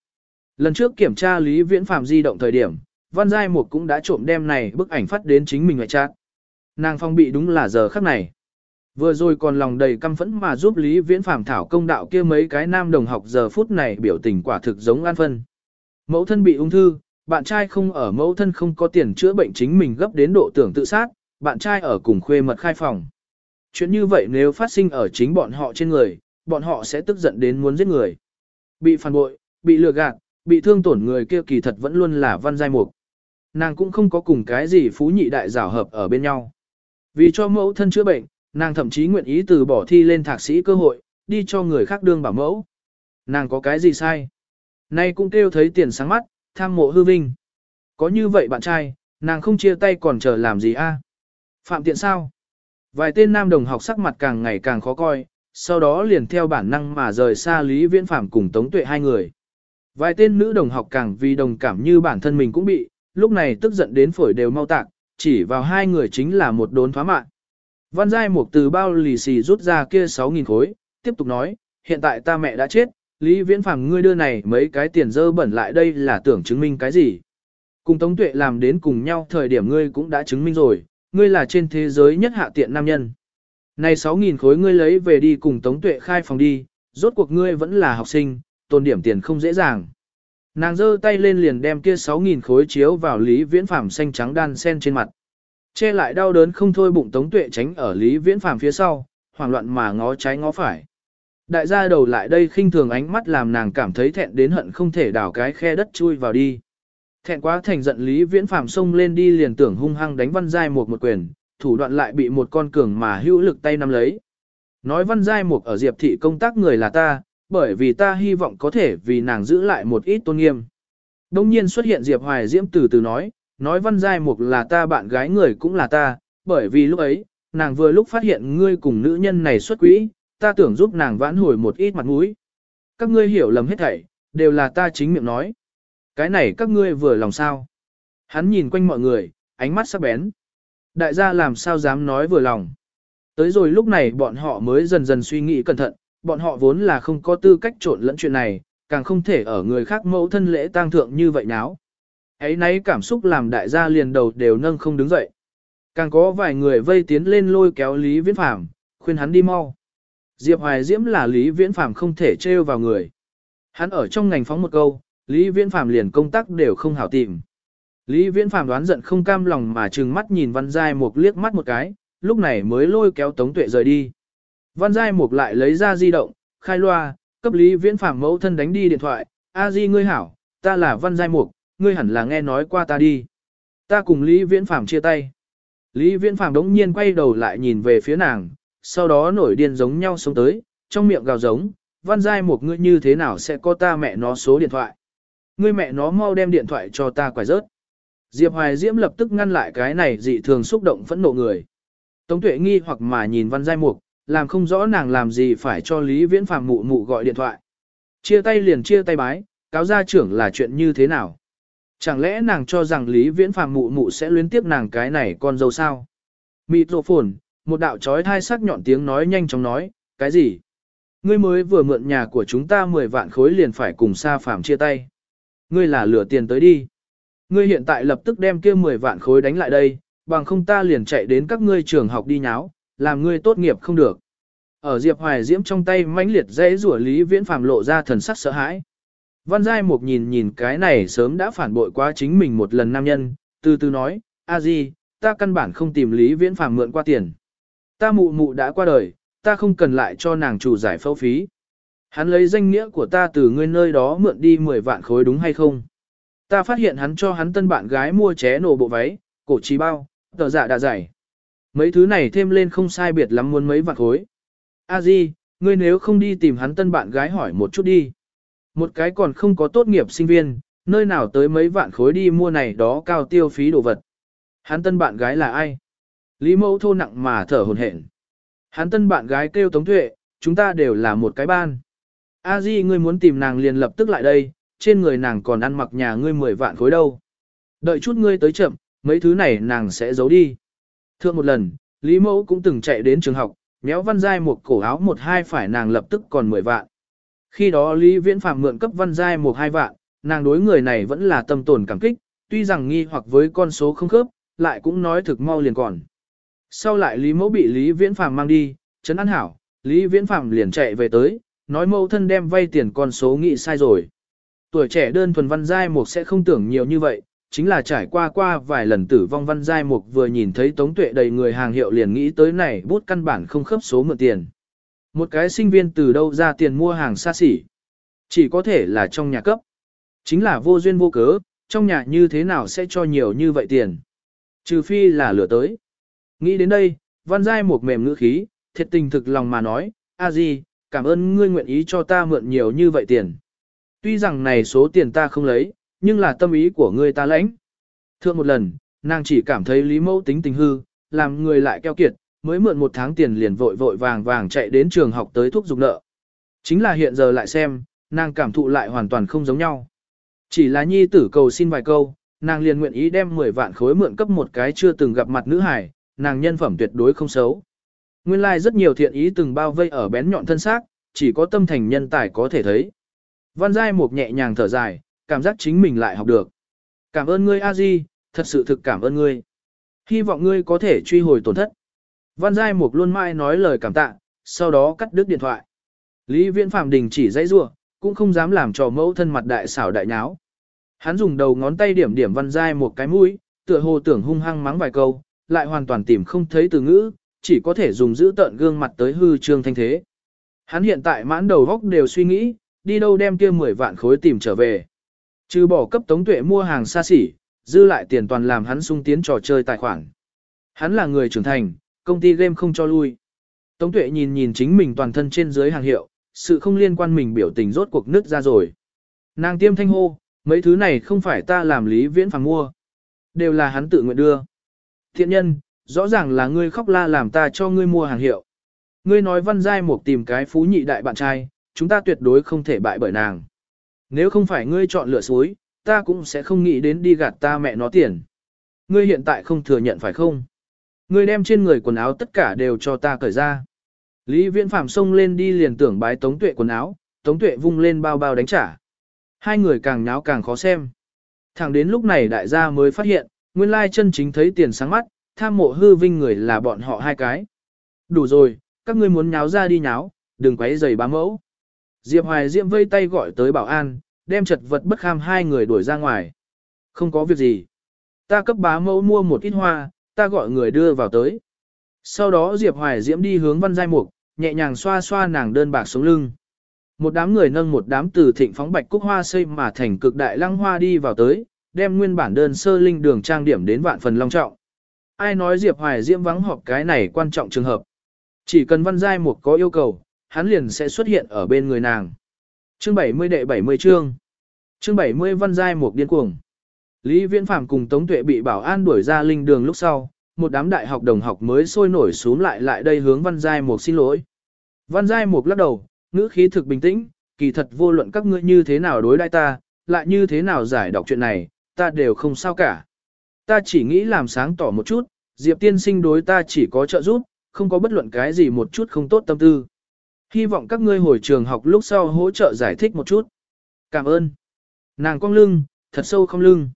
S1: Lần trước kiểm tra Lý Viễn Phàm di động thời điểm, Văn Giai Mục cũng đã trộm đem này bức ảnh phát đến chính mình ngoại trạng. Nàng phong bị đúng là giờ khắc này. Vừa rồi còn lòng đầy căm phẫn mà giúp Lý Viễn Phàm thảo công đạo kia mấy cái nam đồng học giờ phút này biểu tình quả thực giống an phân. Mẫu thân bị ung thư, bạn trai không ở mẫu thân không có tiền chữa bệnh chính mình gấp đến độ tưởng tự sát, bạn trai ở cùng khuê mật khai phòng. Chuyện như vậy nếu phát sinh ở chính bọn họ trên người, bọn họ sẽ tức giận đến muốn giết người. Bị phản bội, bị lừa gạt, bị thương tổn người kia kỳ thật vẫn luôn là văn giai mục. Nàng cũng không có cùng cái gì phú nhị đại giảo hợp ở bên nhau. Vì cho mẫu thân chữa bệnh, nàng thậm chí nguyện ý từ bỏ thi lên thạc sĩ cơ hội, đi cho người khác đương bảo mẫu. Nàng có cái gì sai? Nay cũng kêu thấy tiền sáng mắt, tham mộ hư vinh. Có như vậy bạn trai, nàng không chia tay còn chờ làm gì a? Phạm tiện sao? Vài tên nam đồng học sắc mặt càng ngày càng khó coi, sau đó liền theo bản năng mà rời xa Lý Viễn Phạm cùng Tống Tuệ hai người. Vài tên nữ đồng học càng vì đồng cảm như bản thân mình cũng bị, lúc này tức giận đến phổi đều mau tạc, chỉ vào hai người chính là một đốn thoá mạng. Văn Giai Mục từ bao lì xì rút ra kia 6.000 khối, tiếp tục nói, hiện tại ta mẹ đã chết, Lý Viễn Phàm ngươi đưa này mấy cái tiền dơ bẩn lại đây là tưởng chứng minh cái gì. Cùng Tống Tuệ làm đến cùng nhau thời điểm ngươi cũng đã chứng minh rồi, ngươi là trên thế giới nhất hạ tiện nam nhân. Này 6.000 khối ngươi lấy về đi cùng Tống Tuệ khai phòng đi, rốt cuộc ngươi vẫn là học sinh, tồn điểm tiền không dễ dàng. Nàng giơ tay lên liền đem kia 6.000 khối chiếu vào Lý Viễn Phàm xanh trắng đan sen trên mặt. Che lại đau đớn không thôi bụng Tống Tuệ tránh ở Lý Viễn Phàm phía sau, hoảng loạn mà ngó trái ngó phải. Đại gia đầu lại đây khinh thường ánh mắt làm nàng cảm thấy thẹn đến hận không thể đào cái khe đất chui vào đi. Thẹn quá thành giận Lý Viễn Phàm xông lên đi liền tưởng hung hăng đánh Văn Giai một một quyền, thủ đoạn lại bị một con cường mà hữu lực tay nắm lấy. Nói Văn Giai Mục ở Diệp thị công tác người là ta, bởi vì ta hy vọng có thể vì nàng giữ lại một ít tôn nghiêm. Đông nhiên xuất hiện Diệp Hoài Diễm từ từ nói, nói Văn Giai Mục là ta bạn gái người cũng là ta, bởi vì lúc ấy, nàng vừa lúc phát hiện ngươi cùng nữ nhân này xuất quỹ, ta tưởng giúp nàng vãn hồi một ít mặt mũi. Các ngươi hiểu lầm hết thảy, đều là ta chính miệng nói. Cái này các ngươi vừa lòng sao. Hắn nhìn quanh mọi người, ánh mắt sắc bén. Đại gia làm sao dám nói vừa lòng. Tới rồi lúc này bọn họ mới dần dần suy nghĩ cẩn thận, bọn họ vốn là không có tư cách trộn lẫn chuyện này, càng không thể ở người khác mẫu thân lễ tang thượng như vậy náo. Ấy nấy cảm xúc làm đại gia liền đầu đều nâng không đứng dậy. Càng có vài người vây tiến lên lôi kéo Lý Viễn Phàm, khuyên hắn đi mau. Diệp Hoài Diễm là Lý Viễn Phàm không thể trêu vào người. Hắn ở trong ngành phóng một câu, Lý Viễn Phàm liền công tác đều không hảo tìm. Lý Viễn Phàm đoán giận không cam lòng mà trừng mắt nhìn Văn Giai Mục liếc mắt một cái, lúc này mới lôi kéo Tống Tuệ rời đi. Văn Giai Mục lại lấy ra di động, khai loa, cấp Lý Viễn Phàm mẫu thân đánh đi điện thoại, "A Di ngươi hảo, ta là Văn Giai Mục, ngươi hẳn là nghe nói qua ta đi." Ta cùng Lý Viễn Phàm chia tay. Lý Viễn Phàm đống nhiên quay đầu lại nhìn về phía nàng, sau đó nổi điên giống nhau sống tới, trong miệng gào giống, văn giai một ngươi như thế nào sẽ có ta mẹ nó số điện thoại. Ngươi mẹ nó mau đem điện thoại cho ta quải rớt. Diệp Hoài Diễm lập tức ngăn lại cái này dị thường xúc động phẫn nộ người. Tống tuệ nghi hoặc mà nhìn văn giai mục, làm không rõ nàng làm gì phải cho Lý Viễn Phàm mụ mụ gọi điện thoại. Chia tay liền chia tay bái, cáo gia trưởng là chuyện như thế nào? Chẳng lẽ nàng cho rằng Lý Viễn Phàm mụ mụ sẽ luyến tiếp nàng cái này con dâu sao? Mịt rộ phồn, một đạo trói thai sắc nhọn tiếng nói nhanh chóng nói, cái gì? Ngươi mới vừa mượn nhà của chúng ta 10 vạn khối liền phải cùng Sa Phạm chia tay. Ngươi là lửa tiền tới đi. Ngươi hiện tại lập tức đem kia 10 vạn khối đánh lại đây, bằng không ta liền chạy đến các ngươi trường học đi nháo, làm ngươi tốt nghiệp không được. Ở Diệp Hoài Diễm trong tay mãnh liệt dễ rủa Lý Viễn Phàm lộ ra thần sắc sợ hãi. Văn Giai Mục nhìn nhìn cái này sớm đã phản bội quá chính mình một lần nam nhân, từ từ nói, a di, ta căn bản không tìm Lý Viễn Phàm mượn qua tiền. Ta mụ mụ đã qua đời, ta không cần lại cho nàng chủ giải phẫu phí. Hắn lấy danh nghĩa của ta từ ngươi nơi đó mượn đi 10 vạn khối đúng hay không? Ta phát hiện hắn cho hắn tân bạn gái mua ché nổ bộ váy, cổ trí bao, tờ dạ đà giải. Mấy thứ này thêm lên không sai biệt lắm muốn mấy vạn khối. A Di, ngươi nếu không đi tìm hắn tân bạn gái hỏi một chút đi. Một cái còn không có tốt nghiệp sinh viên, nơi nào tới mấy vạn khối đi mua này đó cao tiêu phí đồ vật. Hắn tân bạn gái là ai? Lý mẫu thô nặng mà thở hồn hển. Hắn tân bạn gái kêu Tống Tuệ, chúng ta đều là một cái ban. A Di ngươi muốn tìm nàng liền lập tức lại đây, trên người nàng còn ăn mặc nhà ngươi 10 vạn khối đâu. Đợi chút ngươi tới chậm, mấy thứ này nàng sẽ giấu đi. Thượng một lần, Lý Mẫu cũng từng chạy đến trường học, méo văn giai một cổ áo một hai phải nàng lập tức còn 10 vạn. Khi đó Lý Viễn Phạm mượn cấp văn giai một hai vạn, nàng đối người này vẫn là tâm tồn cảm kích, tuy rằng nghi hoặc với con số không khớp, lại cũng nói thực mau liền còn. Sau lại Lý Mẫu bị Lý Viễn phàm mang đi, chấn an hảo, Lý Viễn phàm liền chạy về tới, nói mẫu thân đem vay tiền con số nghị sai rồi. Tuổi trẻ đơn thuần văn giai mục sẽ không tưởng nhiều như vậy, chính là trải qua qua vài lần tử vong văn giai mục vừa nhìn thấy tống tuệ đầy người hàng hiệu liền nghĩ tới này bút căn bản không khớp số mượn tiền. Một cái sinh viên từ đâu ra tiền mua hàng xa xỉ. Chỉ có thể là trong nhà cấp. Chính là vô duyên vô cớ, trong nhà như thế nào sẽ cho nhiều như vậy tiền. Trừ phi là lửa tới. Nghĩ đến đây, văn giai một mềm ngữ khí, thiệt tình thực lòng mà nói, a di, cảm ơn ngươi nguyện ý cho ta mượn nhiều như vậy tiền. Tuy rằng này số tiền ta không lấy, nhưng là tâm ý của ngươi ta lãnh. Thượng một lần, nàng chỉ cảm thấy Lý Mẫu tính tình hư, làm người lại keo kiệt, mới mượn một tháng tiền liền vội vội vàng vàng chạy đến trường học tới thuốc dục nợ. Chính là hiện giờ lại xem, nàng cảm thụ lại hoàn toàn không giống nhau. Chỉ là nhi tử cầu xin vài câu, nàng liền nguyện ý đem 10 vạn khối mượn cấp một cái chưa từng gặp mặt nữ hải, nàng nhân phẩm tuyệt đối không xấu. Nguyên lai like rất nhiều thiện ý từng bao vây ở bén nhọn thân xác, chỉ có tâm thành nhân tài có thể thấy. Văn Giai Mục nhẹ nhàng thở dài, cảm giác chính mình lại học được. Cảm ơn ngươi a di, thật sự thực cảm ơn ngươi. Hy vọng ngươi có thể truy hồi tổn thất. Văn Giai Mục luôn mãi nói lời cảm tạ, sau đó cắt đứt điện thoại. Lý Viễn Phạm đình chỉ dãy rua, cũng không dám làm trò mẫu thân mặt đại xảo đại nháo. Hắn dùng đầu ngón tay điểm điểm Văn Giai một cái mũi, tựa hồ tưởng hung hăng mắng vài câu, lại hoàn toàn tìm không thấy từ ngữ, chỉ có thể dùng giữ tợn gương mặt tới hư trương thanh thế. Hắn hiện tại mãn đầu góc đều suy nghĩ, đi đâu đem kia 10 vạn khối tìm trở về. Trừ bỏ cấp tống tuệ mua hàng xa xỉ, dư lại tiền toàn làm hắn sung tiến trò chơi tài khoản. Hắn là người trưởng thành, công ty game không cho lui. Tống tuệ nhìn nhìn chính mình toàn thân trên dưới hàng hiệu, sự không liên quan mình biểu tình rốt cuộc nứt ra rồi. Nàng tiêm thanh hô, mấy thứ này không phải ta làm lý viễn phàng mua. Đều là hắn tự nguyện đưa. Thiện nhân, rõ ràng là ngươi khóc la làm ta cho ngươi mua hàng hiệu. Ngươi nói văn giai mục tìm cái phú nhị đại bạn trai, chúng ta tuyệt đối không thể bại bởi nàng. Nếu không phải ngươi chọn lựa suối, ta cũng sẽ không nghĩ đến đi gạt ta mẹ nó tiền. Ngươi hiện tại không thừa nhận phải không? Ngươi đem trên người quần áo tất cả đều cho ta cởi ra. Lý Viễn Phạm xông lên đi liền tưởng bái Tống Tuệ quần áo, Tống Tuệ vung lên bao bao đánh trả. Hai người càng nháo càng khó xem. Thẳng đến lúc này đại gia mới phát hiện, nguyên lai chân chính thấy tiền sáng mắt, tham mộ hư vinh người là bọn họ hai cái. Đủ rồi, các ngươi muốn nháo ra đi nháo, đừng quấy giày bá mẫu. Diệp Hoài Diệm vây tay gọi tới bảo an, đem chật vật bất kham hai người đuổi ra ngoài. Không có việc gì. Ta cấp bá mẫu mua một ít hoa, ta gọi người đưa vào tới. Sau đó Diệp Hoài Diễm đi hướng văn giai mục, nhẹ nhàng xoa xoa nàng đơn bạc sống lưng. Một đám người nâng một đám từ thịnh phóng bạch cúc hoa xây mà thành cực đại lăng hoa đi vào tới, đem nguyên bản đơn sơ linh đường trang điểm đến vạn phần long trọng. Ai nói Diệp Hoài Diễm vắng họp cái này quan trọng trường hợp. Chỉ cần văn giai mục có yêu cầu, hắn liền sẽ xuất hiện ở bên người nàng. Chương 70 đệ 70 chương. Chương 70 văn giai mục điên cuồng. Lý Viễn Phạm cùng Tống Tuệ bị bảo an đuổi ra linh đường lúc sau, một đám đại học đồng học mới sôi nổi xuống lại lại đây hướng văn giai mục xin lỗi. Văn giai mục lắc đầu, ngữ khí thực bình tĩnh, kỳ thật vô luận các ngươi như thế nào đối đãi ta, lại như thế nào giải đọc chuyện này, ta đều không sao cả. Ta chỉ nghĩ làm sáng tỏ một chút, Diệp tiên sinh đối ta chỉ có trợ giúp, không có bất luận cái gì một chút không tốt tâm tư. Hy vọng các ngươi hồi trường học lúc sau hỗ trợ giải thích một chút. Cảm ơn. Nàng cong lưng, thật sâu không lưng.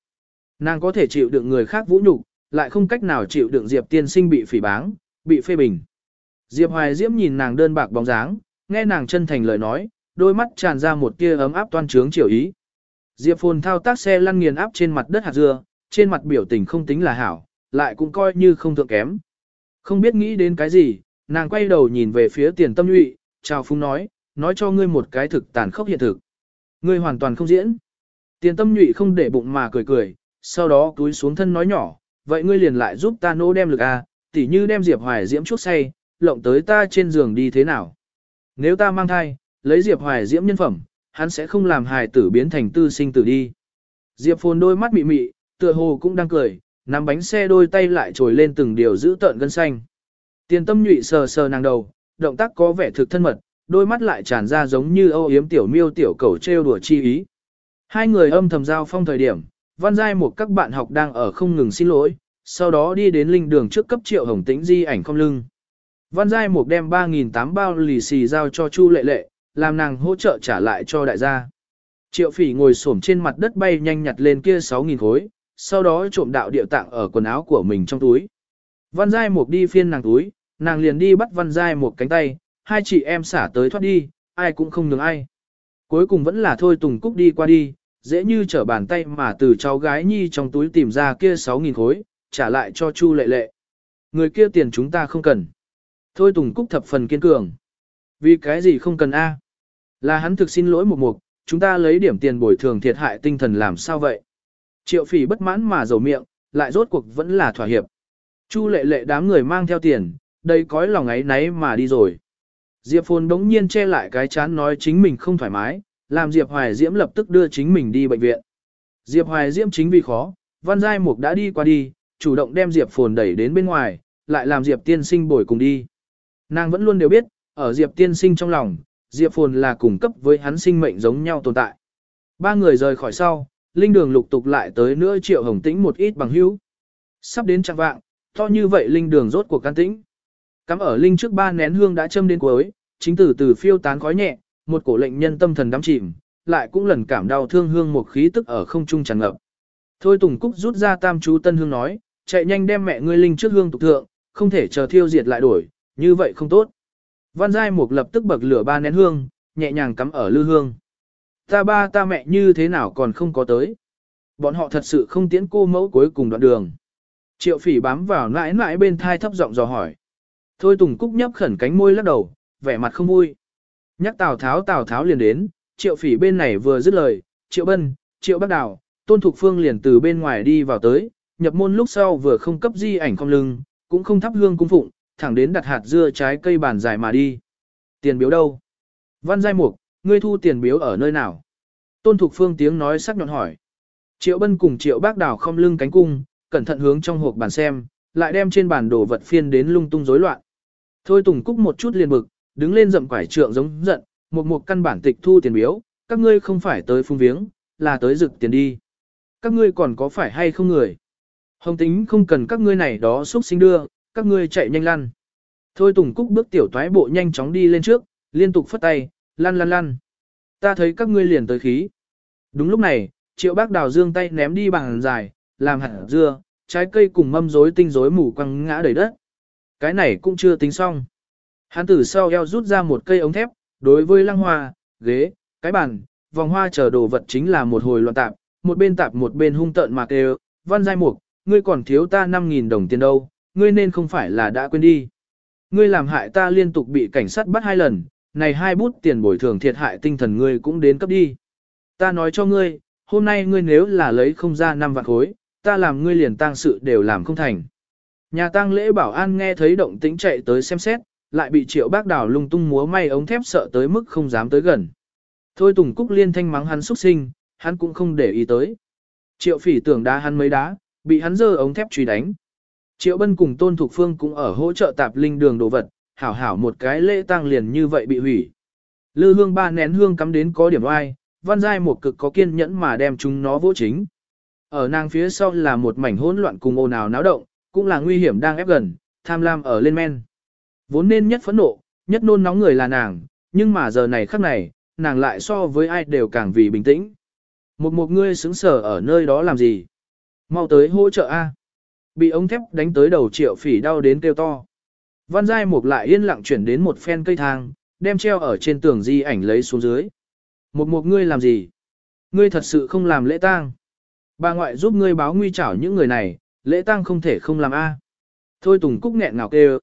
S1: Nàng có thể chịu đựng người khác vũ nhục, lại không cách nào chịu đựng Diệp tiên sinh bị phỉ báng, bị phê bình. Diệp Hoài Diễm nhìn nàng đơn bạc bóng dáng, nghe nàng chân thành lời nói, đôi mắt tràn ra một tia ấm áp toan trướng chiều ý. Diệp Phồn thao tác xe lăn nghiền áp trên mặt đất hạt dưa, trên mặt biểu tình không tính là hảo, lại cũng coi như không thượng kém. Không biết nghĩ đến cái gì, nàng quay đầu nhìn về phía tiền tâm nhụy, chào phúng nói, nói cho ngươi một cái thực tàn khốc hiện thực. Ngươi hoàn toàn không diễn. Tiền tâm nhụy không để bụng mà cười cười, sau đó túi xuống thân nói nhỏ, vậy ngươi liền lại giúp ta nỗ đem lực a, tỉ như đem Diệp Hoài Diễm chút say, lộng tới ta trên giường đi thế nào. Nếu ta mang thai, lấy Diệp Hoài Diễm nhân phẩm, hắn sẽ không làm hài tử biến thành tư sinh tử đi. Diệp Phồn đôi mắt mị mị, tựa hồ cũng đang cười, nắm bánh xe đôi tay lại trồi lên từng điều giữ tợn gân xanh. Tiền tâm nhụy sờ sờ nàng đầu, động tác có vẻ thực thân mật, đôi mắt lại tràn ra giống như âu yếm tiểu miêu tiểu cầu trêu đùa chi ý. Hai người âm thầm giao phong thời điểm, văn giai một các bạn học đang ở không ngừng xin lỗi, sau đó đi đến linh đường trước cấp triệu hồng tĩnh di ảnh không lưng. Văn giai một đem 3.800 bao lì xì giao cho Chu lệ lệ, làm nàng hỗ trợ trả lại cho đại gia. Triệu phỉ ngồi xổm trên mặt đất bay nhanh nhặt lên kia 6.000 khối, sau đó trộm đạo địa tạng ở quần áo của mình trong túi. Văn Giai Mục đi phiên nàng túi, nàng liền đi bắt Văn Giai Mục cánh tay, hai chị em xả tới thoát đi, ai cũng không nhường ai. Cuối cùng vẫn là thôi Tùng Cúc đi qua đi, dễ như trở bàn tay mà từ cháu gái nhi trong túi tìm ra kia 6.000 khối, trả lại cho Chu lệ lệ. Người kia tiền chúng ta không cần. Thôi Tùng Cúc thập phần kiên cường. Vì cái gì không cần A? Là hắn thực xin lỗi một mục, chúng ta lấy điểm tiền bồi thường thiệt hại tinh thần làm sao vậy? Triệu phỉ bất mãn mà dầu miệng, lại rốt cuộc vẫn là thỏa hiệp. Chu lệ lệ đám người mang theo tiền, đây cói lòng ấy nấy mà đi rồi. Diệp Phồn đống nhiên che lại cái chán nói chính mình không thoải mái, làm Diệp Hoài Diễm lập tức đưa chính mình đi bệnh viện. Diệp Hoài Diễm chính vì khó, Văn Giai Mục đã đi qua đi, chủ động đem Diệp Phồn đẩy đến bên ngoài, lại làm Diệp tiên sinh bồi cùng đi. Nàng vẫn luôn đều biết, ở Diệp tiên sinh trong lòng, Diệp Phồn là cùng cấp với hắn sinh mệnh giống nhau tồn tại. Ba người rời khỏi sau, linh đường lục tục lại tới nữa triệu hồng tĩnh một ít bằng hữu. Sắp đến trạng vạng, to như vậy linh đường rốt cuộc can tĩnh. Cắm ở linh trước ba nén hương đã châm đến cuối, chính từ từ phiêu tán khói nhẹ, một cổ lệnh nhân tâm thần đắm chìm, lại cũng lần cảm đau thương hương một khí tức ở không trung tràn ngập. Thôi Tùng Cúc rút ra tam chú tân hương nói, chạy nhanh đem mẹ ngươi linh trước hương tục thượng, không thể chờ thiêu diệt lại đổi, như vậy không tốt. Văn Giai Mục lập tức bậc lửa ba nén hương, nhẹ nhàng cắm ở lư hương. Ta ba ta mẹ như thế nào còn không có tới. Bọn họ thật sự không tiễn cô mẫu cuối cùng đoạn đường. Triệu phỉ bám vào nãi nãi bên thai thấp giọng dò hỏi. Thôi Tùng Cúc nhấp khẩn cánh môi lắc đầu, vẻ mặt không vui. Nhắc Tào Tháo Tào Tháo liền đến, triệu phỉ bên này vừa dứt lời, triệu bân, triệu bắc đào, tôn thục phương liền từ bên ngoài đi vào tới, nhập môn lúc sau vừa không cấp di ảnh không lưng, cũng không thắp hương cung phụng, thẳng đến đặt hạt dưa trái cây bàn dài mà đi. Tiền biếu đâu? Văn Giai Mục, ngươi thu tiền biếu ở nơi nào? Tôn Thục Phương tiếng nói sắc nhọn hỏi. Triệu Bân cùng Triệu Bác Đào không lưng cánh cung, cẩn thận hướng trong hộp bàn xem, lại đem trên bàn đồ vật phiên đến lung tung rối loạn. Thôi Tùng Cúc một chút liền bực, đứng lên dậm quải trượng giống giận, một một căn bản tịch thu tiền biếu, các ngươi không phải tới phung viếng, là tới rực tiền đi. Các ngươi còn có phải hay không người? Hồng tính không cần các ngươi này đó xúc sinh đưa, các ngươi chạy nhanh lăn. Thôi Tùng Cúc bước tiểu toái bộ nhanh chóng đi lên trước, liên tục phất tay, lăn lăn lăn. Ta thấy các ngươi liền tới khí. Đúng lúc này, triệu bác đào dương tay ném đi bằng dài, làm hạt dưa, trái cây cùng mâm rối tinh rối mù quăng ngã đầy đất. Cái này cũng chưa tính xong. Hắn từ sau eo rút ra một cây ống thép, đối với lăng hoa, ghế, cái bàn, vòng hoa chờ đồ vật chính là một hồi loạn tạp, một bên tạp một bên hung tợn mà kêu, văn giai mục, ngươi còn thiếu ta 5.000 đồng tiền đâu, ngươi nên không phải là đã quên đi. Ngươi làm hại ta liên tục bị cảnh sát bắt hai lần, này hai bút tiền bồi thường thiệt hại tinh thần ngươi cũng đến cấp đi. Ta nói cho ngươi, hôm nay ngươi nếu là lấy không ra năm vạn khối, ta làm ngươi liền tang sự đều làm không thành. Nhà tang lễ bảo an nghe thấy động tĩnh chạy tới xem xét, lại bị triệu bác đào lung tung múa may ống thép sợ tới mức không dám tới gần. Thôi Tùng Cúc liên thanh mắng hắn xuất sinh, hắn cũng không để ý tới. Triệu phỉ tưởng đá hắn mấy đá, bị hắn dơ ống thép truy đánh. Triệu Bân cùng Tôn Thục Phương cũng ở hỗ trợ tạp linh đường đồ vật, hảo hảo một cái lễ tang liền như vậy bị hủy. Lư hương ba nén hương cắm đến có điểm oai, văn giai một cực có kiên nhẫn mà đem chúng nó vô chính. Ở nàng phía sau là một mảnh hỗn loạn cùng ồn ào náo động, cũng là nguy hiểm đang ép gần, tham lam ở lên men. Vốn nên nhất phẫn nộ, nhất nôn nóng người là nàng, nhưng mà giờ này khắc này, nàng lại so với ai đều càng vì bình tĩnh. Một một ngươi xứng sở ở nơi đó làm gì? Mau tới hỗ trợ A. Bị ống thép đánh tới đầu triệu phỉ đau đến kêu to. Văn Giai Mục lại yên lặng chuyển đến một phen cây thang, đem treo ở trên tường di ảnh lấy xuống dưới. Một một ngươi làm gì? Ngươi thật sự không làm lễ tang. Bà ngoại giúp ngươi báo nguy trảo những người này, lễ tang không thể không làm A. Thôi Tùng Cúc nghẹn ngào kêu,